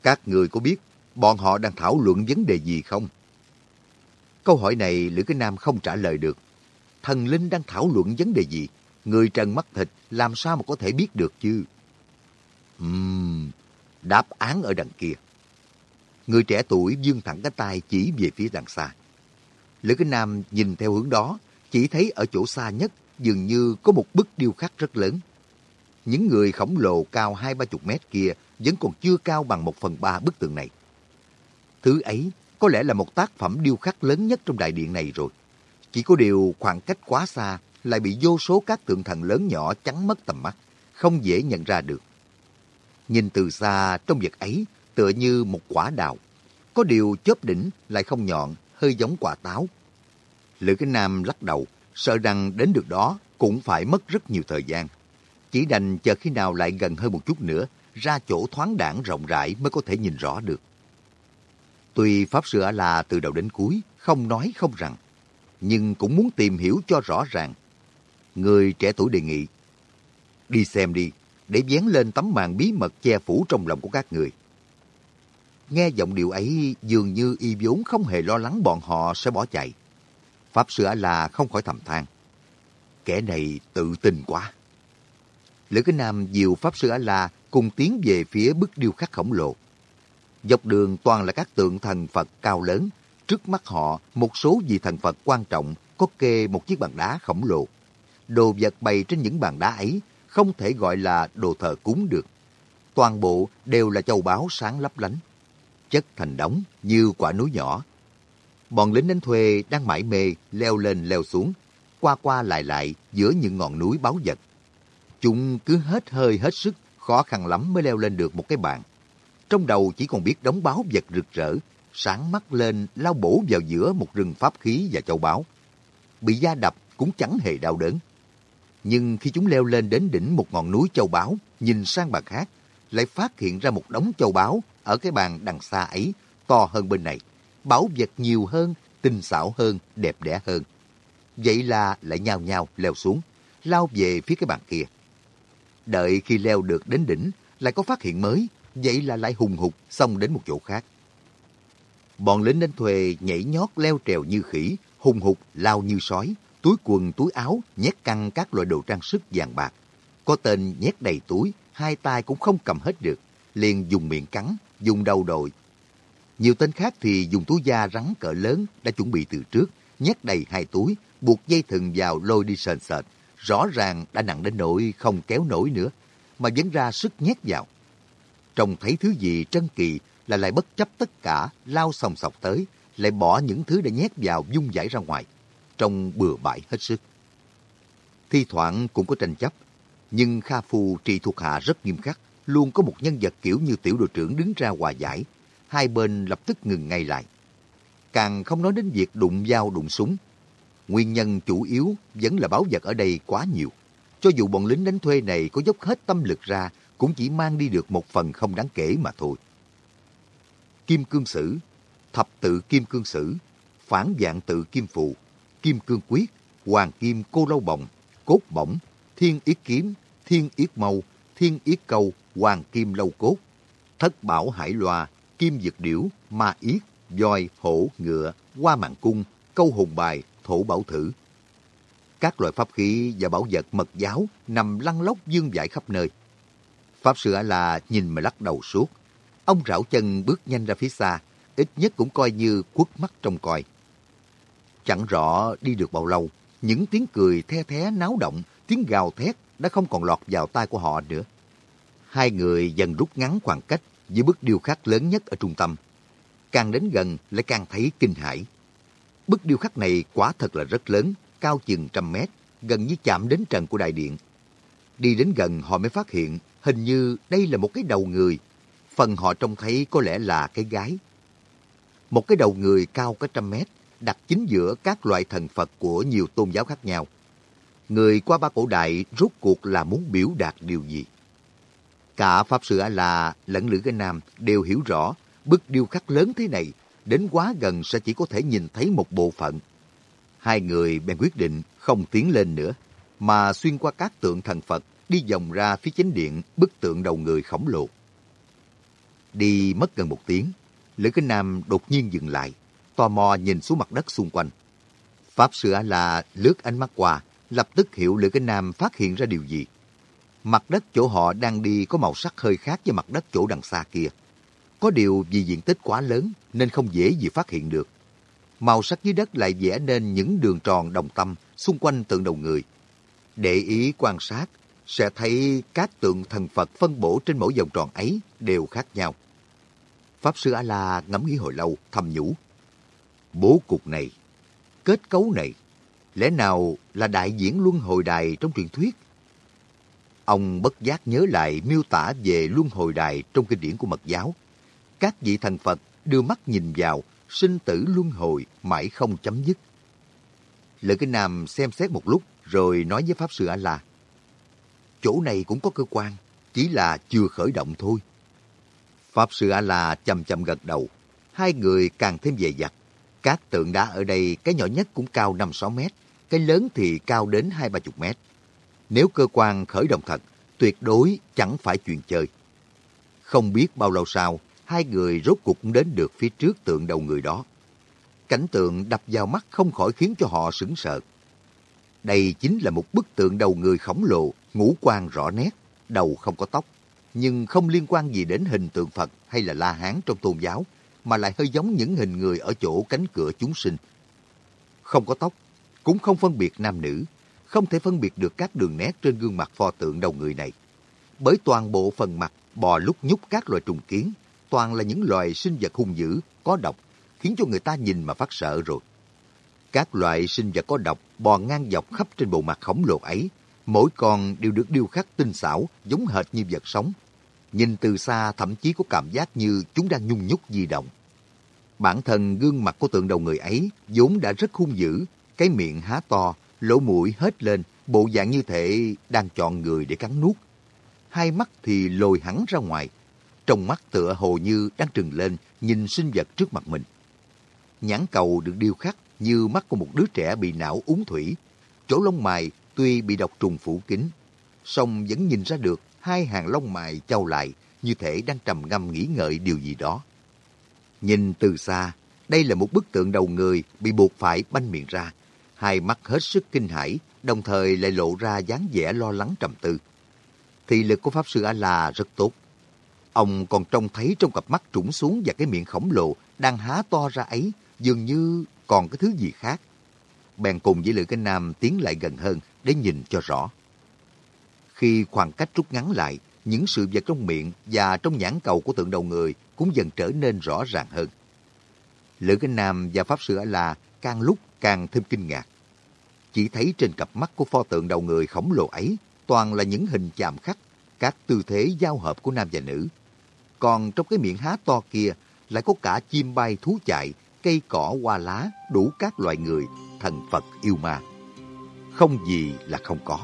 Các người có biết bọn họ đang thảo luận vấn đề gì không? Câu hỏi này Lữ Cái Nam không trả lời được. Thần linh đang thảo luận vấn đề gì? Người trần mắt thịt làm sao mà có thể biết được chứ? Ừm, đáp án ở đằng kia. Người trẻ tuổi dương thẳng cái tay chỉ về phía đằng xa. Lữ Cái Nam nhìn theo hướng đó, chỉ thấy ở chỗ xa nhất dường như có một bức điêu khắc rất lớn. Những người khổng lồ cao hai ba chục mét kia vẫn còn chưa cao bằng một phần ba bức tượng này. Thứ ấy có lẽ là một tác phẩm điêu khắc lớn nhất trong đại điện này rồi. Chỉ có điều khoảng cách quá xa lại bị vô số các tượng thần lớn nhỏ chắn mất tầm mắt, không dễ nhận ra được. Nhìn từ xa trong vật ấy tựa như một quả đào. Có điều chớp đỉnh lại không nhọn, hơi giống quả táo. Lữ Cái Nam lắc đầu, sợ rằng đến được đó cũng phải mất rất nhiều thời gian. Chỉ đành chờ khi nào lại gần hơn một chút nữa, ra chỗ thoáng đảng rộng rãi mới có thể nhìn rõ được. Tuy Pháp Sư A-La từ đầu đến cuối không nói không rằng, nhưng cũng muốn tìm hiểu cho rõ ràng. Người trẻ tuổi đề nghị, đi xem đi, để dán lên tấm màn bí mật che phủ trong lòng của các người. Nghe giọng điệu ấy dường như y vốn không hề lo lắng bọn họ sẽ bỏ chạy. Pháp Sư A-La không khỏi thầm than. Kẻ này tự tin quá. Lữ Cái Nam dìu Pháp Sư A-La cùng tiến về phía bức điêu khắc khổng lồ. Dọc đường toàn là các tượng thần Phật cao lớn. Trước mắt họ, một số vị thần Phật quan trọng có kê một chiếc bàn đá khổng lồ. Đồ vật bày trên những bàn đá ấy không thể gọi là đồ thờ cúng được. Toàn bộ đều là châu báu sáng lấp lánh. Chất thành đống như quả núi nhỏ. Bọn lính đánh thuê đang mải mê leo lên leo xuống, qua qua lại lại giữa những ngọn núi báu vật. Chúng cứ hết hơi hết sức, khó khăn lắm mới leo lên được một cái bàn. Trong đầu chỉ còn biết đóng báo vật rực rỡ, sáng mắt lên lao bổ vào giữa một rừng pháp khí và châu báu. Bị da đập cũng chẳng hề đau đớn. Nhưng khi chúng leo lên đến đỉnh một ngọn núi châu báu, nhìn sang bàn khác, lại phát hiện ra một đống châu báu ở cái bàn đằng xa ấy, to hơn bên này bảo vật nhiều hơn, tinh xảo hơn, đẹp đẽ hơn. Vậy là lại nhao nhao leo xuống, lao về phía cái bàn kia. Đợi khi leo được đến đỉnh, lại có phát hiện mới, vậy là lại hùng hục xông đến một chỗ khác. Bọn lính đánh thuê nhảy nhót leo trèo như khỉ, hùng hục lao như sói, túi quần túi áo nhét căng các loại đồ trang sức vàng bạc. Có tên nhét đầy túi, hai tay cũng không cầm hết được, liền dùng miệng cắn, dùng đầu đội. Nhiều tên khác thì dùng túi da rắn cỡ lớn đã chuẩn bị từ trước, nhét đầy hai túi, buộc dây thừng vào lôi đi sền sệt. Rõ ràng đã nặng đến nỗi không kéo nổi nữa, mà vẫn ra sức nhét vào. Trông thấy thứ gì trân kỳ là lại bất chấp tất cả, lao sòng sọc tới, lại bỏ những thứ đã nhét vào dung giải ra ngoài. Trông bừa bãi hết sức. Thi thoảng cũng có tranh chấp, nhưng Kha Phu trị thuộc hạ rất nghiêm khắc, luôn có một nhân vật kiểu như tiểu đội trưởng đứng ra hòa giải. Hai bên lập tức ngừng ngay lại. Càng không nói đến việc đụng dao đụng súng. Nguyên nhân chủ yếu vẫn là báo vật ở đây quá nhiều. Cho dù bọn lính đánh thuê này có dốc hết tâm lực ra, cũng chỉ mang đi được một phần không đáng kể mà thôi. Kim cương sử, thập tự kim cương sử, phản dạng tự kim phụ, kim cương quyết, hoàng kim cô lâu bồng, cốt bổng, thiên yết kiếm, thiên yết mâu, thiên yết câu, hoàng kim lâu cốt, thất bảo hải loa, chim dược điểu, ma yết, voi, hổ, ngựa, hoa mạng cung, câu hùng bài, thổ bảo thử. Các loại pháp khí và bảo vật mật giáo nằm lăn lóc dương dại khắp nơi. Pháp sư A-la nhìn mà lắc đầu suốt. Ông rảo chân bước nhanh ra phía xa, ít nhất cũng coi như quất mắt trông coi. Chẳng rõ đi được bao lâu, những tiếng cười the thé náo động, tiếng gào thét đã không còn lọt vào tai của họ nữa. Hai người dần rút ngắn khoảng cách với bức điêu khắc lớn nhất ở trung tâm. Càng đến gần lại càng thấy kinh hãi. Bức điêu khắc này quả thật là rất lớn, cao chừng trăm mét, gần như chạm đến trần của đại điện. Đi đến gần họ mới phát hiện hình như đây là một cái đầu người. Phần họ trông thấy có lẽ là cái gái. Một cái đầu người cao cả trăm mét, đặt chính giữa các loại thần Phật của nhiều tôn giáo khác nhau. Người qua ba cổ đại rốt cuộc là muốn biểu đạt điều gì? Cả Pháp Sư A-La lẫn Lữ Cái Nam đều hiểu rõ bức điêu khắc lớn thế này đến quá gần sẽ chỉ có thể nhìn thấy một bộ phận. Hai người bèn quyết định không tiến lên nữa, mà xuyên qua các tượng thần Phật đi vòng ra phía chính điện bức tượng đầu người khổng lồ. Đi mất gần một tiếng, Lữ Kinh Nam đột nhiên dừng lại, tò mò nhìn xuống mặt đất xung quanh. Pháp Sư A-La lướt ánh mắt qua, lập tức hiểu Lữ Kinh Nam phát hiện ra điều gì. Mặt đất chỗ họ đang đi có màu sắc hơi khác với mặt đất chỗ đằng xa kia. Có điều vì diện tích quá lớn nên không dễ gì phát hiện được. Màu sắc dưới đất lại vẽ nên những đường tròn đồng tâm xung quanh tượng đầu người. Để ý quan sát, sẽ thấy các tượng thần Phật phân bổ trên mỗi vòng tròn ấy đều khác nhau. Pháp Sư A-La ngẫm nghĩ hồi lâu, thầm nhủ. Bố cục này, kết cấu này, lẽ nào là đại diễn luân hồi đài trong truyền thuyết? Ông bất giác nhớ lại miêu tả về luân hồi đài trong kinh điển của mật giáo. Các vị thần Phật đưa mắt nhìn vào, sinh tử luân hồi mãi không chấm dứt. Lữ Kinh Nam xem xét một lúc rồi nói với Pháp Sư A-La. Chỗ này cũng có cơ quan, chỉ là chưa khởi động thôi. Pháp Sư A-La chầm chầm gật đầu. Hai người càng thêm dày dặt. Các tượng đá ở đây cái nhỏ nhất cũng cao 5-6 mét, cái lớn thì cao đến 2-30 mét. Nếu cơ quan khởi động thật, tuyệt đối chẳng phải chuyện chơi. Không biết bao lâu sau, hai người rốt cuộc đến được phía trước tượng đầu người đó. Cảnh tượng đập vào mắt không khỏi khiến cho họ sững sờ. Đây chính là một bức tượng đầu người khổng lồ, ngũ quan rõ nét, đầu không có tóc, nhưng không liên quan gì đến hình tượng Phật hay là La Hán trong tôn giáo, mà lại hơi giống những hình người ở chỗ cánh cửa chúng sinh. Không có tóc, cũng không phân biệt nam nữ, không thể phân biệt được các đường nét trên gương mặt pho tượng đầu người này. Bởi toàn bộ phần mặt bò lúc nhúc các loài trùng kiến, toàn là những loài sinh vật hung dữ, có độc, khiến cho người ta nhìn mà phát sợ rồi. Các loại sinh vật có độc bò ngang dọc khắp trên bộ mặt khổng lồ ấy, mỗi con đều được điêu khắc tinh xảo, giống hệt như vật sống. Nhìn từ xa thậm chí có cảm giác như chúng đang nhung nhúc di động. Bản thân gương mặt của tượng đầu người ấy vốn đã rất hung dữ, cái miệng há to, lỗ mũi hết lên, bộ dạng như thể đang chọn người để cắn nuốt. Hai mắt thì lồi hẳn ra ngoài, trong mắt tựa hồ như đang trừng lên nhìn sinh vật trước mặt mình. Nhãn cầu được điêu khắc như mắt của một đứa trẻ bị não úng thủy. Chỗ lông mày tuy bị độc trùng phủ kín, song vẫn nhìn ra được hai hàng lông mày trao lại như thể đang trầm ngâm nghĩ ngợi điều gì đó. Nhìn từ xa, đây là một bức tượng đầu người bị buộc phải banh miệng ra, hai mắt hết sức kinh hãi, đồng thời lại lộ ra dáng vẻ lo lắng trầm tư. Thị lực của Pháp Sư A-La rất tốt. Ông còn trông thấy trong cặp mắt trũng xuống và cái miệng khổng lồ đang há to ra ấy, dường như còn cái thứ gì khác. Bèn cùng với Lữ cái Nam tiến lại gần hơn để nhìn cho rõ. Khi khoảng cách rút ngắn lại, những sự vật trong miệng và trong nhãn cầu của tượng đầu người cũng dần trở nên rõ ràng hơn. Lữ Cánh Nam và Pháp Sư A-La càng lúc càng thêm kinh ngạc. Chỉ thấy trên cặp mắt của pho tượng đầu người khổng lồ ấy toàn là những hình chạm khắc, các tư thế giao hợp của nam và nữ. Còn trong cái miệng há to kia lại có cả chim bay thú chạy, cây cỏ hoa lá, đủ các loại người, thần Phật yêu ma. Không gì là không có.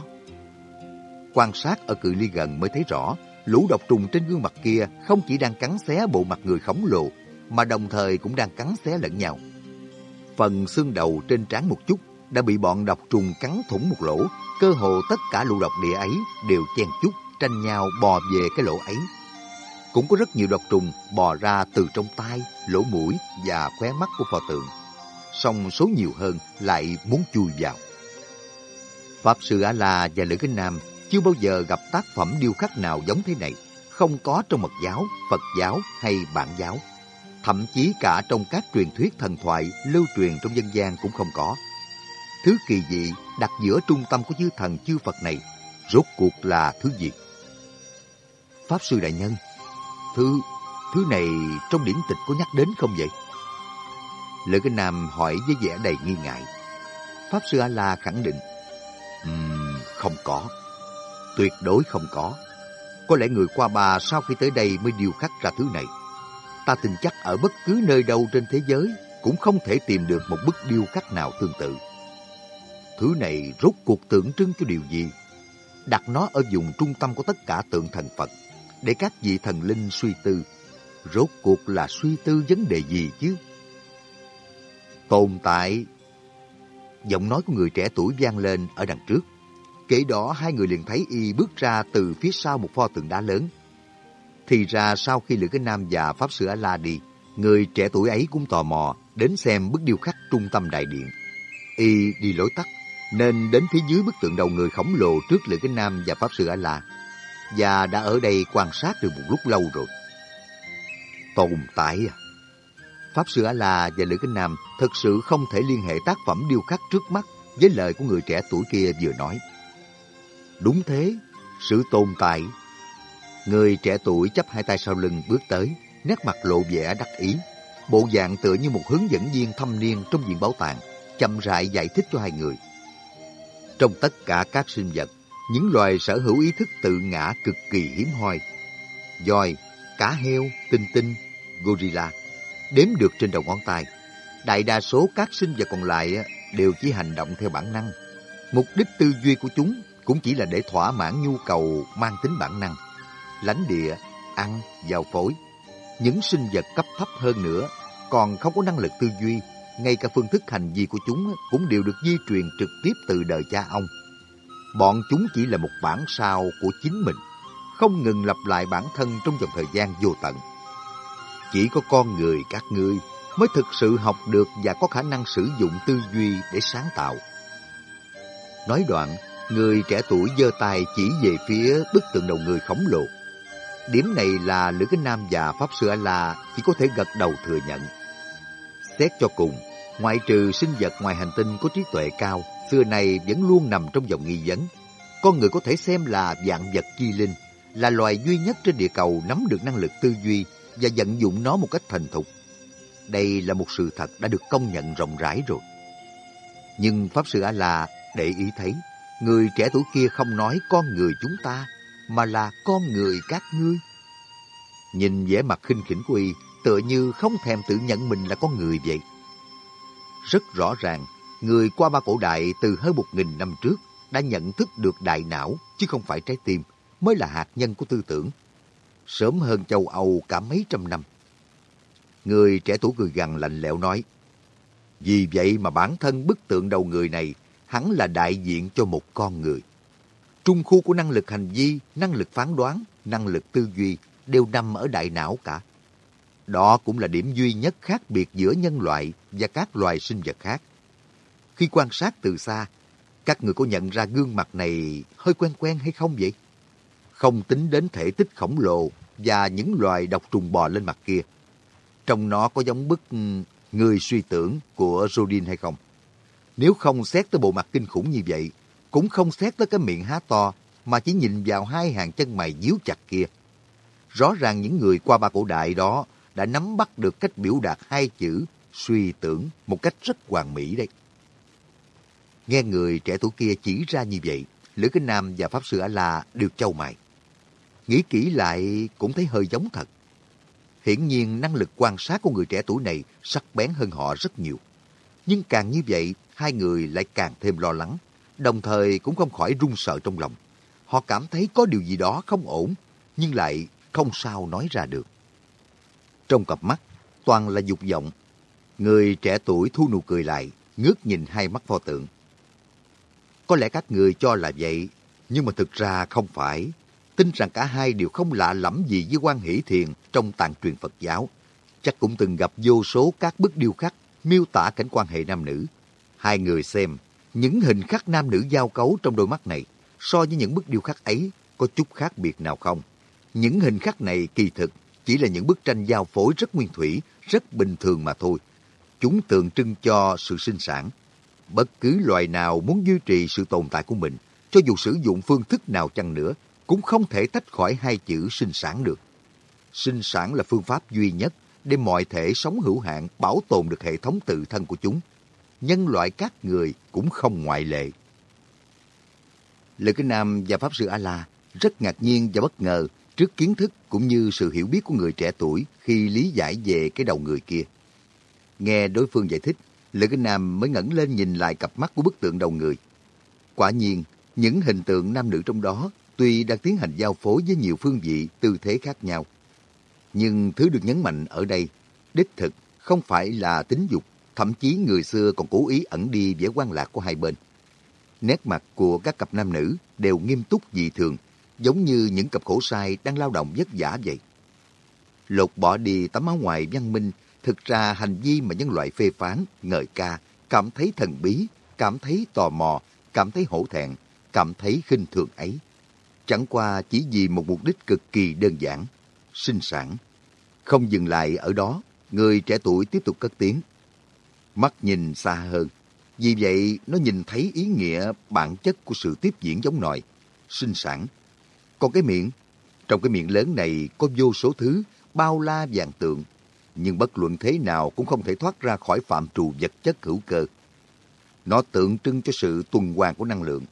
Quan sát ở cự ly gần mới thấy rõ, lũ độc trùng trên gương mặt kia không chỉ đang cắn xé bộ mặt người khổng lồ, mà đồng thời cũng đang cắn xé lẫn nhau. Phần xương đầu trên trán một chút, đã bị bọn độc trùng cắn thủng một lỗ. Cơ hồ tất cả lũ độc địa ấy đều chen chúc, tranh nhau bò về cái lỗ ấy. Cũng có rất nhiều độc trùng bò ra từ trong tai, lỗ mũi và khóe mắt của pho tượng. Song số nhiều hơn lại muốn chui vào. Pháp Sư A-La và Lữ Kinh Nam chưa bao giờ gặp tác phẩm điêu khắc nào giống thế này, không có trong mật giáo, Phật giáo hay bản giáo. Thậm chí cả trong các truyền thuyết thần thoại lưu truyền trong dân gian cũng không có. Thứ kỳ dị đặt giữa trung tâm của chư thần chư Phật này, rốt cuộc là thứ gì? Pháp Sư Đại Nhân, thứ thứ này trong điển tịch có nhắc đến không vậy? Lữ Kinh Nam hỏi với vẻ đầy nghi ngại. Pháp Sư A-La khẳng định, um, không có. Tuyệt đối không có. Có lẽ người qua bà sau khi tới đây mới điêu khắc ra thứ này. Ta tin chắc ở bất cứ nơi đâu trên thế giới cũng không thể tìm được một bức điêu khắc nào tương tự. Thứ này rốt cuộc tượng trưng cho điều gì? Đặt nó ở vùng trung tâm của tất cả tượng thần Phật, để các vị thần linh suy tư. Rốt cuộc là suy tư vấn đề gì chứ? Tồn tại Giọng nói của người trẻ tuổi vang lên ở đằng trước. Kể đó hai người liền thấy y bước ra từ phía sau một pho tượng đá lớn. Thì ra sau khi Lữ Cái Nam và Pháp Sư A-La đi, người trẻ tuổi ấy cũng tò mò đến xem bức điêu khắc trung tâm đại điện. Y đi lối tắt, nên đến phía dưới bức tượng đầu người khổng lồ trước Lữ Cái Nam và Pháp Sư A-La, và đã ở đây quan sát được một lúc lâu rồi. Tồn tại à? Pháp Sư A-La và Lữ cái Nam thực sự không thể liên hệ tác phẩm điêu khắc trước mắt với lời của người trẻ tuổi kia vừa nói. Đúng thế, sự tồn tại. Người trẻ tuổi chấp hai tay sau lưng bước tới, nét mặt lộ vẻ đắc ý. Bộ dạng tựa như một hướng dẫn viên thâm niên trong viện bảo tàng, chậm rãi giải thích cho hai người. Trong tất cả các sinh vật, những loài sở hữu ý thức tự ngã cực kỳ hiếm hoi. Voi, cá heo, tinh tinh, gorilla, đếm được trên đầu ngón tay. Đại đa số các sinh vật còn lại đều chỉ hành động theo bản năng. Mục đích tư duy của chúng cũng chỉ là để thỏa mãn nhu cầu mang tính bản năng. lánh địa, ăn, giao phối. Những sinh vật cấp thấp hơn nữa còn không có năng lực tư duy, ngay cả phương thức hành vi của chúng cũng đều được di truyền trực tiếp từ đời cha ông. Bọn chúng chỉ là một bản sao của chính mình, không ngừng lặp lại bản thân trong vòng thời gian vô tận. Chỉ có con người các ngươi mới thực sự học được và có khả năng sử dụng tư duy để sáng tạo. Nói đoạn, người trẻ tuổi giơ tay chỉ về phía bức tượng đầu người khổng lồ. Điểm này là Lữ Kính Nam và Pháp Sư A-La chỉ có thể gật đầu thừa nhận. Xét cho cùng, ngoại trừ sinh vật ngoài hành tinh có trí tuệ cao, xưa nay vẫn luôn nằm trong vòng nghi vấn. Con người có thể xem là dạng vật chi linh, là loài duy nhất trên địa cầu nắm được năng lực tư duy và vận dụng nó một cách thành thục. Đây là một sự thật đã được công nhận rộng rãi rồi. Nhưng Pháp Sư A-La để ý thấy, người trẻ tuổi kia không nói con người chúng ta, mà là con người các ngươi. Nhìn vẻ mặt khinh khỉnh của y, tựa như không thèm tự nhận mình là con người vậy. Rất rõ ràng, người qua ba cổ đại từ hơn một nghìn năm trước đã nhận thức được đại não chứ không phải trái tim mới là hạt nhân của tư tưởng. Sớm hơn châu Âu cả mấy trăm năm. Người trẻ tuổi cười gằn lạnh lẽo nói, Vì vậy mà bản thân bức tượng đầu người này hắn là đại diện cho một con người. Trung khu của năng lực hành vi, năng lực phán đoán, năng lực tư duy đều nằm ở đại não cả. Đó cũng là điểm duy nhất khác biệt giữa nhân loại và các loài sinh vật khác. Khi quan sát từ xa, các người có nhận ra gương mặt này hơi quen quen hay không vậy? Không tính đến thể tích khổng lồ và những loài độc trùng bò lên mặt kia. Trong nó có giống bức ừ, người suy tưởng của Rodin hay không? Nếu không xét tới bộ mặt kinh khủng như vậy, cũng không xét tới cái miệng há to, mà chỉ nhìn vào hai hàng chân mày díu chặt kia. Rõ ràng những người qua ba cổ đại đó đã nắm bắt được cách biểu đạt hai chữ suy tưởng một cách rất hoàn mỹ đấy. Nghe người trẻ tuổi kia chỉ ra như vậy, Lữ Kinh Nam và Pháp Sư A-La được châu mày. Nghĩ kỹ lại cũng thấy hơi giống thật. Hiển nhiên năng lực quan sát của người trẻ tuổi này sắc bén hơn họ rất nhiều. Nhưng càng như vậy, hai người lại càng thêm lo lắng, đồng thời cũng không khỏi run sợ trong lòng. Họ cảm thấy có điều gì đó không ổn, nhưng lại không sao nói ra được. Trong cặp mắt, toàn là dục vọng. Người trẻ tuổi thu nụ cười lại, ngước nhìn hai mắt pho tượng, Có lẽ các người cho là vậy, nhưng mà thực ra không phải. Tin rằng cả hai đều không lạ lẫm gì với quan hỷ thiền trong tàn truyền Phật giáo. Chắc cũng từng gặp vô số các bức điêu khắc miêu tả cảnh quan hệ nam nữ. Hai người xem, những hình khắc nam nữ giao cấu trong đôi mắt này so với những bức điêu khắc ấy có chút khác biệt nào không? Những hình khắc này kỳ thực chỉ là những bức tranh giao phối rất nguyên thủy, rất bình thường mà thôi. Chúng tượng trưng cho sự sinh sản. Bất cứ loài nào muốn duy trì sự tồn tại của mình, cho dù sử dụng phương thức nào chăng nữa, cũng không thể tách khỏi hai chữ sinh sản được. Sinh sản là phương pháp duy nhất để mọi thể sống hữu hạn bảo tồn được hệ thống tự thân của chúng. Nhân loại các người cũng không ngoại lệ. Lữ Kinh Nam và Pháp Sư A-La rất ngạc nhiên và bất ngờ trước kiến thức cũng như sự hiểu biết của người trẻ tuổi khi lý giải về cái đầu người kia. Nghe đối phương giải thích, Lữ Kinh Nam mới ngẩng lên nhìn lại cặp mắt của bức tượng đầu người. Quả nhiên, những hình tượng nam nữ trong đó tuy đang tiến hành giao phối với nhiều phương vị, tư thế khác nhau. Nhưng thứ được nhấn mạnh ở đây, đích thực không phải là tính dục, thậm chí người xưa còn cố ý ẩn đi vẻ quan lạc của hai bên. Nét mặt của các cặp nam nữ đều nghiêm túc dị thường, giống như những cặp khổ sai đang lao động vất vả vậy. Lột bỏ đi tấm áo ngoài văn minh, thực ra hành vi mà nhân loại phê phán, ngợi ca, cảm thấy thần bí, cảm thấy tò mò, cảm thấy hổ thẹn, cảm thấy khinh thường ấy. Chẳng qua chỉ vì một mục đích cực kỳ đơn giản, sinh sản. Không dừng lại ở đó, người trẻ tuổi tiếp tục cất tiếng. Mắt nhìn xa hơn, vì vậy nó nhìn thấy ý nghĩa bản chất của sự tiếp diễn giống nòi, sinh sản. Còn cái miệng, trong cái miệng lớn này có vô số thứ, bao la vàng tượng, nhưng bất luận thế nào cũng không thể thoát ra khỏi phạm trù vật chất hữu cơ. Nó tượng trưng cho sự tuần hoàn của năng lượng.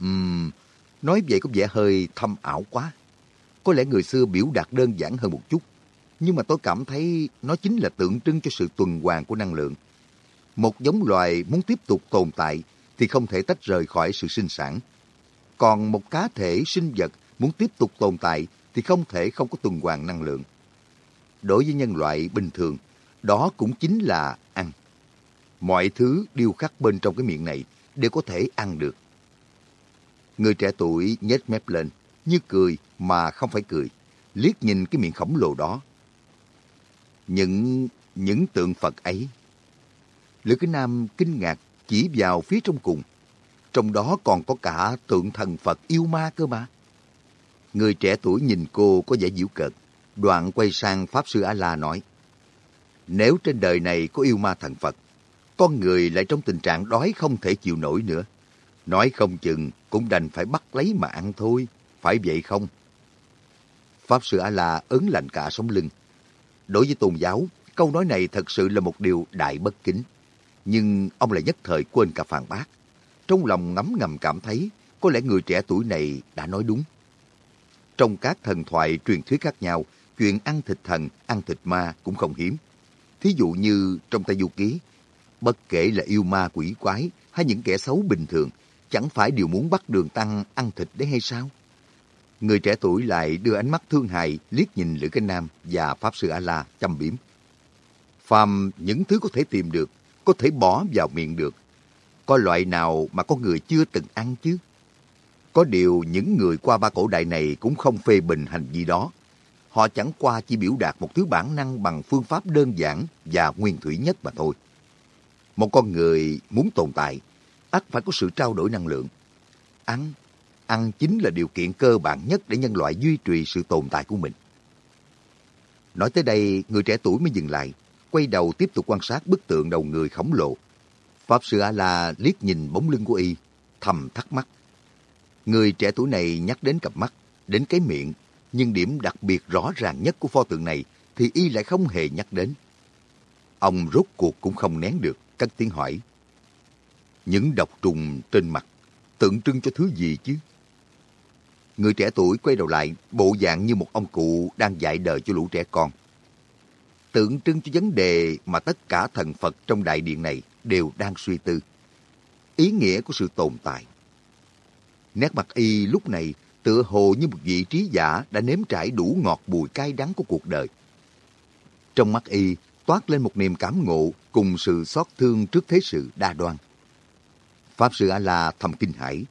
Ừm, nói vậy có vẻ hơi thâm ảo quá. Có lẽ người xưa biểu đạt đơn giản hơn một chút, nhưng mà tôi cảm thấy nó chính là tượng trưng cho sự tuần hoàn của năng lượng. Một giống loài muốn tiếp tục tồn tại thì không thể tách rời khỏi sự sinh sản. Còn một cá thể sinh vật muốn tiếp tục tồn tại thì không thể không có tuần hoàn năng lượng. Đối với nhân loại bình thường, đó cũng chính là ăn. Mọi thứ điêu khắc bên trong cái miệng này đều có thể ăn được. Người trẻ tuổi nhếch mép lên, như cười mà không phải cười, liếc nhìn cái miệng khổng lồ đó. Những những tượng Phật ấy. Lữ Kính Nam kinh ngạc chỉ vào phía trong cùng. Trong đó còn có cả tượng thần Phật yêu ma cơ mà. Người trẻ tuổi nhìn cô có vẻ dịu cợt. Đoạn quay sang Pháp Sư A-La nói, Nếu trên đời này có yêu ma thần Phật, con người lại trong tình trạng đói không thể chịu nổi nữa. Nói không chừng cũng đành phải bắt lấy mà ăn thôi, phải vậy không? Pháp Sư A-La ớn lạnh cả sống lưng. Đối với tôn giáo, câu nói này thật sự là một điều đại bất kính. Nhưng ông lại nhất thời quên cả phàn bác. Trong lòng ngấm ngầm cảm thấy có lẽ người trẻ tuổi này đã nói đúng. Trong các thần thoại truyền thuyết khác nhau, chuyện ăn thịt thần, ăn thịt ma cũng không hiếm. Thí dụ như trong Tây Du Ký, bất kể là yêu ma quỷ quái hay những kẻ xấu bình thường, chẳng phải đều muốn bắt đường tăng ăn thịt đấy hay sao? Người trẻ tuổi lại đưa ánh mắt thương hại liếc nhìn Lữ canh Nam và Pháp Sư A-La chăm biếm. Phàm những thứ có thể tìm được, có thể bỏ vào miệng được. Có loại nào mà có người chưa từng ăn chứ? Có điều những người qua ba cổ đại này cũng không phê bình hành vi đó. Họ chẳng qua chỉ biểu đạt một thứ bản năng bằng phương pháp đơn giản và nguyên thủy nhất mà thôi. Một con người muốn tồn tại, ắt phải có sự trao đổi năng lượng. Ăn, ăn chính là điều kiện cơ bản nhất để nhân loại duy trì sự tồn tại của mình. Nói tới đây, người trẻ tuổi mới dừng lại, quay đầu tiếp tục quan sát bức tượng đầu người khổng lồ. Pháp sư A-la liếc nhìn bóng lưng của y, thầm thắc mắc. Người trẻ tuổi này nhắc đến cặp mắt, đến cái miệng, nhưng điểm đặc biệt rõ ràng nhất của pho tượng này thì y lại không hề nhắc đến. Ông rốt cuộc cũng không nén được, cất tiếng hỏi. Những độc trùng trên mặt tượng trưng cho thứ gì chứ? Người trẻ tuổi quay đầu lại, bộ dạng như một ông cụ đang dạy đời cho lũ trẻ con. Tượng trưng cho vấn đề mà tất cả thần Phật trong đại điện này đều đang suy tư. Ý nghĩa của sự tồn tại. Nét mặt y lúc này tựa hồ như một vị trí giả đã nếm trải đủ ngọt bùi cay đắng của cuộc đời. Trong mắt y toát lên một niềm cảm ngộ cùng sự xót thương trước thế sự đa đoan. Pháp Sư A-La thầm kinh hãi.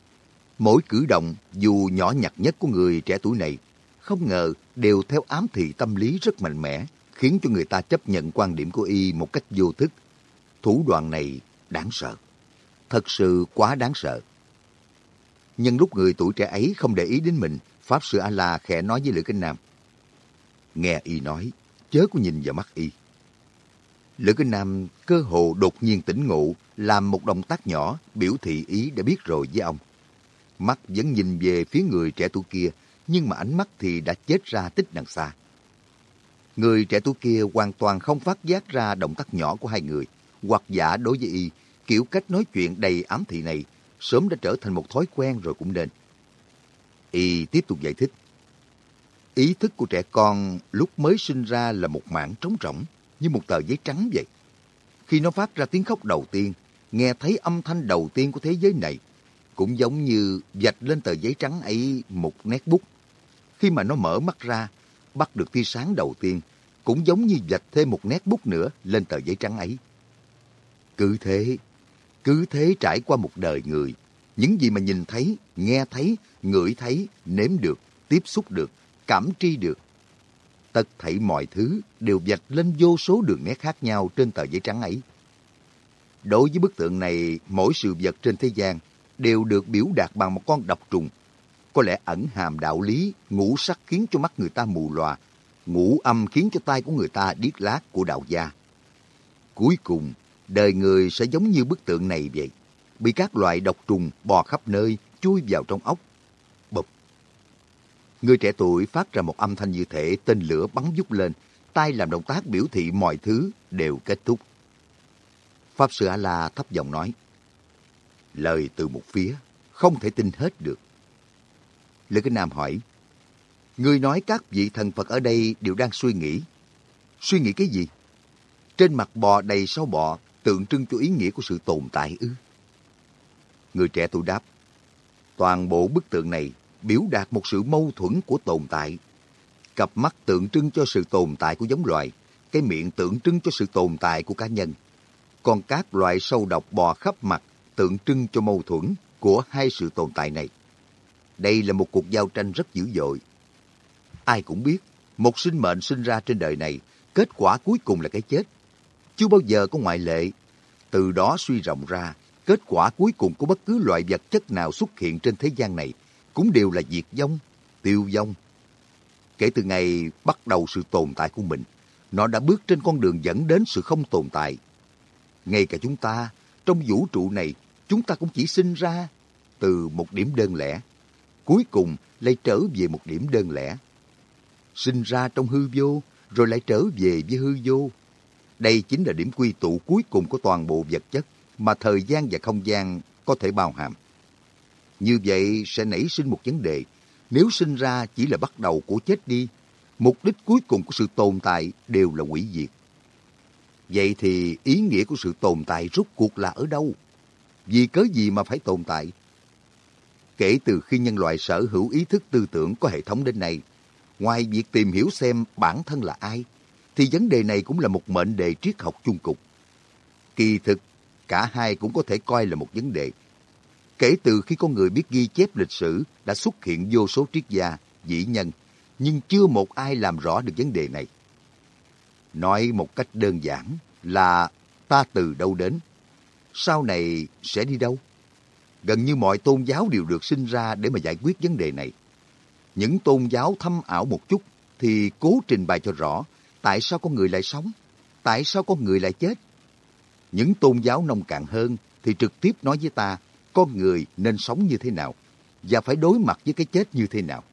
Mỗi cử động dù nhỏ nhặt nhất của người trẻ tuổi này, không ngờ đều theo ám thị tâm lý rất mạnh mẽ, khiến cho người ta chấp nhận quan điểm của y một cách vô thức. Thủ đoạn này đáng sợ. Thật sự quá đáng sợ. Nhân lúc người tuổi trẻ ấy không để ý đến mình, Pháp Sư A-La khẽ nói với Lữ Kinh Nam. Nghe y nói, chớ có nhìn vào mắt y. Lữ Kinh Nam cơ hồ đột nhiên tỉnh ngộ, làm một động tác nhỏ, biểu thị ý đã biết rồi với ông. Mắt vẫn nhìn về phía người trẻ tuổi kia, nhưng mà ánh mắt thì đã chết ra tích đằng xa. Người trẻ tuổi kia hoàn toàn không phát giác ra động tác nhỏ của hai người, hoặc giả đối với y, kiểu cách nói chuyện đầy ám thị này sớm đã trở thành một thói quen rồi cũng nên. Y tiếp tục giải thích. Ý thức của trẻ con lúc mới sinh ra là một mảng trống rỗng, như một tờ giấy trắng vậy. Khi nó phát ra tiếng khóc đầu tiên, nghe thấy âm thanh đầu tiên của thế giới này, cũng giống như vạch lên tờ giấy trắng ấy một nét bút. Khi mà nó mở mắt ra, bắt được tia sáng đầu tiên, cũng giống như vạch thêm một nét bút nữa lên tờ giấy trắng ấy. Cứ thế, cứ thế trải qua một đời người, những gì mà nhìn thấy, nghe thấy, ngửi thấy, nếm được, tiếp xúc được, cảm tri được. Tất thảy mọi thứ đều vạch lên vô số đường nét khác nhau trên tờ giấy trắng ấy. Đối với bức tượng này, mỗi sự vật trên thế gian đều được biểu đạt bằng một con độc trùng. Có lẽ ẩn hàm đạo lý, ngũ sắc khiến cho mắt người ta mù lòa, ngũ âm khiến cho tai của người ta điếc lát của đạo gia. Cuối cùng, đời người sẽ giống như bức tượng này vậy, bị các loại độc trùng bò khắp nơi, chui vào trong ốc. Bụp! Người trẻ tuổi phát ra một âm thanh như thể tên lửa bắn vút lên, tay làm động tác biểu thị mọi thứ đều kết thúc. Pháp Sư A-La thấp giọng nói, Lời từ một phía, không thể tin hết được. Lữ Kinh Nam hỏi, người nói các vị thần Phật ở đây đều đang suy nghĩ. Suy nghĩ cái gì? Trên mặt bò đầy sâu bọ, tượng trưng cho ý nghĩa của sự tồn tại ư? Người trẻ tuổi đáp, toàn bộ bức tượng này biểu đạt một sự mâu thuẫn của tồn tại. Cặp mắt tượng trưng cho sự tồn tại của giống loài, cái miệng tượng trưng cho sự tồn tại của cá nhân. Còn các loại sâu độc bò khắp mặt tượng trưng cho mâu thuẫn của hai sự tồn tại này. Đây là một cuộc giao tranh rất dữ dội. Ai cũng biết, một sinh mệnh sinh ra trên đời này, kết quả cuối cùng là cái chết. Chưa bao giờ có ngoại lệ. Từ đó suy rộng ra, kết quả cuối cùng của bất cứ loại vật chất nào xuất hiện trên thế gian này cũng đều là diệt vong, tiêu vong. Kể từ ngày bắt đầu sự tồn tại của mình, nó đã bước trên con đường dẫn đến sự không tồn tại. Ngay cả chúng ta, trong vũ trụ này, chúng ta cũng chỉ sinh ra từ một điểm đơn lẻ, cuối cùng lại trở về một điểm đơn lẻ. Sinh ra trong hư vô, rồi lại trở về với hư vô. Đây chính là điểm quy tụ cuối cùng của toàn bộ vật chất mà thời gian và không gian có thể bao hàm. Như vậy sẽ nảy sinh một vấn đề. Nếu sinh ra chỉ là bắt đầu của chết đi, mục đích cuối cùng của sự tồn tại đều là hủy diệt. Vậy thì ý nghĩa của sự tồn tại rút cuộc là ở đâu? Vì cớ gì mà phải tồn tại? Kể từ khi nhân loại sở hữu ý thức tư tưởng có hệ thống đến nay, ngoài việc tìm hiểu xem bản thân là ai, thì vấn đề này cũng là một mệnh đề triết học chung cục. Kỳ thực, cả hai cũng có thể coi là một vấn đề. Kể từ khi con người biết ghi chép lịch sử đã xuất hiện vô số triết gia, dĩ nhân, nhưng chưa một ai làm rõ được vấn đề này. Nói một cách đơn giản là ta từ đâu đến, sau này sẽ đi đâu? Gần như mọi tôn giáo đều được sinh ra để mà giải quyết vấn đề này. Những tôn giáo thâm ảo một chút thì cố trình bày cho rõ tại sao con người lại sống, tại sao con người lại chết. Những tôn giáo nông cạn hơn thì trực tiếp nói với ta con người nên sống như thế nào và phải đối mặt với cái chết như thế nào.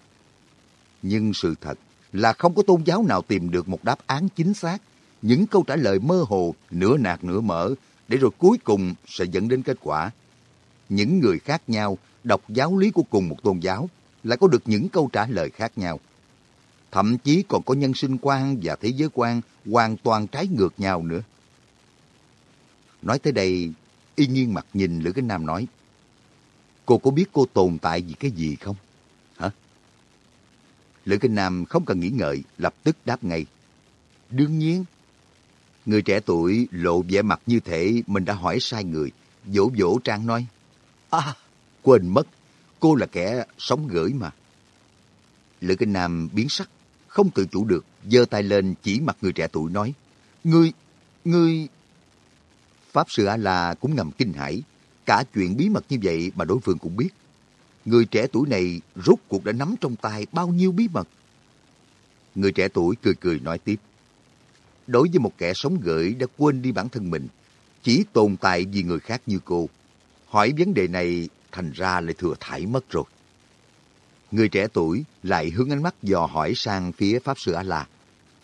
Nhưng sự thật là không có tôn giáo nào tìm được một đáp án chính xác. Những câu trả lời mơ hồ, nửa nạt nửa mở, để rồi cuối cùng sẽ dẫn đến kết quả. Những người khác nhau đọc giáo lý của cùng một tôn giáo lại có được những câu trả lời khác nhau. Thậm chí còn có nhân sinh quan và thế giới quan hoàn toàn trái ngược nhau nữa. Nói tới đây, y nghiêng mặt nhìn Lữ Kinh Nam nói, Cô có biết cô tồn tại vì cái gì không? Hả? Lữ Kinh Nam không cần nghĩ ngợi, lập tức đáp ngay. Đương nhiên. Người trẻ tuổi lộ vẻ mặt như thể mình đã hỏi sai người, vỗ vỗ Trang nói. À, quên mất, cô là kẻ sống gửi mà. Lữ Kinh Nam biến sắc, không tự chủ được, giơ tay lên chỉ mặt người trẻ tuổi nói, Ngươi, ngươi... Pháp Sư A-La cũng ngầm kinh hãi, cả chuyện bí mật như vậy mà đối phương cũng biết. Người trẻ tuổi này rốt cuộc đã nắm trong tay bao nhiêu bí mật. Người trẻ tuổi cười cười nói tiếp. Đối với một kẻ sống gửi đã quên đi bản thân mình, chỉ tồn tại vì người khác như cô. Hỏi vấn đề này thành ra lại thừa thải mất rồi. Người trẻ tuổi lại hướng ánh mắt dò hỏi sang phía Pháp Sư A-La.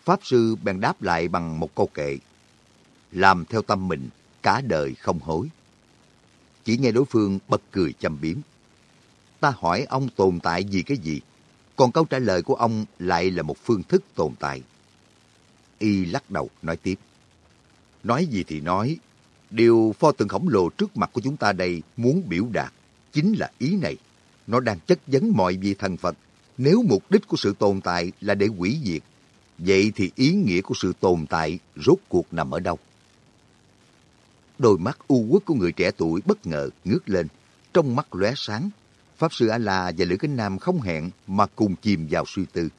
Pháp Sư bèn đáp lại bằng một câu kệ. Làm theo tâm mình, cả đời không hối. Chỉ nghe đối phương bật cười châm biếm. Ta hỏi ông tồn tại vì cái gì? Còn câu trả lời của ông lại là một phương thức tồn tại. Y lắc đầu nói tiếp. Nói gì thì nói, điều pho tượng khổng lồ trước mặt của chúng ta đây muốn biểu đạt chính là ý này. Nó đang chất vấn mọi vị thần Phật. Nếu mục đích của sự tồn tại là để hủy diệt, vậy thì ý nghĩa của sự tồn tại rốt cuộc nằm ở đâu? Đôi mắt u uất của người trẻ tuổi bất ngờ ngước lên, trong mắt lóe sáng. Pháp sư A-la và Lữ Kính Nam không hẹn mà cùng chìm vào suy tư.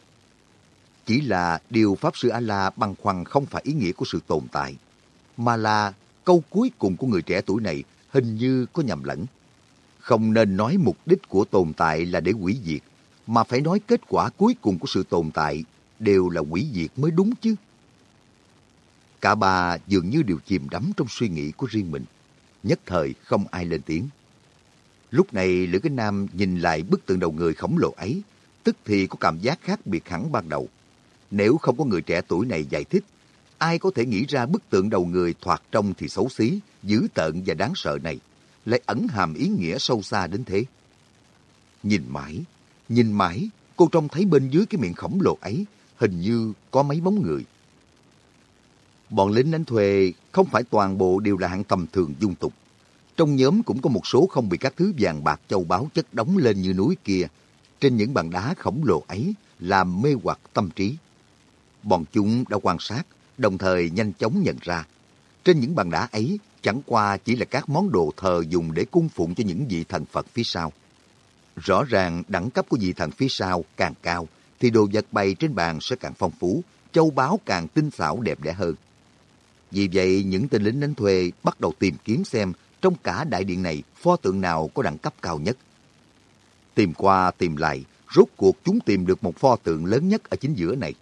Chỉ là điều Pháp sư A-la băn khoăn không phải ý nghĩa của sự tồn tại, mà là câu cuối cùng của người trẻ tuổi này hình như có nhầm lẫn. Không nên nói mục đích của tồn tại là để hủy diệt, mà phải nói kết quả cuối cùng của sự tồn tại đều là hủy diệt mới đúng chứ. Cả ba dường như đều chìm đắm trong suy nghĩ của riêng mình. Nhất thời không ai lên tiếng. Lúc này Lữ Kinh Nam nhìn lại bức tượng đầu người khổng lồ ấy, tức thì có cảm giác khác biệt hẳn ban đầu. Nếu không có người trẻ tuổi này giải thích, ai có thể nghĩ ra bức tượng đầu người thoạt trông thì xấu xí, dữ tợn và đáng sợ này, lại ẩn hàm ý nghĩa sâu xa đến thế. Nhìn mãi, nhìn mãi, cô trông thấy bên dưới cái miệng khổng lồ ấy, hình như có mấy bóng người. Bọn lính đánh thuê không phải toàn bộ đều là hạng tầm thường dung tục. Trong nhóm cũng có một số không bị các thứ vàng bạc châu báu chất đóng lên như núi kia. Trên những bàn đá khổng lồ ấy làm mê hoặc tâm trí. Bọn chúng đã quan sát, đồng thời nhanh chóng nhận ra. Trên những bàn đá ấy chẳng qua chỉ là các món đồ thờ dùng để cung phụng cho những vị thần Phật phía sau. Rõ ràng đẳng cấp của vị thần phía sau càng cao, thì đồ vật bày trên bàn sẽ càng phong phú, châu báu càng tinh xảo đẹp đẽ hơn. Vì vậy, những tên lính đánh thuê bắt đầu tìm kiếm xem trong cả đại điện này pho tượng nào có đẳng cấp cao nhất. Tìm qua tìm lại, rốt cuộc chúng tìm được một pho tượng lớn nhất ở chính giữa này.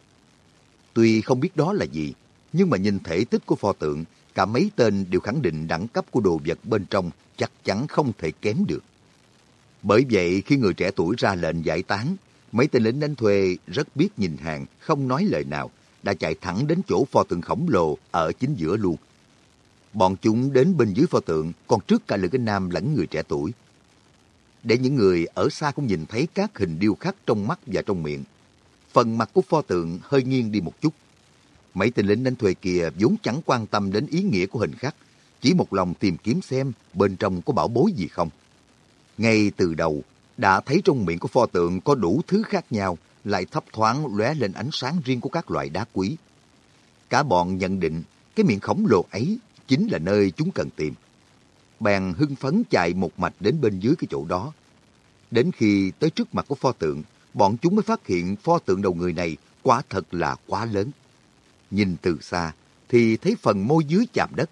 Tuy không biết đó là gì, nhưng mà nhìn thể tích của pho tượng, cả mấy tên đều khẳng định đẳng cấp của đồ vật bên trong chắc chắn không thể kém được. Bởi vậy, khi người trẻ tuổi ra lệnh giải tán, mấy tên lính đánh thuê rất biết nhìn hàng, không nói lời nào, đã chạy thẳng đến chỗ pho tượng khổng lồ ở chính giữa luôn. Bọn chúng đến bên dưới pho tượng, còn trước cả lực Nam lẫn người trẻ tuổi. Để những người ở xa cũng nhìn thấy các hình điêu khắc trong mắt và trong miệng. Phần mặt của pho tượng hơi nghiêng đi một chút. Mấy tên lính đánh thuê kia vốn chẳng quan tâm đến ý nghĩa của hình khắc, chỉ một lòng tìm kiếm xem bên trong có bảo bối gì không. Ngay từ đầu, đã thấy trong miệng của pho tượng có đủ thứ khác nhau, lại thấp thoáng lóe lên ánh sáng riêng của các loại đá quý. Cả bọn nhận định cái miệng khổng lồ ấy chính là nơi chúng cần tìm. Bèn hưng phấn chạy một mạch đến bên dưới cái chỗ đó. Đến khi tới trước mặt của pho tượng, bọn chúng mới phát hiện pho tượng đầu người này quả thật là quá lớn. Nhìn từ xa thì thấy phần môi dưới chạm đất,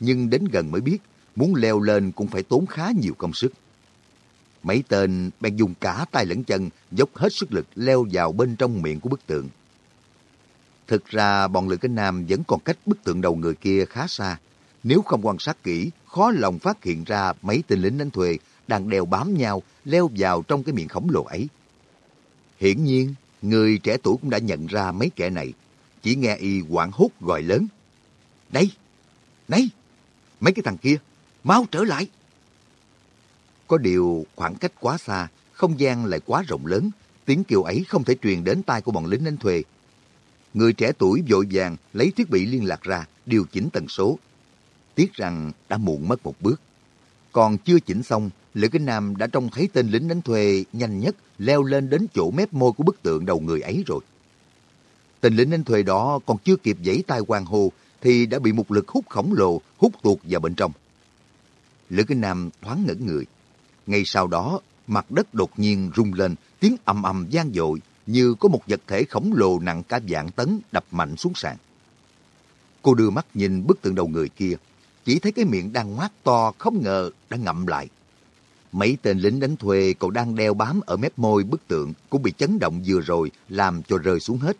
nhưng đến gần mới biết muốn leo lên cũng phải tốn khá nhiều công sức. Mấy tên bèn dùng cả tay lẫn chân dốc hết sức lực leo vào bên trong miệng của bức tượng. Thực ra bọn Lữ Cánh Nam vẫn còn cách bức tượng đầu người kia khá xa. Nếu không quan sát kỹ, khó lòng phát hiện ra mấy tên lính đánh thuê đang đèo bám nhau leo vào trong cái miệng khổng lồ ấy. Hiển nhiên, người trẻ tuổi cũng đã nhận ra mấy kẻ này. Chỉ nghe y quảng hốt gọi lớn. Đây! Này! Mấy cái thằng kia! Mau trở lại! Có điều khoảng cách quá xa, không gian lại quá rộng lớn, tiếng kêu ấy không thể truyền đến tai của bọn lính đánh thuê. Người trẻ tuổi vội vàng lấy thiết bị liên lạc ra, điều chỉnh tần số. Tiếc rằng đã muộn mất một bước. Còn chưa chỉnh xong, Lữ Kinh Nam đã trông thấy tên lính đánh thuê nhanh nhất leo lên đến chỗ mép môi của bức tượng đầu người ấy rồi. Tên lính đánh thuê đó còn chưa kịp giãy tay hoàng hồ thì đã bị một lực hút khổng lồ hút tuột vào bên trong. Lữ Kinh Nam thoáng ngẩn người, Ngay sau đó, mặt đất đột nhiên rung lên, tiếng ầm ầm vang dội như có một vật thể khổng lồ nặng cả vạn tấn đập mạnh xuống sàn. Cô đưa mắt nhìn bức tượng đầu người kia, chỉ thấy cái miệng đang ngoác to không ngờ đã ngậm lại. Mấy tên lính đánh thuê cậu đang đeo bám ở mép môi bức tượng cũng bị chấn động vừa rồi làm cho rơi xuống hết.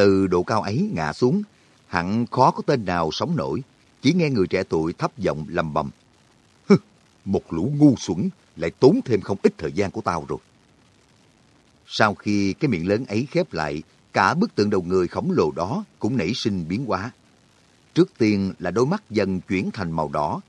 Từ độ cao ấy ngã xuống, hẳn khó có tên nào sống nổi, chỉ nghe người trẻ tuổi thấp giọng lầm bầm. Một lũ ngu xuẩn lại tốn thêm không ít thời gian của tao rồi. Sau khi cái miệng lớn ấy khép lại, cả bức tượng đầu người khổng lồ đó cũng nảy sinh biến hóa. Trước tiên là đôi mắt dần chuyển thành màu đỏ,